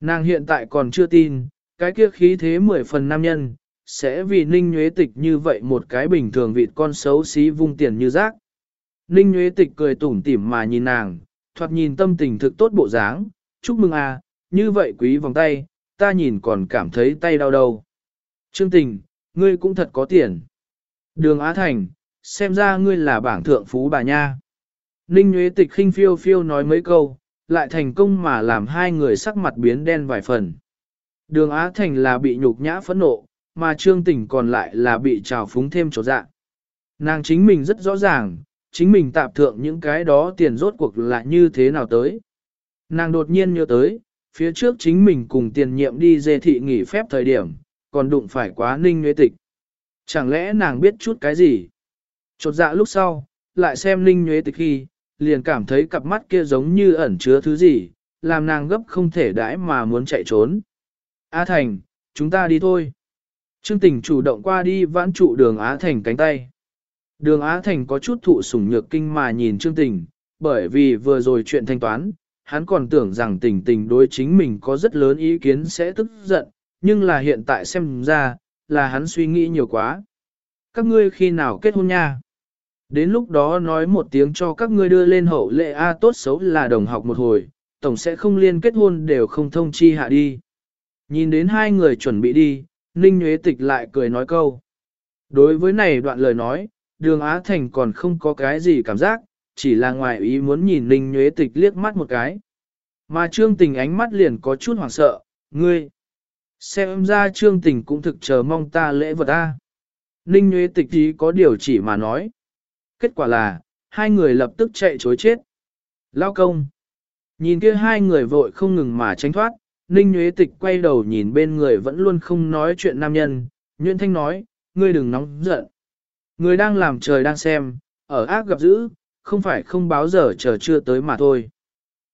Nàng hiện tại còn chưa tin, cái kia khí thế 10 phần nam nhân, sẽ vì ninh nhuế tịch như vậy một cái bình thường vịt con xấu xí vung tiền như rác. Ninh nhuế tịch cười tủm tỉm mà nhìn nàng, thoạt nhìn tâm tình thực tốt bộ dáng, chúc mừng à, như vậy quý vòng tay, ta nhìn còn cảm thấy tay đau đầu. Trương tình, ngươi cũng thật có tiền. Đường Á Thành, xem ra ngươi là bảng thượng phú bà nha. Ninh Nguyễn Tịch khinh phiêu phiêu nói mấy câu, lại thành công mà làm hai người sắc mặt biến đen vài phần. Đường Á Thành là bị nhục nhã phẫn nộ, mà Trương Tình còn lại là bị trào phúng thêm chỗ dạ. Nàng chính mình rất rõ ràng, chính mình tạp thượng những cái đó tiền rốt cuộc là như thế nào tới. Nàng đột nhiên nhớ tới, phía trước chính mình cùng tiền nhiệm đi dê thị nghỉ phép thời điểm, còn đụng phải quá ninh nhuế tịch. Chẳng lẽ nàng biết chút cái gì? Chột dạ lúc sau, lại xem ninh nhuế tịch khi, liền cảm thấy cặp mắt kia giống như ẩn chứa thứ gì, làm nàng gấp không thể đãi mà muốn chạy trốn. a Thành, chúng ta đi thôi. Trương Tình chủ động qua đi vãn trụ đường Á Thành cánh tay. Đường Á Thành có chút thụ sủng nhược kinh mà nhìn Trương Tình, bởi vì vừa rồi chuyện thanh toán, hắn còn tưởng rằng tình tình đối chính mình có rất lớn ý kiến sẽ tức giận, nhưng là hiện tại xem ra, là hắn suy nghĩ nhiều quá. Các ngươi khi nào kết hôn nha? Đến lúc đó nói một tiếng cho các ngươi đưa lên hậu lệ A tốt xấu là đồng học một hồi, tổng sẽ không liên kết hôn đều không thông chi hạ đi. Nhìn đến hai người chuẩn bị đi, Ninh Nguyễn Tịch lại cười nói câu. Đối với này đoạn lời nói, đường Á Thành còn không có cái gì cảm giác, chỉ là ngoài ý muốn nhìn Ninh Nguyễn Tịch liếc mắt một cái. Mà Trương Tình ánh mắt liền có chút hoảng sợ, ngươi. Xem ra Trương Tình cũng thực chờ mong ta lễ vật ta. Ninh Nguyễn Tịch ý có điều chỉ mà nói. Kết quả là, hai người lập tức chạy chối chết. Lao công. Nhìn kia hai người vội không ngừng mà tránh thoát, Ninh Nguyễn Tịch quay đầu nhìn bên người vẫn luôn không nói chuyện nam nhân, Nguyễn Thanh nói, ngươi đừng nóng giận. Người đang làm trời đang xem, ở ác gặp dữ, không phải không báo giờ chờ chưa tới mà thôi.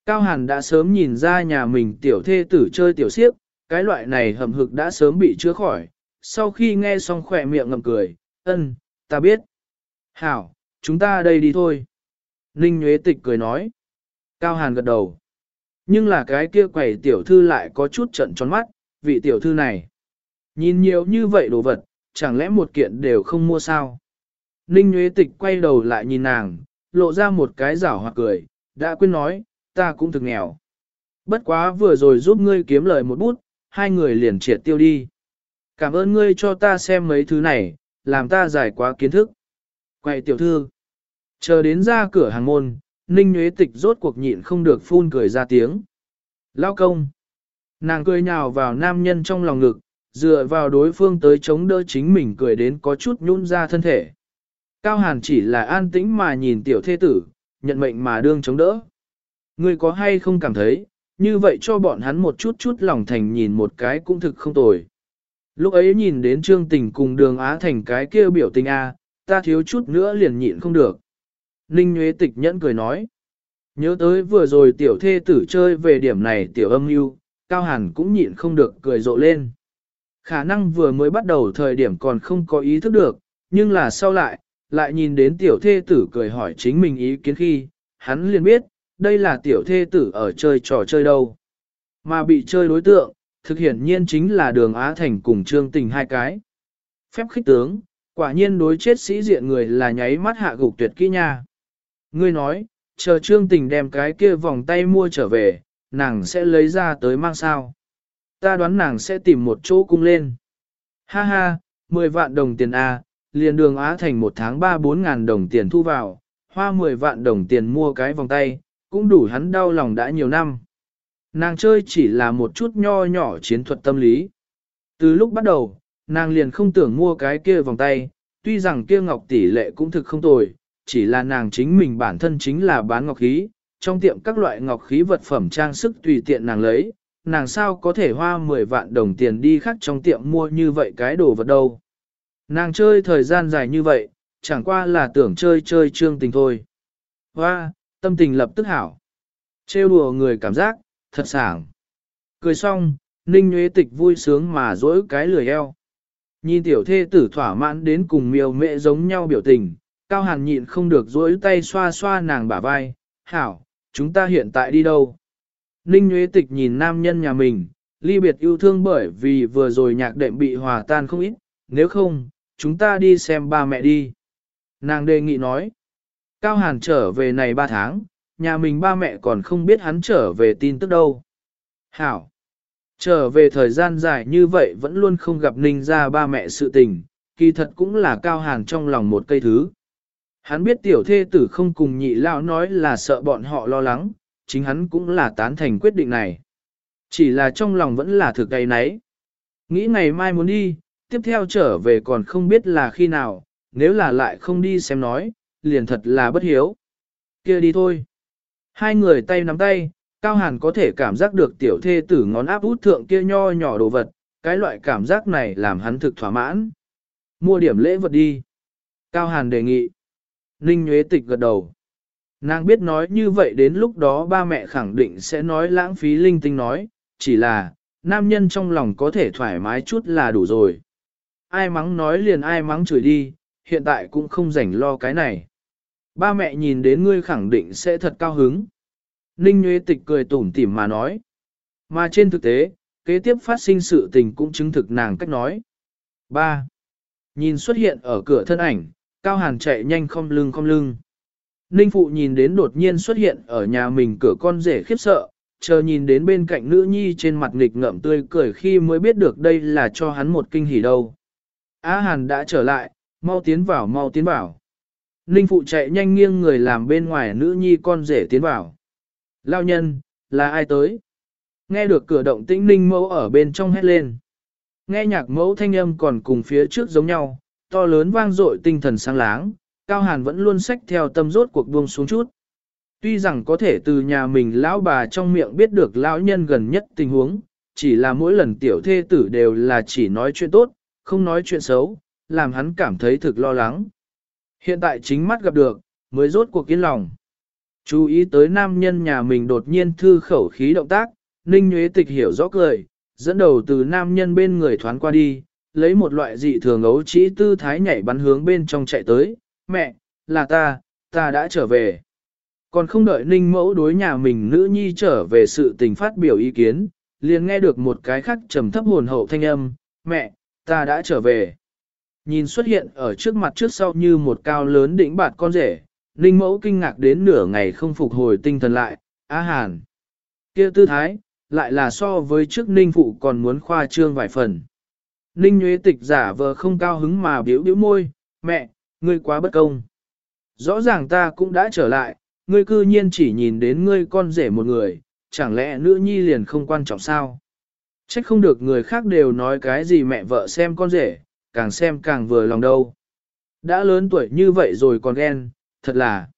Cao Hàn đã sớm nhìn ra nhà mình tiểu thê tử chơi tiểu siếp, cái loại này hầm hực đã sớm bị chữa khỏi. Sau khi nghe xong khỏe miệng ngầm cười, ân, ta biết. Hảo, chúng ta đây đi thôi. Ninh Nguyễn Tịch cười nói. Cao Hàn gật đầu. Nhưng là cái kia quầy tiểu thư lại có chút trận tròn mắt, vị tiểu thư này. Nhìn nhiều như vậy đồ vật, chẳng lẽ một kiện đều không mua sao? Ninh Nguyễn Tịch quay đầu lại nhìn nàng, lộ ra một cái rảo hoặc cười, đã quên nói, ta cũng thực nghèo. Bất quá vừa rồi giúp ngươi kiếm lời một bút, hai người liền triệt tiêu đi. Cảm ơn ngươi cho ta xem mấy thứ này, làm ta giải quá kiến thức. Quay tiểu thư. Chờ đến ra cửa hàng môn, Ninh Nguyễn Tịch rốt cuộc nhịn không được phun cười ra tiếng. Lao công. Nàng cười nhào vào nam nhân trong lòng ngực, dựa vào đối phương tới chống đỡ chính mình cười đến có chút nhún ra thân thể. Cao Hàn chỉ là an tĩnh mà nhìn tiểu thê tử, nhận mệnh mà đương chống đỡ. Ngươi có hay không cảm thấy, như vậy cho bọn hắn một chút chút lòng thành nhìn một cái cũng thực không tồi. Lúc ấy nhìn đến Trương Tình cùng đường Á Thành cái kia biểu tình A, ta thiếu chút nữa liền nhịn không được. Ninh Nguyễn Tịch nhẫn cười nói. Nhớ tới vừa rồi tiểu thê tử chơi về điểm này tiểu âm mưu Cao Hàn cũng nhịn không được cười rộ lên. Khả năng vừa mới bắt đầu thời điểm còn không có ý thức được, nhưng là sau lại, lại nhìn đến tiểu thê tử cười hỏi chính mình ý kiến khi, hắn liền biết, đây là tiểu thê tử ở chơi trò chơi đâu. Mà bị chơi đối tượng, thực hiện nhiên chính là đường Á Thành cùng Trương Tình hai cái. Phép khích tướng, quả nhiên đối chết sĩ diện người là nháy mắt hạ gục tuyệt kỹ nha. Ngươi nói, chờ Trương Tình đem cái kia vòng tay mua trở về, nàng sẽ lấy ra tới mang sao. Ta đoán nàng sẽ tìm một chỗ cung lên. Ha ha, 10 vạn đồng tiền A, liền đường Á Thành một tháng 3-4 ngàn đồng tiền thu vào, hoa 10 vạn đồng tiền mua cái vòng tay, cũng đủ hắn đau lòng đã nhiều năm. Nàng chơi chỉ là một chút nho nhỏ chiến thuật tâm lý. Từ lúc bắt đầu, nàng liền không tưởng mua cái kia vòng tay, tuy rằng kia ngọc tỷ lệ cũng thực không tồi, chỉ là nàng chính mình bản thân chính là bán ngọc khí, trong tiệm các loại ngọc khí vật phẩm trang sức tùy tiện nàng lấy, nàng sao có thể hoa 10 vạn đồng tiền đi khác trong tiệm mua như vậy cái đồ vật đâu. Nàng chơi thời gian dài như vậy, chẳng qua là tưởng chơi chơi trương tình thôi. Hoa, tâm tình lập tức hảo. Trêu đùa người cảm giác, thật sảng. Cười xong, Ninh Nguyễn Tịch vui sướng mà dỗi cái lười eo. Nhìn tiểu thê tử thỏa mãn đến cùng miêu mẹ giống nhau biểu tình, Cao Hàn nhịn không được duỗi tay xoa xoa nàng bả vai. Hảo, chúng ta hiện tại đi đâu? Ninh Nguyễn Tịch nhìn nam nhân nhà mình, ly biệt yêu thương bởi vì vừa rồi nhạc đệm bị hòa tan không ít, nếu không, chúng ta đi xem ba mẹ đi. Nàng đề nghị nói, Cao Hàn trở về này ba tháng, nhà mình ba mẹ còn không biết hắn trở về tin tức đâu. Hảo, trở về thời gian dài như vậy vẫn luôn không gặp Ninh ra ba mẹ sự tình, kỳ thật cũng là Cao Hàn trong lòng một cây thứ. Hắn biết tiểu thê tử không cùng nhị lão nói là sợ bọn họ lo lắng, chính hắn cũng là tán thành quyết định này. Chỉ là trong lòng vẫn là thực cây nấy. Nghĩ ngày mai muốn đi, tiếp theo trở về còn không biết là khi nào, nếu là lại không đi xem nói, liền thật là bất hiếu. kia đi thôi. Hai người tay nắm tay, Cao Hàn có thể cảm giác được tiểu thê tử ngón áp út thượng kia nho nhỏ đồ vật, cái loại cảm giác này làm hắn thực thỏa mãn. Mua điểm lễ vật đi. Cao Hàn đề nghị. Ninh Nguyễn Tịch gật đầu. Nàng biết nói như vậy đến lúc đó ba mẹ khẳng định sẽ nói lãng phí linh tinh nói, chỉ là, nam nhân trong lòng có thể thoải mái chút là đủ rồi. Ai mắng nói liền ai mắng chửi đi, hiện tại cũng không rảnh lo cái này. Ba mẹ nhìn đến ngươi khẳng định sẽ thật cao hứng. Ninh Nguyễn Tịch cười tủm tỉm mà nói. Mà trên thực tế, kế tiếp phát sinh sự tình cũng chứng thực nàng cách nói. 3. Nhìn xuất hiện ở cửa thân ảnh, Cao Hàn chạy nhanh không lưng không lưng. Ninh Phụ nhìn đến đột nhiên xuất hiện ở nhà mình cửa con rể khiếp sợ, chờ nhìn đến bên cạnh nữ nhi trên mặt nghịch ngợm tươi cười khi mới biết được đây là cho hắn một kinh hỉ đâu. Á Hàn đã trở lại, mau tiến vào mau tiến vào. Ninh Phụ chạy nhanh nghiêng người làm bên ngoài nữ nhi con rể tiến vào. Lao nhân, là ai tới? Nghe được cửa động tĩnh Ninh mẫu ở bên trong hét lên. Nghe nhạc mẫu thanh âm còn cùng phía trước giống nhau, to lớn vang dội tinh thần sáng láng, Cao Hàn vẫn luôn sách theo tâm rốt cuộc buông xuống chút. Tuy rằng có thể từ nhà mình lão bà trong miệng biết được lão nhân gần nhất tình huống, chỉ là mỗi lần tiểu thê tử đều là chỉ nói chuyện tốt, không nói chuyện xấu, làm hắn cảm thấy thực lo lắng. Hiện tại chính mắt gặp được, mới rốt cuộc yên lòng. Chú ý tới nam nhân nhà mình đột nhiên thư khẩu khí động tác, Ninh Nguyễn Tịch hiểu rõ cười, dẫn đầu từ nam nhân bên người thoán qua đi, lấy một loại dị thường ấu trĩ tư thái nhảy bắn hướng bên trong chạy tới, mẹ, là ta, ta đã trở về. Còn không đợi ninh mẫu đối nhà mình nữ nhi trở về sự tình phát biểu ý kiến, liền nghe được một cái khắc trầm thấp hồn hậu thanh âm, mẹ, ta đã trở về. Nhìn xuất hiện ở trước mặt trước sau như một cao lớn đỉnh bạt con rể, ninh mẫu kinh ngạc đến nửa ngày không phục hồi tinh thần lại, á hàn. kia tư thái, lại là so với trước ninh phụ còn muốn khoa trương vài phần. Ninh nhuế tịch giả vờ không cao hứng mà biểu biểu môi, mẹ, ngươi quá bất công. Rõ ràng ta cũng đã trở lại, ngươi cư nhiên chỉ nhìn đến ngươi con rể một người, chẳng lẽ nữ nhi liền không quan trọng sao? Trách không được người khác đều nói cái gì mẹ vợ xem con rể, càng xem càng vừa lòng đâu. Đã lớn tuổi như vậy rồi còn ghen, thật là.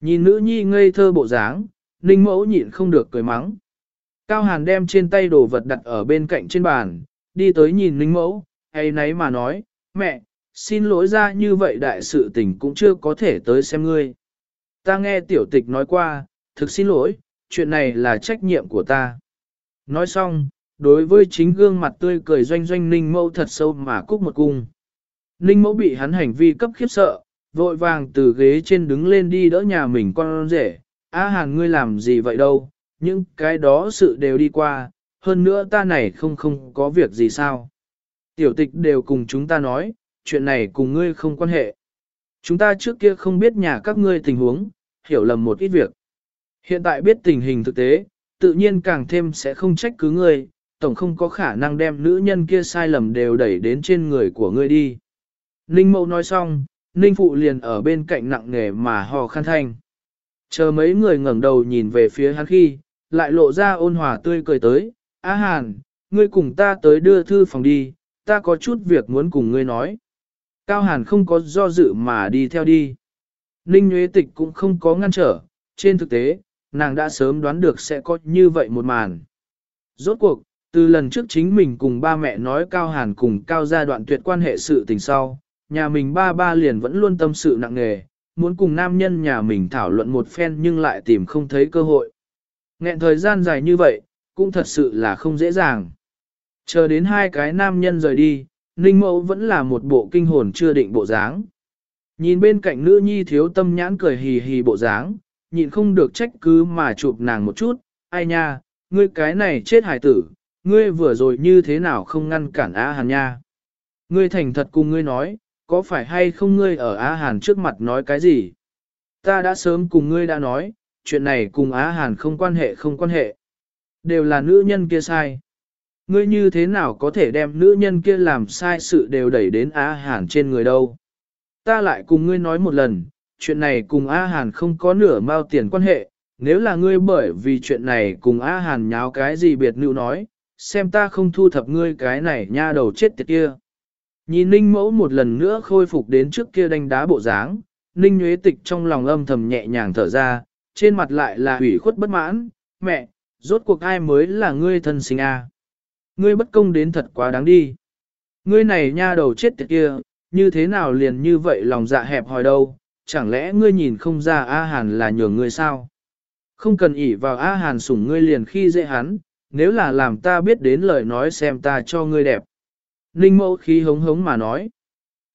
Nhìn nữ nhi ngây thơ bộ dáng, ninh mẫu nhịn không được cười mắng. Cao Hàn đem trên tay đồ vật đặt ở bên cạnh trên bàn, đi tới nhìn ninh mẫu, hay nấy mà nói, mẹ, xin lỗi ra như vậy đại sự tình cũng chưa có thể tới xem ngươi. Ta nghe tiểu tịch nói qua, thực xin lỗi, chuyện này là trách nhiệm của ta. Nói xong, đối với chính gương mặt tươi cười doanh doanh ninh mẫu thật sâu mà cúc một cung. Ninh mẫu bị hắn hành vi cấp khiếp sợ, vội vàng từ ghế trên đứng lên đi đỡ nhà mình con rể. À hàn ngươi làm gì vậy đâu, những cái đó sự đều đi qua, hơn nữa ta này không không có việc gì sao. Tiểu tịch đều cùng chúng ta nói, chuyện này cùng ngươi không quan hệ. Chúng ta trước kia không biết nhà các ngươi tình huống, hiểu lầm một ít việc. Hiện tại biết tình hình thực tế, tự nhiên càng thêm sẽ không trách cứ ngươi, tổng không có khả năng đem nữ nhân kia sai lầm đều đẩy đến trên người của ngươi đi. Ninh mẫu nói xong, Ninh phụ liền ở bên cạnh nặng nghề mà hò khăn thanh. Chờ mấy người ngẩng đầu nhìn về phía hắn khi, lại lộ ra ôn hòa tươi cười tới, Á Hàn, ngươi cùng ta tới đưa thư phòng đi, ta có chút việc muốn cùng ngươi nói. Cao Hàn không có do dự mà đi theo đi. Ninh Nguyễn Tịch cũng không có ngăn trở, trên thực tế, nàng đã sớm đoán được sẽ có như vậy một màn. Rốt cuộc, từ lần trước chính mình cùng ba mẹ nói Cao Hàn cùng Cao gia đoạn tuyệt quan hệ sự tình sau, nhà mình ba ba liền vẫn luôn tâm sự nặng nề, muốn cùng nam nhân nhà mình thảo luận một phen nhưng lại tìm không thấy cơ hội. Nghẹn thời gian dài như vậy, cũng thật sự là không dễ dàng. Chờ đến hai cái nam nhân rời đi, Ninh Mẫu vẫn là một bộ kinh hồn chưa định bộ dáng. Nhìn bên cạnh nữ nhi thiếu tâm nhãn cười hì hì bộ dáng, nhịn không được trách cứ mà chụp nàng một chút, ai nha, ngươi cái này chết hải tử, ngươi vừa rồi như thế nào không ngăn cản Á Hàn nha. Ngươi thành thật cùng ngươi nói, có phải hay không ngươi ở Á Hàn trước mặt nói cái gì? Ta đã sớm cùng ngươi đã nói, chuyện này cùng Á Hàn không quan hệ không quan hệ. Đều là nữ nhân kia sai. Ngươi như thế nào có thể đem nữ nhân kia làm sai sự đều đẩy đến Á Hàn trên người đâu? Ta lại cùng ngươi nói một lần, chuyện này cùng A Hàn không có nửa mao tiền quan hệ, nếu là ngươi bởi vì chuyện này cùng A Hàn nháo cái gì biệt nữ nói, xem ta không thu thập ngươi cái này nha đầu chết tiệt kia. Nhìn Ninh mẫu một lần nữa khôi phục đến trước kia đánh đá bộ dáng, Ninh nhuế Tịch trong lòng âm thầm nhẹ nhàng thở ra, trên mặt lại là ủy khuất bất mãn, mẹ, rốt cuộc ai mới là ngươi thân sinh a? Ngươi bất công đến thật quá đáng đi. Ngươi này nha đầu chết tiệt kia, như thế nào liền như vậy lòng dạ hẹp hòi đâu, chẳng lẽ ngươi nhìn không ra A Hàn là nhường ngươi sao? Không cần ỷ vào A Hàn sủng ngươi liền khi dễ hắn, nếu là làm ta biết đến lời nói xem ta cho ngươi đẹp. Ninh mẫu khí hống hống mà nói.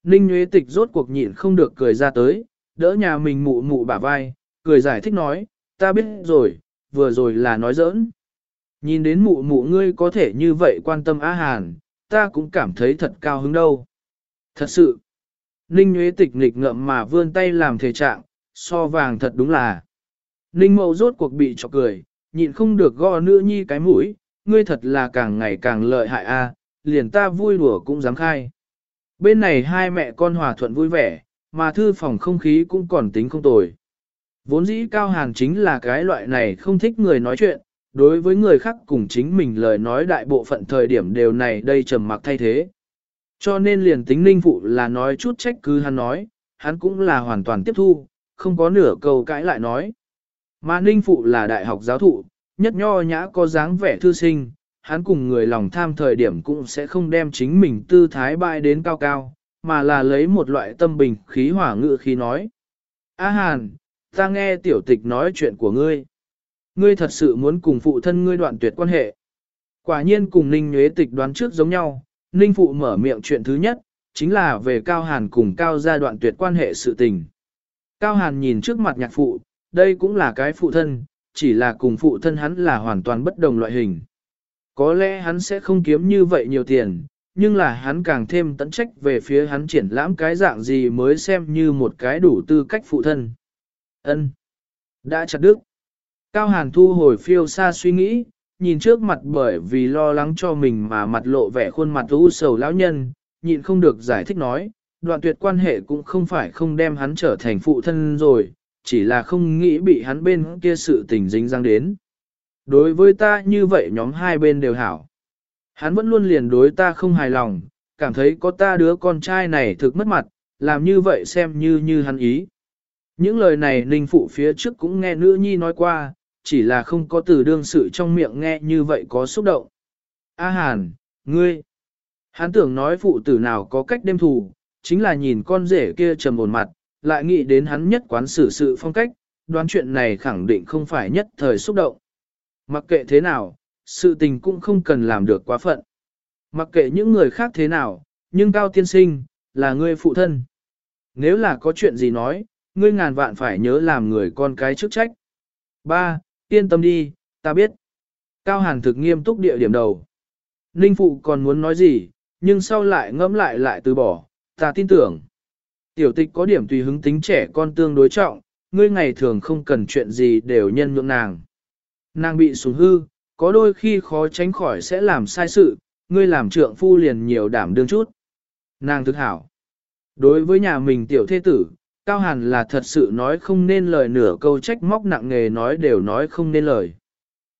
Ninh Nguyễn Tịch rốt cuộc nhịn không được cười ra tới, đỡ nhà mình mụ mụ bả vai, cười giải thích nói, ta biết rồi, vừa rồi là nói giỡn. Nhìn đến mụ mụ ngươi có thể như vậy quan tâm Á Hàn, ta cũng cảm thấy thật cao hứng đâu. Thật sự, Ninh Nguyễn Tịch nghịch ngậm mà vươn tay làm thể trạng, so vàng thật đúng là. Ninh Mậu rốt cuộc bị chọc cười, nhịn không được gõ nữ nhi cái mũi, ngươi thật là càng ngày càng lợi hại a, liền ta vui đùa cũng dám khai. Bên này hai mẹ con hòa thuận vui vẻ, mà thư phòng không khí cũng còn tính không tồi. Vốn dĩ Cao Hàn chính là cái loại này không thích người nói chuyện, đối với người khác cùng chính mình lời nói đại bộ phận thời điểm đều này đây trầm mặc thay thế. Cho nên liền tính ninh phụ là nói chút trách cứ hắn nói, hắn cũng là hoàn toàn tiếp thu, không có nửa câu cãi lại nói. Mà ninh phụ là đại học giáo thụ, nhất nho nhã có dáng vẻ thư sinh, hắn cùng người lòng tham thời điểm cũng sẽ không đem chính mình tư thái bại đến cao cao, mà là lấy một loại tâm bình khí hỏa ngự khí nói. A Hàn, ta nghe tiểu tịch nói chuyện của ngươi. Ngươi thật sự muốn cùng phụ thân ngươi đoạn tuyệt quan hệ. Quả nhiên cùng Ninh Nhuế Tịch đoán trước giống nhau, Ninh Phụ mở miệng chuyện thứ nhất, chính là về Cao Hàn cùng Cao gia đoạn tuyệt quan hệ sự tình. Cao Hàn nhìn trước mặt nhạc phụ, đây cũng là cái phụ thân, chỉ là cùng phụ thân hắn là hoàn toàn bất đồng loại hình. Có lẽ hắn sẽ không kiếm như vậy nhiều tiền, nhưng là hắn càng thêm tận trách về phía hắn triển lãm cái dạng gì mới xem như một cái đủ tư cách phụ thân. Ân, Đã chặt đức. Cao Hàn thu hồi phiêu xa suy nghĩ, nhìn trước mặt bởi vì lo lắng cho mình mà mặt lộ vẻ khuôn mặt u sầu lão nhân, nhịn không được giải thích nói, đoạn tuyệt quan hệ cũng không phải không đem hắn trở thành phụ thân rồi, chỉ là không nghĩ bị hắn bên kia sự tình dính răng đến. Đối với ta như vậy nhóm hai bên đều hảo. Hắn vẫn luôn liền đối ta không hài lòng, cảm thấy có ta đứa con trai này thực mất mặt, làm như vậy xem như như hắn ý. Những lời này Ninh Phụ phía trước cũng nghe nữ nhi nói qua, chỉ là không có từ đương sự trong miệng nghe như vậy có xúc động. A Hàn, ngươi, hắn tưởng nói phụ tử nào có cách đêm thù, chính là nhìn con rể kia trầm ổn mặt, lại nghĩ đến hắn nhất quán xử sự phong cách, đoán chuyện này khẳng định không phải nhất thời xúc động. Mặc kệ thế nào, sự tình cũng không cần làm được quá phận. Mặc kệ những người khác thế nào, nhưng Cao Tiên Sinh, là ngươi phụ thân. Nếu là có chuyện gì nói, ngươi ngàn vạn phải nhớ làm người con cái chức trách. Ba, Yên tâm đi, ta biết. Cao Hàn thực nghiêm túc địa điểm đầu. Ninh Phụ còn muốn nói gì, nhưng sau lại ngẫm lại lại từ bỏ, ta tin tưởng. Tiểu tịch có điểm tùy hứng tính trẻ con tương đối trọng, ngươi ngày thường không cần chuyện gì đều nhân nhượng nàng. Nàng bị sủng hư, có đôi khi khó tránh khỏi sẽ làm sai sự, ngươi làm trượng phu liền nhiều đảm đương chút. Nàng thực hảo. Đối với nhà mình tiểu thế tử, Cao Hàn là thật sự nói không nên lời nửa câu trách móc nặng nghề nói đều nói không nên lời.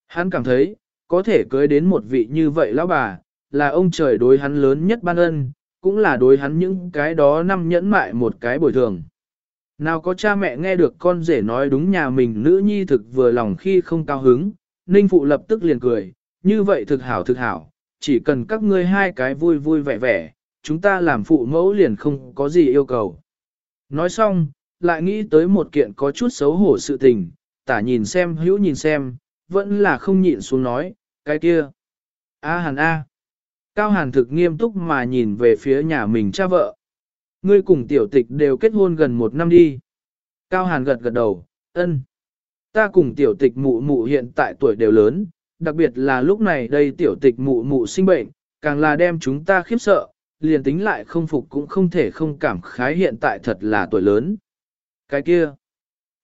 Hắn cảm thấy, có thể cưới đến một vị như vậy lão bà, là ông trời đối hắn lớn nhất ban ân, cũng là đối hắn những cái đó năm nhẫn mại một cái bồi thường. Nào có cha mẹ nghe được con rể nói đúng nhà mình nữ nhi thực vừa lòng khi không cao hứng, Ninh Phụ lập tức liền cười, như vậy thực hảo thực hảo, chỉ cần các ngươi hai cái vui vui vẻ vẻ, chúng ta làm phụ mẫu liền không có gì yêu cầu. Nói xong, lại nghĩ tới một kiện có chút xấu hổ sự tình, tả nhìn xem hữu nhìn xem, vẫn là không nhịn xuống nói, cái kia. A hàn A. Cao hàn thực nghiêm túc mà nhìn về phía nhà mình cha vợ. Ngươi cùng tiểu tịch đều kết hôn gần một năm đi. Cao hàn gật gật đầu, ân. Ta cùng tiểu tịch mụ mụ hiện tại tuổi đều lớn, đặc biệt là lúc này đây tiểu tịch mụ mụ sinh bệnh, càng là đem chúng ta khiếp sợ, liền tính lại không phục cũng không thể không cảm khái hiện tại thật là tuổi lớn. Cái kia,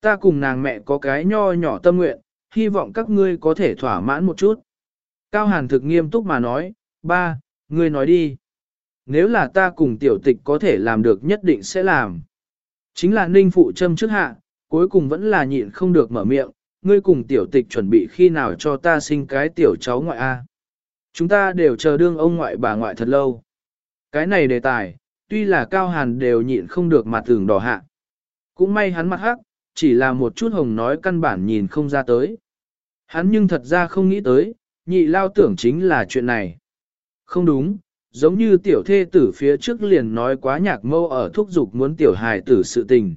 ta cùng nàng mẹ có cái nho nhỏ tâm nguyện, hy vọng các ngươi có thể thỏa mãn một chút. Cao Hàn thực nghiêm túc mà nói, ba, ngươi nói đi. Nếu là ta cùng tiểu tịch có thể làm được nhất định sẽ làm. Chính là ninh phụ châm trước hạ, cuối cùng vẫn là nhịn không được mở miệng, ngươi cùng tiểu tịch chuẩn bị khi nào cho ta sinh cái tiểu cháu ngoại A. Chúng ta đều chờ đương ông ngoại bà ngoại thật lâu. Cái này đề tài, tuy là cao hàn đều nhịn không được mặt tưởng đỏ hạ. Cũng may hắn mặt hắc, chỉ là một chút hồng nói căn bản nhìn không ra tới. Hắn nhưng thật ra không nghĩ tới, nhị lao tưởng chính là chuyện này. Không đúng, giống như tiểu thê tử phía trước liền nói quá nhạc mâu ở thúc dục muốn tiểu hài tử sự tình.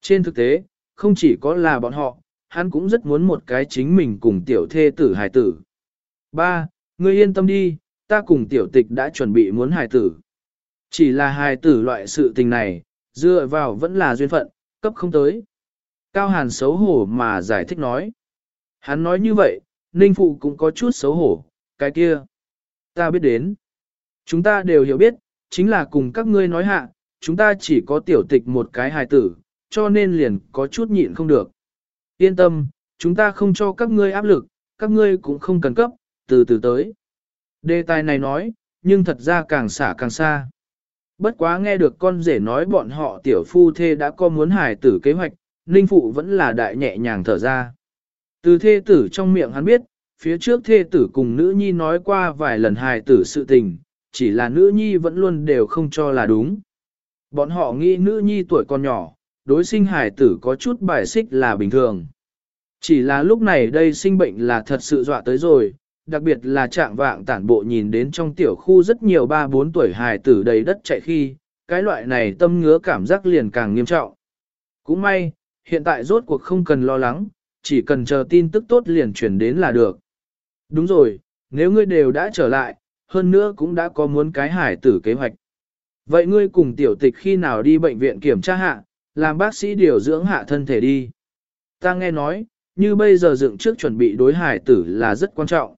Trên thực tế, không chỉ có là bọn họ, hắn cũng rất muốn một cái chính mình cùng tiểu thê tử hài tử. Ba, ngươi yên tâm đi, ta cùng tiểu tịch đã chuẩn bị muốn hài tử. Chỉ là hài tử loại sự tình này, dựa vào vẫn là duyên phận, cấp không tới. Cao Hàn xấu hổ mà giải thích nói. Hắn nói như vậy, Ninh Phụ cũng có chút xấu hổ, cái kia. Ta biết đến. Chúng ta đều hiểu biết, chính là cùng các ngươi nói hạ, chúng ta chỉ có tiểu tịch một cái hài tử, cho nên liền có chút nhịn không được. Yên tâm, chúng ta không cho các ngươi áp lực, các ngươi cũng không cần cấp, từ từ tới. Đề tài này nói, nhưng thật ra càng xả càng xa. Bất quá nghe được con rể nói bọn họ tiểu phu thê đã có muốn hài tử kế hoạch, Ninh Phụ vẫn là đại nhẹ nhàng thở ra. Từ thê tử trong miệng hắn biết, phía trước thê tử cùng nữ nhi nói qua vài lần hài tử sự tình, chỉ là nữ nhi vẫn luôn đều không cho là đúng. Bọn họ nghĩ nữ nhi tuổi còn nhỏ, đối sinh hài tử có chút bài xích là bình thường. Chỉ là lúc này đây sinh bệnh là thật sự dọa tới rồi, đặc biệt là trạng vạng tản bộ nhìn đến trong tiểu khu rất nhiều ba bốn tuổi hài tử đầy đất chạy khi, cái loại này tâm ngứa cảm giác liền càng nghiêm trọng. Cũng may, hiện tại rốt cuộc không cần lo lắng, chỉ cần chờ tin tức tốt liền chuyển đến là được. Đúng rồi, nếu ngươi đều đã trở lại, hơn nữa cũng đã có muốn cái hải tử kế hoạch. Vậy ngươi cùng tiểu tịch khi nào đi bệnh viện kiểm tra hạ, làm bác sĩ điều dưỡng hạ thân thể đi. Ta nghe nói, như bây giờ dựng trước chuẩn bị đối hải tử là rất quan trọng.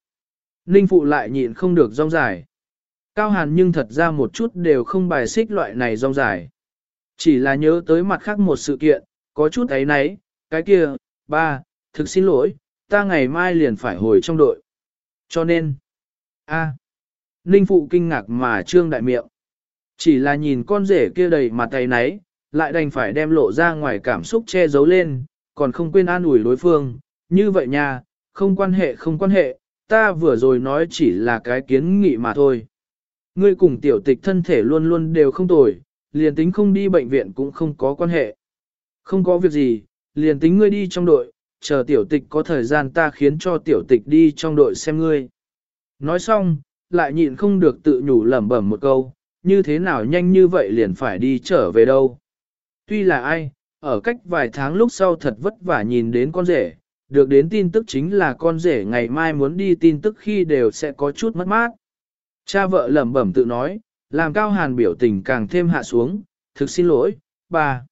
Ninh phụ lại nhịn không được rong dài. Cao hàn nhưng thật ra một chút đều không bài xích loại này rong dài. Chỉ là nhớ tới mặt khác một sự kiện, có chút ấy nấy, cái kia, ba, thực xin lỗi, ta ngày mai liền phải hồi trong đội. Cho nên, a, Ninh phụ kinh ngạc mà trương đại miệng. Chỉ là nhìn con rể kia đầy mặt tay nấy, lại đành phải đem lộ ra ngoài cảm xúc che giấu lên, còn không quên an ủi đối phương, như vậy nha, không quan hệ không quan hệ, ta vừa rồi nói chỉ là cái kiến nghị mà thôi. Ngươi cùng tiểu tịch thân thể luôn luôn đều không tồi, liền tính không đi bệnh viện cũng không có quan hệ. Không có việc gì, liền tính ngươi đi trong đội, chờ tiểu tịch có thời gian ta khiến cho tiểu tịch đi trong đội xem ngươi. Nói xong, lại nhịn không được tự nhủ lẩm bẩm một câu, như thế nào nhanh như vậy liền phải đi trở về đâu. Tuy là ai, ở cách vài tháng lúc sau thật vất vả nhìn đến con rể, được đến tin tức chính là con rể ngày mai muốn đi tin tức khi đều sẽ có chút mất mát. Cha vợ lẩm bẩm tự nói, làm cao hàn biểu tình càng thêm hạ xuống, thực xin lỗi, bà.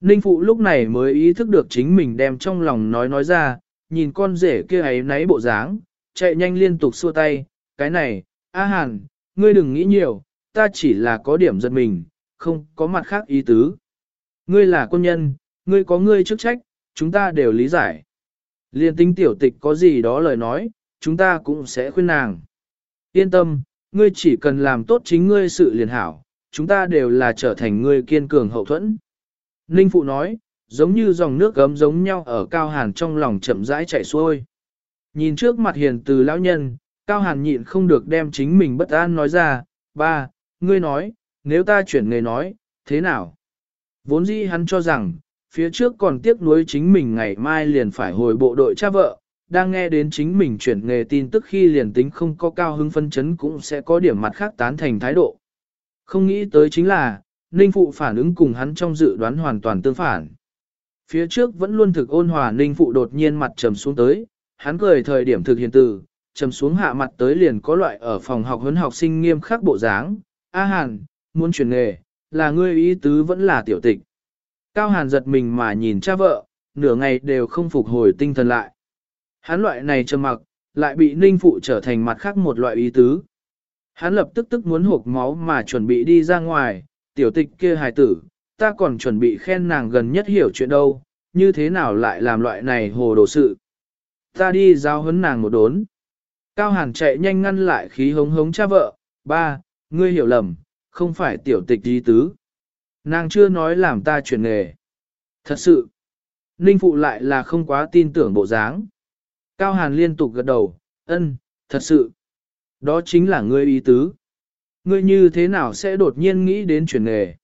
Ninh phụ lúc này mới ý thức được chính mình đem trong lòng nói nói ra, nhìn con rể kia ấy náy bộ dáng, chạy nhanh liên tục xua tay, cái này, A Hàn, ngươi đừng nghĩ nhiều, ta chỉ là có điểm giật mình, không có mặt khác ý tứ. Ngươi là quân nhân, ngươi có ngươi chức trách, chúng ta đều lý giải. Liên tính tiểu tịch có gì đó lời nói, chúng ta cũng sẽ khuyên nàng. Yên tâm, ngươi chỉ cần làm tốt chính ngươi sự liền hảo, chúng ta đều là trở thành ngươi kiên cường hậu thuẫn. Ninh Phụ nói, giống như dòng nước gấm giống nhau ở Cao Hàn trong lòng chậm rãi chảy xuôi. Nhìn trước mặt hiền từ lão nhân, Cao Hàn nhịn không được đem chính mình bất an nói ra, ba, ngươi nói, nếu ta chuyển nghề nói, thế nào? Vốn dĩ hắn cho rằng, phía trước còn tiếc nuối chính mình ngày mai liền phải hồi bộ đội cha vợ, đang nghe đến chính mình chuyển nghề tin tức khi liền tính không có cao hứng phân chấn cũng sẽ có điểm mặt khác tán thành thái độ. Không nghĩ tới chính là, Ninh Phụ phản ứng cùng hắn trong dự đoán hoàn toàn tương phản. Phía trước vẫn luôn thực ôn hòa Ninh Phụ đột nhiên mặt trầm xuống tới, hắn cười thời điểm thực hiện từ, trầm xuống hạ mặt tới liền có loại ở phòng học huấn học sinh nghiêm khắc bộ dáng. A Hàn, muốn chuyển nghề, là ngươi ý tứ vẫn là tiểu tịch. Cao Hàn giật mình mà nhìn cha vợ, nửa ngày đều không phục hồi tinh thần lại. Hắn loại này trầm mặc, lại bị Ninh Phụ trở thành mặt khác một loại ý tứ. Hắn lập tức tức muốn hộp máu mà chuẩn bị đi ra ngoài, tiểu tịch kia hài tử, ta còn chuẩn bị khen nàng gần nhất hiểu chuyện đâu, như thế nào lại làm loại này hồ đồ sự. Ta đi giao hấn nàng một đốn. Cao Hàn chạy nhanh ngăn lại khí hống hống cha vợ, ba, ngươi hiểu lầm, không phải tiểu tịch ý tứ. Nàng chưa nói làm ta chuyển nghề. Thật sự, Ninh Phụ lại là không quá tin tưởng bộ dáng. Cao Hàn liên tục gật đầu, ân, thật sự. Đó chính là ngươi ý tứ. Ngươi như thế nào sẽ đột nhiên nghĩ đến chuyển nghề?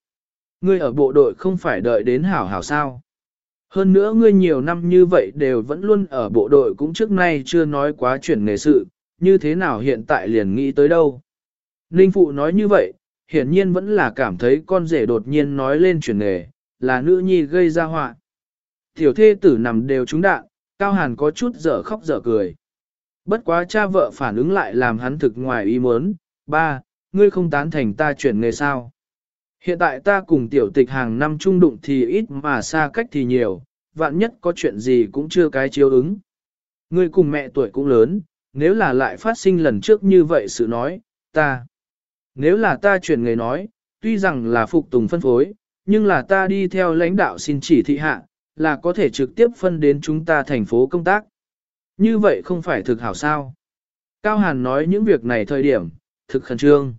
Ngươi ở bộ đội không phải đợi đến hảo hảo sao? Hơn nữa ngươi nhiều năm như vậy đều vẫn luôn ở bộ đội cũng trước nay chưa nói quá chuyển nghề sự, như thế nào hiện tại liền nghĩ tới đâu? Ninh Phụ nói như vậy, hiển nhiên vẫn là cảm thấy con rể đột nhiên nói lên chuyển nghề, là nữ nhi gây ra họa. Tiểu thê tử nằm đều trúng đạn, Cao Hàn có chút dở khóc dở cười. Bất quá cha vợ phản ứng lại làm hắn thực ngoài ý muốn, ba, ngươi không tán thành ta chuyển nghề sao. Hiện tại ta cùng tiểu tịch hàng năm trung đụng thì ít mà xa cách thì nhiều, vạn nhất có chuyện gì cũng chưa cái chiếu ứng. Ngươi cùng mẹ tuổi cũng lớn, nếu là lại phát sinh lần trước như vậy sự nói, ta. Nếu là ta chuyển người nói, tuy rằng là phục tùng phân phối, nhưng là ta đi theo lãnh đạo xin chỉ thị hạ, là có thể trực tiếp phân đến chúng ta thành phố công tác. Như vậy không phải thực hảo sao. Cao Hàn nói những việc này thời điểm, thực khẩn trương.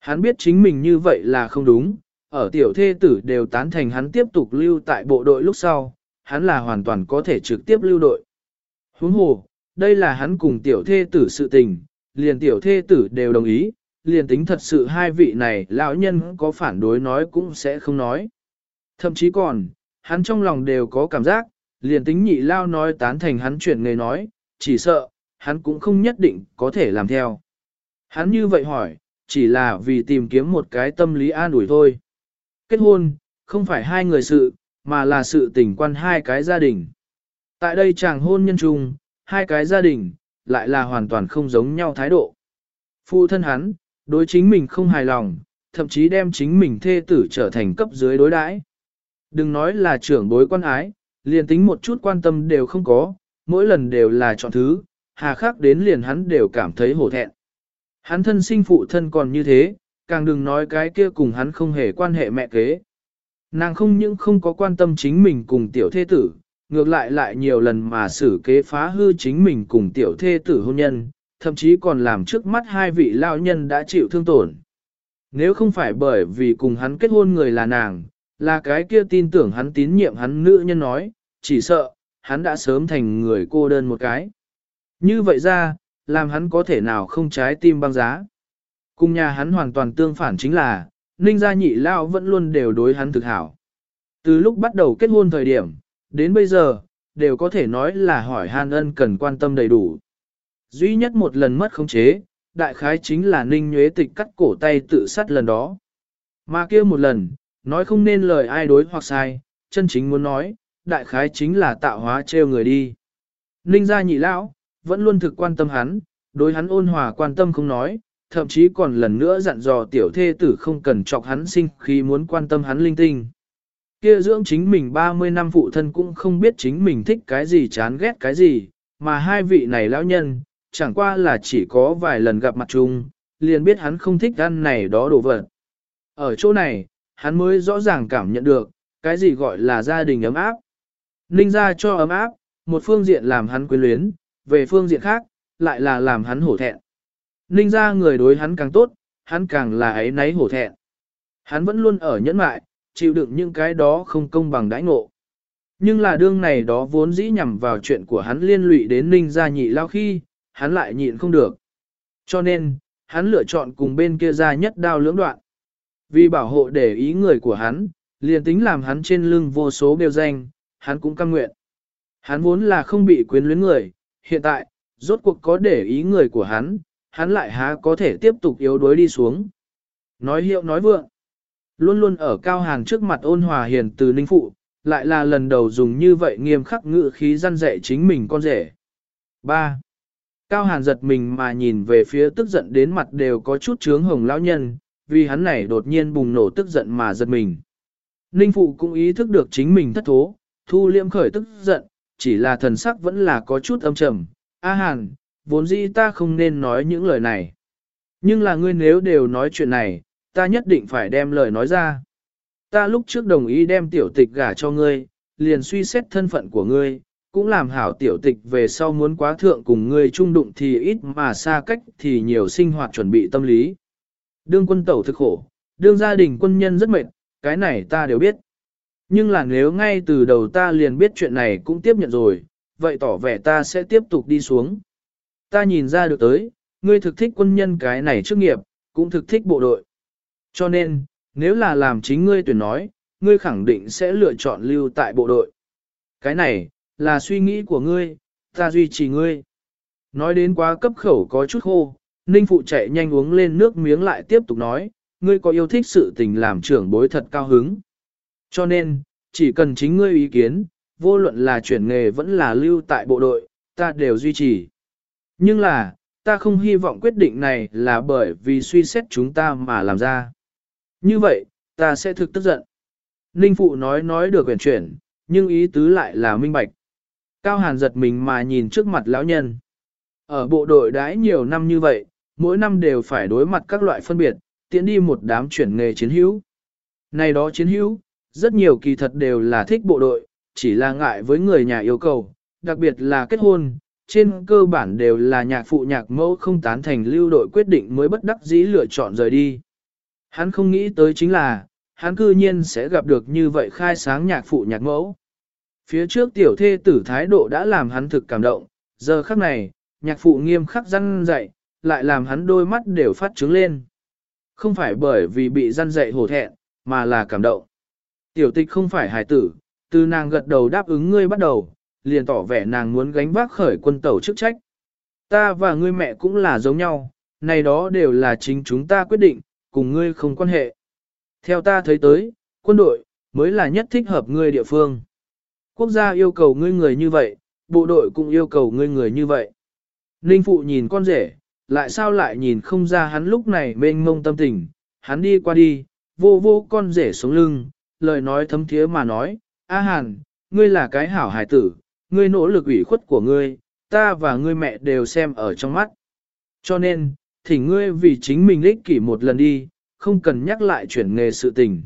Hắn biết chính mình như vậy là không đúng, ở tiểu thê tử đều tán thành hắn tiếp tục lưu tại bộ đội lúc sau, hắn là hoàn toàn có thể trực tiếp lưu đội. Huống hồ, đây là hắn cùng tiểu thê tử sự tình, liền tiểu thê tử đều đồng ý, liền tính thật sự hai vị này lão nhân có phản đối nói cũng sẽ không nói. Thậm chí còn, hắn trong lòng đều có cảm giác, liền tính nhị lao nói tán thành hắn chuyển nghề nói, chỉ sợ, hắn cũng không nhất định có thể làm theo. Hắn như vậy hỏi, chỉ là vì tìm kiếm một cái tâm lý an ủi thôi. Kết hôn, không phải hai người sự, mà là sự tình quan hai cái gia đình. Tại đây chàng hôn nhân chung, hai cái gia đình, lại là hoàn toàn không giống nhau thái độ. Phụ thân hắn, đối chính mình không hài lòng, thậm chí đem chính mình thê tử trở thành cấp dưới đối đãi. Đừng nói là trưởng bối quan ái, liền tính một chút quan tâm đều không có, mỗi lần đều là chọn thứ, hà khắc đến liền hắn đều cảm thấy hổ thẹn. Hắn thân sinh phụ thân còn như thế, càng đừng nói cái kia cùng hắn không hề quan hệ mẹ kế. Nàng không những không có quan tâm chính mình cùng tiểu thê tử, ngược lại lại nhiều lần mà xử kế phá hư chính mình cùng tiểu thê tử hôn nhân, thậm chí còn làm trước mắt hai vị lao nhân đã chịu thương tổn. Nếu không phải bởi vì cùng hắn kết hôn người là nàng, là cái kia tin tưởng hắn tín nhiệm hắn nữ nhân nói, chỉ sợ, hắn đã sớm thành người cô đơn một cái. Như vậy ra, làm hắn có thể nào không trái tim băng giá. Cùng nhà hắn hoàn toàn tương phản chính là, ninh gia nhị lao vẫn luôn đều đối hắn thực hảo. Từ lúc bắt đầu kết hôn thời điểm, đến bây giờ, đều có thể nói là hỏi Hàn ân cần quan tâm đầy đủ. Duy nhất một lần mất khống chế, đại khái chính là ninh nhuế tịch cắt cổ tay tự sát lần đó. Mà kia một lần, nói không nên lời ai đối hoặc sai, chân chính muốn nói, đại khái chính là tạo hóa treo người đi. Ninh gia nhị lão, vẫn luôn thực quan tâm hắn, đối hắn ôn hòa quan tâm không nói, thậm chí còn lần nữa dặn dò tiểu thê tử không cần chọc hắn sinh khi muốn quan tâm hắn linh tinh. Kia dưỡng chính mình 30 năm phụ thân cũng không biết chính mình thích cái gì chán ghét cái gì, mà hai vị này lão nhân, chẳng qua là chỉ có vài lần gặp mặt chung, liền biết hắn không thích ăn này đó đồ vật. Ở chỗ này, hắn mới rõ ràng cảm nhận được, cái gì gọi là gia đình ấm áp. Ninh ra cho ấm áp, một phương diện làm hắn quyến luyến, về phương diện khác, lại là làm hắn hổ thẹn. Ninh ra người đối hắn càng tốt, hắn càng là ấy náy hổ thẹn. Hắn vẫn luôn ở nhẫn mại, chịu đựng những cái đó không công bằng đãi ngộ. Nhưng là đương này đó vốn dĩ nhằm vào chuyện của hắn liên lụy đến ninh gia nhị lao khi, hắn lại nhịn không được. Cho nên, hắn lựa chọn cùng bên kia ra nhất đao lưỡng đoạn. Vì bảo hộ để ý người của hắn, liền tính làm hắn trên lưng vô số bêu danh, hắn cũng cam nguyện. Hắn vốn là không bị quyến luyến người, hiện tại, rốt cuộc có để ý người của hắn, hắn lại há có thể tiếp tục yếu đuối đi xuống. Nói hiệu nói vượng, luôn luôn ở cao hàng trước mặt ôn hòa hiền từ ninh phụ, lại là lần đầu dùng như vậy nghiêm khắc ngự khí răn dạy chính mình con rể. 3. Cao hàn giật mình mà nhìn về phía tức giận đến mặt đều có chút trướng hồng lão nhân, vì hắn này đột nhiên bùng nổ tức giận mà giật mình. Ninh phụ cũng ý thức được chính mình thất thố, thu liêm khởi tức giận, chỉ là thần sắc vẫn là có chút âm trầm. A hàn, vốn dĩ ta không nên nói những lời này. Nhưng là ngươi nếu đều nói chuyện này, ta nhất định phải đem lời nói ra. Ta lúc trước đồng ý đem tiểu tịch gả cho ngươi, liền suy xét thân phận của ngươi, cũng làm hảo tiểu tịch về sau muốn quá thượng cùng ngươi trung đụng thì ít mà xa cách thì nhiều sinh hoạt chuẩn bị tâm lý. Đương quân tẩu thực khổ, đương gia đình quân nhân rất mệt, cái này ta đều biết. Nhưng là nếu ngay từ đầu ta liền biết chuyện này cũng tiếp nhận rồi, vậy tỏ vẻ ta sẽ tiếp tục đi xuống. Ta nhìn ra được tới, ngươi thực thích quân nhân cái này trước nghiệp, cũng thực thích bộ đội. Cho nên, nếu là làm chính ngươi tuyển nói, ngươi khẳng định sẽ lựa chọn lưu tại bộ đội. Cái này, là suy nghĩ của ngươi, ta duy trì ngươi. Nói đến quá cấp khẩu có chút khô, Ninh Phụ chạy nhanh uống lên nước miếng lại tiếp tục nói, ngươi có yêu thích sự tình làm trưởng bối thật cao hứng. Cho nên, chỉ cần chính ngươi ý kiến, vô luận là chuyển nghề vẫn là lưu tại bộ đội, ta đều duy trì. Nhưng là, ta không hy vọng quyết định này là bởi vì suy xét chúng ta mà làm ra. Như vậy, ta sẽ thực tức giận. Ninh Phụ nói nói được quyển chuyển, nhưng ý tứ lại là minh bạch. Cao Hàn giật mình mà nhìn trước mặt lão nhân. Ở bộ đội đãi nhiều năm như vậy, mỗi năm đều phải đối mặt các loại phân biệt, tiến đi một đám chuyển nghề chiến hữu. Này đó chiến hữu, rất nhiều kỳ thật đều là thích bộ đội, chỉ là ngại với người nhà yêu cầu, đặc biệt là kết hôn, trên cơ bản đều là nhạc phụ nhạc mẫu không tán thành lưu đội quyết định mới bất đắc dĩ lựa chọn rời đi. Hắn không nghĩ tới chính là, hắn cư nhiên sẽ gặp được như vậy khai sáng nhạc phụ nhạc mẫu. Phía trước tiểu thê tử thái độ đã làm hắn thực cảm động, giờ khắc này, nhạc phụ nghiêm khắc răn dạy, lại làm hắn đôi mắt đều phát trứng lên. Không phải bởi vì bị răn dạy hổ thẹn, mà là cảm động. Tiểu tịch không phải hài tử, từ nàng gật đầu đáp ứng ngươi bắt đầu, liền tỏ vẻ nàng muốn gánh vác khởi quân tàu chức trách. Ta và ngươi mẹ cũng là giống nhau, này đó đều là chính chúng ta quyết định, cùng ngươi không quan hệ. Theo ta thấy tới, quân đội, mới là nhất thích hợp ngươi địa phương. Quốc gia yêu cầu ngươi người như vậy, bộ đội cũng yêu cầu ngươi người như vậy. Ninh Phụ nhìn con rể, lại sao lại nhìn không ra hắn lúc này mênh mông tâm tình, hắn đi qua đi, vô vô con rể xuống lưng, lời nói thấm thiế mà nói, A Hàn, ngươi là cái hảo hài tử, ngươi nỗ lực ủy khuất của ngươi, ta và ngươi mẹ đều xem ở trong mắt. Cho nên, thì ngươi vì chính mình ích kỷ một lần đi, không cần nhắc lại chuyển nghề sự tình.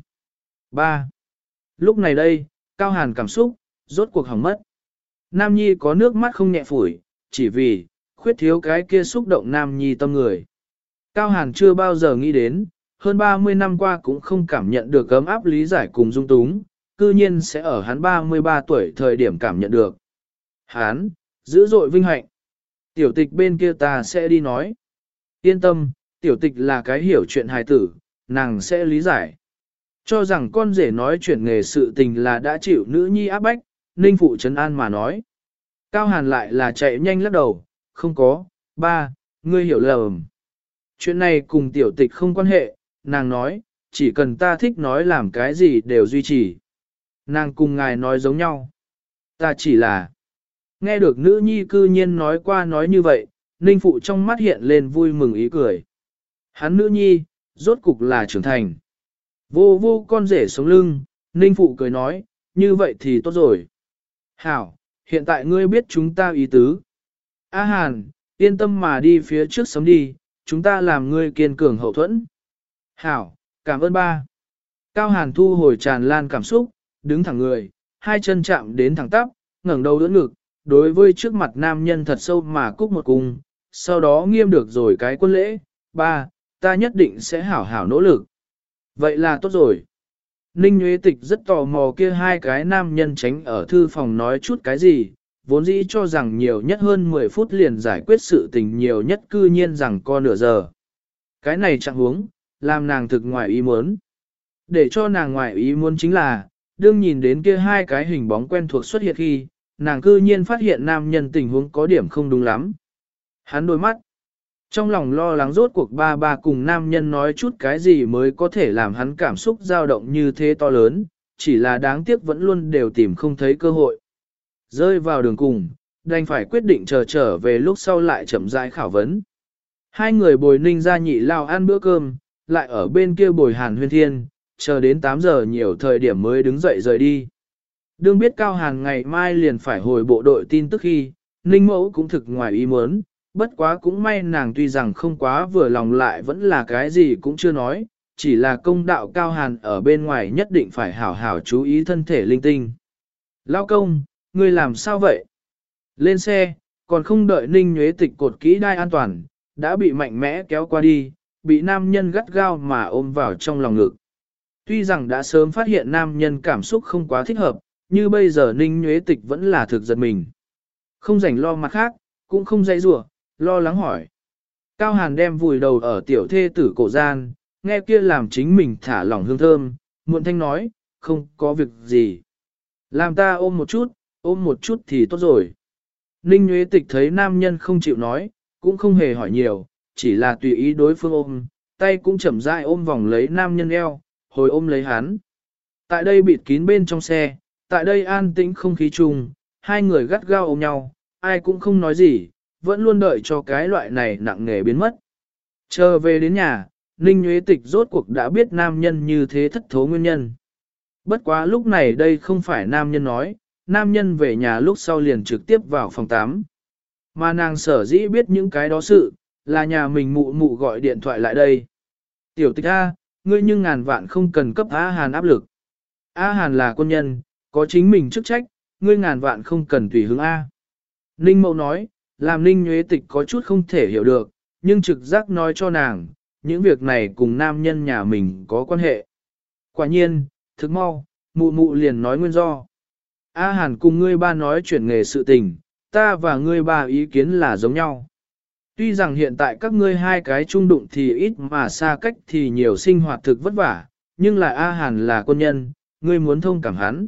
3. Lúc này đây, Cao Hàn cảm xúc, rốt cuộc hỏng mất. Nam Nhi có nước mắt không nhẹ phủi, chỉ vì, khuyết thiếu cái kia xúc động Nam Nhi tâm người. Cao Hàn chưa bao giờ nghĩ đến, hơn 30 năm qua cũng không cảm nhận được ấm áp lý giải cùng dung túng, cư nhiên sẽ ở hắn 33 tuổi thời điểm cảm nhận được. Hắn, dữ dội vinh hạnh. Tiểu tịch bên kia ta sẽ đi nói. Yên tâm, tiểu tịch là cái hiểu chuyện hài tử, nàng sẽ lý giải. Cho rằng con rể nói chuyện nghề sự tình là đã chịu nữ nhi áp bách, ninh phụ trấn an mà nói. Cao hàn lại là chạy nhanh lắc đầu, không có, ba, ngươi hiểu lầm. Chuyện này cùng tiểu tịch không quan hệ, nàng nói, chỉ cần ta thích nói làm cái gì đều duy trì. Nàng cùng ngài nói giống nhau. Ta chỉ là... Nghe được nữ nhi cư nhiên nói qua nói như vậy, ninh phụ trong mắt hiện lên vui mừng ý cười. Hắn nữ nhi, rốt cục là trưởng thành. Vô vô con rể sống lưng, ninh phụ cười nói, như vậy thì tốt rồi. Hảo, hiện tại ngươi biết chúng ta ý tứ. A Hàn, yên tâm mà đi phía trước sống đi, chúng ta làm ngươi kiên cường hậu thuẫn. Hảo, cảm ơn ba. Cao Hàn thu hồi tràn lan cảm xúc, đứng thẳng người, hai chân chạm đến thẳng tắp, ngẩng đầu đỡ ngực, đối với trước mặt nam nhân thật sâu mà cúc một cung, sau đó nghiêm được rồi cái quân lễ, ba, ta nhất định sẽ hảo hảo nỗ lực. Vậy là tốt rồi. Ninh Nguyễn Tịch rất tò mò kia hai cái nam nhân tránh ở thư phòng nói chút cái gì, vốn dĩ cho rằng nhiều nhất hơn 10 phút liền giải quyết sự tình nhiều nhất cư nhiên rằng co nửa giờ. Cái này chẳng huống, làm nàng thực ngoài ý muốn. Để cho nàng ngoài ý muốn chính là, đương nhìn đến kia hai cái hình bóng quen thuộc xuất hiện khi, nàng cư nhiên phát hiện nam nhân tình huống có điểm không đúng lắm. Hắn đôi mắt, trong lòng lo lắng rốt cuộc ba ba cùng nam nhân nói chút cái gì mới có thể làm hắn cảm xúc dao động như thế to lớn, chỉ là đáng tiếc vẫn luôn đều tìm không thấy cơ hội. Rơi vào đường cùng, đành phải quyết định chờ trở về lúc sau lại chậm rãi khảo vấn. Hai người bồi ninh ra nhị lao ăn bữa cơm, lại ở bên kia bồi hàn huyên thiên, chờ đến 8 giờ nhiều thời điểm mới đứng dậy rời đi. Đương biết Cao Hàn ngày mai liền phải hồi bộ đội tin tức khi, Ninh Mẫu cũng thực ngoài ý muốn, bất quá cũng may nàng tuy rằng không quá vừa lòng lại vẫn là cái gì cũng chưa nói, chỉ là công đạo Cao Hàn ở bên ngoài nhất định phải hảo hảo chú ý thân thể linh tinh. Lao công, ngươi làm sao vậy? Lên xe, còn không đợi Ninh Nhuế Tịch cột kỹ đai an toàn, đã bị mạnh mẽ kéo qua đi, bị nam nhân gắt gao mà ôm vào trong lòng ngực. Tuy rằng đã sớm phát hiện nam nhân cảm xúc không quá thích hợp, như bây giờ Ninh Nhuế Tịch vẫn là thực giật mình. Không rảnh lo mặt khác, cũng không dây rủa lo lắng hỏi. Cao Hàn đem vùi đầu ở tiểu thê tử cổ gian, nghe kia làm chính mình thả lỏng hương thơm, muộn thanh nói, không có việc gì. Làm ta ôm một chút, ôm một chút thì tốt rồi. Ninh Nguyễn Tịch thấy nam nhân không chịu nói, cũng không hề hỏi nhiều, chỉ là tùy ý đối phương ôm, tay cũng chậm rãi ôm vòng lấy nam nhân eo, hồi ôm lấy hắn. Tại đây bịt kín bên trong xe, tại đây an tĩnh không khí chung, hai người gắt gao ôm nhau, ai cũng không nói gì, vẫn luôn đợi cho cái loại này nặng nề biến mất. Chờ về đến nhà, Ninh Nguyễn Tịch rốt cuộc đã biết nam nhân như thế thất thố nguyên nhân. Bất quá lúc này đây không phải nam nhân nói, nam nhân về nhà lúc sau liền trực tiếp vào phòng 8. Mà nàng sở dĩ biết những cái đó sự, là nhà mình mụ mụ gọi điện thoại lại đây. Tiểu tịch A, ngươi nhưng ngàn vạn không cần cấp A Hàn áp lực. A Hàn là quân nhân, có chính mình chức trách, ngươi ngàn vạn không cần tùy hướng A. Ninh Mậu nói, làm Ninh Nhuế Tịch có chút không thể hiểu được, nhưng trực giác nói cho nàng, những việc này cùng nam nhân nhà mình có quan hệ. Quả nhiên, thức mau, mụ mụ liền nói nguyên do. A Hàn cùng ngươi ba nói chuyển nghề sự tình, ta và ngươi ba ý kiến là giống nhau. Tuy rằng hiện tại các ngươi hai cái trung đụng thì ít mà xa cách thì nhiều sinh hoạt thực vất vả, nhưng là A Hàn là quân nhân, ngươi muốn thông cảm hắn.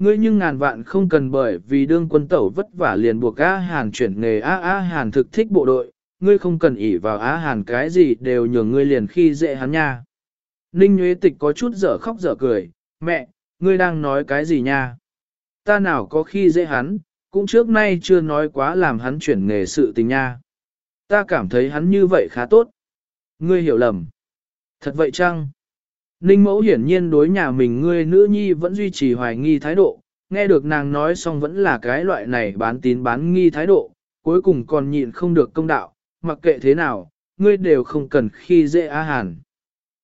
Ngươi nhưng ngàn vạn không cần bởi vì đương quân tẩu vất vả liền buộc A Hàn chuyển nghề A A Hàn thực thích bộ đội, ngươi không cần ỷ vào A Hàn cái gì đều nhường ngươi liền khi dễ hắn nha. Ninh Nguyễn Tịch có chút dở khóc dở cười, mẹ, ngươi đang nói cái gì nha? Ta nào có khi dễ hắn, cũng trước nay chưa nói quá làm hắn chuyển nghề sự tình nha. Ta cảm thấy hắn như vậy khá tốt. Ngươi hiểu lầm. Thật vậy chăng? Ninh mẫu hiển nhiên đối nhà mình ngươi nữ nhi vẫn duy trì hoài nghi thái độ, nghe được nàng nói xong vẫn là cái loại này bán tín bán nghi thái độ, cuối cùng còn nhịn không được công đạo, mặc kệ thế nào, ngươi đều không cần khi dễ A Hàn.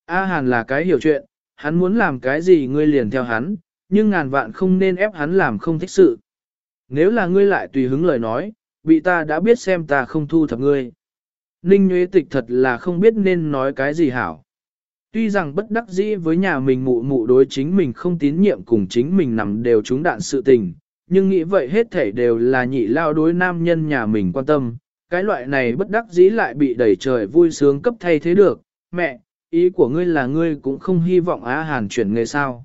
A Hàn là cái hiểu chuyện, hắn muốn làm cái gì ngươi liền theo hắn, nhưng ngàn vạn không nên ép hắn làm không thích sự. Nếu là ngươi lại tùy hứng lời nói, bị ta đã biết xem ta không thu thập ngươi. Ninh Nguyễn Tịch thật là không biết nên nói cái gì hảo. Tuy rằng bất đắc dĩ với nhà mình mụ mụ đối chính mình không tín nhiệm cùng chính mình nằm đều trúng đạn sự tình, nhưng nghĩ vậy hết thể đều là nhị lao đối nam nhân nhà mình quan tâm, cái loại này bất đắc dĩ lại bị đẩy trời vui sướng cấp thay thế được, mẹ, ý của ngươi là ngươi cũng không hy vọng A Hàn chuyển nghề sao.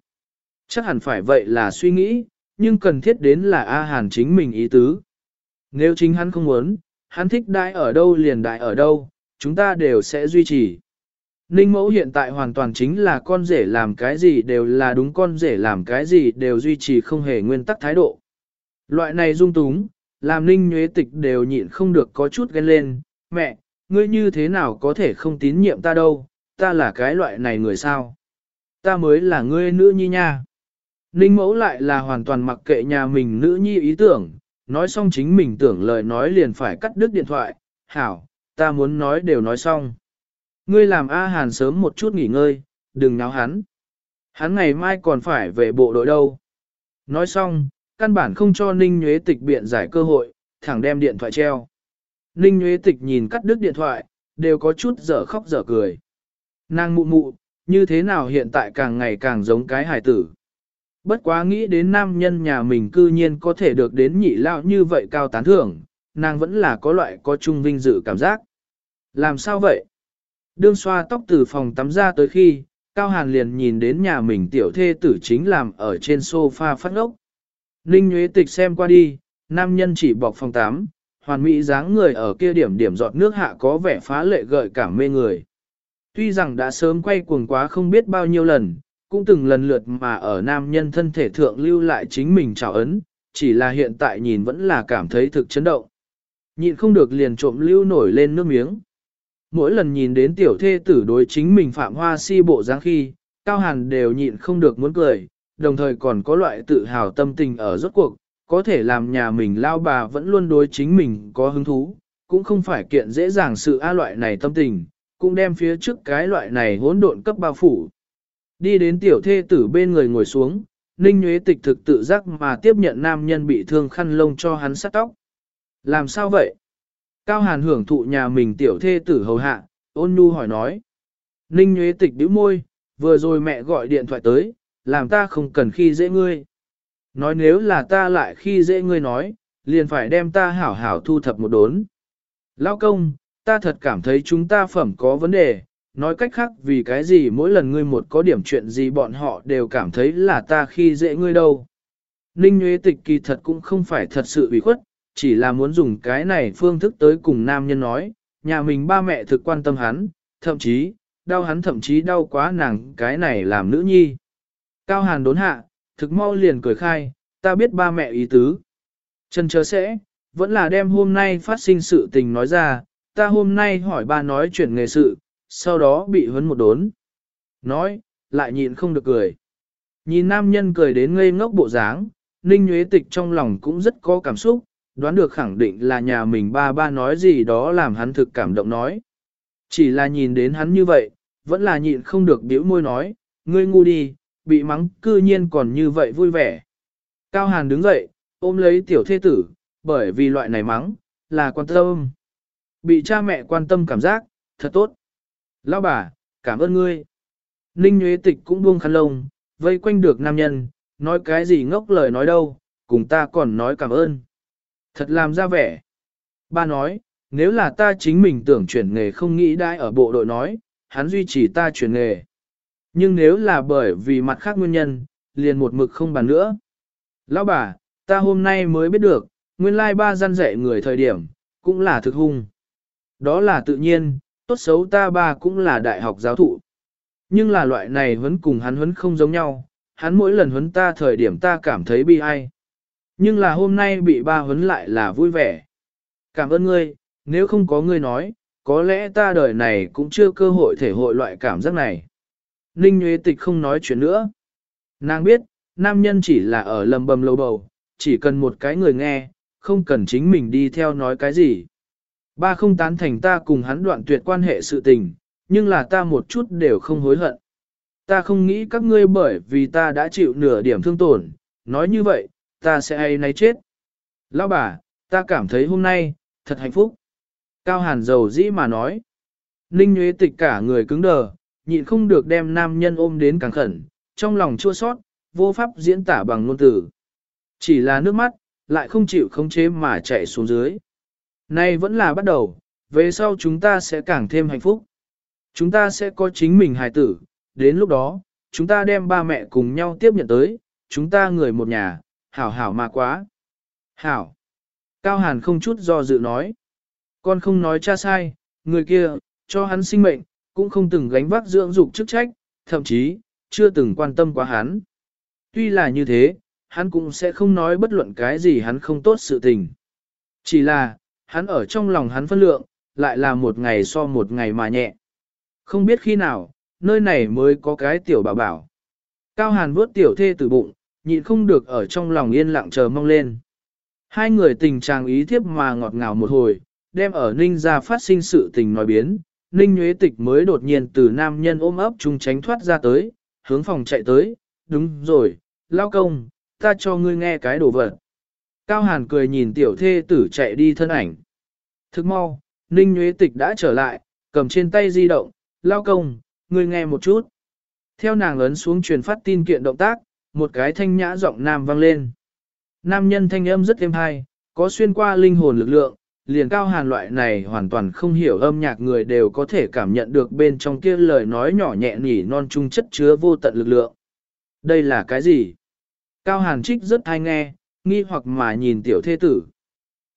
Chắc hẳn phải vậy là suy nghĩ, nhưng cần thiết đến là A Hàn chính mình ý tứ. Nếu chính hắn không muốn, hắn thích đại ở đâu liền đại ở đâu, chúng ta đều sẽ duy trì. Ninh mẫu hiện tại hoàn toàn chính là con rể làm cái gì đều là đúng con rể làm cái gì đều duy trì không hề nguyên tắc thái độ. Loại này dung túng, làm ninh nhuế tịch đều nhịn không được có chút ghen lên, mẹ, ngươi như thế nào có thể không tín nhiệm ta đâu, ta là cái loại này người sao? Ta mới là ngươi nữ nhi nha. Ninh mẫu lại là hoàn toàn mặc kệ nhà mình nữ nhi ý tưởng, nói xong chính mình tưởng lời nói liền phải cắt đứt điện thoại, hảo, ta muốn nói đều nói xong. Ngươi làm A Hàn sớm một chút nghỉ ngơi, đừng náo hắn. Hắn ngày mai còn phải về bộ đội đâu. Nói xong, căn bản không cho Ninh Nhuế Tịch biện giải cơ hội, thẳng đem điện thoại treo. Ninh Nhuế Tịch nhìn cắt đứt điện thoại, đều có chút dở khóc dở cười. Nàng mụ mụ, như thế nào hiện tại càng ngày càng giống cái hài tử. Bất quá nghĩ đến nam nhân nhà mình cư nhiên có thể được đến nhị lao như vậy cao tán thưởng, nàng vẫn là có loại có chung vinh dự cảm giác. Làm sao vậy? Đương xoa tóc từ phòng tắm ra tới khi, Cao Hàn liền nhìn đến nhà mình tiểu thê tử chính làm ở trên sofa phát ngốc. Ninh Nguyễn Tịch xem qua đi, nam nhân chỉ bọc phòng tắm, hoàn mỹ dáng người ở kia điểm điểm giọt nước hạ có vẻ phá lệ gợi cảm mê người. Tuy rằng đã sớm quay cuồng quá không biết bao nhiêu lần, cũng từng lần lượt mà ở nam nhân thân thể thượng lưu lại chính mình trào ấn, chỉ là hiện tại nhìn vẫn là cảm thấy thực chấn động. Nhịn không được liền trộm lưu nổi lên nước miếng. Mỗi lần nhìn đến tiểu thê tử đối chính mình phạm hoa si bộ dáng khi, Cao Hàn đều nhịn không được muốn cười, đồng thời còn có loại tự hào tâm tình ở rốt cuộc, có thể làm nhà mình lao bà vẫn luôn đối chính mình có hứng thú, cũng không phải kiện dễ dàng sự a loại này tâm tình, cũng đem phía trước cái loại này hỗn độn cấp bao phủ. Đi đến tiểu thê tử bên người ngồi xuống, Ninh Nguyễn Tịch thực tự giác mà tiếp nhận nam nhân bị thương khăn lông cho hắn sát tóc. Làm sao vậy? Cao Hàn hưởng thụ nhà mình tiểu thê tử hầu hạ, ôn nhu hỏi nói. Ninh Nguyễn Tịch bĩu môi, vừa rồi mẹ gọi điện thoại tới, làm ta không cần khi dễ ngươi. Nói nếu là ta lại khi dễ ngươi nói, liền phải đem ta hảo hảo thu thập một đốn. Lao công, ta thật cảm thấy chúng ta phẩm có vấn đề, nói cách khác vì cái gì mỗi lần ngươi một có điểm chuyện gì bọn họ đều cảm thấy là ta khi dễ ngươi đâu. Ninh Nguyễn Tịch kỳ thật cũng không phải thật sự ủy khuất, chỉ là muốn dùng cái này phương thức tới cùng nam nhân nói, nhà mình ba mẹ thực quan tâm hắn, thậm chí, đau hắn thậm chí đau quá nàng cái này làm nữ nhi. Cao Hàn đốn hạ, thực mau liền cười khai, ta biết ba mẹ ý tứ. Chân chớ sẽ, vẫn là đem hôm nay phát sinh sự tình nói ra, ta hôm nay hỏi ba nói chuyện nghề sự, sau đó bị huấn một đốn. Nói, lại nhịn không được cười. Nhìn nam nhân cười đến ngây ngốc bộ dáng, Ninh Nguyễn Tịch trong lòng cũng rất có cảm xúc, đoán được khẳng định là nhà mình ba ba nói gì đó làm hắn thực cảm động nói. Chỉ là nhìn đến hắn như vậy, vẫn là nhịn không được biểu môi nói, ngươi ngu đi, bị mắng cư nhiên còn như vậy vui vẻ. Cao Hàn đứng dậy, ôm lấy tiểu thê tử, bởi vì loại này mắng, là quan tâm. Bị cha mẹ quan tâm cảm giác, thật tốt. Lão bà, cảm ơn ngươi. Ninh Nguyễn Tịch cũng buông khăn lông, vây quanh được nam nhân, nói cái gì ngốc lời nói đâu, cùng ta còn nói cảm ơn. Thật làm ra vẻ. Ba nói, nếu là ta chính mình tưởng chuyển nghề không nghĩ đai ở bộ đội nói, hắn duy trì ta chuyển nghề. Nhưng nếu là bởi vì mặt khác nguyên nhân, liền một mực không bàn nữa. Lão bà, ta hôm nay mới biết được, nguyên lai ba gian dạy người thời điểm, cũng là thực hung. Đó là tự nhiên, tốt xấu ta ba cũng là đại học giáo thụ. Nhưng là loại này huấn cùng hắn huấn không giống nhau, hắn mỗi lần huấn ta thời điểm ta cảm thấy bi ai. Nhưng là hôm nay bị ba huấn lại là vui vẻ. Cảm ơn ngươi, nếu không có ngươi nói, có lẽ ta đời này cũng chưa cơ hội thể hội loại cảm giác này. Ninh Nguyễn Tịch không nói chuyện nữa. Nàng biết, nam nhân chỉ là ở lầm bầm lâu bầu, chỉ cần một cái người nghe, không cần chính mình đi theo nói cái gì. Ba không tán thành ta cùng hắn đoạn tuyệt quan hệ sự tình, nhưng là ta một chút đều không hối hận. Ta không nghĩ các ngươi bởi vì ta đã chịu nửa điểm thương tổn, nói như vậy, ta sẽ hay nấy chết. Lão bà, ta cảm thấy hôm nay, thật hạnh phúc. Cao hàn dầu dĩ mà nói. Ninh Nguyễn Tịch cả người cứng đờ, nhịn không được đem nam nhân ôm đến càng khẩn, trong lòng chua sót, vô pháp diễn tả bằng ngôn từ. Chỉ là nước mắt, lại không chịu khống chế mà chạy xuống dưới. Nay vẫn là bắt đầu, về sau chúng ta sẽ càng thêm hạnh phúc. Chúng ta sẽ có chính mình hài tử, đến lúc đó, chúng ta đem ba mẹ cùng nhau tiếp nhận tới, chúng ta người một nhà, hảo hảo mà quá. Hảo. Cao Hàn không chút do dự nói. Con không nói cha sai, người kia, cho hắn sinh mệnh, cũng không từng gánh vác dưỡng dục chức trách, thậm chí, chưa từng quan tâm quá hắn. Tuy là như thế, hắn cũng sẽ không nói bất luận cái gì hắn không tốt sự tình. Chỉ là, hắn ở trong lòng hắn phân lượng, lại là một ngày so một ngày mà nhẹ. Không biết khi nào, nơi này mới có cái tiểu bảo bảo. Cao Hàn vớt tiểu thê từ bụng, nhịn không được ở trong lòng yên lặng chờ mong lên. Hai người tình trạng ý thiếp mà ngọt ngào một hồi, đem ở Ninh ra phát sinh sự tình nói biến, Ninh Nguyễn Tịch mới đột nhiên từ nam nhân ôm ấp chung tránh thoát ra tới, hướng phòng chạy tới, đúng rồi, lao công, ta cho ngươi nghe cái đồ vật. Cao Hàn cười nhìn tiểu thê tử chạy đi thân ảnh. Thức mau, Ninh Nguyễn Tịch đã trở lại, cầm trên tay di động, lao công, ngươi nghe một chút. Theo nàng ấn xuống truyền phát tin kiện động tác, một cái thanh nhã giọng nam vang lên. Nam nhân thanh âm rất êm hay, có xuyên qua linh hồn lực lượng, liền cao hàn loại này hoàn toàn không hiểu âm nhạc người đều có thể cảm nhận được bên trong kia lời nói nhỏ nhẹ nỉ non trung chất chứa vô tận lực lượng. Đây là cái gì? Cao hàn trích rất hay nghe, nghi hoặc mà nhìn tiểu thế tử.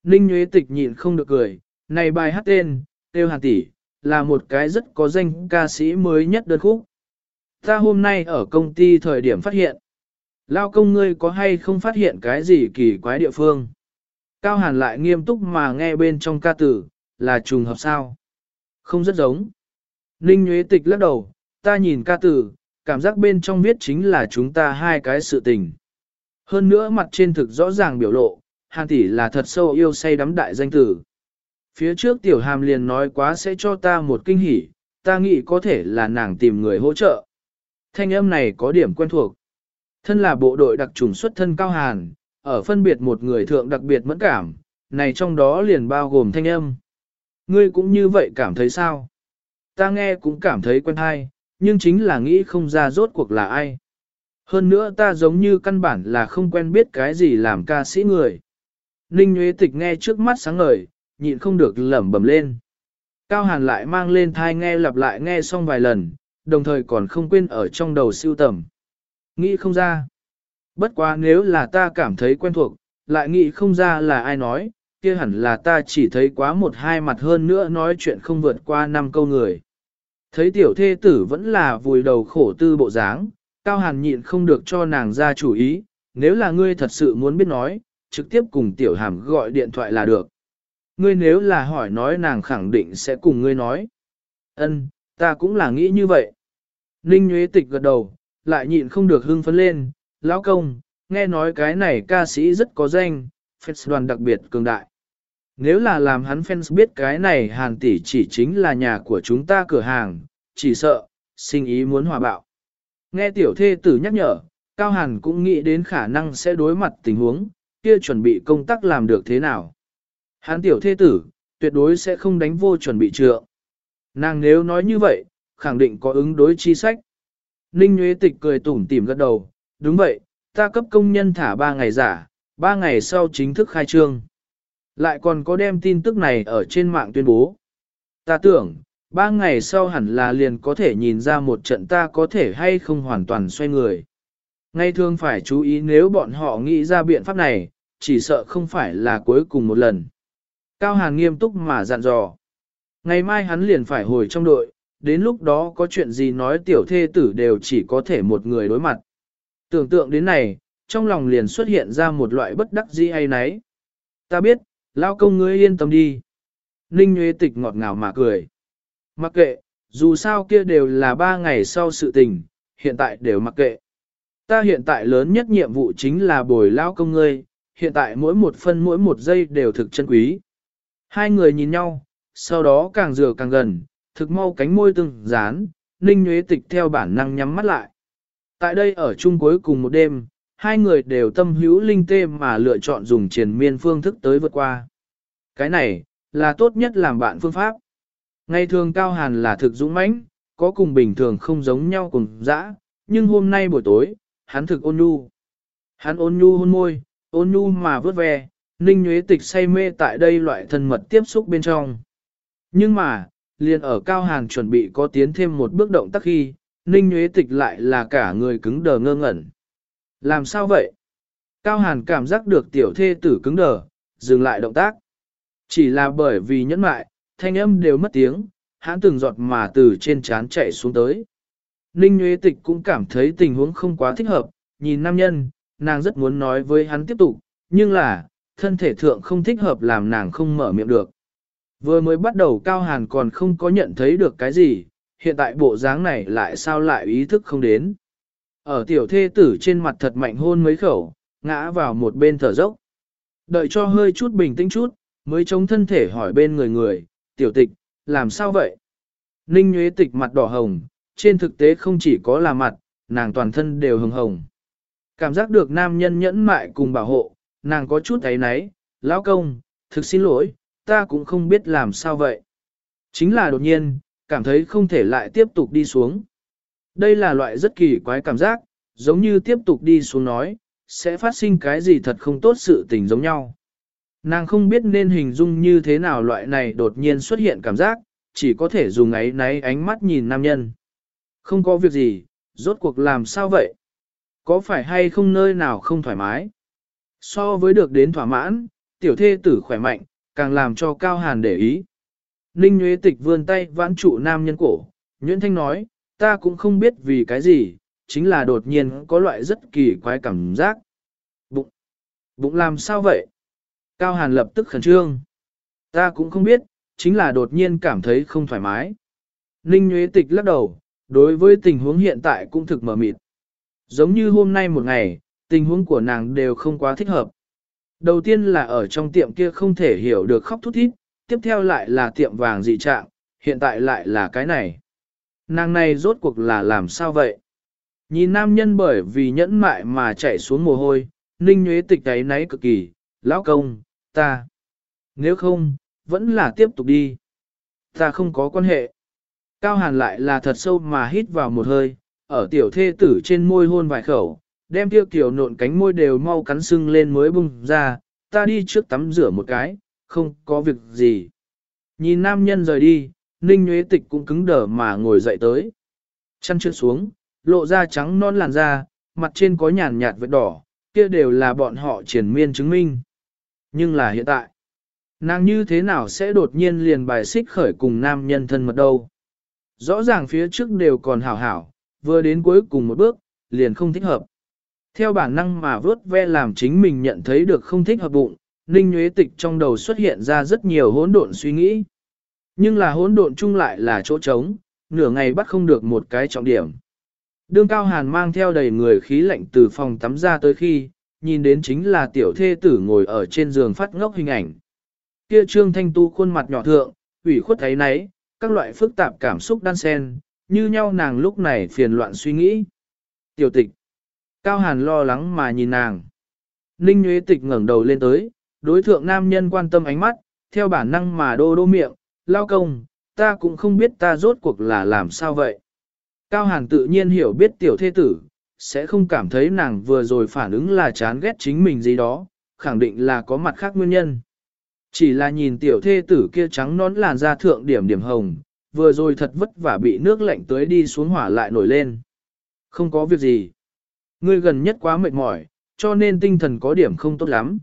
Ninh Nguyễn Tịch nhịn không được cười, này bài hát tên, Tiêu Hàn Tỷ, là một cái rất có danh ca sĩ mới nhất đơn khúc. Ta hôm nay ở công ty thời điểm phát hiện. Lao công ngươi có hay không phát hiện cái gì kỳ quái địa phương? Cao Hàn lại nghiêm túc mà nghe bên trong ca tử, là trùng hợp sao? Không rất giống. Ninh Nguyễn Tịch lắc đầu, ta nhìn ca tử, cảm giác bên trong viết chính là chúng ta hai cái sự tình. Hơn nữa mặt trên thực rõ ràng biểu lộ, Hàn tỷ là thật sâu yêu say đắm đại danh tử. Phía trước tiểu hàm liền nói quá sẽ cho ta một kinh hỉ, ta nghĩ có thể là nàng tìm người hỗ trợ. Thanh âm này có điểm quen thuộc. Thân là bộ đội đặc trùng xuất thân cao hàn, ở phân biệt một người thượng đặc biệt mẫn cảm, này trong đó liền bao gồm thanh âm. Ngươi cũng như vậy cảm thấy sao? Ta nghe cũng cảm thấy quen hay, nhưng chính là nghĩ không ra rốt cuộc là ai. Hơn nữa ta giống như căn bản là không quen biết cái gì làm ca sĩ người. Ninh Nguyễn Tịch nghe trước mắt sáng ngời, nhịn không được lẩm bẩm lên. Cao Hàn lại mang lên thai nghe lặp lại nghe xong vài lần, đồng thời còn không quên ở trong đầu siêu tầm. Nghĩ không ra. Bất quá nếu là ta cảm thấy quen thuộc, lại nghĩ không ra là ai nói, kia hẳn là ta chỉ thấy quá một hai mặt hơn nữa nói chuyện không vượt qua năm câu người. Thấy tiểu thê tử vẫn là vùi đầu khổ tư bộ dáng, Cao Hàn nhịn không được cho nàng ra chủ ý, nếu là ngươi thật sự muốn biết nói, trực tiếp cùng tiểu hàm gọi điện thoại là được. Ngươi nếu là hỏi nói nàng khẳng định sẽ cùng ngươi nói. Ân, Ta cũng là nghĩ như vậy. Ninh Nguyễn Tịch gật đầu, lại nhịn không được hưng phấn lên, lão công, nghe nói cái này ca sĩ rất có danh, fans đoàn đặc biệt cường đại. Nếu là làm hắn fans biết cái này hàn tỷ chỉ chính là nhà của chúng ta cửa hàng, chỉ sợ, sinh ý muốn hòa bạo. Nghe tiểu thê tử nhắc nhở, Cao Hàn cũng nghĩ đến khả năng sẽ đối mặt tình huống, kia chuẩn bị công tác làm được thế nào. Hắn tiểu thê tử, tuyệt đối sẽ không đánh vô chuẩn bị trượng. Nàng nếu nói như vậy, khẳng định có ứng đối chi sách. Ninh Nguyễn Tịch cười tủm tỉm gật đầu, đúng vậy, ta cấp công nhân thả 3 ngày giả, 3 ngày sau chính thức khai trương. Lại còn có đem tin tức này ở trên mạng tuyên bố. Ta tưởng, 3 ngày sau hẳn là liền có thể nhìn ra một trận ta có thể hay không hoàn toàn xoay người. Ngay thường phải chú ý nếu bọn họ nghĩ ra biện pháp này, chỉ sợ không phải là cuối cùng một lần. Cao Hàn nghiêm túc mà dặn dò. Ngày mai hắn liền phải hồi trong đội, đến lúc đó có chuyện gì nói tiểu thê tử đều chỉ có thể một người đối mặt. Tưởng tượng đến này, trong lòng liền xuất hiện ra một loại bất đắc dĩ hay nấy. Ta biết, lao công ngươi yên tâm đi. Ninh Nguyễn Tịch ngọt ngào mà cười. Mặc kệ, dù sao kia đều là ba ngày sau sự tình, hiện tại đều mặc kệ. Ta hiện tại lớn nhất nhiệm vụ chính là bồi lao công ngươi, hiện tại mỗi một phân mỗi một giây đều thực chân quý. Hai người nhìn nhau, sau đó càng dừa càng gần, thực mau cánh môi từng dán, Ninh Nguyễn Tịch theo bản năng nhắm mắt lại. Tại đây ở chung cuối cùng một đêm, hai người đều tâm hữu linh tê mà lựa chọn dùng triền miên phương thức tới vượt qua. Cái này, là tốt nhất làm bạn phương pháp. Ngày thường Cao Hàn là thực dũng mãnh, có cùng bình thường không giống nhau cùng dã, nhưng hôm nay buổi tối, hắn thực ôn nhu. Hắn ôn nhu hôn môi, ôn nhu mà vớt ve, ninh nhuế tịch say mê tại đây loại thân mật tiếp xúc bên trong. Nhưng mà, liền ở Cao Hàn chuẩn bị có tiến thêm một bước động tác khi, ninh nhuế tịch lại là cả người cứng đờ ngơ ngẩn. Làm sao vậy? Cao Hàn cảm giác được tiểu thê tử cứng đờ, dừng lại động tác. Chỉ là bởi vì nhẫn mại, thanh âm đều mất tiếng, hãn từng giọt mà từ trên trán chạy xuống tới. Ninh Nguyễn Tịch cũng cảm thấy tình huống không quá thích hợp, nhìn nam nhân, nàng rất muốn nói với hắn tiếp tục, nhưng là, thân thể thượng không thích hợp làm nàng không mở miệng được. Vừa mới bắt đầu Cao Hàn còn không có nhận thấy được cái gì, hiện tại bộ dáng này lại sao lại ý thức không đến. Ở tiểu thê tử trên mặt thật mạnh hôn mấy khẩu, ngã vào một bên thở dốc. Đợi cho hơi chút bình tĩnh chút, mới chống thân thể hỏi bên người người, tiểu tịch, làm sao vậy? Ninh Nguyễn Tịch mặt đỏ hồng, trên thực tế không chỉ có là mặt, nàng toàn thân đều hồng hồng. Cảm giác được nam nhân nhẫn mại cùng bảo hộ, nàng có chút thấy náy, lão công, thực xin lỗi, ta cũng không biết làm sao vậy. Chính là đột nhiên, cảm thấy không thể lại tiếp tục đi xuống. Đây là loại rất kỳ quái cảm giác, giống như tiếp tục đi xuống nói, sẽ phát sinh cái gì thật không tốt sự tình giống nhau. Nàng không biết nên hình dung như thế nào loại này đột nhiên xuất hiện cảm giác, chỉ có thể dùng ấy náy ánh mắt nhìn nam nhân. Không có việc gì, rốt cuộc làm sao vậy? Có phải hay không nơi nào không thoải mái? So với được đến thỏa mãn, tiểu thê tử khỏe mạnh, càng làm cho Cao Hàn để ý. Ninh Nguyễn Tịch vươn tay vãn trụ nam nhân cổ, Nguyễn Thanh nói, ta cũng không biết vì cái gì, chính là đột nhiên có loại rất kỳ quái cảm giác. Bụng! Bụng làm sao vậy? Cao Hàn lập tức khẩn trương. Ta cũng không biết, chính là đột nhiên cảm thấy không thoải mái. Ninh Nguyễn Tịch lắc đầu, đối với tình huống hiện tại cũng thực mờ mịt. Giống như hôm nay một ngày, tình huống của nàng đều không quá thích hợp. Đầu tiên là ở trong tiệm kia không thể hiểu được khóc thút thít, tiếp theo lại là tiệm vàng dị trạng, hiện tại lại là cái này. Nàng này rốt cuộc là làm sao vậy? Nhìn nam nhân bởi vì nhẫn mại mà chạy xuống mồ hôi, ninh nhuế tịch ấy náy cực kỳ, lão công, ta. Nếu không, vẫn là tiếp tục đi. Ta không có quan hệ. Cao hàn lại là thật sâu mà hít vào một hơi, ở tiểu thê tử trên môi hôn vài khẩu, đem tiêu kiểu nộn cánh môi đều mau cắn sưng lên mới bung ra, ta đi trước tắm rửa một cái, không có việc gì. Nhìn nam nhân rời đi, Ninh Nguyễn Tịch cũng cứng đờ mà ngồi dậy tới. Chăn chưa xuống, lộ ra trắng non làn da, mặt trên có nhàn nhạt vết đỏ, kia đều là bọn họ triển miên chứng minh. Nhưng là hiện tại, nàng như thế nào sẽ đột nhiên liền bài xích khởi cùng nam nhân thân mật đâu. Rõ ràng phía trước đều còn hảo hảo, vừa đến cuối cùng một bước, liền không thích hợp. Theo bản năng mà vớt ve làm chính mình nhận thấy được không thích hợp bụng, Ninh Nguyễn Tịch trong đầu xuất hiện ra rất nhiều hỗn độn suy nghĩ. Nhưng là hỗn độn chung lại là chỗ trống, nửa ngày bắt không được một cái trọng điểm. Đương Cao Hàn mang theo đầy người khí lạnh từ phòng tắm ra tới khi, nhìn đến chính là tiểu thê tử ngồi ở trên giường phát ngốc hình ảnh. Kia trương thanh tu khuôn mặt nhỏ thượng, ủy khuất thấy nấy, các loại phức tạp cảm xúc đan xen, như nhau nàng lúc này phiền loạn suy nghĩ. Tiểu tịch. Cao Hàn lo lắng mà nhìn nàng. Ninh Nguyễn Tịch ngẩng đầu lên tới, đối thượng nam nhân quan tâm ánh mắt, theo bản năng mà đô đô miệng, lao công, ta cũng không biết ta rốt cuộc là làm sao vậy. Cao Hàn tự nhiên hiểu biết tiểu thế tử, sẽ không cảm thấy nàng vừa rồi phản ứng là chán ghét chính mình gì đó, khẳng định là có mặt khác nguyên nhân. Chỉ là nhìn tiểu thê tử kia trắng nón làn da thượng điểm điểm hồng, vừa rồi thật vất vả bị nước lạnh tới đi xuống hỏa lại nổi lên. Không có việc gì. Ngươi gần nhất quá mệt mỏi, cho nên tinh thần có điểm không tốt lắm.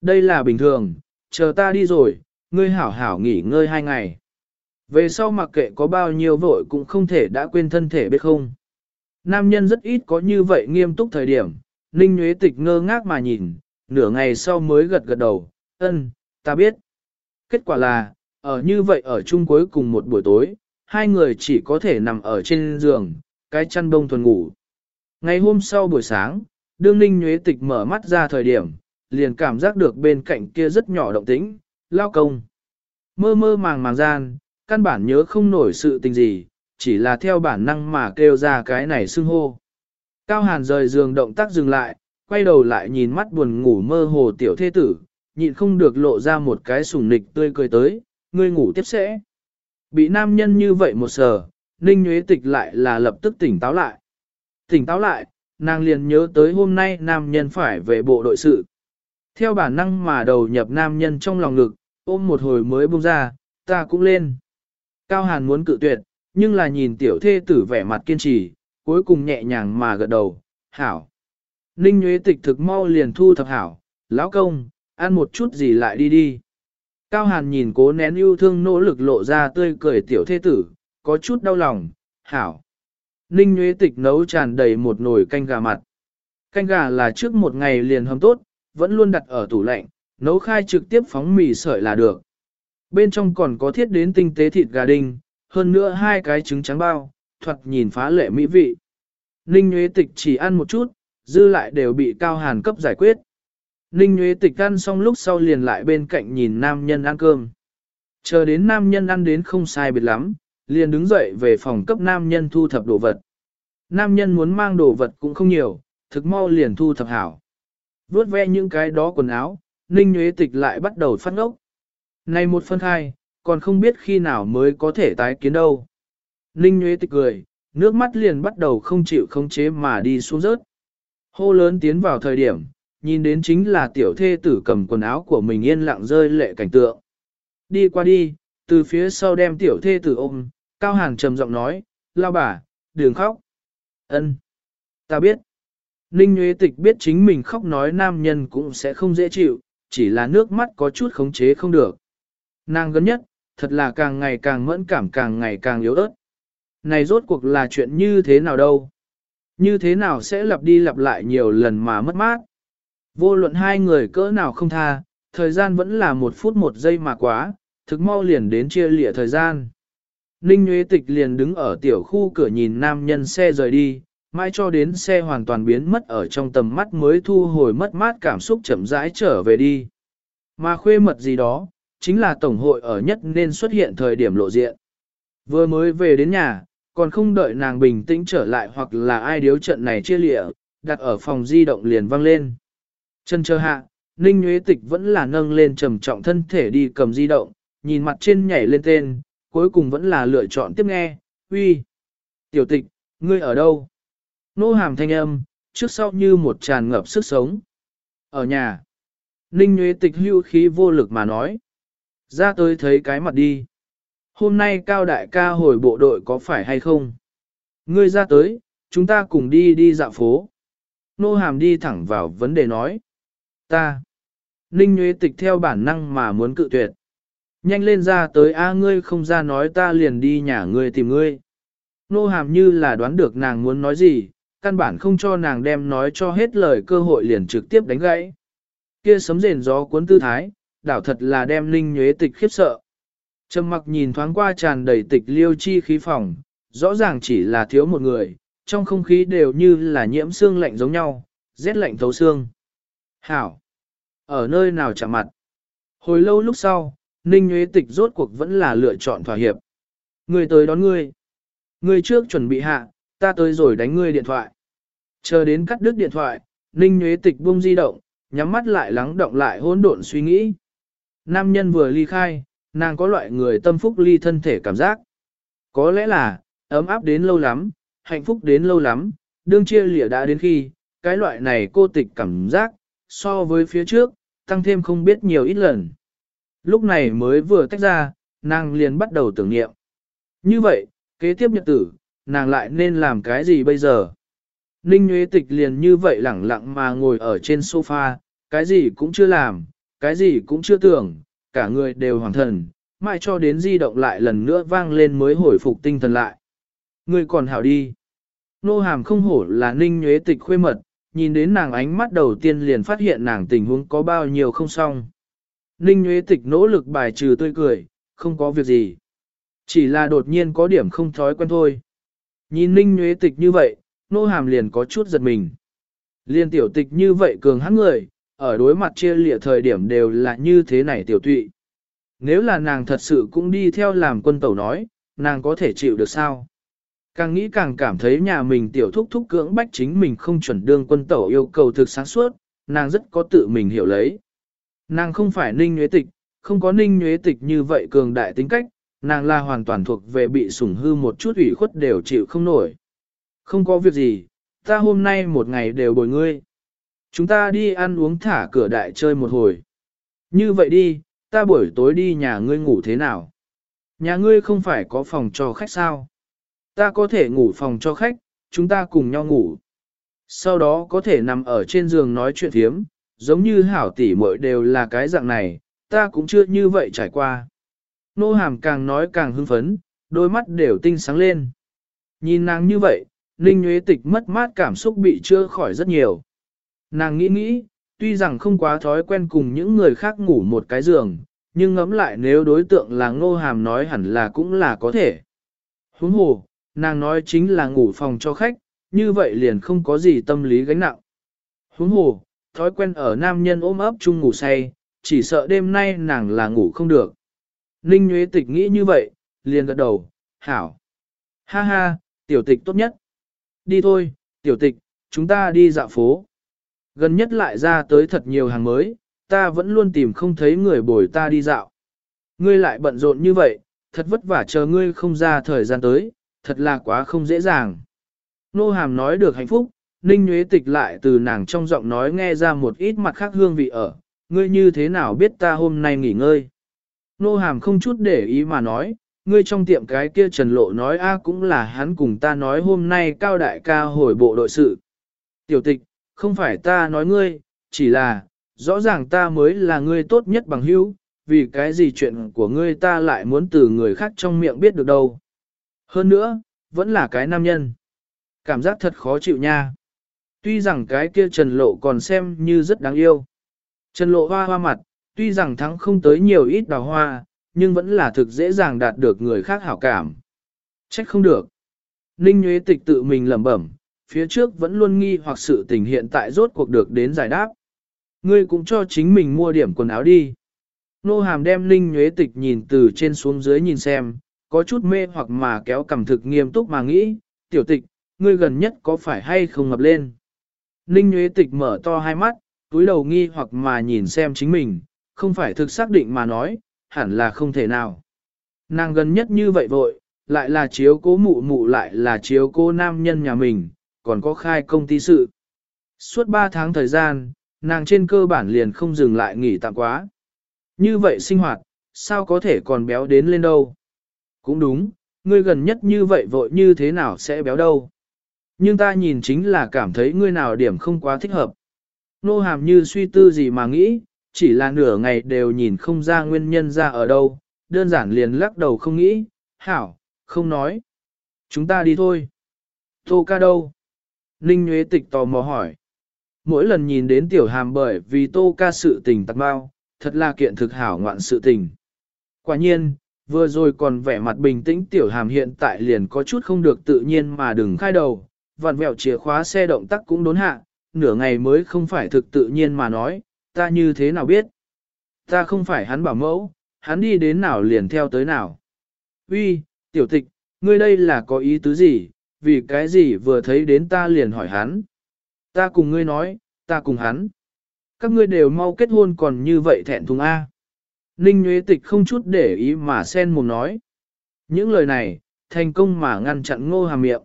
Đây là bình thường, chờ ta đi rồi, ngươi hảo hảo nghỉ ngơi hai ngày. Về sau mặc kệ có bao nhiêu vội cũng không thể đã quên thân thể biết không. Nam nhân rất ít có như vậy nghiêm túc thời điểm, Ninh Nguyễn Tịch ngơ ngác mà nhìn, nửa ngày sau mới gật gật đầu, ân, ta biết. Kết quả là, ở như vậy ở chung cuối cùng một buổi tối, hai người chỉ có thể nằm ở trên giường, cái chăn bông thuần ngủ. Ngày hôm sau buổi sáng, đương Ninh nhuế Tịch mở mắt ra thời điểm, liền cảm giác được bên cạnh kia rất nhỏ động tĩnh, lao công. Mơ mơ màng màng gian, căn bản nhớ không nổi sự tình gì, chỉ là theo bản năng mà kêu ra cái này xưng hô. Cao Hàn rời giường động tác dừng lại, quay đầu lại nhìn mắt buồn ngủ mơ hồ tiểu Thê tử, nhịn không được lộ ra một cái sùng nịch tươi cười tới, ngươi ngủ tiếp sẽ. Bị nam nhân như vậy một sờ, Ninh Nguyễn Tịch lại là lập tức tỉnh táo lại. Tỉnh táo lại, nàng liền nhớ tới hôm nay nam nhân phải về bộ đội sự. Theo bản năng mà đầu nhập nam nhân trong lòng ngực, ôm một hồi mới buông ra, ta cũng lên. Cao Hàn muốn cự tuyệt, nhưng là nhìn tiểu thê tử vẻ mặt kiên trì, cuối cùng nhẹ nhàng mà gật đầu, hảo. Ninh Nguyễn Tịch thực mau liền thu thập hảo, lão công, ăn một chút gì lại đi đi. Cao Hàn nhìn cố nén yêu thương nỗ lực lộ ra tươi cười tiểu thê tử, có chút đau lòng, hảo. Ninh Nguyễn Tịch nấu tràn đầy một nồi canh gà mặt. Canh gà là trước một ngày liền hầm tốt, vẫn luôn đặt ở tủ lạnh, nấu khai trực tiếp phóng mì sợi là được. Bên trong còn có thiết đến tinh tế thịt gà đinh, hơn nữa hai cái trứng trắng bao, thoạt nhìn phá lệ mỹ vị. Ninh Nguyễn Tịch chỉ ăn một chút, dư lại đều bị Cao Hàn cấp giải quyết. Ninh Nguyễn Tịch ăn xong lúc sau liền lại bên cạnh nhìn nam nhân ăn cơm. Chờ đến nam nhân ăn đến không sai biệt lắm, liền đứng dậy về phòng cấp nam nhân thu thập đồ vật. Nam nhân muốn mang đồ vật cũng không nhiều, thực mau liền thu thập hảo. Vốt ve những cái đó quần áo, Ninh Nguyễn Tịch lại bắt đầu phát ngốc. Này một phân hai, còn không biết khi nào mới có thể tái kiến đâu. Ninh Nguyễn Tịch cười, nước mắt liền bắt đầu không chịu không chế mà đi xuống rớt. Hô lớn tiến vào thời điểm, nhìn đến chính là tiểu thê tử cầm quần áo của mình yên lặng rơi lệ cảnh tượng. Đi qua đi, từ phía sau đem tiểu thê tử ôm, Cao Hàn trầm giọng nói, lao bà, đừng khóc. ân Ta biết. Ninh Nguyễn Tịch biết chính mình khóc nói nam nhân cũng sẽ không dễ chịu, chỉ là nước mắt có chút khống chế không được. Nàng gần nhất, thật là càng ngày càng mẫn cảm càng ngày càng yếu ớt. Này rốt cuộc là chuyện như thế nào đâu? Như thế nào sẽ lặp đi lặp lại nhiều lần mà mất mát? Vô luận hai người cỡ nào không tha, thời gian vẫn là một phút một giây mà quá, thực mau liền đến chia lịa thời gian. Ninh Nguyễn Tịch liền đứng ở tiểu khu cửa nhìn nam nhân xe rời đi, mãi cho đến xe hoàn toàn biến mất ở trong tầm mắt mới thu hồi mất mát cảm xúc chậm rãi trở về đi. Mà khuê mật gì đó, chính là tổng hội ở nhất nên xuất hiện thời điểm lộ diện. Vừa mới về đến nhà, còn không đợi nàng bình tĩnh trở lại hoặc là ai điếu trận này chia lịa, đặt ở phòng di động liền văng lên. Chân chờ hạ, Ninh Nguyễn Tịch vẫn là nâng lên trầm trọng thân thể đi cầm di động, nhìn mặt trên nhảy lên tên, cuối cùng vẫn là lựa chọn tiếp nghe, uy. Tiểu tịch, ngươi ở đâu? Nô hàm thanh âm, trước sau như một tràn ngập sức sống. Ở nhà. Ninh Nguyễn Tịch hưu khí vô lực mà nói. Ra tới thấy cái mặt đi. Hôm nay cao đại ca hồi bộ đội có phải hay không? Ngươi ra tới, chúng ta cùng đi đi dạo phố. Nô hàm đi thẳng vào vấn đề nói. Ta. Ninh Nguyễn Tịch theo bản năng mà muốn cự tuyệt. Nhanh lên ra tới a ngươi không ra nói ta liền đi nhà ngươi tìm ngươi. Nô hàm như là đoán được nàng muốn nói gì, căn bản không cho nàng đem nói cho hết lời cơ hội liền trực tiếp đánh gãy. Kia sấm rền gió cuốn tư thái, đảo thật là đem linh Nhuế Tịch khiếp sợ. Trầm mặc nhìn thoáng qua tràn đầy tịch liêu chi khí phòng, rõ ràng chỉ là thiếu một người, trong không khí đều như là nhiễm xương lạnh giống nhau, rét lạnh thấu xương. Hảo! Ở nơi nào chạm mặt? Hồi lâu lúc sau, Ninh Nguyễn Tịch rốt cuộc vẫn là lựa chọn thỏa hiệp. Người tới đón ngươi. Ngươi trước chuẩn bị hạ, ta tới rồi đánh ngươi điện thoại. Chờ đến cắt đứt điện thoại, Ninh Nguyễn Tịch buông di động, nhắm mắt lại lắng động lại hỗn độn suy nghĩ. Nam nhân vừa ly khai, nàng có loại người tâm phúc ly thân thể cảm giác. Có lẽ là, ấm áp đến lâu lắm, hạnh phúc đến lâu lắm, đương chia lìa đã đến khi, cái loại này cô tịch cảm giác, so với phía trước, tăng thêm không biết nhiều ít lần. Lúc này mới vừa tách ra, nàng liền bắt đầu tưởng niệm. Như vậy, kế tiếp nhật tử, nàng lại nên làm cái gì bây giờ? Ninh Nguyễn Tịch liền như vậy lẳng lặng mà ngồi ở trên sofa, cái gì cũng chưa làm, cái gì cũng chưa tưởng, cả người đều hoàng thần, mãi cho đến di động lại lần nữa vang lên mới hồi phục tinh thần lại. Người còn hảo đi. Nô hàm không hổ là Ninh Nguyễn Tịch khuê mật, nhìn đến nàng ánh mắt đầu tiên liền phát hiện nàng tình huống có bao nhiêu không xong. Ninh Nguyễn Tịch nỗ lực bài trừ tươi cười, không có việc gì. Chỉ là đột nhiên có điểm không thói quen thôi. Nhìn Ninh Nguyễn Tịch như vậy, nô hàm liền có chút giật mình. Liên tiểu tịch như vậy cường hắn người, ở đối mặt chia lịa thời điểm đều là như thế này tiểu tụy. Nếu là nàng thật sự cũng đi theo làm quân tẩu nói, nàng có thể chịu được sao? Càng nghĩ càng cảm thấy nhà mình tiểu thúc thúc cưỡng bách chính mình không chuẩn đương quân tẩu yêu cầu thực sáng suốt, nàng rất có tự mình hiểu lấy. Nàng không phải ninh nhuế tịch, không có ninh nhuế tịch như vậy cường đại tính cách, nàng là hoàn toàn thuộc về bị sủng hư một chút ủy khuất đều chịu không nổi. Không có việc gì, ta hôm nay một ngày đều bồi ngươi. Chúng ta đi ăn uống thả cửa đại chơi một hồi. Như vậy đi, ta buổi tối đi nhà ngươi ngủ thế nào? Nhà ngươi không phải có phòng cho khách sao? Ta có thể ngủ phòng cho khách, chúng ta cùng nhau ngủ. Sau đó có thể nằm ở trên giường nói chuyện thiếm, giống như hảo tỷ muội đều là cái dạng này, ta cũng chưa như vậy trải qua. Nô hàm càng nói càng hưng phấn, đôi mắt đều tinh sáng lên. Nhìn nàng như vậy, Ninh Nguyễn Tịch mất mát cảm xúc bị chưa khỏi rất nhiều. Nàng nghĩ nghĩ, tuy rằng không quá thói quen cùng những người khác ngủ một cái giường, nhưng ngẫm lại nếu đối tượng là ngô hàm nói hẳn là cũng là có thể. Huống hồ, nàng nói chính là ngủ phòng cho khách, như vậy liền không có gì tâm lý gánh nặng. Huống hồ, thói quen ở nam nhân ôm ấp chung ngủ say, chỉ sợ đêm nay nàng là ngủ không được. Ninh Nguyễn Tịch nghĩ như vậy, liền gật đầu, hảo. Ha ha, tiểu tịch tốt nhất. Đi thôi, tiểu tịch, chúng ta đi dạo phố. Gần nhất lại ra tới thật nhiều hàng mới, ta vẫn luôn tìm không thấy người bồi ta đi dạo. Ngươi lại bận rộn như vậy, thật vất vả chờ ngươi không ra thời gian tới, thật là quá không dễ dàng. Nô hàm nói được hạnh phúc, Ninh Nguyễn Tịch lại từ nàng trong giọng nói nghe ra một ít mặt khác hương vị ở, ngươi như thế nào biết ta hôm nay nghỉ ngơi. Nô hàm không chút để ý mà nói, ngươi trong tiệm cái kia trần lộ nói a cũng là hắn cùng ta nói hôm nay cao đại ca hồi bộ đội sự. Tiểu tịch, không phải ta nói ngươi, chỉ là, rõ ràng ta mới là ngươi tốt nhất bằng hữu, vì cái gì chuyện của ngươi ta lại muốn từ người khác trong miệng biết được đâu. Hơn nữa, vẫn là cái nam nhân. Cảm giác thật khó chịu nha. Tuy rằng cái kia Trần Lộ còn xem như rất đáng yêu. Trần Lộ hoa hoa mặt, tuy rằng thắng không tới nhiều ít đào hoa, nhưng vẫn là thực dễ dàng đạt được người khác hảo cảm. Trách không được. Ninh Nguyễn Tịch tự mình lẩm bẩm, phía trước vẫn luôn nghi hoặc sự tình hiện tại rốt cuộc được đến giải đáp. Ngươi cũng cho chính mình mua điểm quần áo đi. Nô hàm đem Ninh Nguyễn Tịch nhìn từ trên xuống dưới nhìn xem, có chút mê hoặc mà kéo cầm thực nghiêm túc mà nghĩ, tiểu tịch, ngươi gần nhất có phải hay không ngập lên. Ninh Nguyễn Tịch mở to hai mắt, túi đầu nghi hoặc mà nhìn xem chính mình, không phải thực xác định mà nói, hẳn là không thể nào. Nàng gần nhất như vậy vội, lại là chiếu cố mụ mụ lại là chiếu cố nam nhân nhà mình, còn có khai công ty sự. Suốt 3 tháng thời gian, nàng trên cơ bản liền không dừng lại nghỉ tạm quá. Như vậy sinh hoạt, sao có thể còn béo đến lên đâu? Cũng đúng, ngươi gần nhất như vậy vội như thế nào sẽ béo đâu? Nhưng ta nhìn chính là cảm thấy ngươi nào điểm không quá thích hợp. Nô hàm như suy tư gì mà nghĩ, chỉ là nửa ngày đều nhìn không ra nguyên nhân ra ở đâu, đơn giản liền lắc đầu không nghĩ, hảo, không nói. Chúng ta đi thôi. Tô ca đâu? Ninh Nguyễn Tịch tò mò hỏi. Mỗi lần nhìn đến tiểu hàm bởi vì tô ca sự tình tạc bao, thật là kiện thực hảo ngoạn sự tình. Quả nhiên, vừa rồi còn vẻ mặt bình tĩnh tiểu hàm hiện tại liền có chút không được tự nhiên mà đừng khai đầu, vặn vẹo chìa khóa xe động tác cũng đốn hạ, nửa ngày mới không phải thực tự nhiên mà nói, ta như thế nào biết. Ta không phải hắn bảo mẫu, hắn đi đến nào liền theo tới nào. Uy, tiểu tịch, ngươi đây là có ý tứ gì, vì cái gì vừa thấy đến ta liền hỏi hắn. Ta cùng ngươi nói, ta cùng hắn. Các ngươi đều mau kết hôn còn như vậy thẹn thùng A. Ninh Nguyễn Tịch không chút để ý mà sen mồm nói. Những lời này, thành công mà ngăn chặn ngô hàm miệng.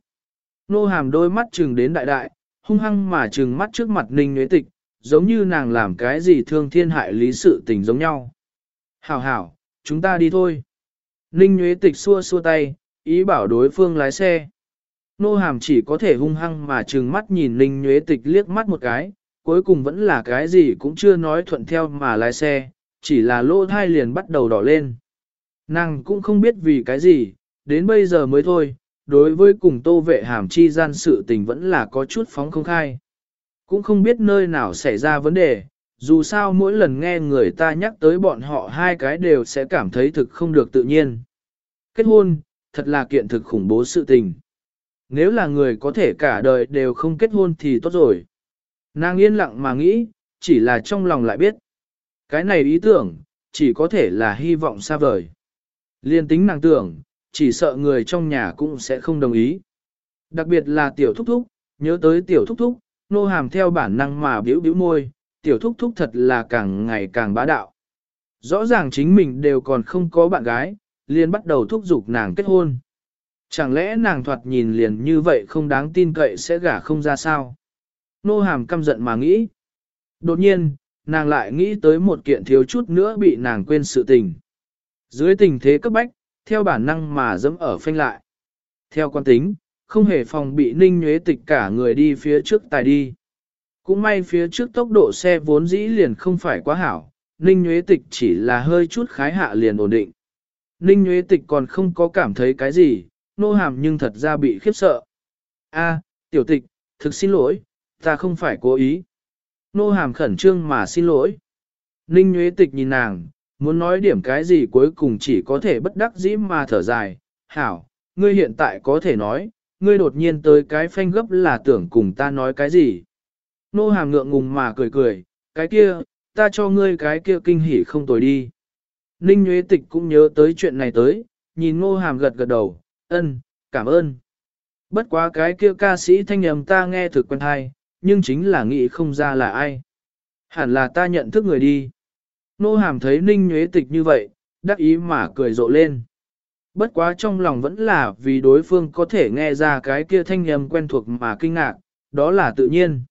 Nô hàm đôi mắt trừng đến đại đại, hung hăng mà trừng mắt trước mặt Ninh Nguyễn Tịch, giống như nàng làm cái gì thương thiên hại lý sự tình giống nhau. Hảo hảo, chúng ta đi thôi. Ninh Nhuế Tịch xua xua tay, ý bảo đối phương lái xe. Nô hàm chỉ có thể hung hăng mà trừng mắt nhìn Ninh Nhuế Tịch liếc mắt một cái, cuối cùng vẫn là cái gì cũng chưa nói thuận theo mà lái xe, chỉ là lỗ thai liền bắt đầu đỏ lên. Nàng cũng không biết vì cái gì, đến bây giờ mới thôi, đối với cùng tô vệ hàm chi gian sự tình vẫn là có chút phóng không khai. Cũng không biết nơi nào xảy ra vấn đề, dù sao mỗi lần nghe người ta nhắc tới bọn họ hai cái đều sẽ cảm thấy thực không được tự nhiên. Kết hôn, thật là kiện thực khủng bố sự tình. Nếu là người có thể cả đời đều không kết hôn thì tốt rồi. Nàng yên lặng mà nghĩ, chỉ là trong lòng lại biết. Cái này ý tưởng, chỉ có thể là hy vọng xa vời. Liên tính nàng tưởng, chỉ sợ người trong nhà cũng sẽ không đồng ý. Đặc biệt là tiểu thúc thúc, nhớ tới tiểu thúc thúc, nô hàm theo bản năng mà biểu biểu môi, tiểu thúc thúc thật là càng ngày càng bá đạo. Rõ ràng chính mình đều còn không có bạn gái, liền bắt đầu thúc giục nàng kết hôn. Chẳng lẽ nàng thoạt nhìn liền như vậy không đáng tin cậy sẽ gả không ra sao? Nô hàm căm giận mà nghĩ. Đột nhiên, nàng lại nghĩ tới một kiện thiếu chút nữa bị nàng quên sự tình. Dưới tình thế cấp bách, theo bản năng mà dẫm ở phanh lại. Theo quan tính, không hề phòng bị ninh nhuế tịch cả người đi phía trước tài đi. Cũng may phía trước tốc độ xe vốn dĩ liền không phải quá hảo, ninh nhuế tịch chỉ là hơi chút khái hạ liền ổn định. Ninh nhuế tịch còn không có cảm thấy cái gì, nô hàm nhưng thật ra bị khiếp sợ. A, tiểu tịch, thực xin lỗi, ta không phải cố ý. Nô hàm khẩn trương mà xin lỗi. Ninh nhuế Tịch nhìn nàng, muốn nói điểm cái gì cuối cùng chỉ có thể bất đắc dĩ mà thở dài. Hảo, ngươi hiện tại có thể nói, ngươi đột nhiên tới cái phanh gấp là tưởng cùng ta nói cái gì. Nô hàm ngượng ngùng mà cười cười, cái kia, ta cho ngươi cái kia kinh hỉ không tồi đi. Ninh Nguyễn Tịch cũng nhớ tới chuyện này tới, nhìn ngô hàm gật gật đầu, ân, cảm ơn. Bất quá cái kia ca sĩ thanh nhầm ta nghe thực quen hay, nhưng chính là nghĩ không ra là ai. Hẳn là ta nhận thức người đi. Nô hàm thấy ninh nhuế tịch như vậy, đắc ý mà cười rộ lên. Bất quá trong lòng vẫn là vì đối phương có thể nghe ra cái kia thanh âm quen thuộc mà kinh ngạc, đó là tự nhiên.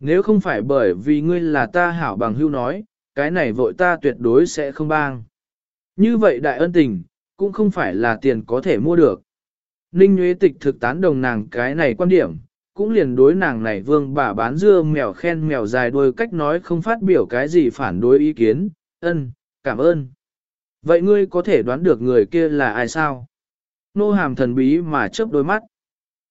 Nếu không phải bởi vì ngươi là ta hảo bằng hưu nói, cái này vội ta tuyệt đối sẽ không bang. Như vậy đại ân tình, cũng không phải là tiền có thể mua được. Ninh Nguyễn Tịch thực tán đồng nàng cái này quan điểm, cũng liền đối nàng này vương bà bán dưa mèo khen mèo dài đuôi cách nói không phát biểu cái gì phản đối ý kiến, ân, cảm ơn. Vậy ngươi có thể đoán được người kia là ai sao? Nô hàm thần bí mà chớp đôi mắt.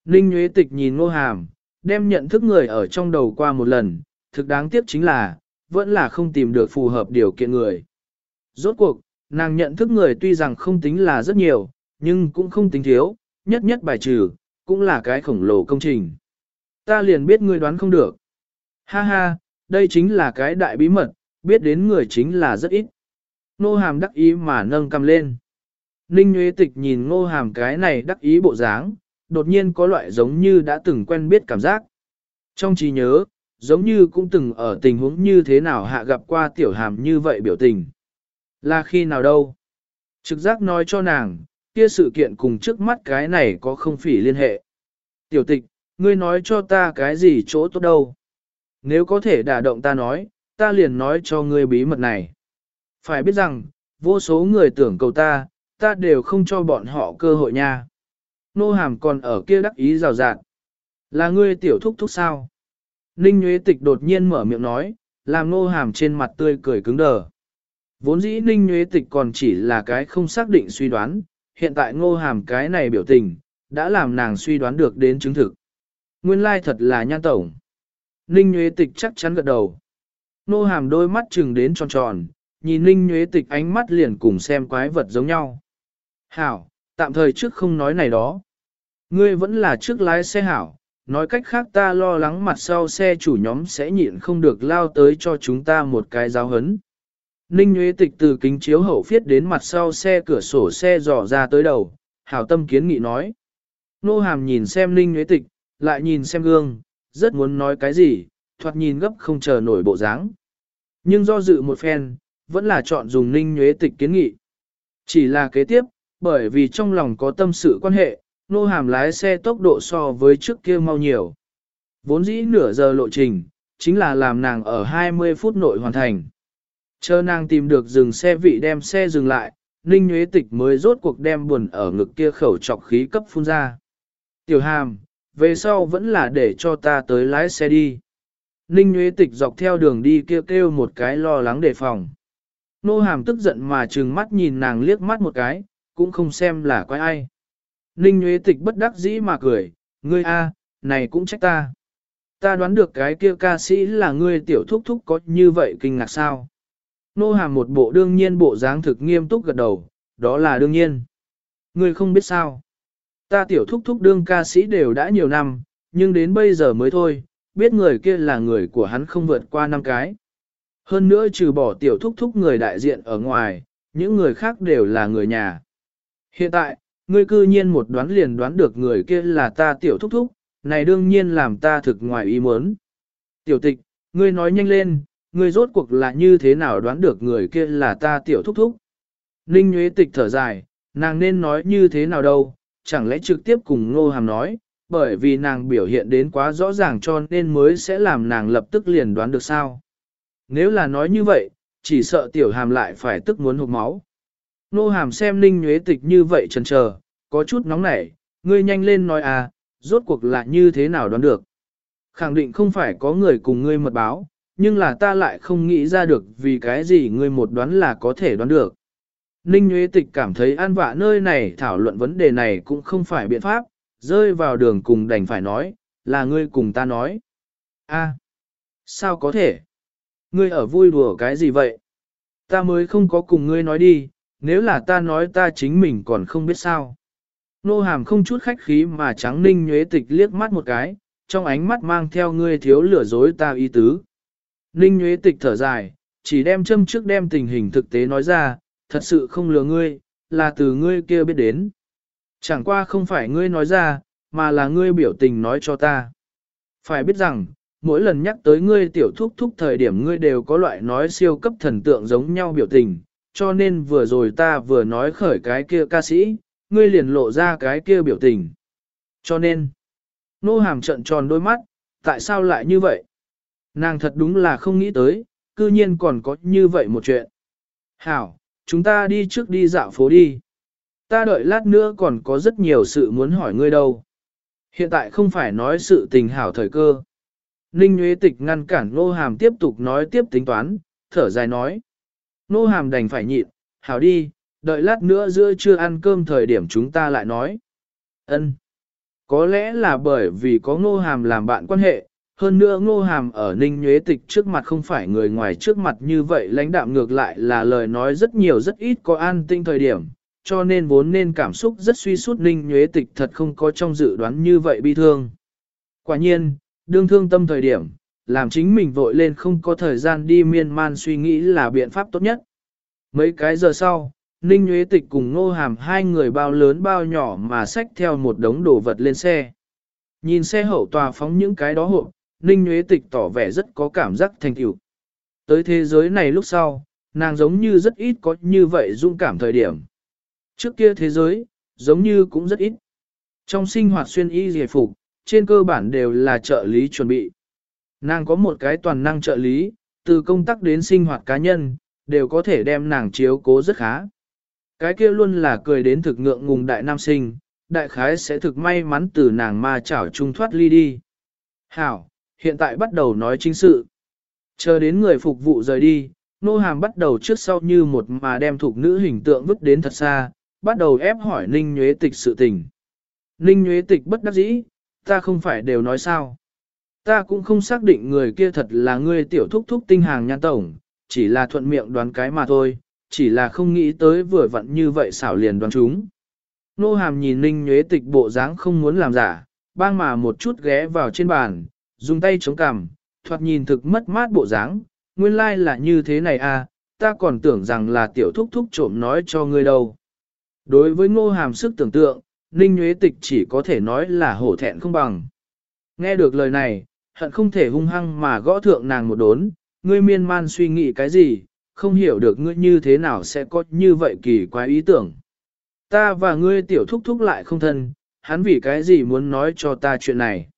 Ninh Nguyễn Tịch nhìn nô hàm, đem nhận thức người ở trong đầu qua một lần, thực đáng tiếc chính là, vẫn là không tìm được phù hợp điều kiện người. Rốt cuộc, nàng nhận thức người tuy rằng không tính là rất nhiều, nhưng cũng không tính thiếu, nhất nhất bài trừ, cũng là cái khổng lồ công trình ta liền biết ngươi đoán không được. Ha ha, đây chính là cái đại bí mật, biết đến người chính là rất ít. Nô hàm đắc ý mà nâng cầm lên. Ninh Nguyễn Tịch nhìn ngô hàm cái này đắc ý bộ dáng, đột nhiên có loại giống như đã từng quen biết cảm giác. Trong trí nhớ, giống như cũng từng ở tình huống như thế nào hạ gặp qua tiểu hàm như vậy biểu tình. Là khi nào đâu? Trực giác nói cho nàng, kia sự kiện cùng trước mắt cái này có không phỉ liên hệ. Tiểu tịch, ngươi nói cho ta cái gì chỗ tốt đâu. Nếu có thể đả động ta nói, ta liền nói cho ngươi bí mật này. Phải biết rằng, vô số người tưởng cầu ta, ta đều không cho bọn họ cơ hội nha. Nô hàm còn ở kia đắc ý rào rạt. Là ngươi tiểu thúc thúc sao? Ninh Nguyễn Tịch đột nhiên mở miệng nói, làm nô hàm trên mặt tươi cười cứng đờ. Vốn dĩ Ninh Nguyễn Tịch còn chỉ là cái không xác định suy đoán, hiện tại ngô hàm cái này biểu tình, đã làm nàng suy đoán được đến chứng thực. Nguyên lai thật là nhan tổng. Ninh Nguyễn Tịch chắc chắn gật đầu. Nô hàm đôi mắt trừng đến tròn tròn, nhìn Ninh Nhuế Tịch ánh mắt liền cùng xem quái vật giống nhau. Hảo, tạm thời trước không nói này đó. Ngươi vẫn là trước lái xe hảo, nói cách khác ta lo lắng mặt sau xe chủ nhóm sẽ nhịn không được lao tới cho chúng ta một cái giáo hấn. Ninh Nguyễn Tịch từ kính chiếu hậu phiết đến mặt sau xe cửa sổ xe dò ra tới đầu, hảo tâm kiến nghị nói. Nô hàm nhìn xem Ninh Nguyễn Tịch, lại nhìn xem gương, rất muốn nói cái gì, thoạt nhìn gấp không chờ nổi bộ dáng. Nhưng do dự một phen, vẫn là chọn dùng Ninh nhuế Tịch kiến nghị. Chỉ là kế tiếp, bởi vì trong lòng có tâm sự quan hệ, nô hàm lái xe tốc độ so với trước kia mau nhiều. Vốn dĩ nửa giờ lộ trình, chính là làm nàng ở 20 phút nội hoàn thành. Chờ nàng tìm được dừng xe vị đem xe dừng lại, Ninh nhuế Tịch mới rốt cuộc đem buồn ở ngực kia khẩu trọc khí cấp phun ra. Tiểu hàm, về sau vẫn là để cho ta tới lái xe đi. Ninh Nguyễn Tịch dọc theo đường đi kêu kêu một cái lo lắng đề phòng. Nô hàm tức giận mà trừng mắt nhìn nàng liếc mắt một cái, cũng không xem là quái ai. Ninh Nguyễn Tịch bất đắc dĩ mà cười, ngươi a, này cũng trách ta. Ta đoán được cái kia ca sĩ là ngươi tiểu thúc thúc có như vậy kinh ngạc sao. Nô hàm một bộ đương nhiên bộ dáng thực nghiêm túc gật đầu, đó là đương nhiên. Ngươi không biết sao. Ta tiểu thúc thúc đương ca sĩ đều đã nhiều năm, nhưng đến bây giờ mới thôi, biết người kia là người của hắn không vượt qua năm cái. Hơn nữa trừ bỏ tiểu thúc thúc người đại diện ở ngoài, những người khác đều là người nhà. Hiện tại, ngươi cư nhiên một đoán liền đoán được người kia là ta tiểu thúc thúc, này đương nhiên làm ta thực ngoài ý muốn. Tiểu tịch, ngươi nói nhanh lên, ngươi rốt cuộc là như thế nào đoán được người kia là ta tiểu thúc thúc. Ninh Nguyễn Tịch thở dài, nàng nên nói như thế nào đâu, chẳng lẽ trực tiếp cùng Ngô Hàm nói, bởi vì nàng biểu hiện đến quá rõ ràng cho nên mới sẽ làm nàng lập tức liền đoán được sao. Nếu là nói như vậy, chỉ sợ tiểu hàm lại phải tức muốn hụt máu. Nô hàm xem ninh nhuế tịch như vậy chần chờ, có chút nóng nảy, ngươi nhanh lên nói à, rốt cuộc là như thế nào đoán được. Khẳng định không phải có người cùng ngươi mật báo, nhưng là ta lại không nghĩ ra được vì cái gì ngươi một đoán là có thể đoán được. Ninh Nguyễn Tịch cảm thấy an vạ nơi này thảo luận vấn đề này cũng không phải biện pháp, rơi vào đường cùng đành phải nói, là ngươi cùng ta nói. a sao có thể? Ngươi ở vui đùa cái gì vậy? Ta mới không có cùng ngươi nói đi, nếu là ta nói ta chính mình còn không biết sao. Nô hàm không chút khách khí mà trắng ninh nhuế tịch liếc mắt một cái, trong ánh mắt mang theo ngươi thiếu lửa dối ta ý tứ. Ninh nhuế tịch thở dài, chỉ đem châm trước đem tình hình thực tế nói ra, thật sự không lừa ngươi, là từ ngươi kia biết đến. Chẳng qua không phải ngươi nói ra, mà là ngươi biểu tình nói cho ta. Phải biết rằng, mỗi lần nhắc tới ngươi tiểu thúc thúc thời điểm ngươi đều có loại nói siêu cấp thần tượng giống nhau biểu tình, cho nên vừa rồi ta vừa nói khởi cái kia ca sĩ, ngươi liền lộ ra cái kia biểu tình. Cho nên, nô hàm trận tròn đôi mắt, tại sao lại như vậy? Nàng thật đúng là không nghĩ tới, cư nhiên còn có như vậy một chuyện. Hảo, chúng ta đi trước đi dạo phố đi. Ta đợi lát nữa còn có rất nhiều sự muốn hỏi ngươi đâu. Hiện tại không phải nói sự tình hảo thời cơ. Ninh Nguyễn Tịch ngăn cản Nô Hàm tiếp tục nói tiếp tính toán, thở dài nói. Nô Hàm đành phải nhịn, hảo đi, đợi lát nữa giữa trưa ăn cơm thời điểm chúng ta lại nói. Ân. Có lẽ là bởi vì có Nô Hàm làm bạn quan hệ, hơn nữa Nô Hàm ở Ninh Nhuế Tịch trước mặt không phải người ngoài trước mặt như vậy lãnh đạm ngược lại là lời nói rất nhiều rất ít có an tinh thời điểm, cho nên vốn nên cảm xúc rất suy sút Ninh Nhuế Tịch thật không có trong dự đoán như vậy bi thương. Quả nhiên, đương thương tâm thời điểm, làm chính mình vội lên không có thời gian đi miên man suy nghĩ là biện pháp tốt nhất. Mấy cái giờ sau, Ninh Nhuế Tịch cùng Ngô Hàm hai người bao lớn bao nhỏ mà xách theo một đống đồ vật lên xe. Nhìn xe hậu tòa phóng những cái đó hộp, Ninh Nhuế Tịch tỏ vẻ rất có cảm giác thành tựu. Tới thế giới này lúc sau, nàng giống như rất ít có như vậy dung cảm thời điểm. Trước kia thế giới, giống như cũng rất ít. Trong sinh hoạt xuyên y giải phục, trên cơ bản đều là trợ lý chuẩn bị. Nàng có một cái toàn năng trợ lý, từ công tác đến sinh hoạt cá nhân, đều có thể đem nàng chiếu cố rất khá. Cái kia luôn là cười đến thực ngượng ngùng đại nam sinh, đại khái sẽ thực may mắn từ nàng ma chảo trung thoát ly đi. Hảo, hiện tại bắt đầu nói chính sự. Chờ đến người phục vụ rời đi, nô hàm bắt đầu trước sau như một mà đem thuộc nữ hình tượng vứt đến thật xa, bắt đầu ép hỏi Ninh Nhuế Tịch sự tình. Ninh Nhuế Tịch bất đắc dĩ, ta không phải đều nói sao. Ta cũng không xác định người kia thật là ngươi tiểu thúc thúc tinh hàng nhan tổng, chỉ là thuận miệng đoán cái mà thôi, chỉ là không nghĩ tới vừa vặn như vậy xảo liền đoán chúng. Nô hàm nhìn ninh nhuế tịch bộ dáng không muốn làm giả, bang mà một chút ghé vào trên bàn, dùng tay chống cằm, thoạt nhìn thực mất mát bộ dáng, nguyên lai like là như thế này à, ta còn tưởng rằng là tiểu thúc thúc trộm nói cho ngươi đâu. Đối với ngô hàm sức tưởng tượng, ninh Nguyễn tịch chỉ có thể nói là hổ thẹn không bằng. Nghe được lời này, hận không thể hung hăng mà gõ thượng nàng một đốn, ngươi miên man suy nghĩ cái gì, không hiểu được ngươi như thế nào sẽ có như vậy kỳ quái ý tưởng. Ta và ngươi tiểu thúc thúc lại không thân, hắn vì cái gì muốn nói cho ta chuyện này.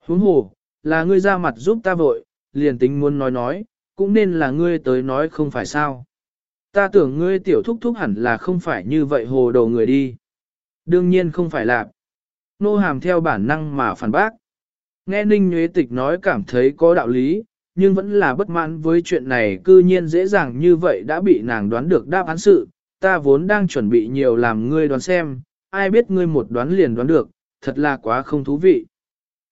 Huống hồ, là ngươi ra mặt giúp ta vội, liền tính muốn nói nói, cũng nên là ngươi tới nói không phải sao. Ta tưởng ngươi tiểu thúc thúc hẳn là không phải như vậy hồ đồ người đi. Đương nhiên không phải là. Nô hàm theo bản năng mà phản bác. Nghe Ninh Nguyễn Tịch nói cảm thấy có đạo lý, nhưng vẫn là bất mãn với chuyện này cư nhiên dễ dàng như vậy đã bị nàng đoán được đáp án sự. Ta vốn đang chuẩn bị nhiều làm ngươi đoán xem, ai biết ngươi một đoán liền đoán được, thật là quá không thú vị.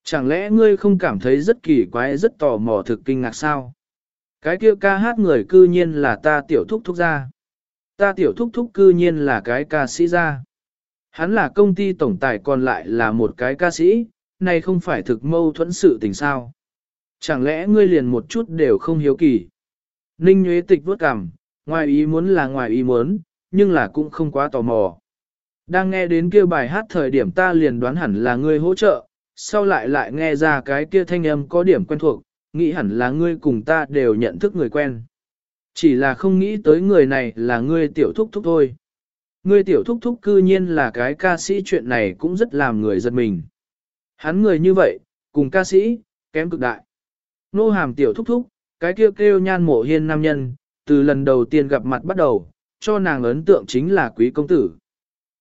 Chẳng lẽ ngươi không cảm thấy rất kỳ quái rất tò mò thực kinh ngạc sao? Cái kia ca hát người cư nhiên là ta tiểu thúc thúc ra. Ta tiểu thúc thúc cư nhiên là cái ca sĩ ra. Hắn là công ty tổng tài còn lại là một cái ca sĩ, này không phải thực mâu thuẫn sự tình sao. Chẳng lẽ ngươi liền một chút đều không hiếu kỳ. Ninh Nguyễn Tịch vốt cằm, ngoài ý muốn là ngoài ý muốn, nhưng là cũng không quá tò mò. Đang nghe đến kia bài hát thời điểm ta liền đoán hẳn là ngươi hỗ trợ, sau lại lại nghe ra cái kia thanh âm có điểm quen thuộc, nghĩ hẳn là ngươi cùng ta đều nhận thức người quen. Chỉ là không nghĩ tới người này là ngươi tiểu thúc thúc thôi. Ngươi tiểu thúc thúc cư nhiên là cái ca sĩ chuyện này cũng rất làm người giật mình. Hắn người như vậy, cùng ca sĩ, kém cực đại. Nô hàm tiểu thúc thúc, cái kêu kêu nhan mộ hiên nam nhân, từ lần đầu tiên gặp mặt bắt đầu, cho nàng ấn tượng chính là quý công tử.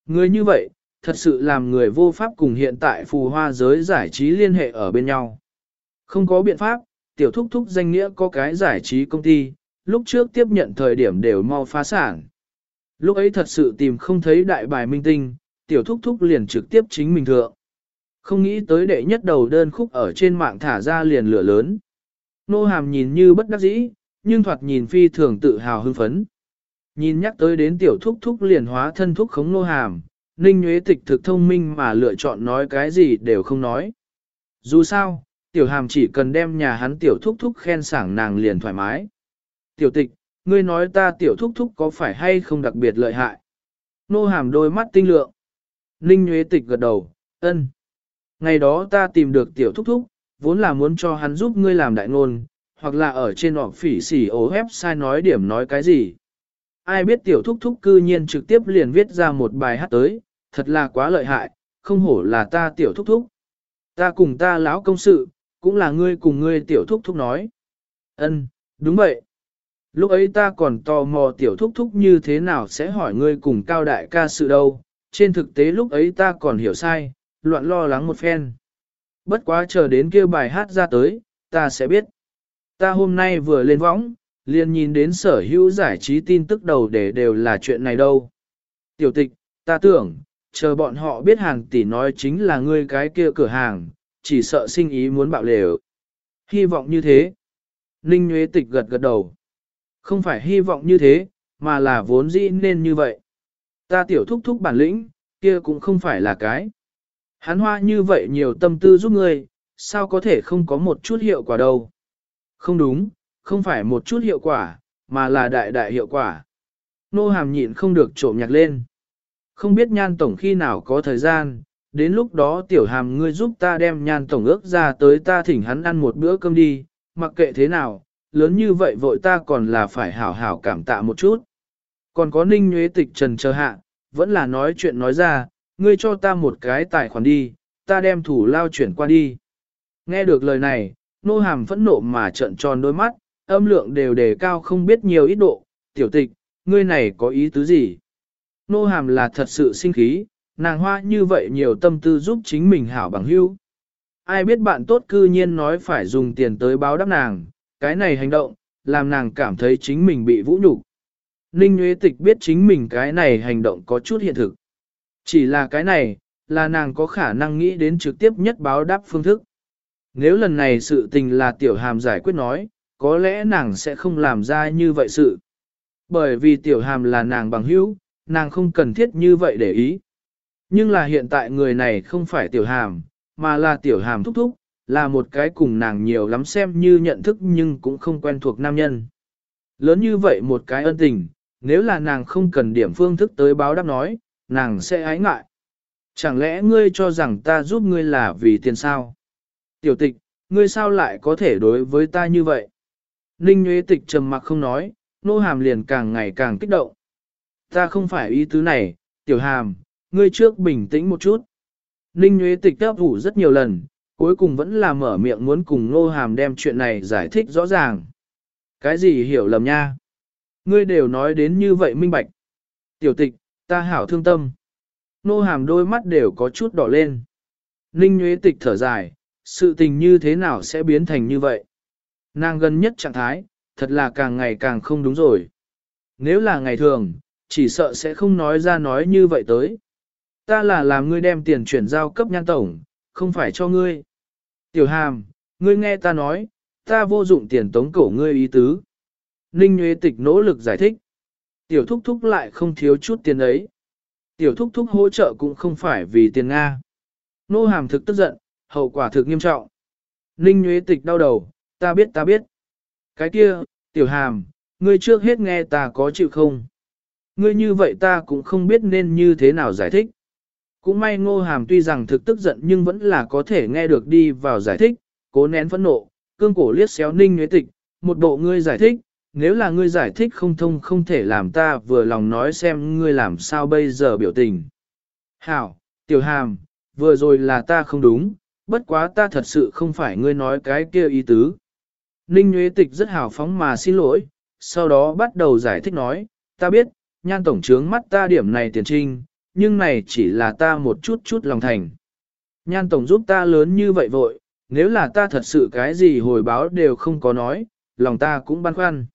Người như vậy, thật sự làm người vô pháp cùng hiện tại phù hoa giới giải trí liên hệ ở bên nhau. Không có biện pháp, tiểu thúc thúc danh nghĩa có cái giải trí công ty, lúc trước tiếp nhận thời điểm đều mau phá sản. Lúc ấy thật sự tìm không thấy đại bài minh tinh, tiểu thúc thúc liền trực tiếp chính mình thượng. Không nghĩ tới đệ nhất đầu đơn khúc ở trên mạng thả ra liền lửa lớn. Nô hàm nhìn như bất đắc dĩ, nhưng thoạt nhìn phi thường tự hào hưng phấn. Nhìn nhắc tới đến tiểu thúc thúc liền hóa thân thúc khống nô hàm, ninh nhuế tịch thực thông minh mà lựa chọn nói cái gì đều không nói. Dù sao, tiểu hàm chỉ cần đem nhà hắn tiểu thúc thúc khen sảng nàng liền thoải mái. Tiểu tịch, ngươi nói ta tiểu thúc thúc có phải hay không đặc biệt lợi hại? Nô hàm đôi mắt tinh lượng. Ninh nhuế tịch gật đầu, ân. Ngày đó ta tìm được tiểu thúc thúc, vốn là muốn cho hắn giúp ngươi làm đại ngôn, hoặc là ở trên họ phỉ xỉ ố website nói điểm nói cái gì. Ai biết tiểu thúc thúc cư nhiên trực tiếp liền viết ra một bài hát tới, thật là quá lợi hại, không hổ là ta tiểu thúc thúc. Ta cùng ta lão công sự, cũng là ngươi cùng ngươi tiểu thúc thúc nói. Ân, đúng vậy. Lúc ấy ta còn tò mò tiểu thúc thúc như thế nào sẽ hỏi ngươi cùng cao đại ca sự đâu, trên thực tế lúc ấy ta còn hiểu sai, loạn lo lắng một phen. Bất quá chờ đến kia bài hát ra tới, ta sẽ biết. Ta hôm nay vừa lên võng, liền nhìn đến sở hữu giải trí tin tức đầu để đều là chuyện này đâu. Tiểu tịch, ta tưởng, chờ bọn họ biết hàng tỷ nói chính là ngươi cái kia cửa hàng, chỉ sợ sinh ý muốn bạo lều. Hy vọng như thế. Ninh Nguyễn Tịch gật gật đầu. Không phải hy vọng như thế, mà là vốn dĩ nên như vậy. Ta tiểu thúc thúc bản lĩnh, kia cũng không phải là cái. Hán hoa như vậy nhiều tâm tư giúp ngươi, sao có thể không có một chút hiệu quả đâu. Không đúng, không phải một chút hiệu quả, mà là đại đại hiệu quả. Nô hàm nhịn không được trộm nhạc lên. Không biết nhan tổng khi nào có thời gian, đến lúc đó tiểu hàm ngươi giúp ta đem nhan tổng ước ra tới ta thỉnh hắn ăn một bữa cơm đi, mặc kệ thế nào, lớn như vậy vội ta còn là phải hảo hảo cảm tạ một chút. Còn có ninh nhuế tịch trần chờ hạ, vẫn là nói chuyện nói ra, ngươi cho ta một cái tài khoản đi, ta đem thủ lao chuyển qua đi. Nghe được lời này, nô hàm phẫn nộ mà trợn tròn đôi mắt, âm lượng đều đề cao không biết nhiều ít độ, tiểu tịch, ngươi này có ý tứ gì? Nô hàm là thật sự sinh khí, nàng hoa như vậy nhiều tâm tư giúp chính mình hảo bằng hữu. Ai biết bạn tốt cư nhiên nói phải dùng tiền tới báo đáp nàng, cái này hành động, làm nàng cảm thấy chính mình bị vũ nhục. Ninh Nguyễn Tịch biết chính mình cái này hành động có chút hiện thực. Chỉ là cái này, là nàng có khả năng nghĩ đến trực tiếp nhất báo đáp phương thức. Nếu lần này sự tình là tiểu hàm giải quyết nói, có lẽ nàng sẽ không làm ra như vậy sự. Bởi vì tiểu hàm là nàng bằng hữu, nàng không cần thiết như vậy để ý. Nhưng là hiện tại người này không phải tiểu hàm, mà là tiểu hàm thúc thúc, là một cái cùng nàng nhiều lắm xem như nhận thức nhưng cũng không quen thuộc nam nhân. Lớn như vậy một cái ân tình, nếu là nàng không cần điểm phương thức tới báo đáp nói, nàng sẽ ái ngại. Chẳng lẽ ngươi cho rằng ta giúp ngươi là vì tiền sao? Tiểu tịch, ngươi sao lại có thể đối với ta như vậy? Ninh Nguyễn Tịch trầm mặc không nói, nô hàm liền càng ngày càng kích động. Ta không phải ý tứ này, tiểu hàm, ngươi trước bình tĩnh một chút. Ninh Nguyễn Tịch đáp ủ rất nhiều lần, cuối cùng vẫn là mở miệng muốn cùng nô hàm đem chuyện này giải thích rõ ràng. Cái gì hiểu lầm nha? Ngươi đều nói đến như vậy minh bạch. Tiểu tịch, ta hảo thương tâm. Nô hàm đôi mắt đều có chút đỏ lên. Ninh Nguyễn Tịch thở dài, sự tình như thế nào sẽ biến thành như vậy? Nàng gần nhất trạng thái, thật là càng ngày càng không đúng rồi. Nếu là ngày thường, chỉ sợ sẽ không nói ra nói như vậy tới. Ta là làm ngươi đem tiền chuyển giao cấp nhan tổng, không phải cho ngươi. Tiểu hàm, ngươi nghe ta nói, ta vô dụng tiền tống cổ ngươi ý tứ. Ninh Nguyễn Tịch nỗ lực giải thích. Tiểu thúc thúc lại không thiếu chút tiền ấy. Tiểu thúc thúc hỗ trợ cũng không phải vì tiền Nga. Nô hàm thực tức giận, hậu quả thực nghiêm trọng. Ninh Nguyễn Tịch đau đầu, ta biết ta biết. Cái kia, tiểu hàm, ngươi trước hết nghe ta có chịu không? Ngươi như vậy ta cũng không biết nên như thế nào giải thích. Cũng may ngô hàm tuy rằng thực tức giận nhưng vẫn là có thể nghe được đi vào giải thích, cố nén phẫn nộ, cương cổ liếc xéo ninh nhuế tịch, một bộ ngươi giải thích, nếu là ngươi giải thích không thông không thể làm ta vừa lòng nói xem ngươi làm sao bây giờ biểu tình. Hảo, tiểu hàm, vừa rồi là ta không đúng, bất quá ta thật sự không phải ngươi nói cái kia ý tứ. Ninh Nguyễn Tịch rất hào phóng mà xin lỗi, sau đó bắt đầu giải thích nói, ta biết, nhan tổng trướng mắt ta điểm này tiền trinh, nhưng này chỉ là ta một chút chút lòng thành. Nhan tổng giúp ta lớn như vậy vội, nếu là ta thật sự cái gì hồi báo đều không có nói, lòng ta cũng băn khoăn.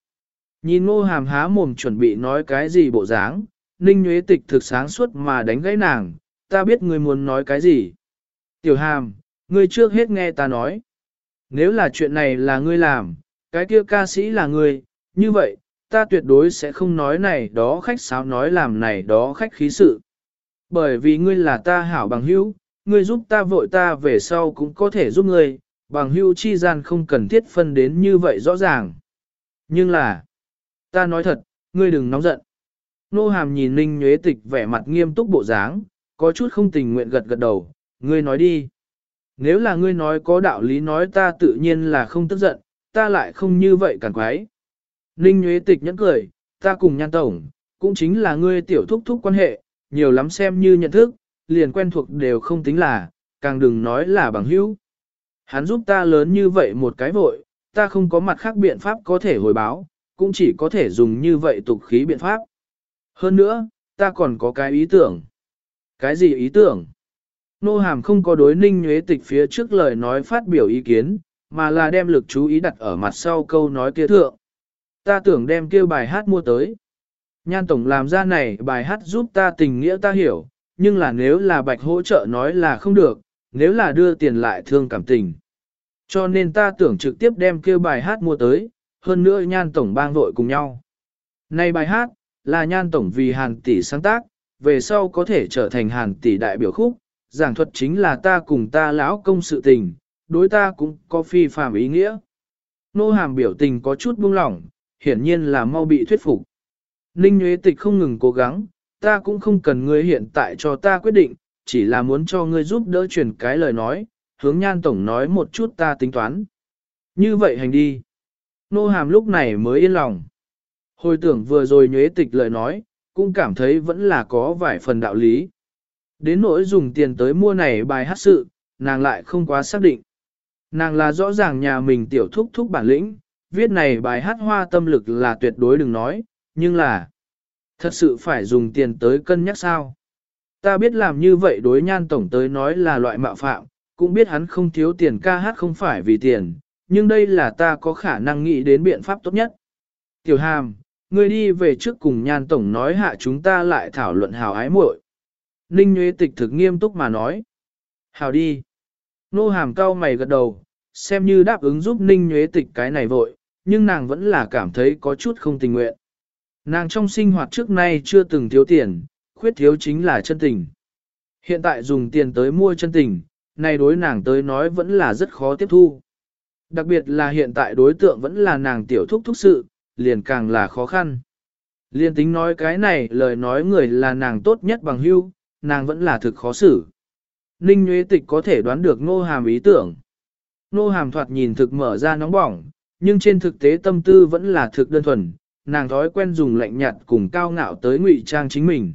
Nhìn ngô hàm há mồm chuẩn bị nói cái gì bộ dáng, ninh nhuế tịch thực sáng suốt mà đánh gãy nàng, ta biết ngươi muốn nói cái gì. Tiểu hàm, ngươi trước hết nghe ta nói. Nếu là chuyện này là ngươi làm, cái kia ca sĩ là ngươi, như vậy, ta tuyệt đối sẽ không nói này đó khách sáo nói làm này đó khách khí sự. Bởi vì ngươi là ta hảo bằng hữu, ngươi giúp ta vội ta về sau cũng có thể giúp ngươi, bằng hữu chi gian không cần thiết phân đến như vậy rõ ràng. Nhưng là, ta nói thật, ngươi đừng nóng giận. Nô hàm nhìn Ninh Nhuế Tịch vẻ mặt nghiêm túc bộ dáng, có chút không tình nguyện gật gật đầu, ngươi nói đi. Nếu là ngươi nói có đạo lý nói ta tự nhiên là không tức giận, ta lại không như vậy càng quái. Ninh Nhuế Tịch nhẫn cười, ta cùng nhan tổng, cũng chính là ngươi tiểu thúc thúc quan hệ, nhiều lắm xem như nhận thức, liền quen thuộc đều không tính là, càng đừng nói là bằng hữu. Hắn giúp ta lớn như vậy một cái vội, ta không có mặt khác biện pháp có thể hồi báo, cũng chỉ có thể dùng như vậy tục khí biện pháp. Hơn nữa, ta còn có cái ý tưởng. Cái gì ý tưởng? Nô hàm không có đối ninh nhuế tịch phía trước lời nói phát biểu ý kiến, mà là đem lực chú ý đặt ở mặt sau câu nói kia thượng. Ta tưởng đem kêu bài hát mua tới. Nhan Tổng làm ra này bài hát giúp ta tình nghĩa ta hiểu, nhưng là nếu là bạch hỗ trợ nói là không được, nếu là đưa tiền lại thương cảm tình. Cho nên ta tưởng trực tiếp đem kêu bài hát mua tới, hơn nữa Nhan Tổng bang vội cùng nhau. Này bài hát, là Nhan Tổng vì Hàn Tỷ sáng tác, về sau có thể trở thành Hàn Tỷ đại biểu khúc, giảng thuật chính là ta cùng ta lão công sự tình, đối ta cũng có phi phàm ý nghĩa. Nô hàm biểu tình có chút buông lỏng, hiển nhiên là mau bị thuyết phục. Ninh Nguyễn Tịch không ngừng cố gắng, ta cũng không cần ngươi hiện tại cho ta quyết định, chỉ là muốn cho ngươi giúp đỡ truyền cái lời nói, hướng nhan tổng nói một chút ta tính toán. Như vậy hành đi. Nô hàm lúc này mới yên lòng. Hồi tưởng vừa rồi nhuế tịch lời nói, cũng cảm thấy vẫn là có vài phần đạo lý. Đến nỗi dùng tiền tới mua này bài hát sự, nàng lại không quá xác định. Nàng là rõ ràng nhà mình tiểu thúc thúc bản lĩnh, viết này bài hát hoa tâm lực là tuyệt đối đừng nói, nhưng là, thật sự phải dùng tiền tới cân nhắc sao. Ta biết làm như vậy đối nhan tổng tới nói là loại mạo phạm, cũng biết hắn không thiếu tiền ca hát không phải vì tiền, nhưng đây là ta có khả năng nghĩ đến biện pháp tốt nhất. Tiểu hàm, ngươi đi về trước cùng nhan tổng nói hạ chúng ta lại thảo luận hào ái muội. Ninh Nguyễn Tịch thực nghiêm túc mà nói. Hào đi. Nô hàm cao mày gật đầu, xem như đáp ứng giúp Ninh Nguyễn Tịch cái này vội, nhưng nàng vẫn là cảm thấy có chút không tình nguyện. Nàng trong sinh hoạt trước nay chưa từng thiếu tiền, khuyết thiếu chính là chân tình. Hiện tại dùng tiền tới mua chân tình, này đối nàng tới nói vẫn là rất khó tiếp thu. Đặc biệt là hiện tại đối tượng vẫn là nàng tiểu thúc thúc sự, liền càng là khó khăn. Liên tính nói cái này lời nói người là nàng tốt nhất bằng hưu, nàng vẫn là thực khó xử. Ninh Nguyễn Tịch có thể đoán được nô hàm ý tưởng. Nô hàm thoạt nhìn thực mở ra nóng bỏng, nhưng trên thực tế tâm tư vẫn là thực đơn thuần, nàng thói quen dùng lạnh nhạt cùng cao ngạo tới ngụy trang chính mình.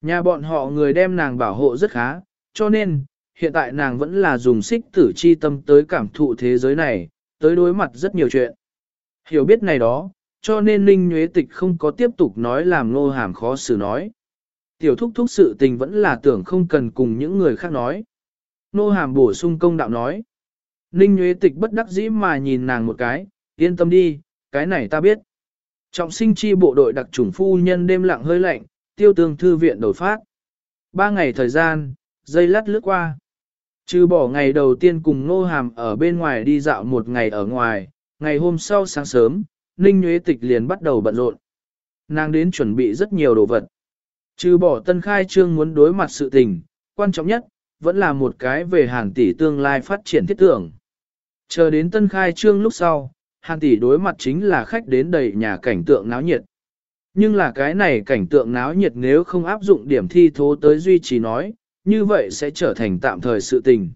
Nhà bọn họ người đem nàng bảo hộ rất khá, cho nên, hiện tại nàng vẫn là dùng xích tử chi tâm tới cảm thụ thế giới này, tới đối mặt rất nhiều chuyện. Hiểu biết này đó, cho nên Ninh Nguyễn Tịch không có tiếp tục nói làm nô hàm khó xử nói. Tiểu thúc thúc sự tình vẫn là tưởng không cần cùng những người khác nói. Nô hàm bổ sung công đạo nói. Ninh Nguyễn Tịch bất đắc dĩ mà nhìn nàng một cái, yên tâm đi, cái này ta biết. Trọng sinh chi bộ đội đặc chủng phu nhân đêm lặng hơi lạnh, tiêu tương thư viện đổi phát. Ba ngày thời gian, dây lát lướt qua. Trừ bỏ ngày đầu tiên cùng Nô Hàm ở bên ngoài đi dạo một ngày ở ngoài, ngày hôm sau sáng sớm, Ninh Nguyễn Tịch liền bắt đầu bận rộn. Nàng đến chuẩn bị rất nhiều đồ vật. Trừ bỏ tân khai trương muốn đối mặt sự tình, quan trọng nhất, vẫn là một cái về hàng tỷ tương lai phát triển thiết tưởng. Chờ đến tân khai trương lúc sau, hàn tỷ đối mặt chính là khách đến đầy nhà cảnh tượng náo nhiệt. Nhưng là cái này cảnh tượng náo nhiệt nếu không áp dụng điểm thi thố tới duy trì nói, như vậy sẽ trở thành tạm thời sự tình.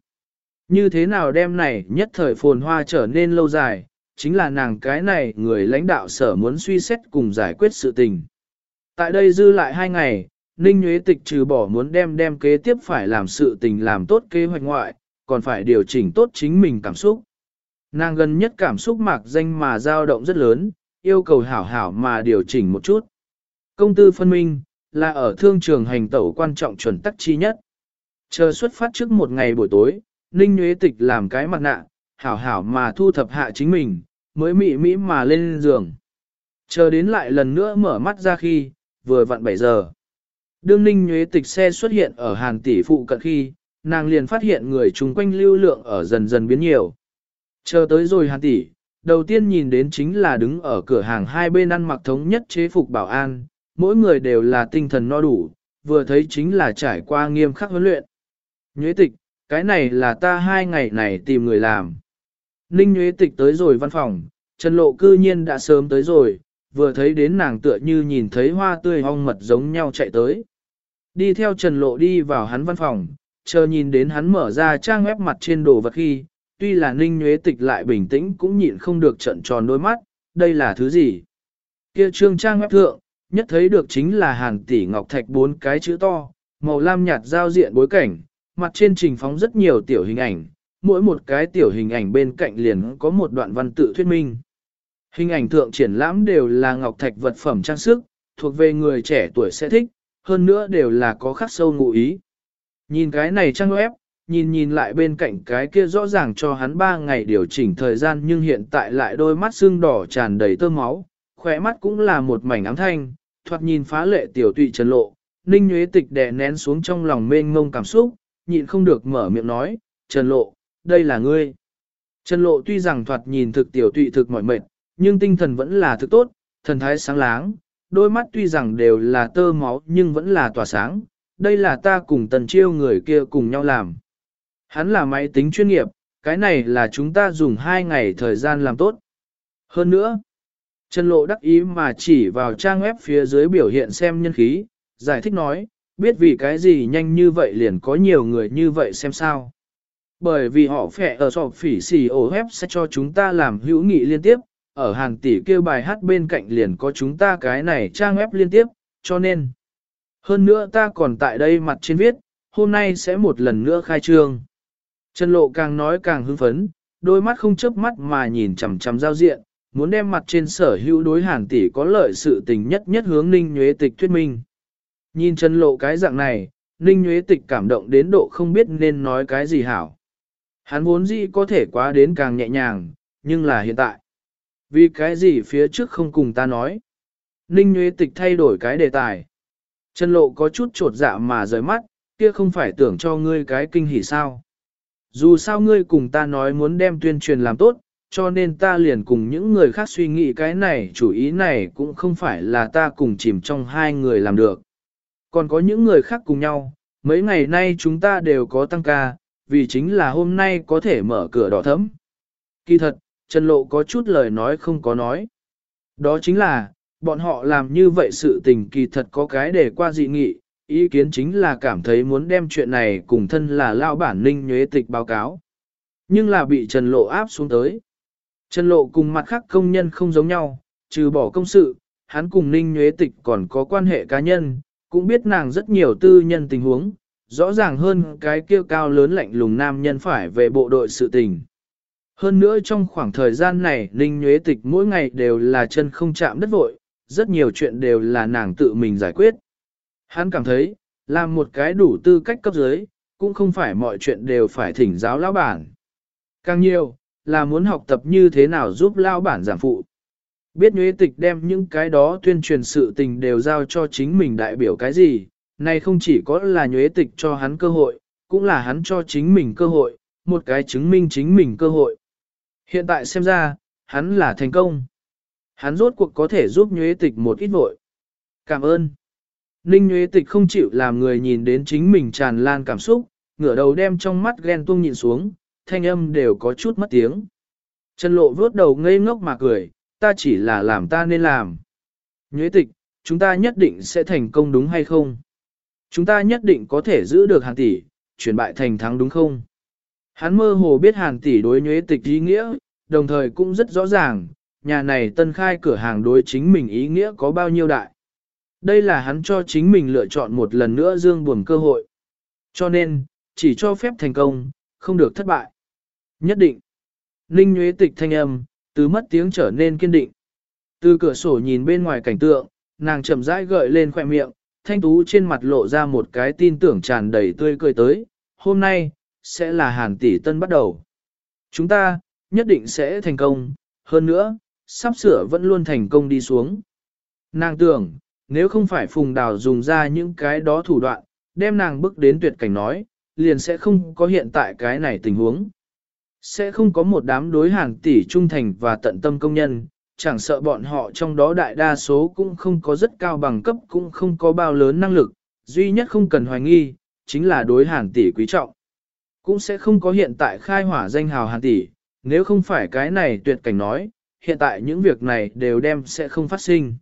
Như thế nào đem này nhất thời phồn hoa trở nên lâu dài, chính là nàng cái này người lãnh đạo sở muốn suy xét cùng giải quyết sự tình. Tại đây dư lại hai ngày, Ninh Nguyễn Tịch trừ bỏ muốn đem đem kế tiếp phải làm sự tình làm tốt kế hoạch ngoại, còn phải điều chỉnh tốt chính mình cảm xúc. Nàng gần nhất cảm xúc mạc danh mà dao động rất lớn, yêu cầu hảo hảo mà điều chỉnh một chút. Công tư phân minh, là ở thương trường hành tẩu quan trọng chuẩn tắc chi nhất. Chờ xuất phát trước một ngày buổi tối, Ninh Nguyễn Tịch làm cái mặt nạ, hảo hảo mà thu thập hạ chính mình, mới mị mỹ mà lên giường. Chờ đến lại lần nữa mở mắt ra khi, vừa vặn 7 giờ. Đương Ninh Nguyễn Tịch xe xuất hiện ở Hàn Tỷ phụ cận khi, nàng liền phát hiện người chung quanh lưu lượng ở dần dần biến nhiều. Chờ tới rồi Hàn Tỷ, đầu tiên nhìn đến chính là đứng ở cửa hàng hai bên ăn mặc thống nhất chế phục bảo an, mỗi người đều là tinh thần no đủ, vừa thấy chính là trải qua nghiêm khắc huấn luyện. Nhuế tịch, cái này là ta hai ngày này tìm người làm. Ninh Nhuế tịch tới rồi văn phòng, Trần Lộ cư nhiên đã sớm tới rồi, vừa thấy đến nàng tựa như nhìn thấy hoa tươi hong mật giống nhau chạy tới. Đi theo Trần Lộ đi vào hắn văn phòng, chờ nhìn đến hắn mở ra trang web mặt trên đồ vật khi, tuy là Ninh Nhuế tịch lại bình tĩnh cũng nhịn không được trận tròn đôi mắt, đây là thứ gì? Kia trương trang web thượng, nhất thấy được chính là hàn tỷ ngọc thạch bốn cái chữ to, màu lam nhạt giao diện bối cảnh, mặt trên trình phóng rất nhiều tiểu hình ảnh, mỗi một cái tiểu hình ảnh bên cạnh liền có một đoạn văn tự thuyết minh. Hình ảnh thượng triển lãm đều là ngọc thạch vật phẩm trang sức, thuộc về người trẻ tuổi sẽ thích, hơn nữa đều là có khắc sâu ngụ ý. Nhìn cái này trang web, nhìn nhìn lại bên cạnh cái kia rõ ràng cho hắn 3 ngày điều chỉnh thời gian nhưng hiện tại lại đôi mắt sưng đỏ tràn đầy tơ máu, khỏe mắt cũng là một mảnh ám thanh, thoạt nhìn phá lệ tiểu tụy trần lộ, ninh nhuế tịch đè nén xuống trong lòng mênh ngông cảm xúc, nhịn không được mở miệng nói, trần lộ, đây là ngươi. Trần lộ tuy rằng thoạt nhìn thực tiểu tụy thực mỏi mệt, nhưng tinh thần vẫn là thực tốt, thần thái sáng láng, đôi mắt tuy rằng đều là tơ máu nhưng vẫn là tỏa sáng, đây là ta cùng tần chiêu người kia cùng nhau làm. Hắn là máy tính chuyên nghiệp, cái này là chúng ta dùng hai ngày thời gian làm tốt. Hơn nữa, Trần Lộ đắc ý mà chỉ vào trang web phía dưới biểu hiện xem nhân khí, giải thích nói, biết vì cái gì nhanh như vậy liền có nhiều người như vậy xem sao. Bởi vì họ phẻ ở sọp phỉ xì ổ web sẽ cho chúng ta làm hữu nghị liên tiếp, ở hàng tỷ kêu bài hát bên cạnh liền có chúng ta cái này trang web liên tiếp, cho nên. Hơn nữa ta còn tại đây mặt trên viết, hôm nay sẽ một lần nữa khai trương. Trần Lộ càng nói càng hưng phấn, đôi mắt không chớp mắt mà nhìn chằm chằm giao diện, muốn đem mặt trên sở hữu đối hàn tỷ có lợi sự tình nhất nhất hướng Ninh Nhuế Tịch thuyết minh. Nhìn Trần Lộ cái dạng này, Ninh Nhuế Tịch cảm động đến độ không biết nên nói cái gì hảo. Hắn vốn gì có thể quá đến càng nhẹ nhàng, nhưng là hiện tại. Vì cái gì phía trước không cùng ta nói. Ninh Nhuế Tịch thay đổi cái đề tài. Trần Lộ có chút trột dạ mà rời mắt, kia không phải tưởng cho ngươi cái kinh hỉ sao. Dù sao ngươi cùng ta nói muốn đem tuyên truyền làm tốt, cho nên ta liền cùng những người khác suy nghĩ cái này chủ ý này cũng không phải là ta cùng chìm trong hai người làm được. Còn có những người khác cùng nhau, Mấy ngày nay chúng ta đều có tăng ca, vì chính là hôm nay có thể mở cửa đỏ thấm. Kỳ thật, Trần Lộ có chút lời nói không có nói. Đó chính là, bọn họ làm như vậy sự tình kỳ thật có cái để qua dị nghị, ý kiến chính là cảm thấy muốn đem chuyện này cùng thân là lao bản ninh nhuế tịch báo cáo. Nhưng là bị Trần Lộ áp xuống tới. Trần Lộ cùng mặt khác công nhân không giống nhau, trừ bỏ công sự, hắn cùng ninh nhuế tịch còn có quan hệ cá nhân, cũng biết nàng rất nhiều tư nhân tình huống, rõ ràng hơn cái kêu cao lớn lạnh lùng nam nhân phải về bộ đội sự tình. Hơn nữa trong khoảng thời gian này Ninh Nhuế Tịch mỗi ngày đều là chân không chạm đất vội, rất nhiều chuyện đều là nàng tự mình giải quyết. Hắn cảm thấy, làm một cái đủ tư cách cấp dưới, cũng không phải mọi chuyện đều phải thỉnh giáo lão bản. Càng nhiều, là muốn học tập như thế nào giúp lão bản giảm phụ. Biết Nhuế Tịch đem những cái đó tuyên truyền sự tình đều giao cho chính mình đại biểu cái gì, này không chỉ có là Nhuế Tịch cho hắn cơ hội, cũng là hắn cho chính mình cơ hội, một cái chứng minh chính mình cơ hội. Hiện tại xem ra, hắn là thành công. Hắn rốt cuộc có thể giúp nhuế tịch một ít vội. Cảm ơn. Ninh Nguyễn tịch không chịu làm người nhìn đến chính mình tràn lan cảm xúc, ngửa đầu đem trong mắt ghen tuông nhìn xuống, thanh âm đều có chút mất tiếng. Trần lộ vớt đầu ngây ngốc mà cười, ta chỉ là làm ta nên làm. Nguyễn tịch, chúng ta nhất định sẽ thành công đúng hay không? Chúng ta nhất định có thể giữ được hàng tỷ, chuyển bại thành thắng đúng không? Hắn mơ hồ biết hàn tỷ đối Nguyễn tịch ý nghĩa, đồng thời cũng rất rõ ràng, nhà này tân khai cửa hàng đối chính mình ý nghĩa có bao nhiêu đại. Đây là hắn cho chính mình lựa chọn một lần nữa dương buồn cơ hội. Cho nên, chỉ cho phép thành công, không được thất bại. Nhất định. Ninh Nguyễn tịch thanh âm, từ mất tiếng trở nên kiên định. Từ cửa sổ nhìn bên ngoài cảnh tượng, nàng chậm rãi gợi lên khỏe miệng, thanh tú trên mặt lộ ra một cái tin tưởng tràn đầy tươi cười tới. Hôm nay, sẽ là hàn tỷ tân bắt đầu. Chúng ta, nhất định sẽ thành công, hơn nữa, sắp sửa vẫn luôn thành công đi xuống. Nàng tưởng, nếu không phải phùng đào dùng ra những cái đó thủ đoạn, đem nàng bước đến tuyệt cảnh nói, liền sẽ không có hiện tại cái này tình huống. Sẽ không có một đám đối hàng tỷ trung thành và tận tâm công nhân, chẳng sợ bọn họ trong đó đại đa số cũng không có rất cao bằng cấp cũng không có bao lớn năng lực, duy nhất không cần hoài nghi, chính là đối hàng tỷ quý trọng cũng sẽ không có hiện tại khai hỏa danh hào hàn tỷ, nếu không phải cái này tuyệt cảnh nói, hiện tại những việc này đều đem sẽ không phát sinh.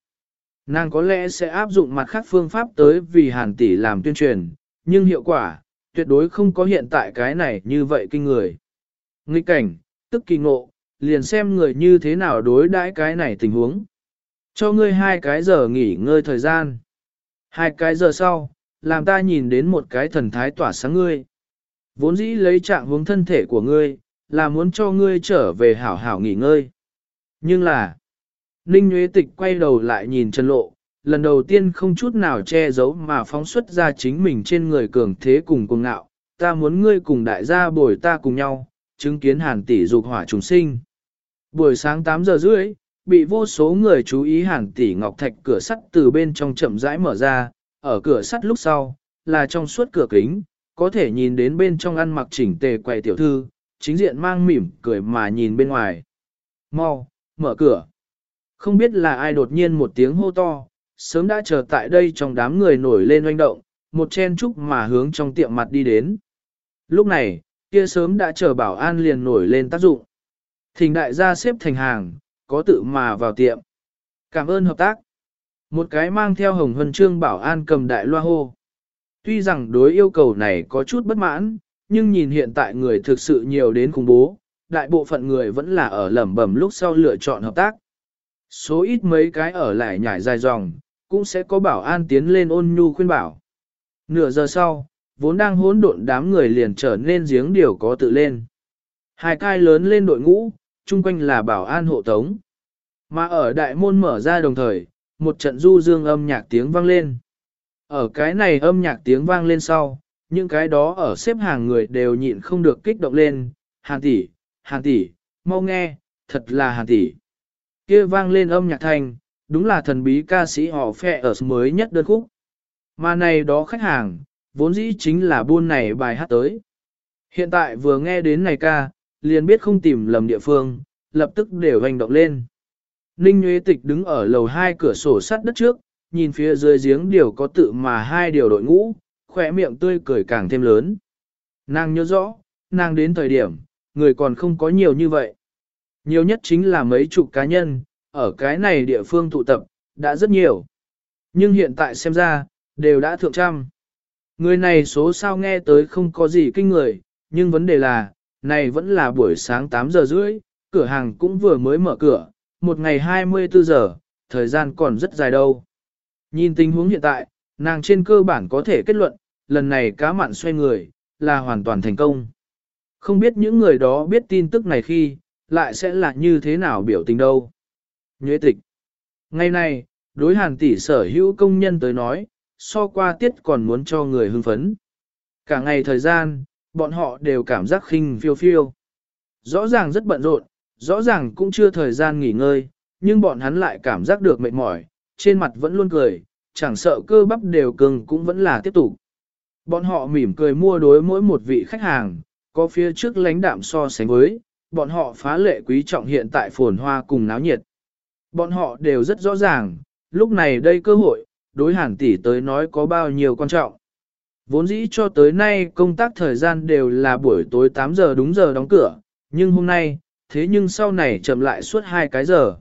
Nàng có lẽ sẽ áp dụng mặt khác phương pháp tới vì hàn tỷ làm tuyên truyền, nhưng hiệu quả, tuyệt đối không có hiện tại cái này như vậy kinh người. Nghịch cảnh, tức kỳ ngộ, liền xem người như thế nào đối đãi cái này tình huống. Cho ngươi hai cái giờ nghỉ ngơi thời gian. Hai cái giờ sau, làm ta nhìn đến một cái thần thái tỏa sáng ngươi. Vốn dĩ lấy trạng hướng thân thể của ngươi, là muốn cho ngươi trở về hảo hảo nghỉ ngơi. Nhưng là, Ninh Nguyễn Tịch quay đầu lại nhìn Trần Lộ, lần đầu tiên không chút nào che giấu mà phóng xuất ra chính mình trên người cường thế cùng cùng ngạo. Ta muốn ngươi cùng đại gia bồi ta cùng nhau, chứng kiến hàn tỷ dục hỏa trùng sinh. Buổi sáng 8 giờ rưỡi, bị vô số người chú ý hàn tỷ ngọc thạch cửa sắt từ bên trong chậm rãi mở ra, ở cửa sắt lúc sau, là trong suốt cửa kính, có thể nhìn đến bên trong ăn mặc chỉnh tề quầy tiểu thư, chính diện mang mỉm cười mà nhìn bên ngoài. Mau, mở cửa. Không biết là ai đột nhiên một tiếng hô to, sớm đã chờ tại đây trong đám người nổi lên oanh động, một chen trúc mà hướng trong tiệm mặt đi đến. Lúc này, kia sớm đã chờ bảo an liền nổi lên tác dụng. Thỉnh đại gia xếp thành hàng, có tự mà vào tiệm. Cảm ơn hợp tác. Một cái mang theo hồng huân chương bảo an cầm đại loa hô. Tuy rằng đối yêu cầu này có chút bất mãn, nhưng nhìn hiện tại người thực sự nhiều đến khủng bố, đại bộ phận người vẫn là ở lẩm bẩm lúc sau lựa chọn hợp tác. Số ít mấy cái ở lại nhảy dài dòng, cũng sẽ có bảo an tiến lên ôn nhu khuyên bảo. Nửa giờ sau, vốn đang hỗn độn đám người liền trở nên giếng điều có tự lên. Hai cai lớn lên đội ngũ, chung quanh là bảo an hộ tống. Mà ở đại môn mở ra đồng thời, một trận du dương âm nhạc tiếng vang lên. Ở cái này âm nhạc tiếng vang lên sau, những cái đó ở xếp hàng người đều nhịn không được kích động lên, hàn tỷ, hàn tỷ, mau nghe, thật là hàn tỷ kia vang lên âm nhạc thành đúng là thần bí ca sĩ họ phe ở mới nhất đơn khúc. Mà này đó khách hàng, vốn dĩ chính là buôn này bài hát tới. Hiện tại vừa nghe đến này ca, liền biết không tìm lầm địa phương, lập tức đều hành động lên. Ninh Nguyễn Tịch đứng ở lầu hai cửa sổ sắt đất trước, nhìn phía dưới giếng điều có tự mà hai điều đội ngũ, khỏe miệng tươi cười càng thêm lớn. Nàng nhớ rõ, nàng đến thời điểm, người còn không có nhiều như vậy. Nhiều nhất chính là mấy chục cá nhân, ở cái này địa phương tụ tập, đã rất nhiều. Nhưng hiện tại xem ra, đều đã thượng trăm. Người này số sao nghe tới không có gì kinh người, nhưng vấn đề là, này vẫn là buổi sáng 8 giờ rưỡi, cửa hàng cũng vừa mới mở cửa, một ngày 24 giờ, thời gian còn rất dài đâu. Nhìn tình huống hiện tại, nàng trên cơ bản có thể kết luận, lần này cá mặn xoay người, là hoàn toàn thành công. Không biết những người đó biết tin tức này khi, lại sẽ là như thế nào biểu tình đâu. Nhuế tịch. Ngày này, đối hàn tỷ sở hữu công nhân tới nói, so qua tiết còn muốn cho người hưng phấn. Cả ngày thời gian, bọn họ đều cảm giác khinh phiêu phiêu. Rõ ràng rất bận rộn, rõ ràng cũng chưa thời gian nghỉ ngơi, nhưng bọn hắn lại cảm giác được mệt mỏi, trên mặt vẫn luôn cười, chẳng sợ cơ bắp đều cưng cũng vẫn là tiếp tục. Bọn họ mỉm cười mua đối mỗi một vị khách hàng, có phía trước lãnh đạm so sánh với, bọn họ phá lệ quý trọng hiện tại phồn hoa cùng náo nhiệt. Bọn họ đều rất rõ ràng, lúc này đây cơ hội, đối hàn tỷ tới nói có bao nhiêu quan trọng. Vốn dĩ cho tới nay công tác thời gian đều là buổi tối 8 giờ đúng giờ đóng cửa, nhưng hôm nay, thế nhưng sau này chậm lại suốt hai cái giờ.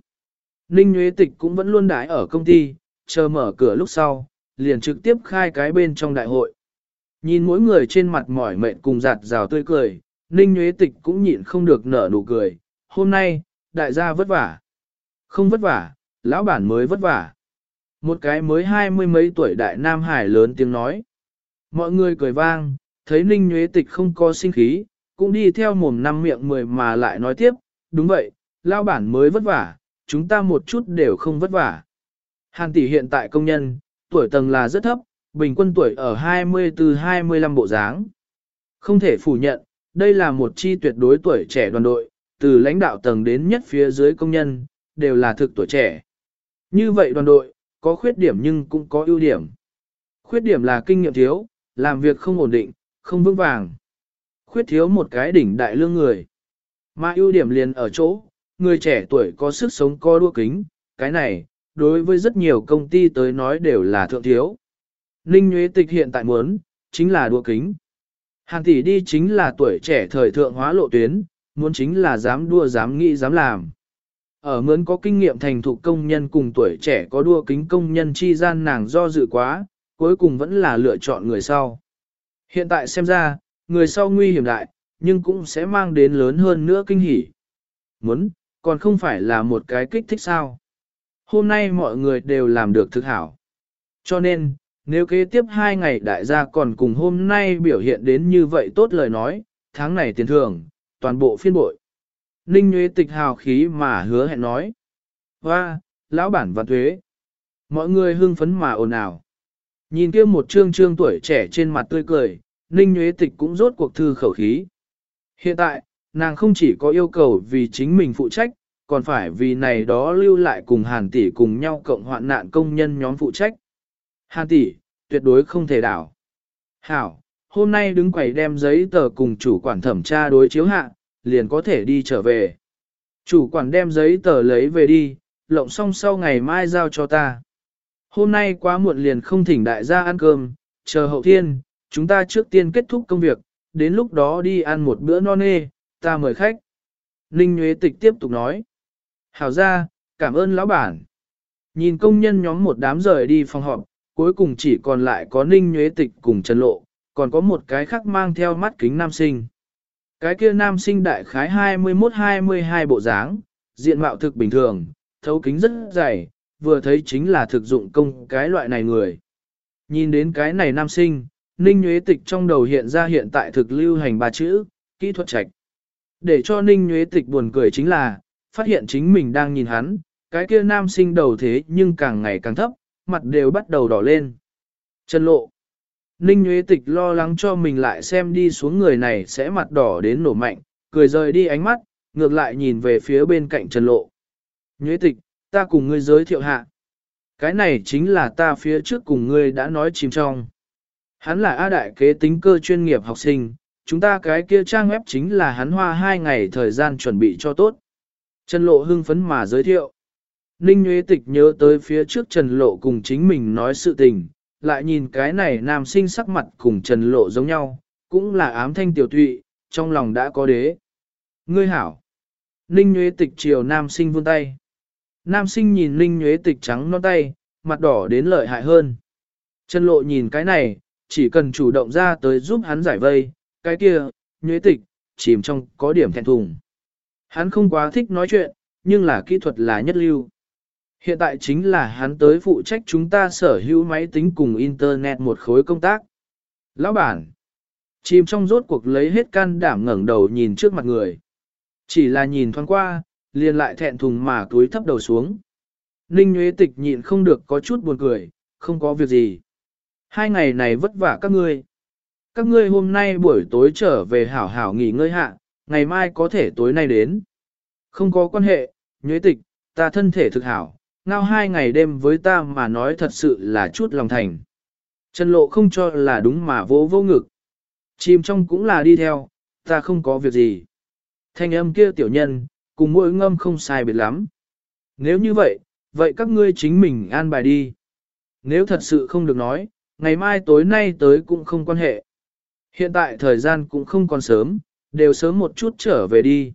Ninh Nguyễn Tịch cũng vẫn luôn đái ở công ty, chờ mở cửa lúc sau, liền trực tiếp khai cái bên trong đại hội. Nhìn mỗi người trên mặt mỏi mệt cùng giặt rào tươi cười, Ninh Nguyễn Tịch cũng nhịn không được nở nụ cười. Hôm nay, đại gia vất vả. Không vất vả, lão bản mới vất vả. Một cái mới hai mươi mấy tuổi đại nam hải lớn tiếng nói. Mọi người cười vang, thấy Ninh Nguyễn Tịch không có sinh khí, cũng đi theo mồm năm miệng mười mà lại nói tiếp. Đúng vậy, lão bản mới vất vả, chúng ta một chút đều không vất vả. Hàn tỷ hiện tại công nhân, tuổi tầng là rất thấp, bình quân tuổi ở 24-25 bộ dáng. Không thể phủ nhận, đây là một chi tuyệt đối tuổi trẻ đoàn đội, từ lãnh đạo tầng đến nhất phía dưới công nhân, đều là thực tuổi trẻ. Như vậy đoàn đội, có khuyết điểm nhưng cũng có ưu điểm. Khuyết điểm là kinh nghiệm thiếu, làm việc không ổn định, không vững vàng. Khuyết thiếu một cái đỉnh đại lương người. Mà ưu điểm liền ở chỗ, người trẻ tuổi có sức sống co đua kính, cái này, đối với rất nhiều công ty tới nói đều là thượng thiếu. Ninh Nguyễn Tịch hiện tại muốn, chính là đua kính. Hàn tỷ đi chính là tuổi trẻ thời thượng hóa lộ tuyến, muốn chính là dám đua dám nghĩ dám làm. Ở mướn có kinh nghiệm thành thục công nhân cùng tuổi trẻ có đua kính công nhân chi gian nàng do dự quá, cuối cùng vẫn là lựa chọn người sau. Hiện tại xem ra, người sau nguy hiểm đại, nhưng cũng sẽ mang đến lớn hơn nữa kinh hỉ. Muốn, còn không phải là một cái kích thích sao. Hôm nay mọi người đều làm được thực hảo. Cho nên, nếu kế tiếp hai ngày đại gia còn cùng hôm nay biểu hiện đến như vậy tốt lời nói, tháng này tiền thưởng, toàn bộ phiên bội. Ninh Nguyễn Tịch hào khí mà hứa hẹn nói. Hoa, lão bản và thuế. Mọi người hưng phấn mà ồn ào. Nhìn kia một trương trương tuổi trẻ trên mặt tươi cười, Ninh Nguyễn Tịch cũng rốt cuộc thư khẩu khí. Hiện tại, nàng không chỉ có yêu cầu vì chính mình phụ trách, còn phải vì này đó lưu lại cùng Hàn tỷ cùng nhau cộng hoạn nạn công nhân nhóm phụ trách. Hàn tỷ, tuyệt đối không thể đảo. Hảo, hôm nay đứng quầy đem giấy tờ cùng chủ quản thẩm tra đối chiếu hạ, liền có thể đi trở về. Chủ quản đem giấy tờ lấy về đi, lộng xong sau ngày mai giao cho ta. Hôm nay quá muộn liền không thỉnh đại gia ăn cơm, chờ hậu thiên, chúng ta trước tiên kết thúc công việc, đến lúc đó đi ăn một bữa non nê, ta mời khách. Ninh Nguyễn Tịch tiếp tục nói. Hảo ra, cảm ơn lão bản. Nhìn công nhân nhóm một đám rời đi phòng họp, cuối cùng chỉ còn lại có Ninh nhuế Tịch cùng Trần Lộ, còn có một cái khác mang theo mắt kính nam sinh. Cái kia nam sinh đại khái 21-22 bộ dáng, diện mạo thực bình thường, thấu kính rất dày, vừa thấy chính là thực dụng công cái loại này người. Nhìn đến cái này nam sinh, Ninh Nhuế Tịch trong đầu hiện ra hiện tại thực lưu hành ba chữ, kỹ thuật trạch. Để cho Ninh Nhuế Tịch buồn cười chính là, phát hiện chính mình đang nhìn hắn, cái kia nam sinh đầu thế nhưng càng ngày càng thấp, mặt đều bắt đầu đỏ lên. Trần lộ. Ninh Nguyễn Tịch lo lắng cho mình lại xem đi xuống người này sẽ mặt đỏ đến nổ mạnh, cười rời đi ánh mắt, ngược lại nhìn về phía bên cạnh Trần Lộ. Nguyễn Tịch, ta cùng ngươi giới thiệu hạ. Cái này chính là ta phía trước cùng ngươi đã nói chìm trong. Hắn là A Đại kế tính cơ chuyên nghiệp học sinh, chúng ta cái kia trang web chính là hắn hoa hai ngày thời gian chuẩn bị cho tốt. Trần Lộ hưng phấn mà giới thiệu. Ninh Nguyễn Tịch nhớ tới phía trước Trần Lộ cùng chính mình nói sự tình, lại nhìn cái này nam sinh sắc mặt cùng trần lộ giống nhau, cũng là ám thanh tiểu Thụy trong lòng đã có đế. Ngươi hảo. Ninh Nguyễn Tịch chiều nam sinh vươn tay. Nam sinh nhìn Ninh Nguyễn Tịch trắng non tay, mặt đỏ đến lợi hại hơn. Trần lộ nhìn cái này, chỉ cần chủ động ra tới giúp hắn giải vây, cái kia, Nguyễn Tịch, chìm trong có điểm thẹn thùng. Hắn không quá thích nói chuyện, nhưng là kỹ thuật là nhất lưu. Hiện tại chính là hắn tới phụ trách chúng ta sở hữu máy tính cùng Internet một khối công tác. Lão bản, chìm trong rốt cuộc lấy hết can đảm ngẩng đầu nhìn trước mặt người. Chỉ là nhìn thoáng qua, liền lại thẹn thùng mà túi thấp đầu xuống. Ninh Nguyễn Tịch nhịn không được có chút buồn cười, không có việc gì. Hai ngày này vất vả các ngươi. Các ngươi hôm nay buổi tối trở về hảo hảo nghỉ ngơi hạ, ngày mai có thể tối nay đến. Không có quan hệ, Nguyễn Tịch, ta thân thể thực hảo, ngao hai ngày đêm với ta mà nói thật sự là chút lòng thành. Trần lộ không cho là đúng mà vô vô ngực. Chìm trong cũng là đi theo, ta không có việc gì. Thanh âm kia tiểu nhân, cùng mỗi ngâm không sai biệt lắm. Nếu như vậy, vậy các ngươi chính mình an bài đi. Nếu thật sự không được nói, ngày mai tối nay tới cũng không quan hệ. Hiện tại thời gian cũng không còn sớm, đều sớm một chút trở về đi.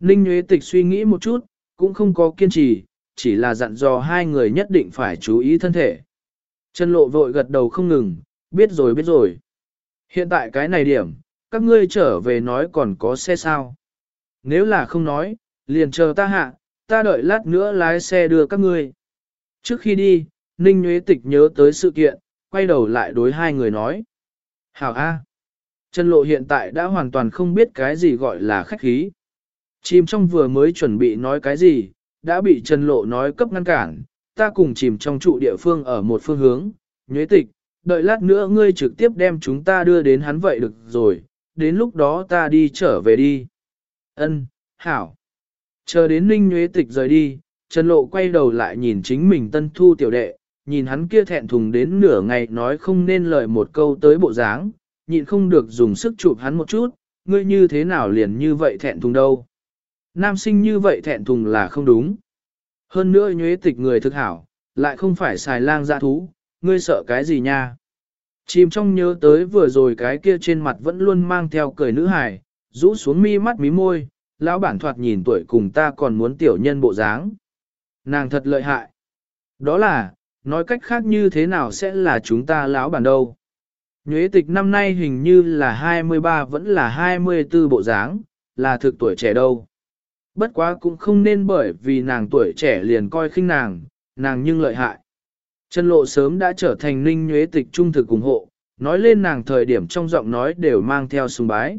Ninh Nguyễn Tịch suy nghĩ một chút, cũng không có kiên trì, chỉ là dặn dò hai người nhất định phải chú ý thân thể. Trần lộ vội gật đầu không ngừng, biết rồi biết rồi. Hiện tại cái này điểm, các ngươi trở về nói còn có xe sao. Nếu là không nói, liền chờ ta hạ, ta đợi lát nữa lái xe đưa các ngươi. Trước khi đi, Ninh Nguyễn Tịch nhớ tới sự kiện, quay đầu lại đối hai người nói. Hảo A. Trần Lộ hiện tại đã hoàn toàn không biết cái gì gọi là khách khí. Chìm trong vừa mới chuẩn bị nói cái gì, đã bị Trần Lộ nói cấp ngăn cản, ta cùng chìm trong trụ địa phương ở một phương hướng, nhuế tịch, đợi lát nữa ngươi trực tiếp đem chúng ta đưa đến hắn vậy được rồi, đến lúc đó ta đi trở về đi. Ân, hảo. Chờ đến Ninh Nhuế Tịch rời đi, Trần Lộ quay đầu lại nhìn chính mình tân thu tiểu đệ, nhìn hắn kia thẹn thùng đến nửa ngày nói không nên lời một câu tới bộ dáng, nhịn không được dùng sức chụp hắn một chút, ngươi như thế nào liền như vậy thẹn thùng đâu. Nam sinh như vậy thẹn thùng là không đúng. Hơn nữa nhuế tịch người thực hảo, lại không phải xài lang dạ thú, ngươi sợ cái gì nha. Chìm trong nhớ tới vừa rồi cái kia trên mặt vẫn luôn mang theo cười nữ hài, rũ xuống mi mắt mí môi, lão bản thoạt nhìn tuổi cùng ta còn muốn tiểu nhân bộ dáng. Nàng thật lợi hại. Đó là, nói cách khác như thế nào sẽ là chúng ta lão bản đâu. Nhuế tịch năm nay hình như là 23 vẫn là 24 bộ dáng, là thực tuổi trẻ đâu. Bất quá cũng không nên bởi vì nàng tuổi trẻ liền coi khinh nàng, nàng nhưng lợi hại. Trần lộ sớm đã trở thành ninh nhuế tịch trung thực ủng hộ, nói lên nàng thời điểm trong giọng nói đều mang theo sùng bái.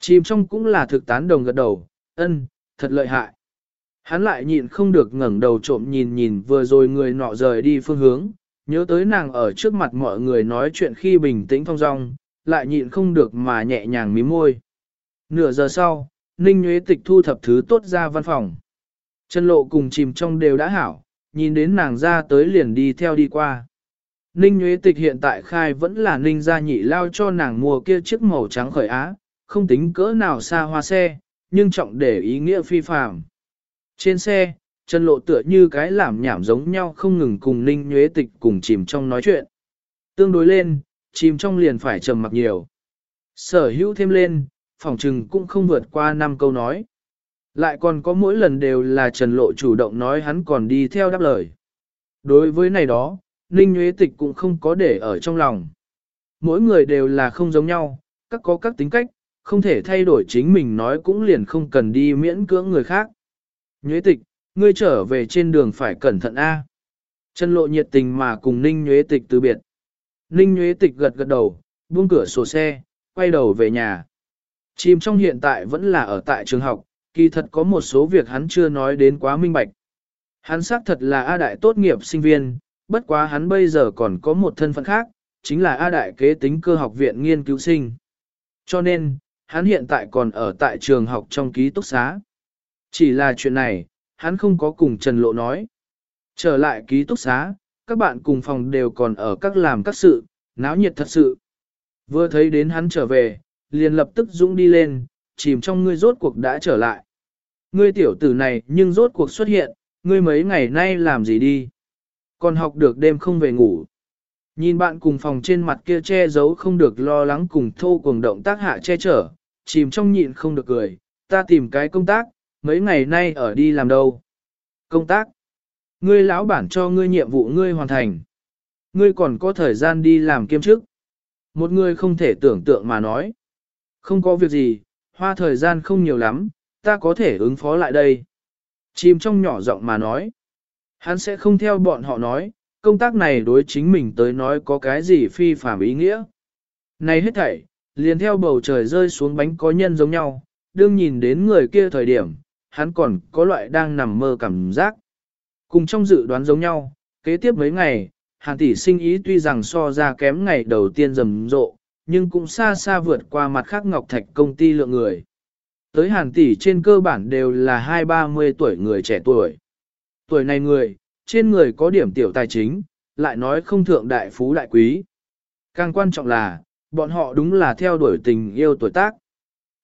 Chìm trong cũng là thực tán đồng gật đầu, ân, thật lợi hại. Hắn lại nhịn không được ngẩng đầu trộm nhìn nhìn vừa rồi người nọ rời đi phương hướng, nhớ tới nàng ở trước mặt mọi người nói chuyện khi bình tĩnh thong dong, lại nhịn không được mà nhẹ nhàng mím môi. Nửa giờ sau, Ninh Nguyễn Tịch thu thập thứ tốt ra văn phòng. Chân lộ cùng chìm trong đều đã hảo, nhìn đến nàng ra tới liền đi theo đi qua. Ninh Nguyễn Tịch hiện tại khai vẫn là Ninh gia nhị lao cho nàng mua kia chiếc màu trắng khởi á, không tính cỡ nào xa hoa xe, nhưng trọng để ý nghĩa phi phàm. Trên xe, chân lộ tựa như cái làm nhảm giống nhau không ngừng cùng Ninh Nguyễn Tịch cùng chìm trong nói chuyện. Tương đối lên, chìm trong liền phải trầm mặc nhiều. Sở hữu thêm lên, phòng trừng cũng không vượt qua năm câu nói. Lại còn có mỗi lần đều là Trần Lộ chủ động nói hắn còn đi theo đáp lời. Đối với này đó, Ninh Nguyễn Tịch cũng không có để ở trong lòng. Mỗi người đều là không giống nhau, các có các tính cách, không thể thay đổi chính mình nói cũng liền không cần đi miễn cưỡng người khác. Nguyễn Tịch, ngươi trở về trên đường phải cẩn thận A. Trần Lộ nhiệt tình mà cùng Ninh Nguyễn Tịch từ biệt. Ninh Nguyễn Tịch gật gật đầu, buông cửa sổ xe, quay đầu về nhà. Chìm trong hiện tại vẫn là ở tại trường học, kỳ thật có một số việc hắn chưa nói đến quá minh bạch. Hắn xác thật là A Đại tốt nghiệp sinh viên, bất quá hắn bây giờ còn có một thân phận khác, chính là A Đại kế tính cơ học viện nghiên cứu sinh. Cho nên, hắn hiện tại còn ở tại trường học trong ký túc xá. Chỉ là chuyện này, hắn không có cùng Trần Lộ nói. Trở lại ký túc xá, các bạn cùng phòng đều còn ở các làm các sự, náo nhiệt thật sự. Vừa thấy đến hắn trở về, liền lập tức dũng đi lên, chìm trong ngươi rốt cuộc đã trở lại. Ngươi tiểu tử này nhưng rốt cuộc xuất hiện, ngươi mấy ngày nay làm gì đi? Còn học được đêm không về ngủ. Nhìn bạn cùng phòng trên mặt kia che giấu không được lo lắng cùng thô cuồng động tác hạ che chở, chìm trong nhịn không được cười, ta tìm cái công tác, mấy ngày nay ở đi làm đâu. Công tác. Ngươi lão bản cho ngươi nhiệm vụ ngươi hoàn thành. Ngươi còn có thời gian đi làm kiêm chức. Một người không thể tưởng tượng mà nói. Không có việc gì, hoa thời gian không nhiều lắm, ta có thể ứng phó lại đây. Chìm trong nhỏ giọng mà nói. Hắn sẽ không theo bọn họ nói, công tác này đối chính mình tới nói có cái gì phi phạm ý nghĩa. Này hết thảy, liền theo bầu trời rơi xuống bánh có nhân giống nhau, đương nhìn đến người kia thời điểm, hắn còn có loại đang nằm mơ cảm giác. Cùng trong dự đoán giống nhau, kế tiếp mấy ngày, hàng tỷ sinh ý tuy rằng so ra kém ngày đầu tiên rầm rộ, nhưng cũng xa xa vượt qua mặt khác Ngọc Thạch công ty lượng người. Tới hàng tỷ trên cơ bản đều là hai ba mươi tuổi người trẻ tuổi. Tuổi này người, trên người có điểm tiểu tài chính, lại nói không thượng đại phú đại quý. Càng quan trọng là, bọn họ đúng là theo đuổi tình yêu tuổi tác.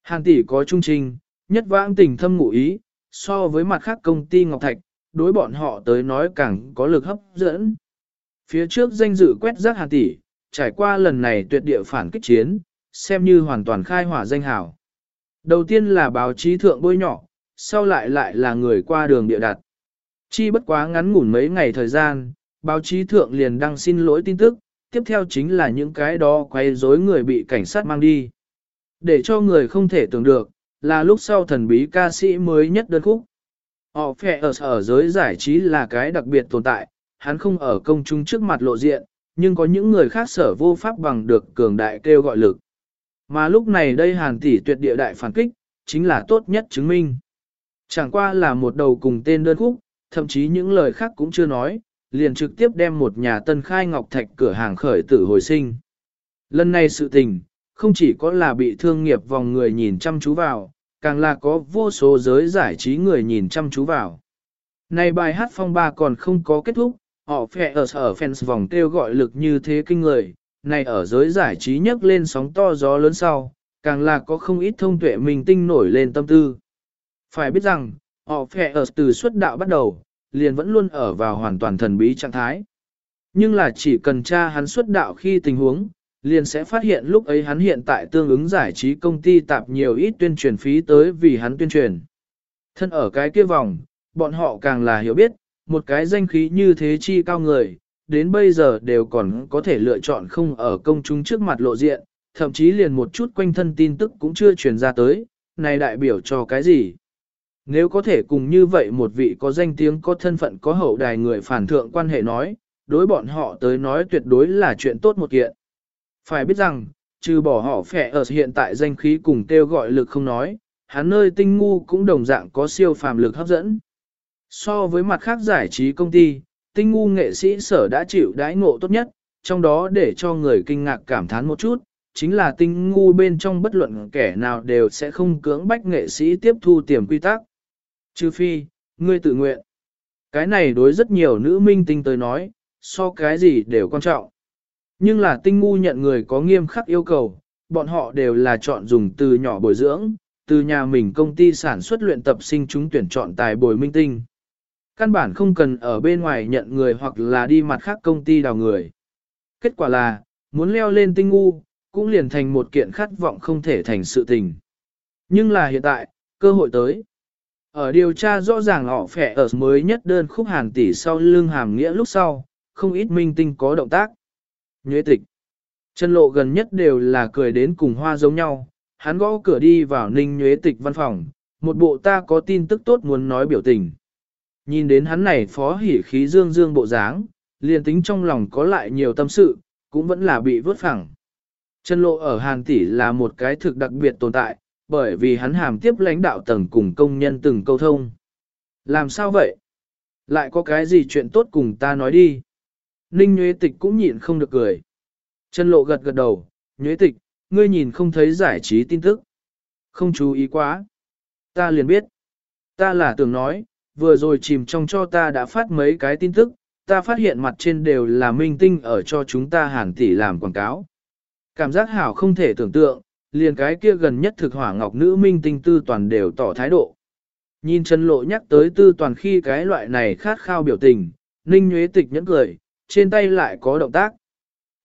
Hàng tỷ có trung trình, nhất vãng tình thâm ngụ ý, so với mặt khác công ty Ngọc Thạch, đối bọn họ tới nói càng có lực hấp dẫn. Phía trước danh dự quét rác hàng tỷ, trải qua lần này tuyệt địa phản kích chiến, xem như hoàn toàn khai hỏa danh hào. Đầu tiên là báo chí thượng bôi nhỏ, sau lại lại là người qua đường địa đặt. Chi bất quá ngắn ngủn mấy ngày thời gian, báo chí thượng liền đăng xin lỗi tin tức, tiếp theo chính là những cái đó quay rối người bị cảnh sát mang đi. Để cho người không thể tưởng được, là lúc sau thần bí ca sĩ mới nhất đơn khúc. Họ phẹ ở ở giới giải trí là cái đặc biệt tồn tại, hắn không ở công chúng trước mặt lộ diện, nhưng có những người khác sở vô pháp bằng được cường đại kêu gọi lực. Mà lúc này đây hàn tỷ tuyệt địa đại phản kích, chính là tốt nhất chứng minh. Chẳng qua là một đầu cùng tên đơn khúc, thậm chí những lời khác cũng chưa nói, liền trực tiếp đem một nhà tân khai ngọc thạch cửa hàng khởi tử hồi sinh. Lần này sự tình, không chỉ có là bị thương nghiệp vòng người nhìn chăm chú vào, càng là có vô số giới giải trí người nhìn chăm chú vào. Này bài hát phong ba còn không có kết thúc, họ phẹ ở ở fans vòng kêu gọi lực như thế kinh người, này ở giới giải trí nhấc lên sóng to gió lớn sau, càng là có không ít thông tuệ mình tinh nổi lên tâm tư. Phải biết rằng, họ phẹ ở từ xuất đạo bắt đầu, liền vẫn luôn ở vào hoàn toàn thần bí trạng thái. Nhưng là chỉ cần tra hắn xuất đạo khi tình huống, liền sẽ phát hiện lúc ấy hắn hiện tại tương ứng giải trí công ty tạp nhiều ít tuyên truyền phí tới vì hắn tuyên truyền. Thân ở cái kia vòng, bọn họ càng là hiểu biết, một cái danh khí như thế chi cao người, đến bây giờ đều còn có thể lựa chọn không ở công chúng trước mặt lộ diện, thậm chí liền một chút quanh thân tin tức cũng chưa truyền ra tới, này đại biểu cho cái gì? Nếu có thể cùng như vậy một vị có danh tiếng có thân phận có hậu đài người phản thượng quan hệ nói, đối bọn họ tới nói tuyệt đối là chuyện tốt một kiện. Phải biết rằng, trừ bỏ họ phẻ ở hiện tại danh khí cùng kêu gọi lực không nói, hắn nơi tinh ngu cũng đồng dạng có siêu phàm lực hấp dẫn. So với mặt khác giải trí công ty, tinh ngu nghệ sĩ sở đã chịu đãi ngộ tốt nhất, trong đó để cho người kinh ngạc cảm thán một chút, chính là tinh ngu bên trong bất luận kẻ nào đều sẽ không cưỡng bách nghệ sĩ tiếp thu tiềm quy tắc. Trừ phi, ngươi tự nguyện. Cái này đối rất nhiều nữ minh tinh tới nói, so cái gì đều quan trọng. Nhưng là tinh ngu nhận người có nghiêm khắc yêu cầu, bọn họ đều là chọn dùng từ nhỏ bồi dưỡng, từ nhà mình công ty sản xuất luyện tập sinh chúng tuyển chọn tài bồi minh tinh. Căn bản không cần ở bên ngoài nhận người hoặc là đi mặt khác công ty đào người. Kết quả là, muốn leo lên tinh ngu, cũng liền thành một kiện khát vọng không thể thành sự tình. Nhưng là hiện tại, cơ hội tới. Ở điều tra rõ ràng họ phẻ ở mới nhất đơn khúc hàng tỷ sau lưng hàm nghĩa lúc sau, không ít minh tinh có động tác. Nhuế tịch. Chân lộ gần nhất đều là cười đến cùng hoa giống nhau, hắn gõ cửa đi vào ninh nhuế tịch văn phòng, một bộ ta có tin tức tốt muốn nói biểu tình. Nhìn đến hắn này phó hỉ khí dương dương bộ dáng, liền tính trong lòng có lại nhiều tâm sự, cũng vẫn là bị vớt phẳng. Chân lộ ở Hàn Tỷ là một cái thực đặc biệt tồn tại, bởi vì hắn hàm tiếp lãnh đạo tầng cùng công nhân từng câu thông. Làm sao vậy? Lại có cái gì chuyện tốt cùng ta nói đi? Ninh Nguyễn Tịch cũng nhịn không được cười. Chân lộ gật gật đầu, Nguyễn Tịch, ngươi nhìn không thấy giải trí tin tức. Không chú ý quá. Ta liền biết. Ta là tưởng nói, vừa rồi chìm trong cho ta đã phát mấy cái tin tức, ta phát hiện mặt trên đều là minh tinh ở cho chúng ta hàn tỷ làm quảng cáo. Cảm giác hảo không thể tưởng tượng, liền cái kia gần nhất thực hỏa ngọc nữ minh tinh tư toàn đều tỏ thái độ. Nhìn Trần Lộ nhắc tới tư toàn khi cái loại này khát khao biểu tình, Ninh Nhuế Tịch nhẫn cười, trên tay lại có động tác.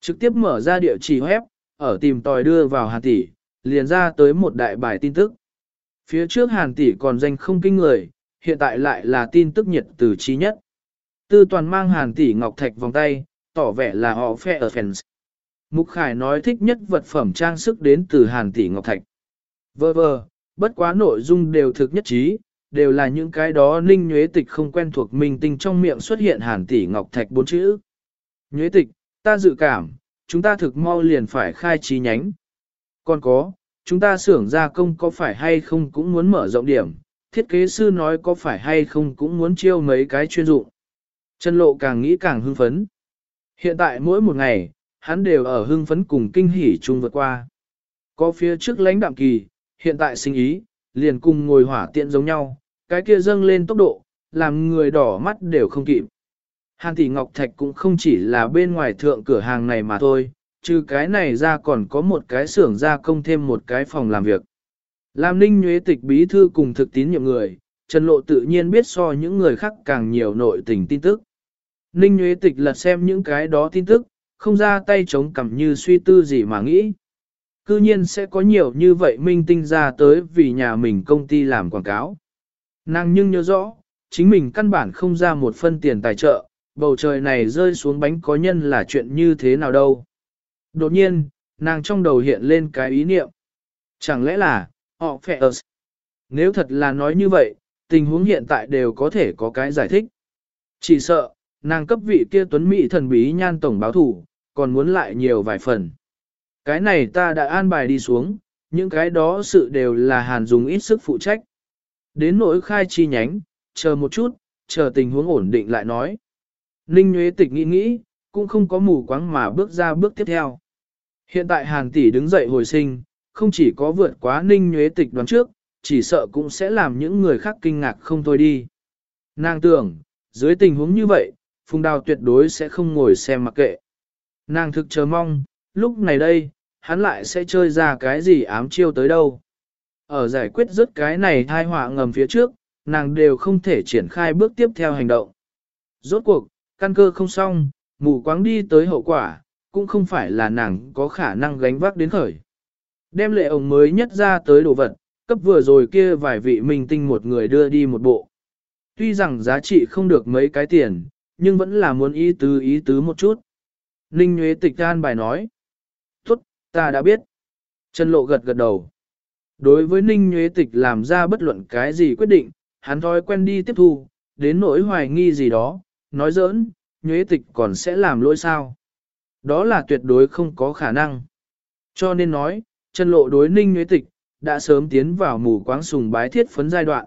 Trực tiếp mở ra địa chỉ web, ở tìm tòi đưa vào hàn tỷ, liền ra tới một đại bài tin tức. Phía trước hàn tỷ còn danh không kinh người, hiện tại lại là tin tức nhiệt từ trí nhất. Tư toàn mang hàn tỷ ngọc thạch vòng tay, tỏ vẻ là họ phe ở fans. Mục Khải nói thích nhất vật phẩm trang sức đến từ hàn tỷ ngọc thạch. Vơ vơ, bất quá nội dung đều thực nhất trí, đều là những cái đó ninh nhuế tịch không quen thuộc minh tinh trong miệng xuất hiện hàn tỷ ngọc thạch bốn chữ. Nhuế tịch, ta dự cảm, chúng ta thực mau liền phải khai trí nhánh. Còn có, chúng ta xưởng gia công có phải hay không cũng muốn mở rộng điểm, thiết kế sư nói có phải hay không cũng muốn chiêu mấy cái chuyên dụng. Trần lộ càng nghĩ càng hưng phấn. Hiện tại mỗi một ngày, hắn đều ở hưng phấn cùng kinh hỉ chung vượt qua. Có phía trước lãnh đạm kỳ, hiện tại sinh ý, liền cùng ngồi hỏa tiện giống nhau, cái kia dâng lên tốc độ, làm người đỏ mắt đều không kịp. Hàn tỷ Ngọc Thạch cũng không chỉ là bên ngoài thượng cửa hàng này mà thôi, trừ cái này ra còn có một cái xưởng gia công thêm một cái phòng làm việc. Làm ninh nhuế tịch bí thư cùng thực tín nhiệm người, Trần Lộ tự nhiên biết so những người khác càng nhiều nội tình tin tức. Ninh nhuế tịch lật xem những cái đó tin tức, không ra tay chống cằm như suy tư gì mà nghĩ. Cư nhiên sẽ có nhiều như vậy minh tinh ra tới vì nhà mình công ty làm quảng cáo. Nàng nhưng nhớ rõ, chính mình căn bản không ra một phân tiền tài trợ, bầu trời này rơi xuống bánh có nhân là chuyện như thế nào đâu. Đột nhiên, nàng trong đầu hiện lên cái ý niệm. Chẳng lẽ là, họ phẹ ớt. Nếu thật là nói như vậy, tình huống hiện tại đều có thể có cái giải thích. Chỉ sợ, nàng cấp vị kia tuấn mỹ thần bí nhan tổng báo thủ, còn muốn lại nhiều vài phần. Cái này ta đã an bài đi xuống, những cái đó sự đều là hàn dùng ít sức phụ trách. Đến nỗi khai chi nhánh, chờ một chút, chờ tình huống ổn định lại nói. Ninh Nguyễn Tịch nghĩ nghĩ, cũng không có mù quáng mà bước ra bước tiếp theo. Hiện tại Hàn tỷ đứng dậy hồi sinh, không chỉ có vượt quá Ninh nhuế Tịch đoán trước, chỉ sợ cũng sẽ làm những người khác kinh ngạc không thôi đi. Nàng tưởng, dưới tình huống như vậy, Phùng Đào tuyệt đối sẽ không ngồi xem mặc kệ. Nàng thực chờ mong, lúc này đây, hắn lại sẽ chơi ra cái gì ám chiêu tới đâu. Ở giải quyết rất cái này thai họa ngầm phía trước, nàng đều không thể triển khai bước tiếp theo hành động. Rốt cuộc, căn cơ không xong, mù quáng đi tới hậu quả, cũng không phải là nàng có khả năng gánh vác đến khởi. Đem lệ ổng mới nhất ra tới đồ vật, cấp vừa rồi kia vài vị minh tinh một người đưa đi một bộ. Tuy rằng giá trị không được mấy cái tiền, nhưng vẫn là muốn ý tứ ý tứ một chút. Ninh Nguyễn Tịch An bài nói. Tốt, ta đã biết. Trần Lộ gật gật đầu. Đối với Ninh Nguyễn Tịch làm ra bất luận cái gì quyết định, hắn thói quen đi tiếp thu, đến nỗi hoài nghi gì đó, nói giỡn, Nguyễn Tịch còn sẽ làm lỗi sao. Đó là tuyệt đối không có khả năng. Cho nên nói, Chân Lộ đối Ninh nhuế Tịch, đã sớm tiến vào mù quáng sùng bái thiết phấn giai đoạn.